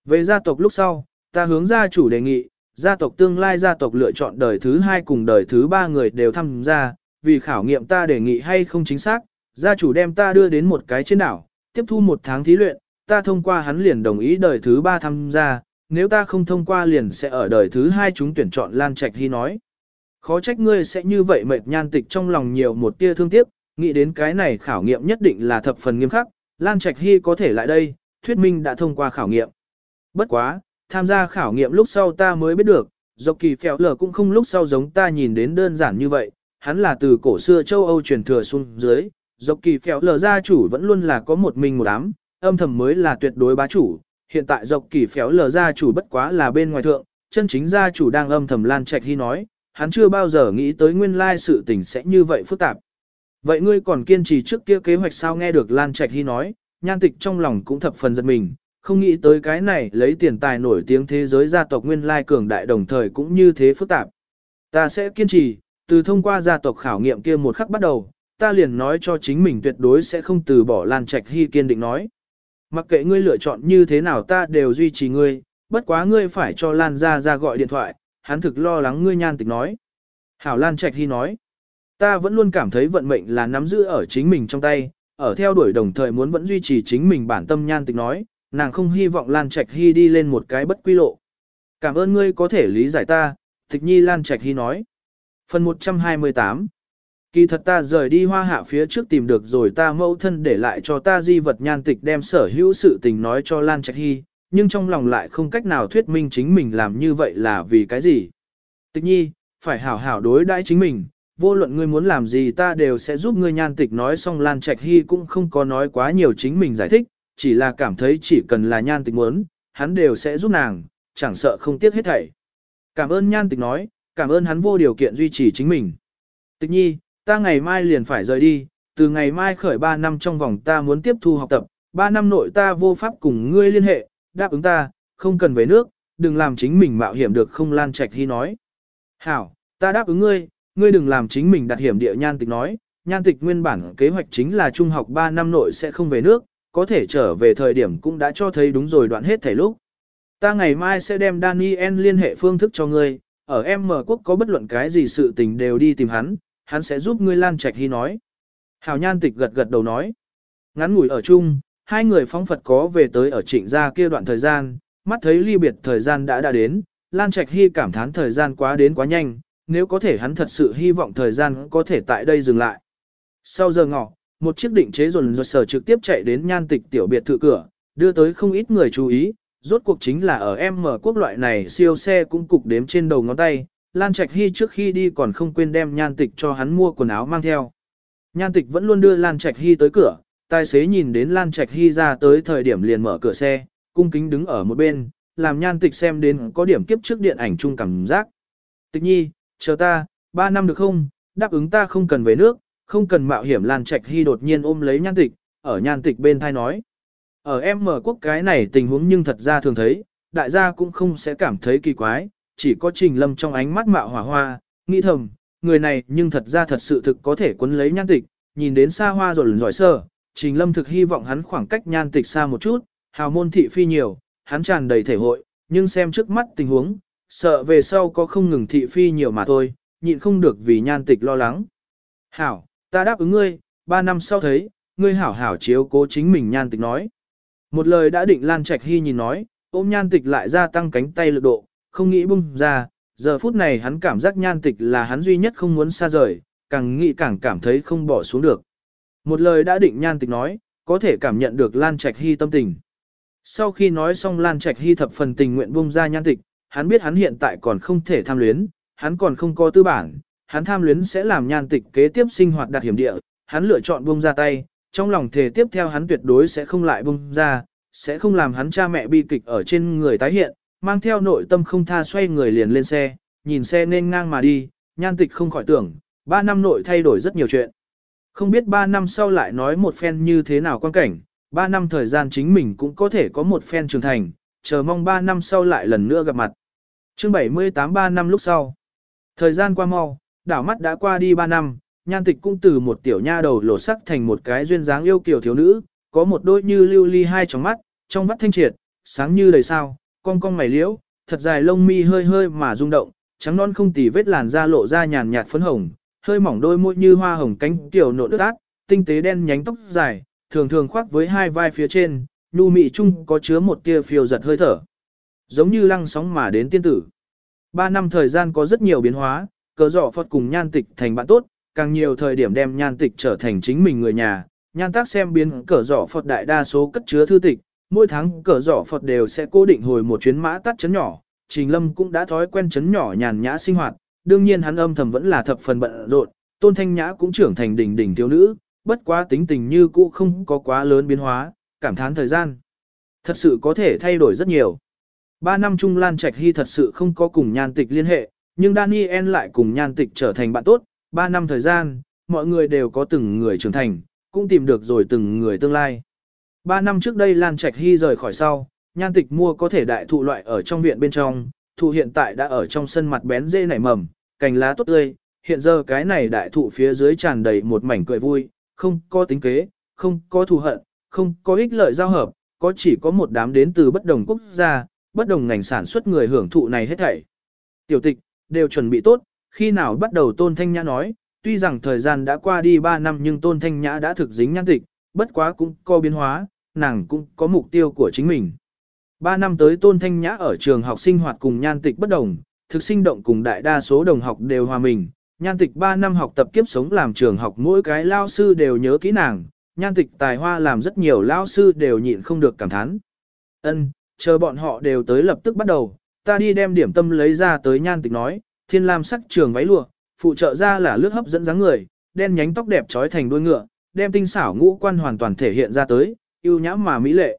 Về gia tộc lúc sau, ta hướng gia chủ đề nghị, gia tộc tương lai gia tộc lựa chọn đời thứ hai cùng đời thứ ba người đều tham gia, vì khảo nghiệm ta đề nghị hay không chính xác, gia chủ đem ta đưa đến một cái trên đảo, tiếp thu một tháng thí luyện, ta thông qua hắn liền đồng ý đời thứ ba tham gia, nếu ta không thông qua liền sẽ ở đời thứ hai chúng tuyển chọn Lan Trạch Hy nói. Khó trách ngươi sẽ như vậy mệt nhan tịch trong lòng nhiều một tia thương tiếc, nghĩ đến cái này khảo nghiệm nhất định là thập phần nghiêm khắc, Lan Trạch Hy có thể lại đây, thuyết minh đã thông qua khảo nghiệm. Bất quá, tham gia khảo nghiệm lúc sau ta mới biết được, dọc kỳ phèo lở cũng không lúc sau giống ta nhìn đến đơn giản như vậy, hắn là từ cổ xưa châu Âu truyền thừa xuống dưới, dọc kỳ phèo lở gia chủ vẫn luôn là có một mình một ám, âm thầm mới là tuyệt đối bá chủ, hiện tại dọc kỳ phèo lở gia chủ bất quá là bên ngoài thượng, chân chính gia chủ đang âm thầm lan trạch hy nói, hắn chưa bao giờ nghĩ tới nguyên lai sự tình sẽ như vậy phức tạp. Vậy ngươi còn kiên trì trước kia kế hoạch sao nghe được Lan Trạch Hy nói, nhan tịch trong lòng cũng thập phần giật mình, không nghĩ tới cái này lấy tiền tài nổi tiếng thế giới gia tộc nguyên lai cường đại đồng thời cũng như thế phức tạp. Ta sẽ kiên trì, từ thông qua gia tộc khảo nghiệm kia một khắc bắt đầu, ta liền nói cho chính mình tuyệt đối sẽ không từ bỏ Lan Trạch Hy kiên định nói. Mặc kệ ngươi lựa chọn như thế nào ta đều duy trì ngươi, bất quá ngươi phải cho Lan ra ra gọi điện thoại, hắn thực lo lắng ngươi nhan tịch nói. Hảo Lan Trạch Hy nói, ta vẫn luôn cảm thấy vận mệnh là nắm giữ ở chính mình trong tay, ở theo đuổi đồng thời muốn vẫn duy trì chính mình bản tâm nhan tịch nói, nàng không hy vọng Lan Trạch Hy đi lên một cái bất quy lộ. Cảm ơn ngươi có thể lý giải ta, tịch nhi Lan Trạch Hy nói. Phần 128 Kỳ thật ta rời đi hoa hạ phía trước tìm được rồi ta mẫu thân để lại cho ta di vật nhan tịch đem sở hữu sự tình nói cho Lan Trạch Hy, nhưng trong lòng lại không cách nào thuyết minh chính mình làm như vậy là vì cái gì. Tịch nhi, phải hảo hảo đối đãi chính mình, vô luận ngươi muốn làm gì ta đều sẽ giúp ngươi nhan tịch nói xong Lan Trạch Hy cũng không có nói quá nhiều chính mình giải thích, chỉ là cảm thấy chỉ cần là nhan tịch muốn, hắn đều sẽ giúp nàng, chẳng sợ không tiếc hết thảy. Cảm ơn nhan tịch nói, cảm ơn hắn vô điều kiện duy trì chính mình. Tịch nhi, ta ngày mai liền phải rời đi, từ ngày mai khởi 3 năm trong vòng ta muốn tiếp thu học tập, 3 năm nội ta vô pháp cùng ngươi liên hệ, đáp ứng ta, không cần về nước, đừng làm chính mình mạo hiểm được không Lan Trạch Hy nói. Hảo, ta đáp ứng ngươi, ngươi đừng làm chính mình đặt hiểm địa nhan tịch nói, nhan tịch nguyên bản kế hoạch chính là trung học 3 năm nội sẽ không về nước, có thể trở về thời điểm cũng đã cho thấy đúng rồi đoạn hết thảy lúc. Ta ngày mai sẽ đem Daniel liên hệ phương thức cho ngươi, ở M quốc có bất luận cái gì sự tình đều đi tìm hắn, hắn sẽ giúp ngươi Lan Trạch Hy nói. Hảo nhan tịch gật gật đầu nói. Ngắn ngủi ở chung, hai người phóng Phật có về tới ở trịnh gia kia đoạn thời gian, mắt thấy ly biệt thời gian đã đã đến, Lan Trạch Hy cảm thán thời gian quá đến quá nhanh, nếu có thể hắn thật sự hy vọng thời gian có thể tại đây dừng lại. Sau giờ ngọ, một chiếc định chế dồn dồn sở trực tiếp chạy đến nhan tịch tiểu biệt thự cửa, đưa tới không ít người chú ý, rốt cuộc chính là ở M quốc loại này siêu xe cũng cục đếm trên đầu ngón tay, Lan Trạch Hy trước khi đi còn không quên đem nhan tịch cho hắn mua quần áo mang theo. Nhan tịch vẫn luôn đưa Lan Trạch Hy tới cửa, tài xế nhìn đến Lan Trạch Hy ra tới thời điểm liền mở cửa xe, cung kính đứng ở một bên, làm nhan tịch xem đến có điểm kiếp trước điện ảnh chung cảm giác. Tịch nhi, chờ ta, ba năm được không, đáp ứng ta không cần về nước, không cần mạo hiểm Lan Trạch Hy đột nhiên ôm lấy nhan tịch, ở nhan tịch bên thai nói. Ở em mở quốc cái này tình huống nhưng thật ra thường thấy, đại gia cũng không sẽ cảm thấy kỳ quái, chỉ có trình lâm trong ánh mắt mạo hỏa hoa, nghĩ thầm, người này nhưng thật ra thật sự thực có thể quấn lấy nhan tịch, nhìn đến xa hoa rồi giỏi sơ, trình lâm thực hy vọng hắn khoảng cách nhan tịch xa một chút, hào môn thị phi nhiều, hắn tràn đầy thể hội, nhưng xem trước mắt tình huống, sợ về sau có không ngừng thị phi nhiều mà thôi, nhịn không được vì nhan tịch lo lắng. Hảo, ta đáp ứng ngươi, ba năm sau thấy, ngươi hảo hảo chiếu cố chính mình nhan tịch nói. Một lời đã định Lan Trạch Hy nhìn nói, ôm nhan tịch lại gia tăng cánh tay lực độ, không nghĩ bung ra, giờ phút này hắn cảm giác nhan tịch là hắn duy nhất không muốn xa rời, càng nghĩ càng cảm thấy không bỏ xuống được. Một lời đã định nhan tịch nói, có thể cảm nhận được Lan Trạch Hy tâm tình. Sau khi nói xong Lan Trạch Hy thập phần tình nguyện bung ra nhan tịch, hắn biết hắn hiện tại còn không thể tham luyến, hắn còn không có tư bản, hắn tham luyến sẽ làm nhan tịch kế tiếp sinh hoạt đạt hiểm địa, hắn lựa chọn buông ra tay, trong lòng thể tiếp theo hắn tuyệt đối sẽ không lại buông ra, sẽ không làm hắn cha mẹ bi kịch ở trên người tái hiện, mang theo nội tâm không tha xoay người liền lên xe, nhìn xe nên ngang mà đi, nhan tịch không khỏi tưởng, ba năm nội thay đổi rất nhiều chuyện. Không biết ba năm sau lại nói một phen như thế nào quan cảnh, ba năm thời gian chính mình cũng có thể có một phen trưởng thành, chờ mong ba năm sau lại lần nữa gặp mặt. Chương 78 năm lúc sau. Thời gian qua mau, đảo mắt đã qua đi ba năm, nhan tịch cũng từ một tiểu nha đầu lột sắc thành một cái duyên dáng yêu kiều thiếu nữ, có một đôi như lưu ly hai tròng mắt, trong vắt thanh triệt, sáng như đầy sao, cong cong mày liễu, thật dài lông mi hơi hơi mà rung động, trắng non không tì vết làn da lộ ra nhàn nhạt phấn hồng, hơi mỏng đôi môi như hoa hồng cánh tiểu nộn ướt át, tinh tế đen nhánh tóc dài, thường thường khoác với hai vai phía trên, nhu mị chung có chứa một tia phiêu giật hơi thở. Giống như lăng sóng mà đến tiên tử. Ba năm thời gian có rất nhiều biến hóa, cờ dọ Phật cùng nhan tịch thành bạn tốt, càng nhiều thời điểm đem nhan tịch trở thành chính mình người nhà. Nhan tác xem biến cờ dọ Phật đại đa số cất chứa thư tịch, mỗi tháng cờ dọ Phật đều sẽ cố định hồi một chuyến mã tắt chấn nhỏ. Trình Lâm cũng đã thói quen chấn nhỏ nhàn nhã sinh hoạt, đương nhiên hắn âm thầm vẫn là thập phần bận rộn, Tôn Thanh Nhã cũng trưởng thành đỉnh đỉnh thiếu nữ, bất quá tính tình như cũ không có quá lớn biến hóa, cảm thán thời gian. Thật sự có thể thay đổi rất nhiều. Ba năm chung Lan Trạch Hy thật sự không có cùng nhan tịch liên hệ, nhưng Daniel lại cùng nhan tịch trở thành bạn tốt. Ba năm thời gian, mọi người đều có từng người trưởng thành, cũng tìm được rồi từng người tương lai. Ba năm trước đây Lan Trạch Hy rời khỏi sau, nhan tịch mua có thể đại thụ loại ở trong viện bên trong, thụ hiện tại đã ở trong sân mặt bén dễ nảy mầm, cành lá tốt tươi, hiện giờ cái này đại thụ phía dưới tràn đầy một mảnh cười vui, không có tính kế, không có thù hận, không có ích lợi giao hợp, có chỉ có một đám đến từ bất đồng quốc gia, bất đồng ngành sản xuất người hưởng thụ này hết thảy. Tiểu tịch, đều chuẩn bị tốt, khi nào bắt đầu Tôn Thanh Nhã nói, tuy rằng thời gian đã qua đi 3 năm nhưng Tôn Thanh Nhã đã thực dính nhan tịch, bất quá cũng có biến hóa, nàng cũng có mục tiêu của chính mình. 3 năm tới Tôn Thanh Nhã ở trường học sinh hoạt cùng nhan tịch bất đồng, thực sinh động cùng đại đa số đồng học đều hòa mình. Nhan tịch 3 năm học tập kiếp sống làm trường học mỗi cái lao sư đều nhớ kỹ nàng, nhan tịch tài hoa làm rất nhiều lao sư đều nhịn không được cảm thán. Ân, chờ bọn họ đều tới lập tức bắt đầu, ta đi đem điểm tâm lấy ra tới nhan tịch nói, thiên lam sắc trường váy lụa, phụ trợ ra là lướt hấp dẫn dáng người, đen nhánh tóc đẹp trói thành đuôi ngựa, đem tinh xảo ngũ quan hoàn toàn thể hiện ra tới, yêu nhã mà mỹ lệ.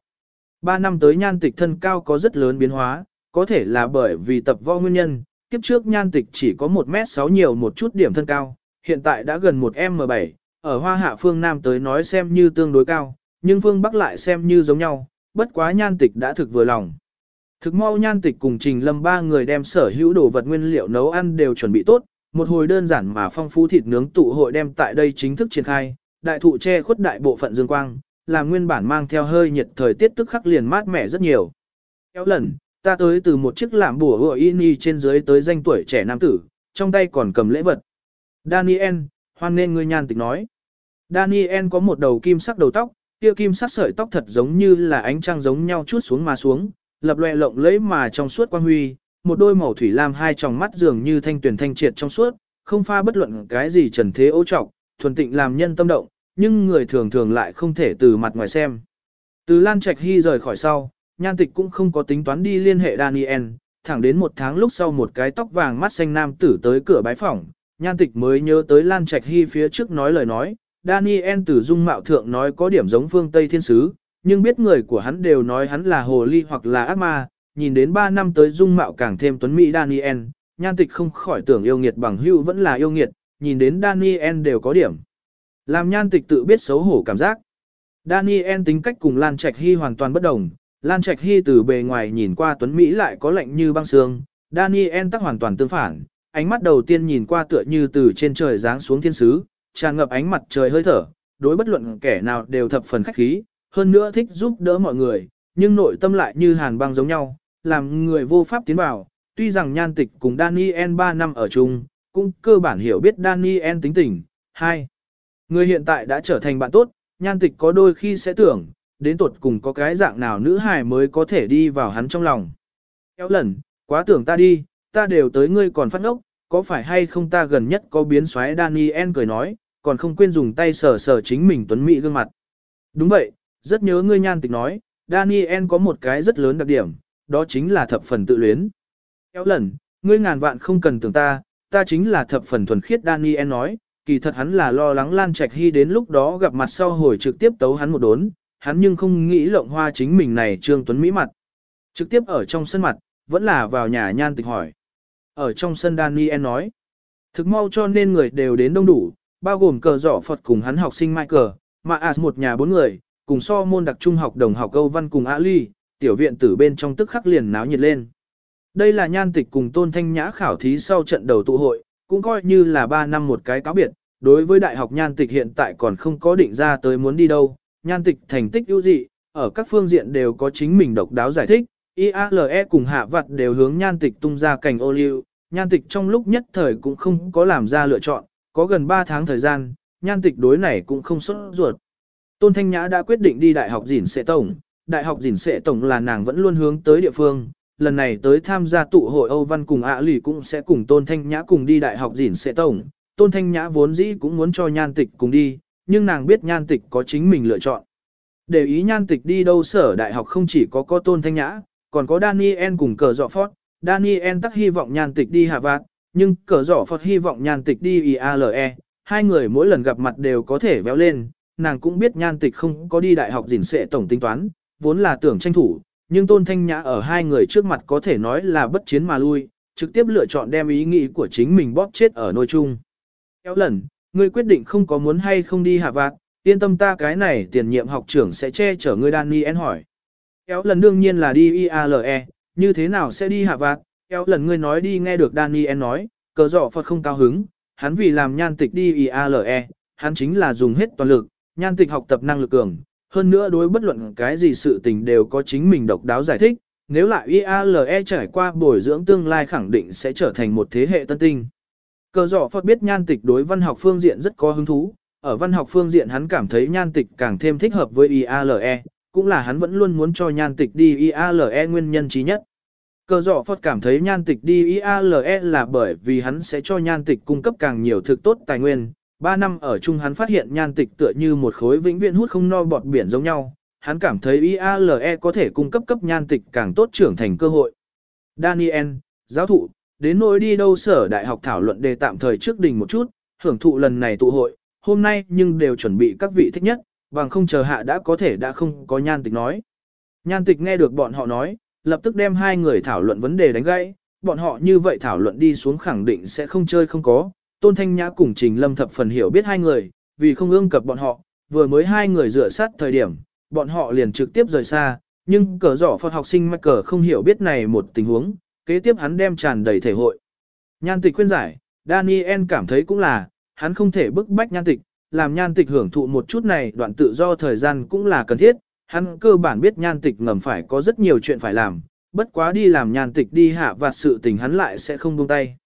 Ba năm tới nhan tịch thân cao có rất lớn biến hóa, có thể là bởi vì tập võ nguyên nhân, kiếp trước nhan tịch chỉ có 1m6 nhiều một chút điểm thân cao, hiện tại đã gần 1m7, ở hoa hạ phương Nam tới nói xem như tương đối cao, nhưng phương Bắc lại xem như giống nhau, bất quá nhan tịch đã thực vừa lòng. Thực mau nhan tịch cùng Trình Lâm ba người đem sở hữu đồ vật nguyên liệu nấu ăn đều chuẩn bị tốt, một hồi đơn giản mà phong phú thịt nướng tụ hội đem tại đây chính thức triển khai, đại thụ che khuất đại bộ phận dương quang, làm nguyên bản mang theo hơi nhiệt thời tiết tức khắc liền mát mẻ rất nhiều. Kéo lần, ta tới từ một chiếc làm bùa hựa y trên dưới tới danh tuổi trẻ nam tử, trong tay còn cầm lễ vật. Daniel, hoan nên ngươi nhan tịch nói. Daniel có một đầu kim sắc đầu tóc, kia kim sắc sợi tóc thật giống như là ánh trăng giống nhau chút xuống mà xuống, lập loè lộng lẫy mà trong suốt quang huy, một đôi màu thủy lam hai tròng mắt dường như thanh tuyển thanh triệt trong suốt, không pha bất luận cái gì trần thế ô trọng thuần tịnh làm nhân tâm động, nhưng người thường thường lại không thể từ mặt ngoài xem. Từ Lan Trạch Hy rời khỏi sau, nhan tịch cũng không có tính toán đi liên hệ Daniel, thẳng đến một tháng lúc sau một cái tóc vàng mắt xanh nam tử tới cửa bái phỏng, nhan tịch mới nhớ tới Lan Trạch Hy phía trước nói lời nói, Daniel từ dung mạo thượng nói có điểm giống phương Tây thiên sứ, nhưng biết người của hắn đều nói hắn là hồ ly hoặc là ác ma, nhìn đến 3 năm tới dung mạo càng thêm tuấn mỹ Daniel, nhan tịch không khỏi tưởng yêu nghiệt bằng hữu vẫn là yêu nghiệt, nhìn đến Daniel đều có điểm. Làm nhan tịch tự biết xấu hổ cảm giác. Daniel tính cách cùng Lan Trạch Hy hoàn toàn bất đồng, Lan Trạch Hy từ bề ngoài nhìn qua tuấn Mỹ lại có lạnh như băng xương. Daniel tắc hoàn toàn tương phản, ánh mắt đầu tiên nhìn qua tựa như từ trên trời giáng xuống thiên sứ, tràn ngập ánh mặt trời hơi thở, đối bất luận kẻ nào đều thập phần khách khí, hơn nữa thích giúp đỡ mọi người, nhưng nội tâm lại như hàn băng giống nhau, làm người vô pháp tiến vào. Tuy rằng nhan tịch cùng Daniel 3 năm ở chung, cũng cơ bản hiểu biết Daniel tính tình. Hai Người hiện tại đã trở thành bạn tốt, nhan tịch có đôi khi sẽ tưởng, đến tuột cùng có cái dạng nào nữ hài mới có thể đi vào hắn trong lòng. Kéo lần, quá tưởng ta đi, ta đều tới ngươi còn phát ốc, có phải hay không ta gần nhất có biến xoáy Daniel cười nói, còn không quên dùng tay sờ sờ chính mình tuấn mỹ gương mặt. Đúng vậy, rất nhớ ngươi nhan tịch nói, Daniel có một cái rất lớn đặc điểm, đó chính là thập phần tự luyến. Kéo lần, ngươi ngàn vạn không cần tưởng ta, ta chính là thập phần thuần khiết Daniel nói, kỳ thật hắn là lo lắng Lan Trạch Hy đến lúc đó gặp mặt sau hồi trực tiếp tấu hắn một đốn, hắn nhưng không nghĩ lộng hoa chính mình này Trương Tuấn Mỹ mặt. Trực tiếp ở trong sân mặt, vẫn là vào nhà nhan tịch hỏi. Ở trong sân Daniel nói, thực mau cho nên người đều đến đông đủ, bao gồm cờ giỏ Phật cùng hắn học sinh Michael, mà as một nhà bốn người, cùng so môn đặc trung học đồng học câu văn cùng Ali, tiểu viện tử bên trong tức khắc liền náo nhiệt lên. Đây là nhan tịch cùng tôn thanh nhã khảo thí sau trận đầu tụ hội, cũng coi như là 3 năm một cái cáo biệt, đối với đại học nhan tịch hiện tại còn không có định ra tới muốn đi đâu, nhan tịch thành tích ưu dị, ở các phương diện đều có chính mình độc đáo giải thích, IALE cùng hạ vặt đều hướng nhan tịch tung ra cảnh ô liu, nhan tịch trong lúc nhất thời cũng không có làm ra lựa chọn, có gần 3 tháng thời gian, nhan tịch đối này cũng không xuất ruột. Tôn Thanh Nhã đã quyết định đi Đại học Dĩn Sệ Tổng, Đại học Dĩn Sệ Tổng là nàng vẫn luôn hướng tới địa phương, lần này tới tham gia tụ hội Âu Văn cùng ạ lì cũng sẽ cùng Tôn Thanh Nhã cùng đi Đại học Dĩn Sệ Tổng. Tôn Thanh Nhã vốn dĩ cũng muốn cho nhan tịch cùng đi, nhưng nàng biết nhan tịch có chính mình lựa chọn. Để ý nhan tịch đi đâu sở đại học không chỉ có có Tôn Thanh Nhã, còn có Daniel cùng cờ dọ phót. Daniel tắc hy vọng nhan tịch đi hạ vạn, nhưng cờ dọ phật hy vọng nhan tịch đi IALE. Hai người mỗi lần gặp mặt đều có thể véo lên, nàng cũng biết nhan tịch không có đi đại học gìn sệ tổng tính toán, vốn là tưởng tranh thủ, nhưng tôn thanh nhã ở hai người trước mặt có thể nói là bất chiến mà lui, trực tiếp lựa chọn đem ý nghĩ của chính mình bóp chết ở nôi chung. Kéo lần, ngươi quyết định không có muốn hay không đi hạ vạt, yên tâm ta cái này tiền nhiệm học trưởng sẽ che chở ngươi Daniel hỏi. Kéo lần đương nhiên là đi IALE, như thế nào sẽ đi hạ vạt, Eo lần ngươi nói đi nghe được Daniel nói, cờ dọ Phật không cao hứng, hắn vì làm nhan tịch đi IALE, hắn chính là dùng hết toàn lực, nhan tịch học tập năng lực cường, hơn nữa đối bất luận cái gì sự tình đều có chính mình độc đáo giải thích, nếu lại IALE trải qua bồi dưỡng tương lai khẳng định sẽ trở thành một thế hệ tân tinh. Cờ Dọ Phật biết nhan tịch đối văn học phương diện rất có hứng thú, ở văn học phương diện hắn cảm thấy nhan tịch càng thêm thích hợp với IALE, cũng là hắn vẫn luôn muốn cho nhan tịch đi IALE nguyên nhân trí nhất. Cờ giỏ Phật cảm thấy nhan tịch đi IALE là bởi vì hắn sẽ cho nhan tịch cung cấp càng nhiều thực tốt tài nguyên. Ba năm ở chung hắn phát hiện nhan tịch tựa như một khối vĩnh viễn hút không no bọt biển giống nhau. Hắn cảm thấy IALE có thể cung cấp cấp nhan tịch càng tốt trưởng thành cơ hội. Daniel, giáo thụ, đến nỗi đi đâu sở đại học thảo luận đề tạm thời trước đình một chút, hưởng thụ lần này tụ hội, hôm nay nhưng đều chuẩn bị các vị thích nhất, bằng không chờ hạ đã có thể đã không có nhan tịch nói. Nhan tịch nghe được bọn họ nói, lập tức đem hai người thảo luận vấn đề đánh gãy, bọn họ như vậy thảo luận đi xuống khẳng định sẽ không chơi không có. Tôn Thanh Nhã cùng Trình Lâm thập phần hiểu biết hai người, vì không ương cập bọn họ, vừa mới hai người rửa sát thời điểm, bọn họ liền trực tiếp rời xa, nhưng cờ giỏ Phật học sinh mắc cờ không hiểu biết này một tình huống, kế tiếp hắn đem tràn đầy thể hội. Nhan tịch khuyên giải, Daniel cảm thấy cũng là, hắn không thể bức bách nhan tịch, làm nhan tịch hưởng thụ một chút này đoạn tự do thời gian cũng là cần thiết, hắn cơ bản biết nhan tịch ngầm phải có rất nhiều chuyện phải làm, bất quá đi làm nhan tịch đi hạ vạt sự tình hắn lại sẽ không buông tay.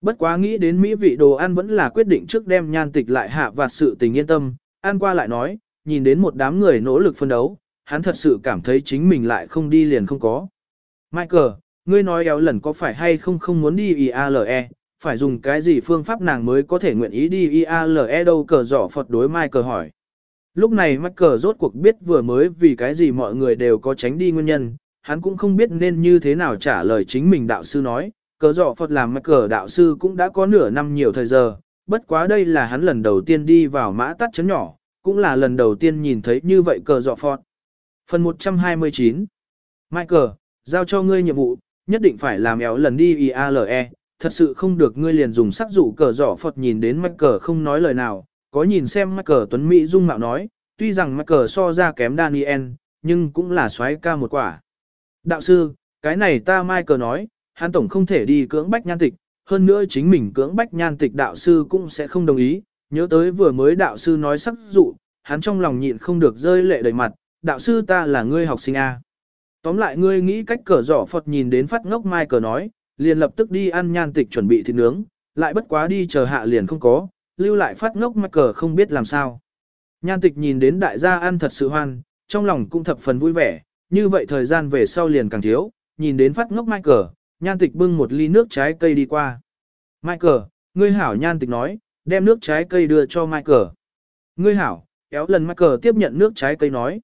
Bất quá nghĩ đến mỹ vị đồ ăn vẫn là quyết định trước đem nhan tịch lại hạ vạt sự tình yên tâm, an qua lại nói, nhìn đến một đám người nỗ lực phân đấu, hắn thật sự cảm thấy chính mình lại không đi liền không có. Michael, ngươi nói éo lần có phải hay không không muốn đi IALE, phải dùng cái gì phương pháp nàng mới có thể nguyện ý đi IALE đâu cờ giỏ Phật đối Michael hỏi. Lúc này Michael rốt cuộc biết vừa mới vì cái gì mọi người đều có tránh đi nguyên nhân, hắn cũng không biết nên như thế nào trả lời chính mình đạo sư nói, cờ dọ Phật làm Michael đạo sư cũng đã có nửa năm nhiều thời giờ, bất quá đây là hắn lần đầu tiên đi vào mã tắt chấn nhỏ, cũng là lần đầu tiên nhìn thấy như vậy cờ dọ Phật. Phần 129 Michael, giao cho ngươi nhiệm vụ, nhất định phải làm éo lần đi IALE, thật sự không được ngươi liền dùng sắc dụ cờ dọ Phật nhìn đến Michael không nói lời nào, có nhìn xem Michael Tuấn Mỹ dung mạo nói, tuy rằng Michael so ra kém Daniel, nhưng cũng là xoáy ca một quả. Đạo sư, cái này ta Michael nói, hắn tổng không thể đi cưỡng bách nhan tịch, hơn nữa chính mình cưỡng bách nhan tịch đạo sư cũng sẽ không đồng ý, nhớ tới vừa mới đạo sư nói sắc dụ, hắn trong lòng nhịn không được rơi lệ đầy mặt, đạo sư ta là ngươi học sinh A. Tóm lại ngươi nghĩ cách cờ giỏ Phật nhìn đến phát ngốc Michael nói, liền lập tức đi ăn nhan tịch chuẩn bị thịt nướng, lại bất quá đi chờ hạ liền không có, lưu lại phát ngốc mắc cờ không biết làm sao. Nhan tịch nhìn đến đại gia ăn thật sự hoan, trong lòng cũng thập phần vui vẻ, như vậy thời gian về sau liền càng thiếu, nhìn đến phát ngốc Michael, nhan tịch bưng một ly nước trái cây đi qua. Michael, ngươi hảo nhan tịch nói, đem nước trái cây đưa cho Michael. Ngươi hảo, kéo lần Michael tiếp nhận nước trái cây nói.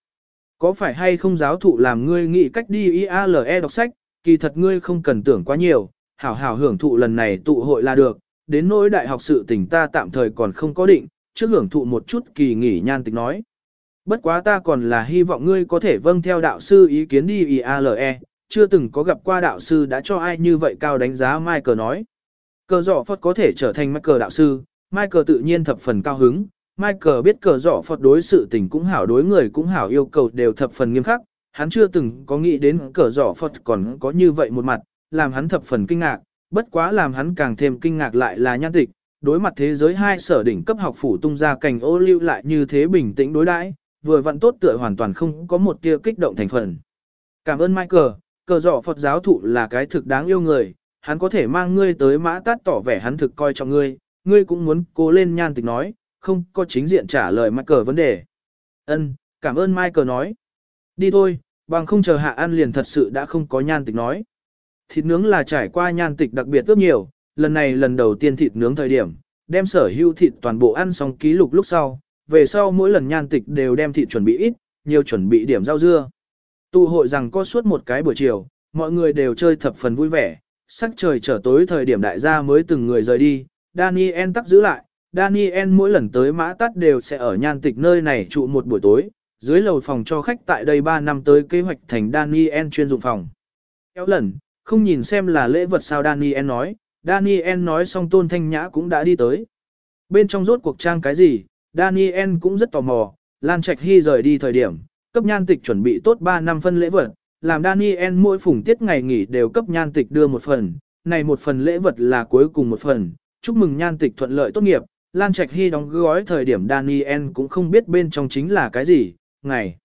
Có phải hay không giáo thụ làm ngươi nghĩ cách đi IALE đọc sách, kỳ thật ngươi không cần tưởng quá nhiều, hảo hảo hưởng thụ lần này tụ hội là được, đến nỗi đại học sự tình ta tạm thời còn không có định, trước hưởng thụ một chút kỳ nghỉ nhan tịch nói. Bất quá ta còn là hy vọng ngươi có thể vâng theo đạo sư ý kiến đi IALE, chưa từng có gặp qua đạo sư đã cho ai như vậy cao đánh giá Michael nói. Cờ giỏ Phật có thể trở thành Michael đạo sư, Michael tự nhiên thập phần cao hứng, Michael biết cờ giỏ Phật đối sự tình cũng hảo đối người cũng hảo yêu cầu đều thập phần nghiêm khắc, hắn chưa từng có nghĩ đến cờ giỏ Phật còn có như vậy một mặt, làm hắn thập phần kinh ngạc, bất quá làm hắn càng thêm kinh ngạc lại là nhan tịch, đối mặt thế giới hai sở đỉnh cấp học phủ tung ra cảnh ô lưu lại như thế bình tĩnh đối đãi, vừa vặn tốt tựa hoàn toàn không có một tia kích động thành phần. Cảm ơn Michael, cờ dọ Phật giáo thụ là cái thực đáng yêu người, hắn có thể mang ngươi tới mã tát tỏ vẻ hắn thực coi trọng ngươi, ngươi cũng muốn cố lên nhan tịch nói, không có chính diện trả lời Michael vấn đề. Ân, cảm ơn Michael nói. Đi thôi, bằng không chờ hạ ăn liền thật sự đã không có nhan tịch nói. Thịt nướng là trải qua nhan tịch đặc biệt ướp nhiều, lần này lần đầu tiên thịt nướng thời điểm, đem sở hữu thịt toàn bộ ăn xong ký lục lúc sau, về sau mỗi lần nhan tịch đều đem thịt chuẩn bị ít, nhiều chuẩn bị điểm rau dưa. Tụ hội rằng có suốt một cái buổi chiều, mọi người đều chơi thập phần vui vẻ, sắc trời trở tối thời điểm đại gia mới từng người rời đi, Daniel tắc giữ lại, Daniel mỗi lần tới mã tắt đều sẽ ở nhan tịch nơi này trụ một buổi tối, dưới lầu phòng cho khách tại đây 3 năm tới kế hoạch thành Daniel chuyên dụng phòng. Kéo lần, không nhìn xem là lễ vật sao Daniel nói, Daniel nói xong tôn thanh nhã cũng đã đi tới. Bên trong rốt cuộc trang cái gì, Daniel cũng rất tò mò, Lan Trạch Hy rời đi thời điểm, cấp nhan tịch chuẩn bị tốt 3 năm phân lễ vật, làm Daniel mỗi phùng tiết ngày nghỉ đều cấp nhan tịch đưa một phần, này một phần lễ vật là cuối cùng một phần, chúc mừng nhan tịch thuận lợi tốt nghiệp, Lan Trạch Hy đóng gói thời điểm Daniel cũng không biết bên trong chính là cái gì, ngày.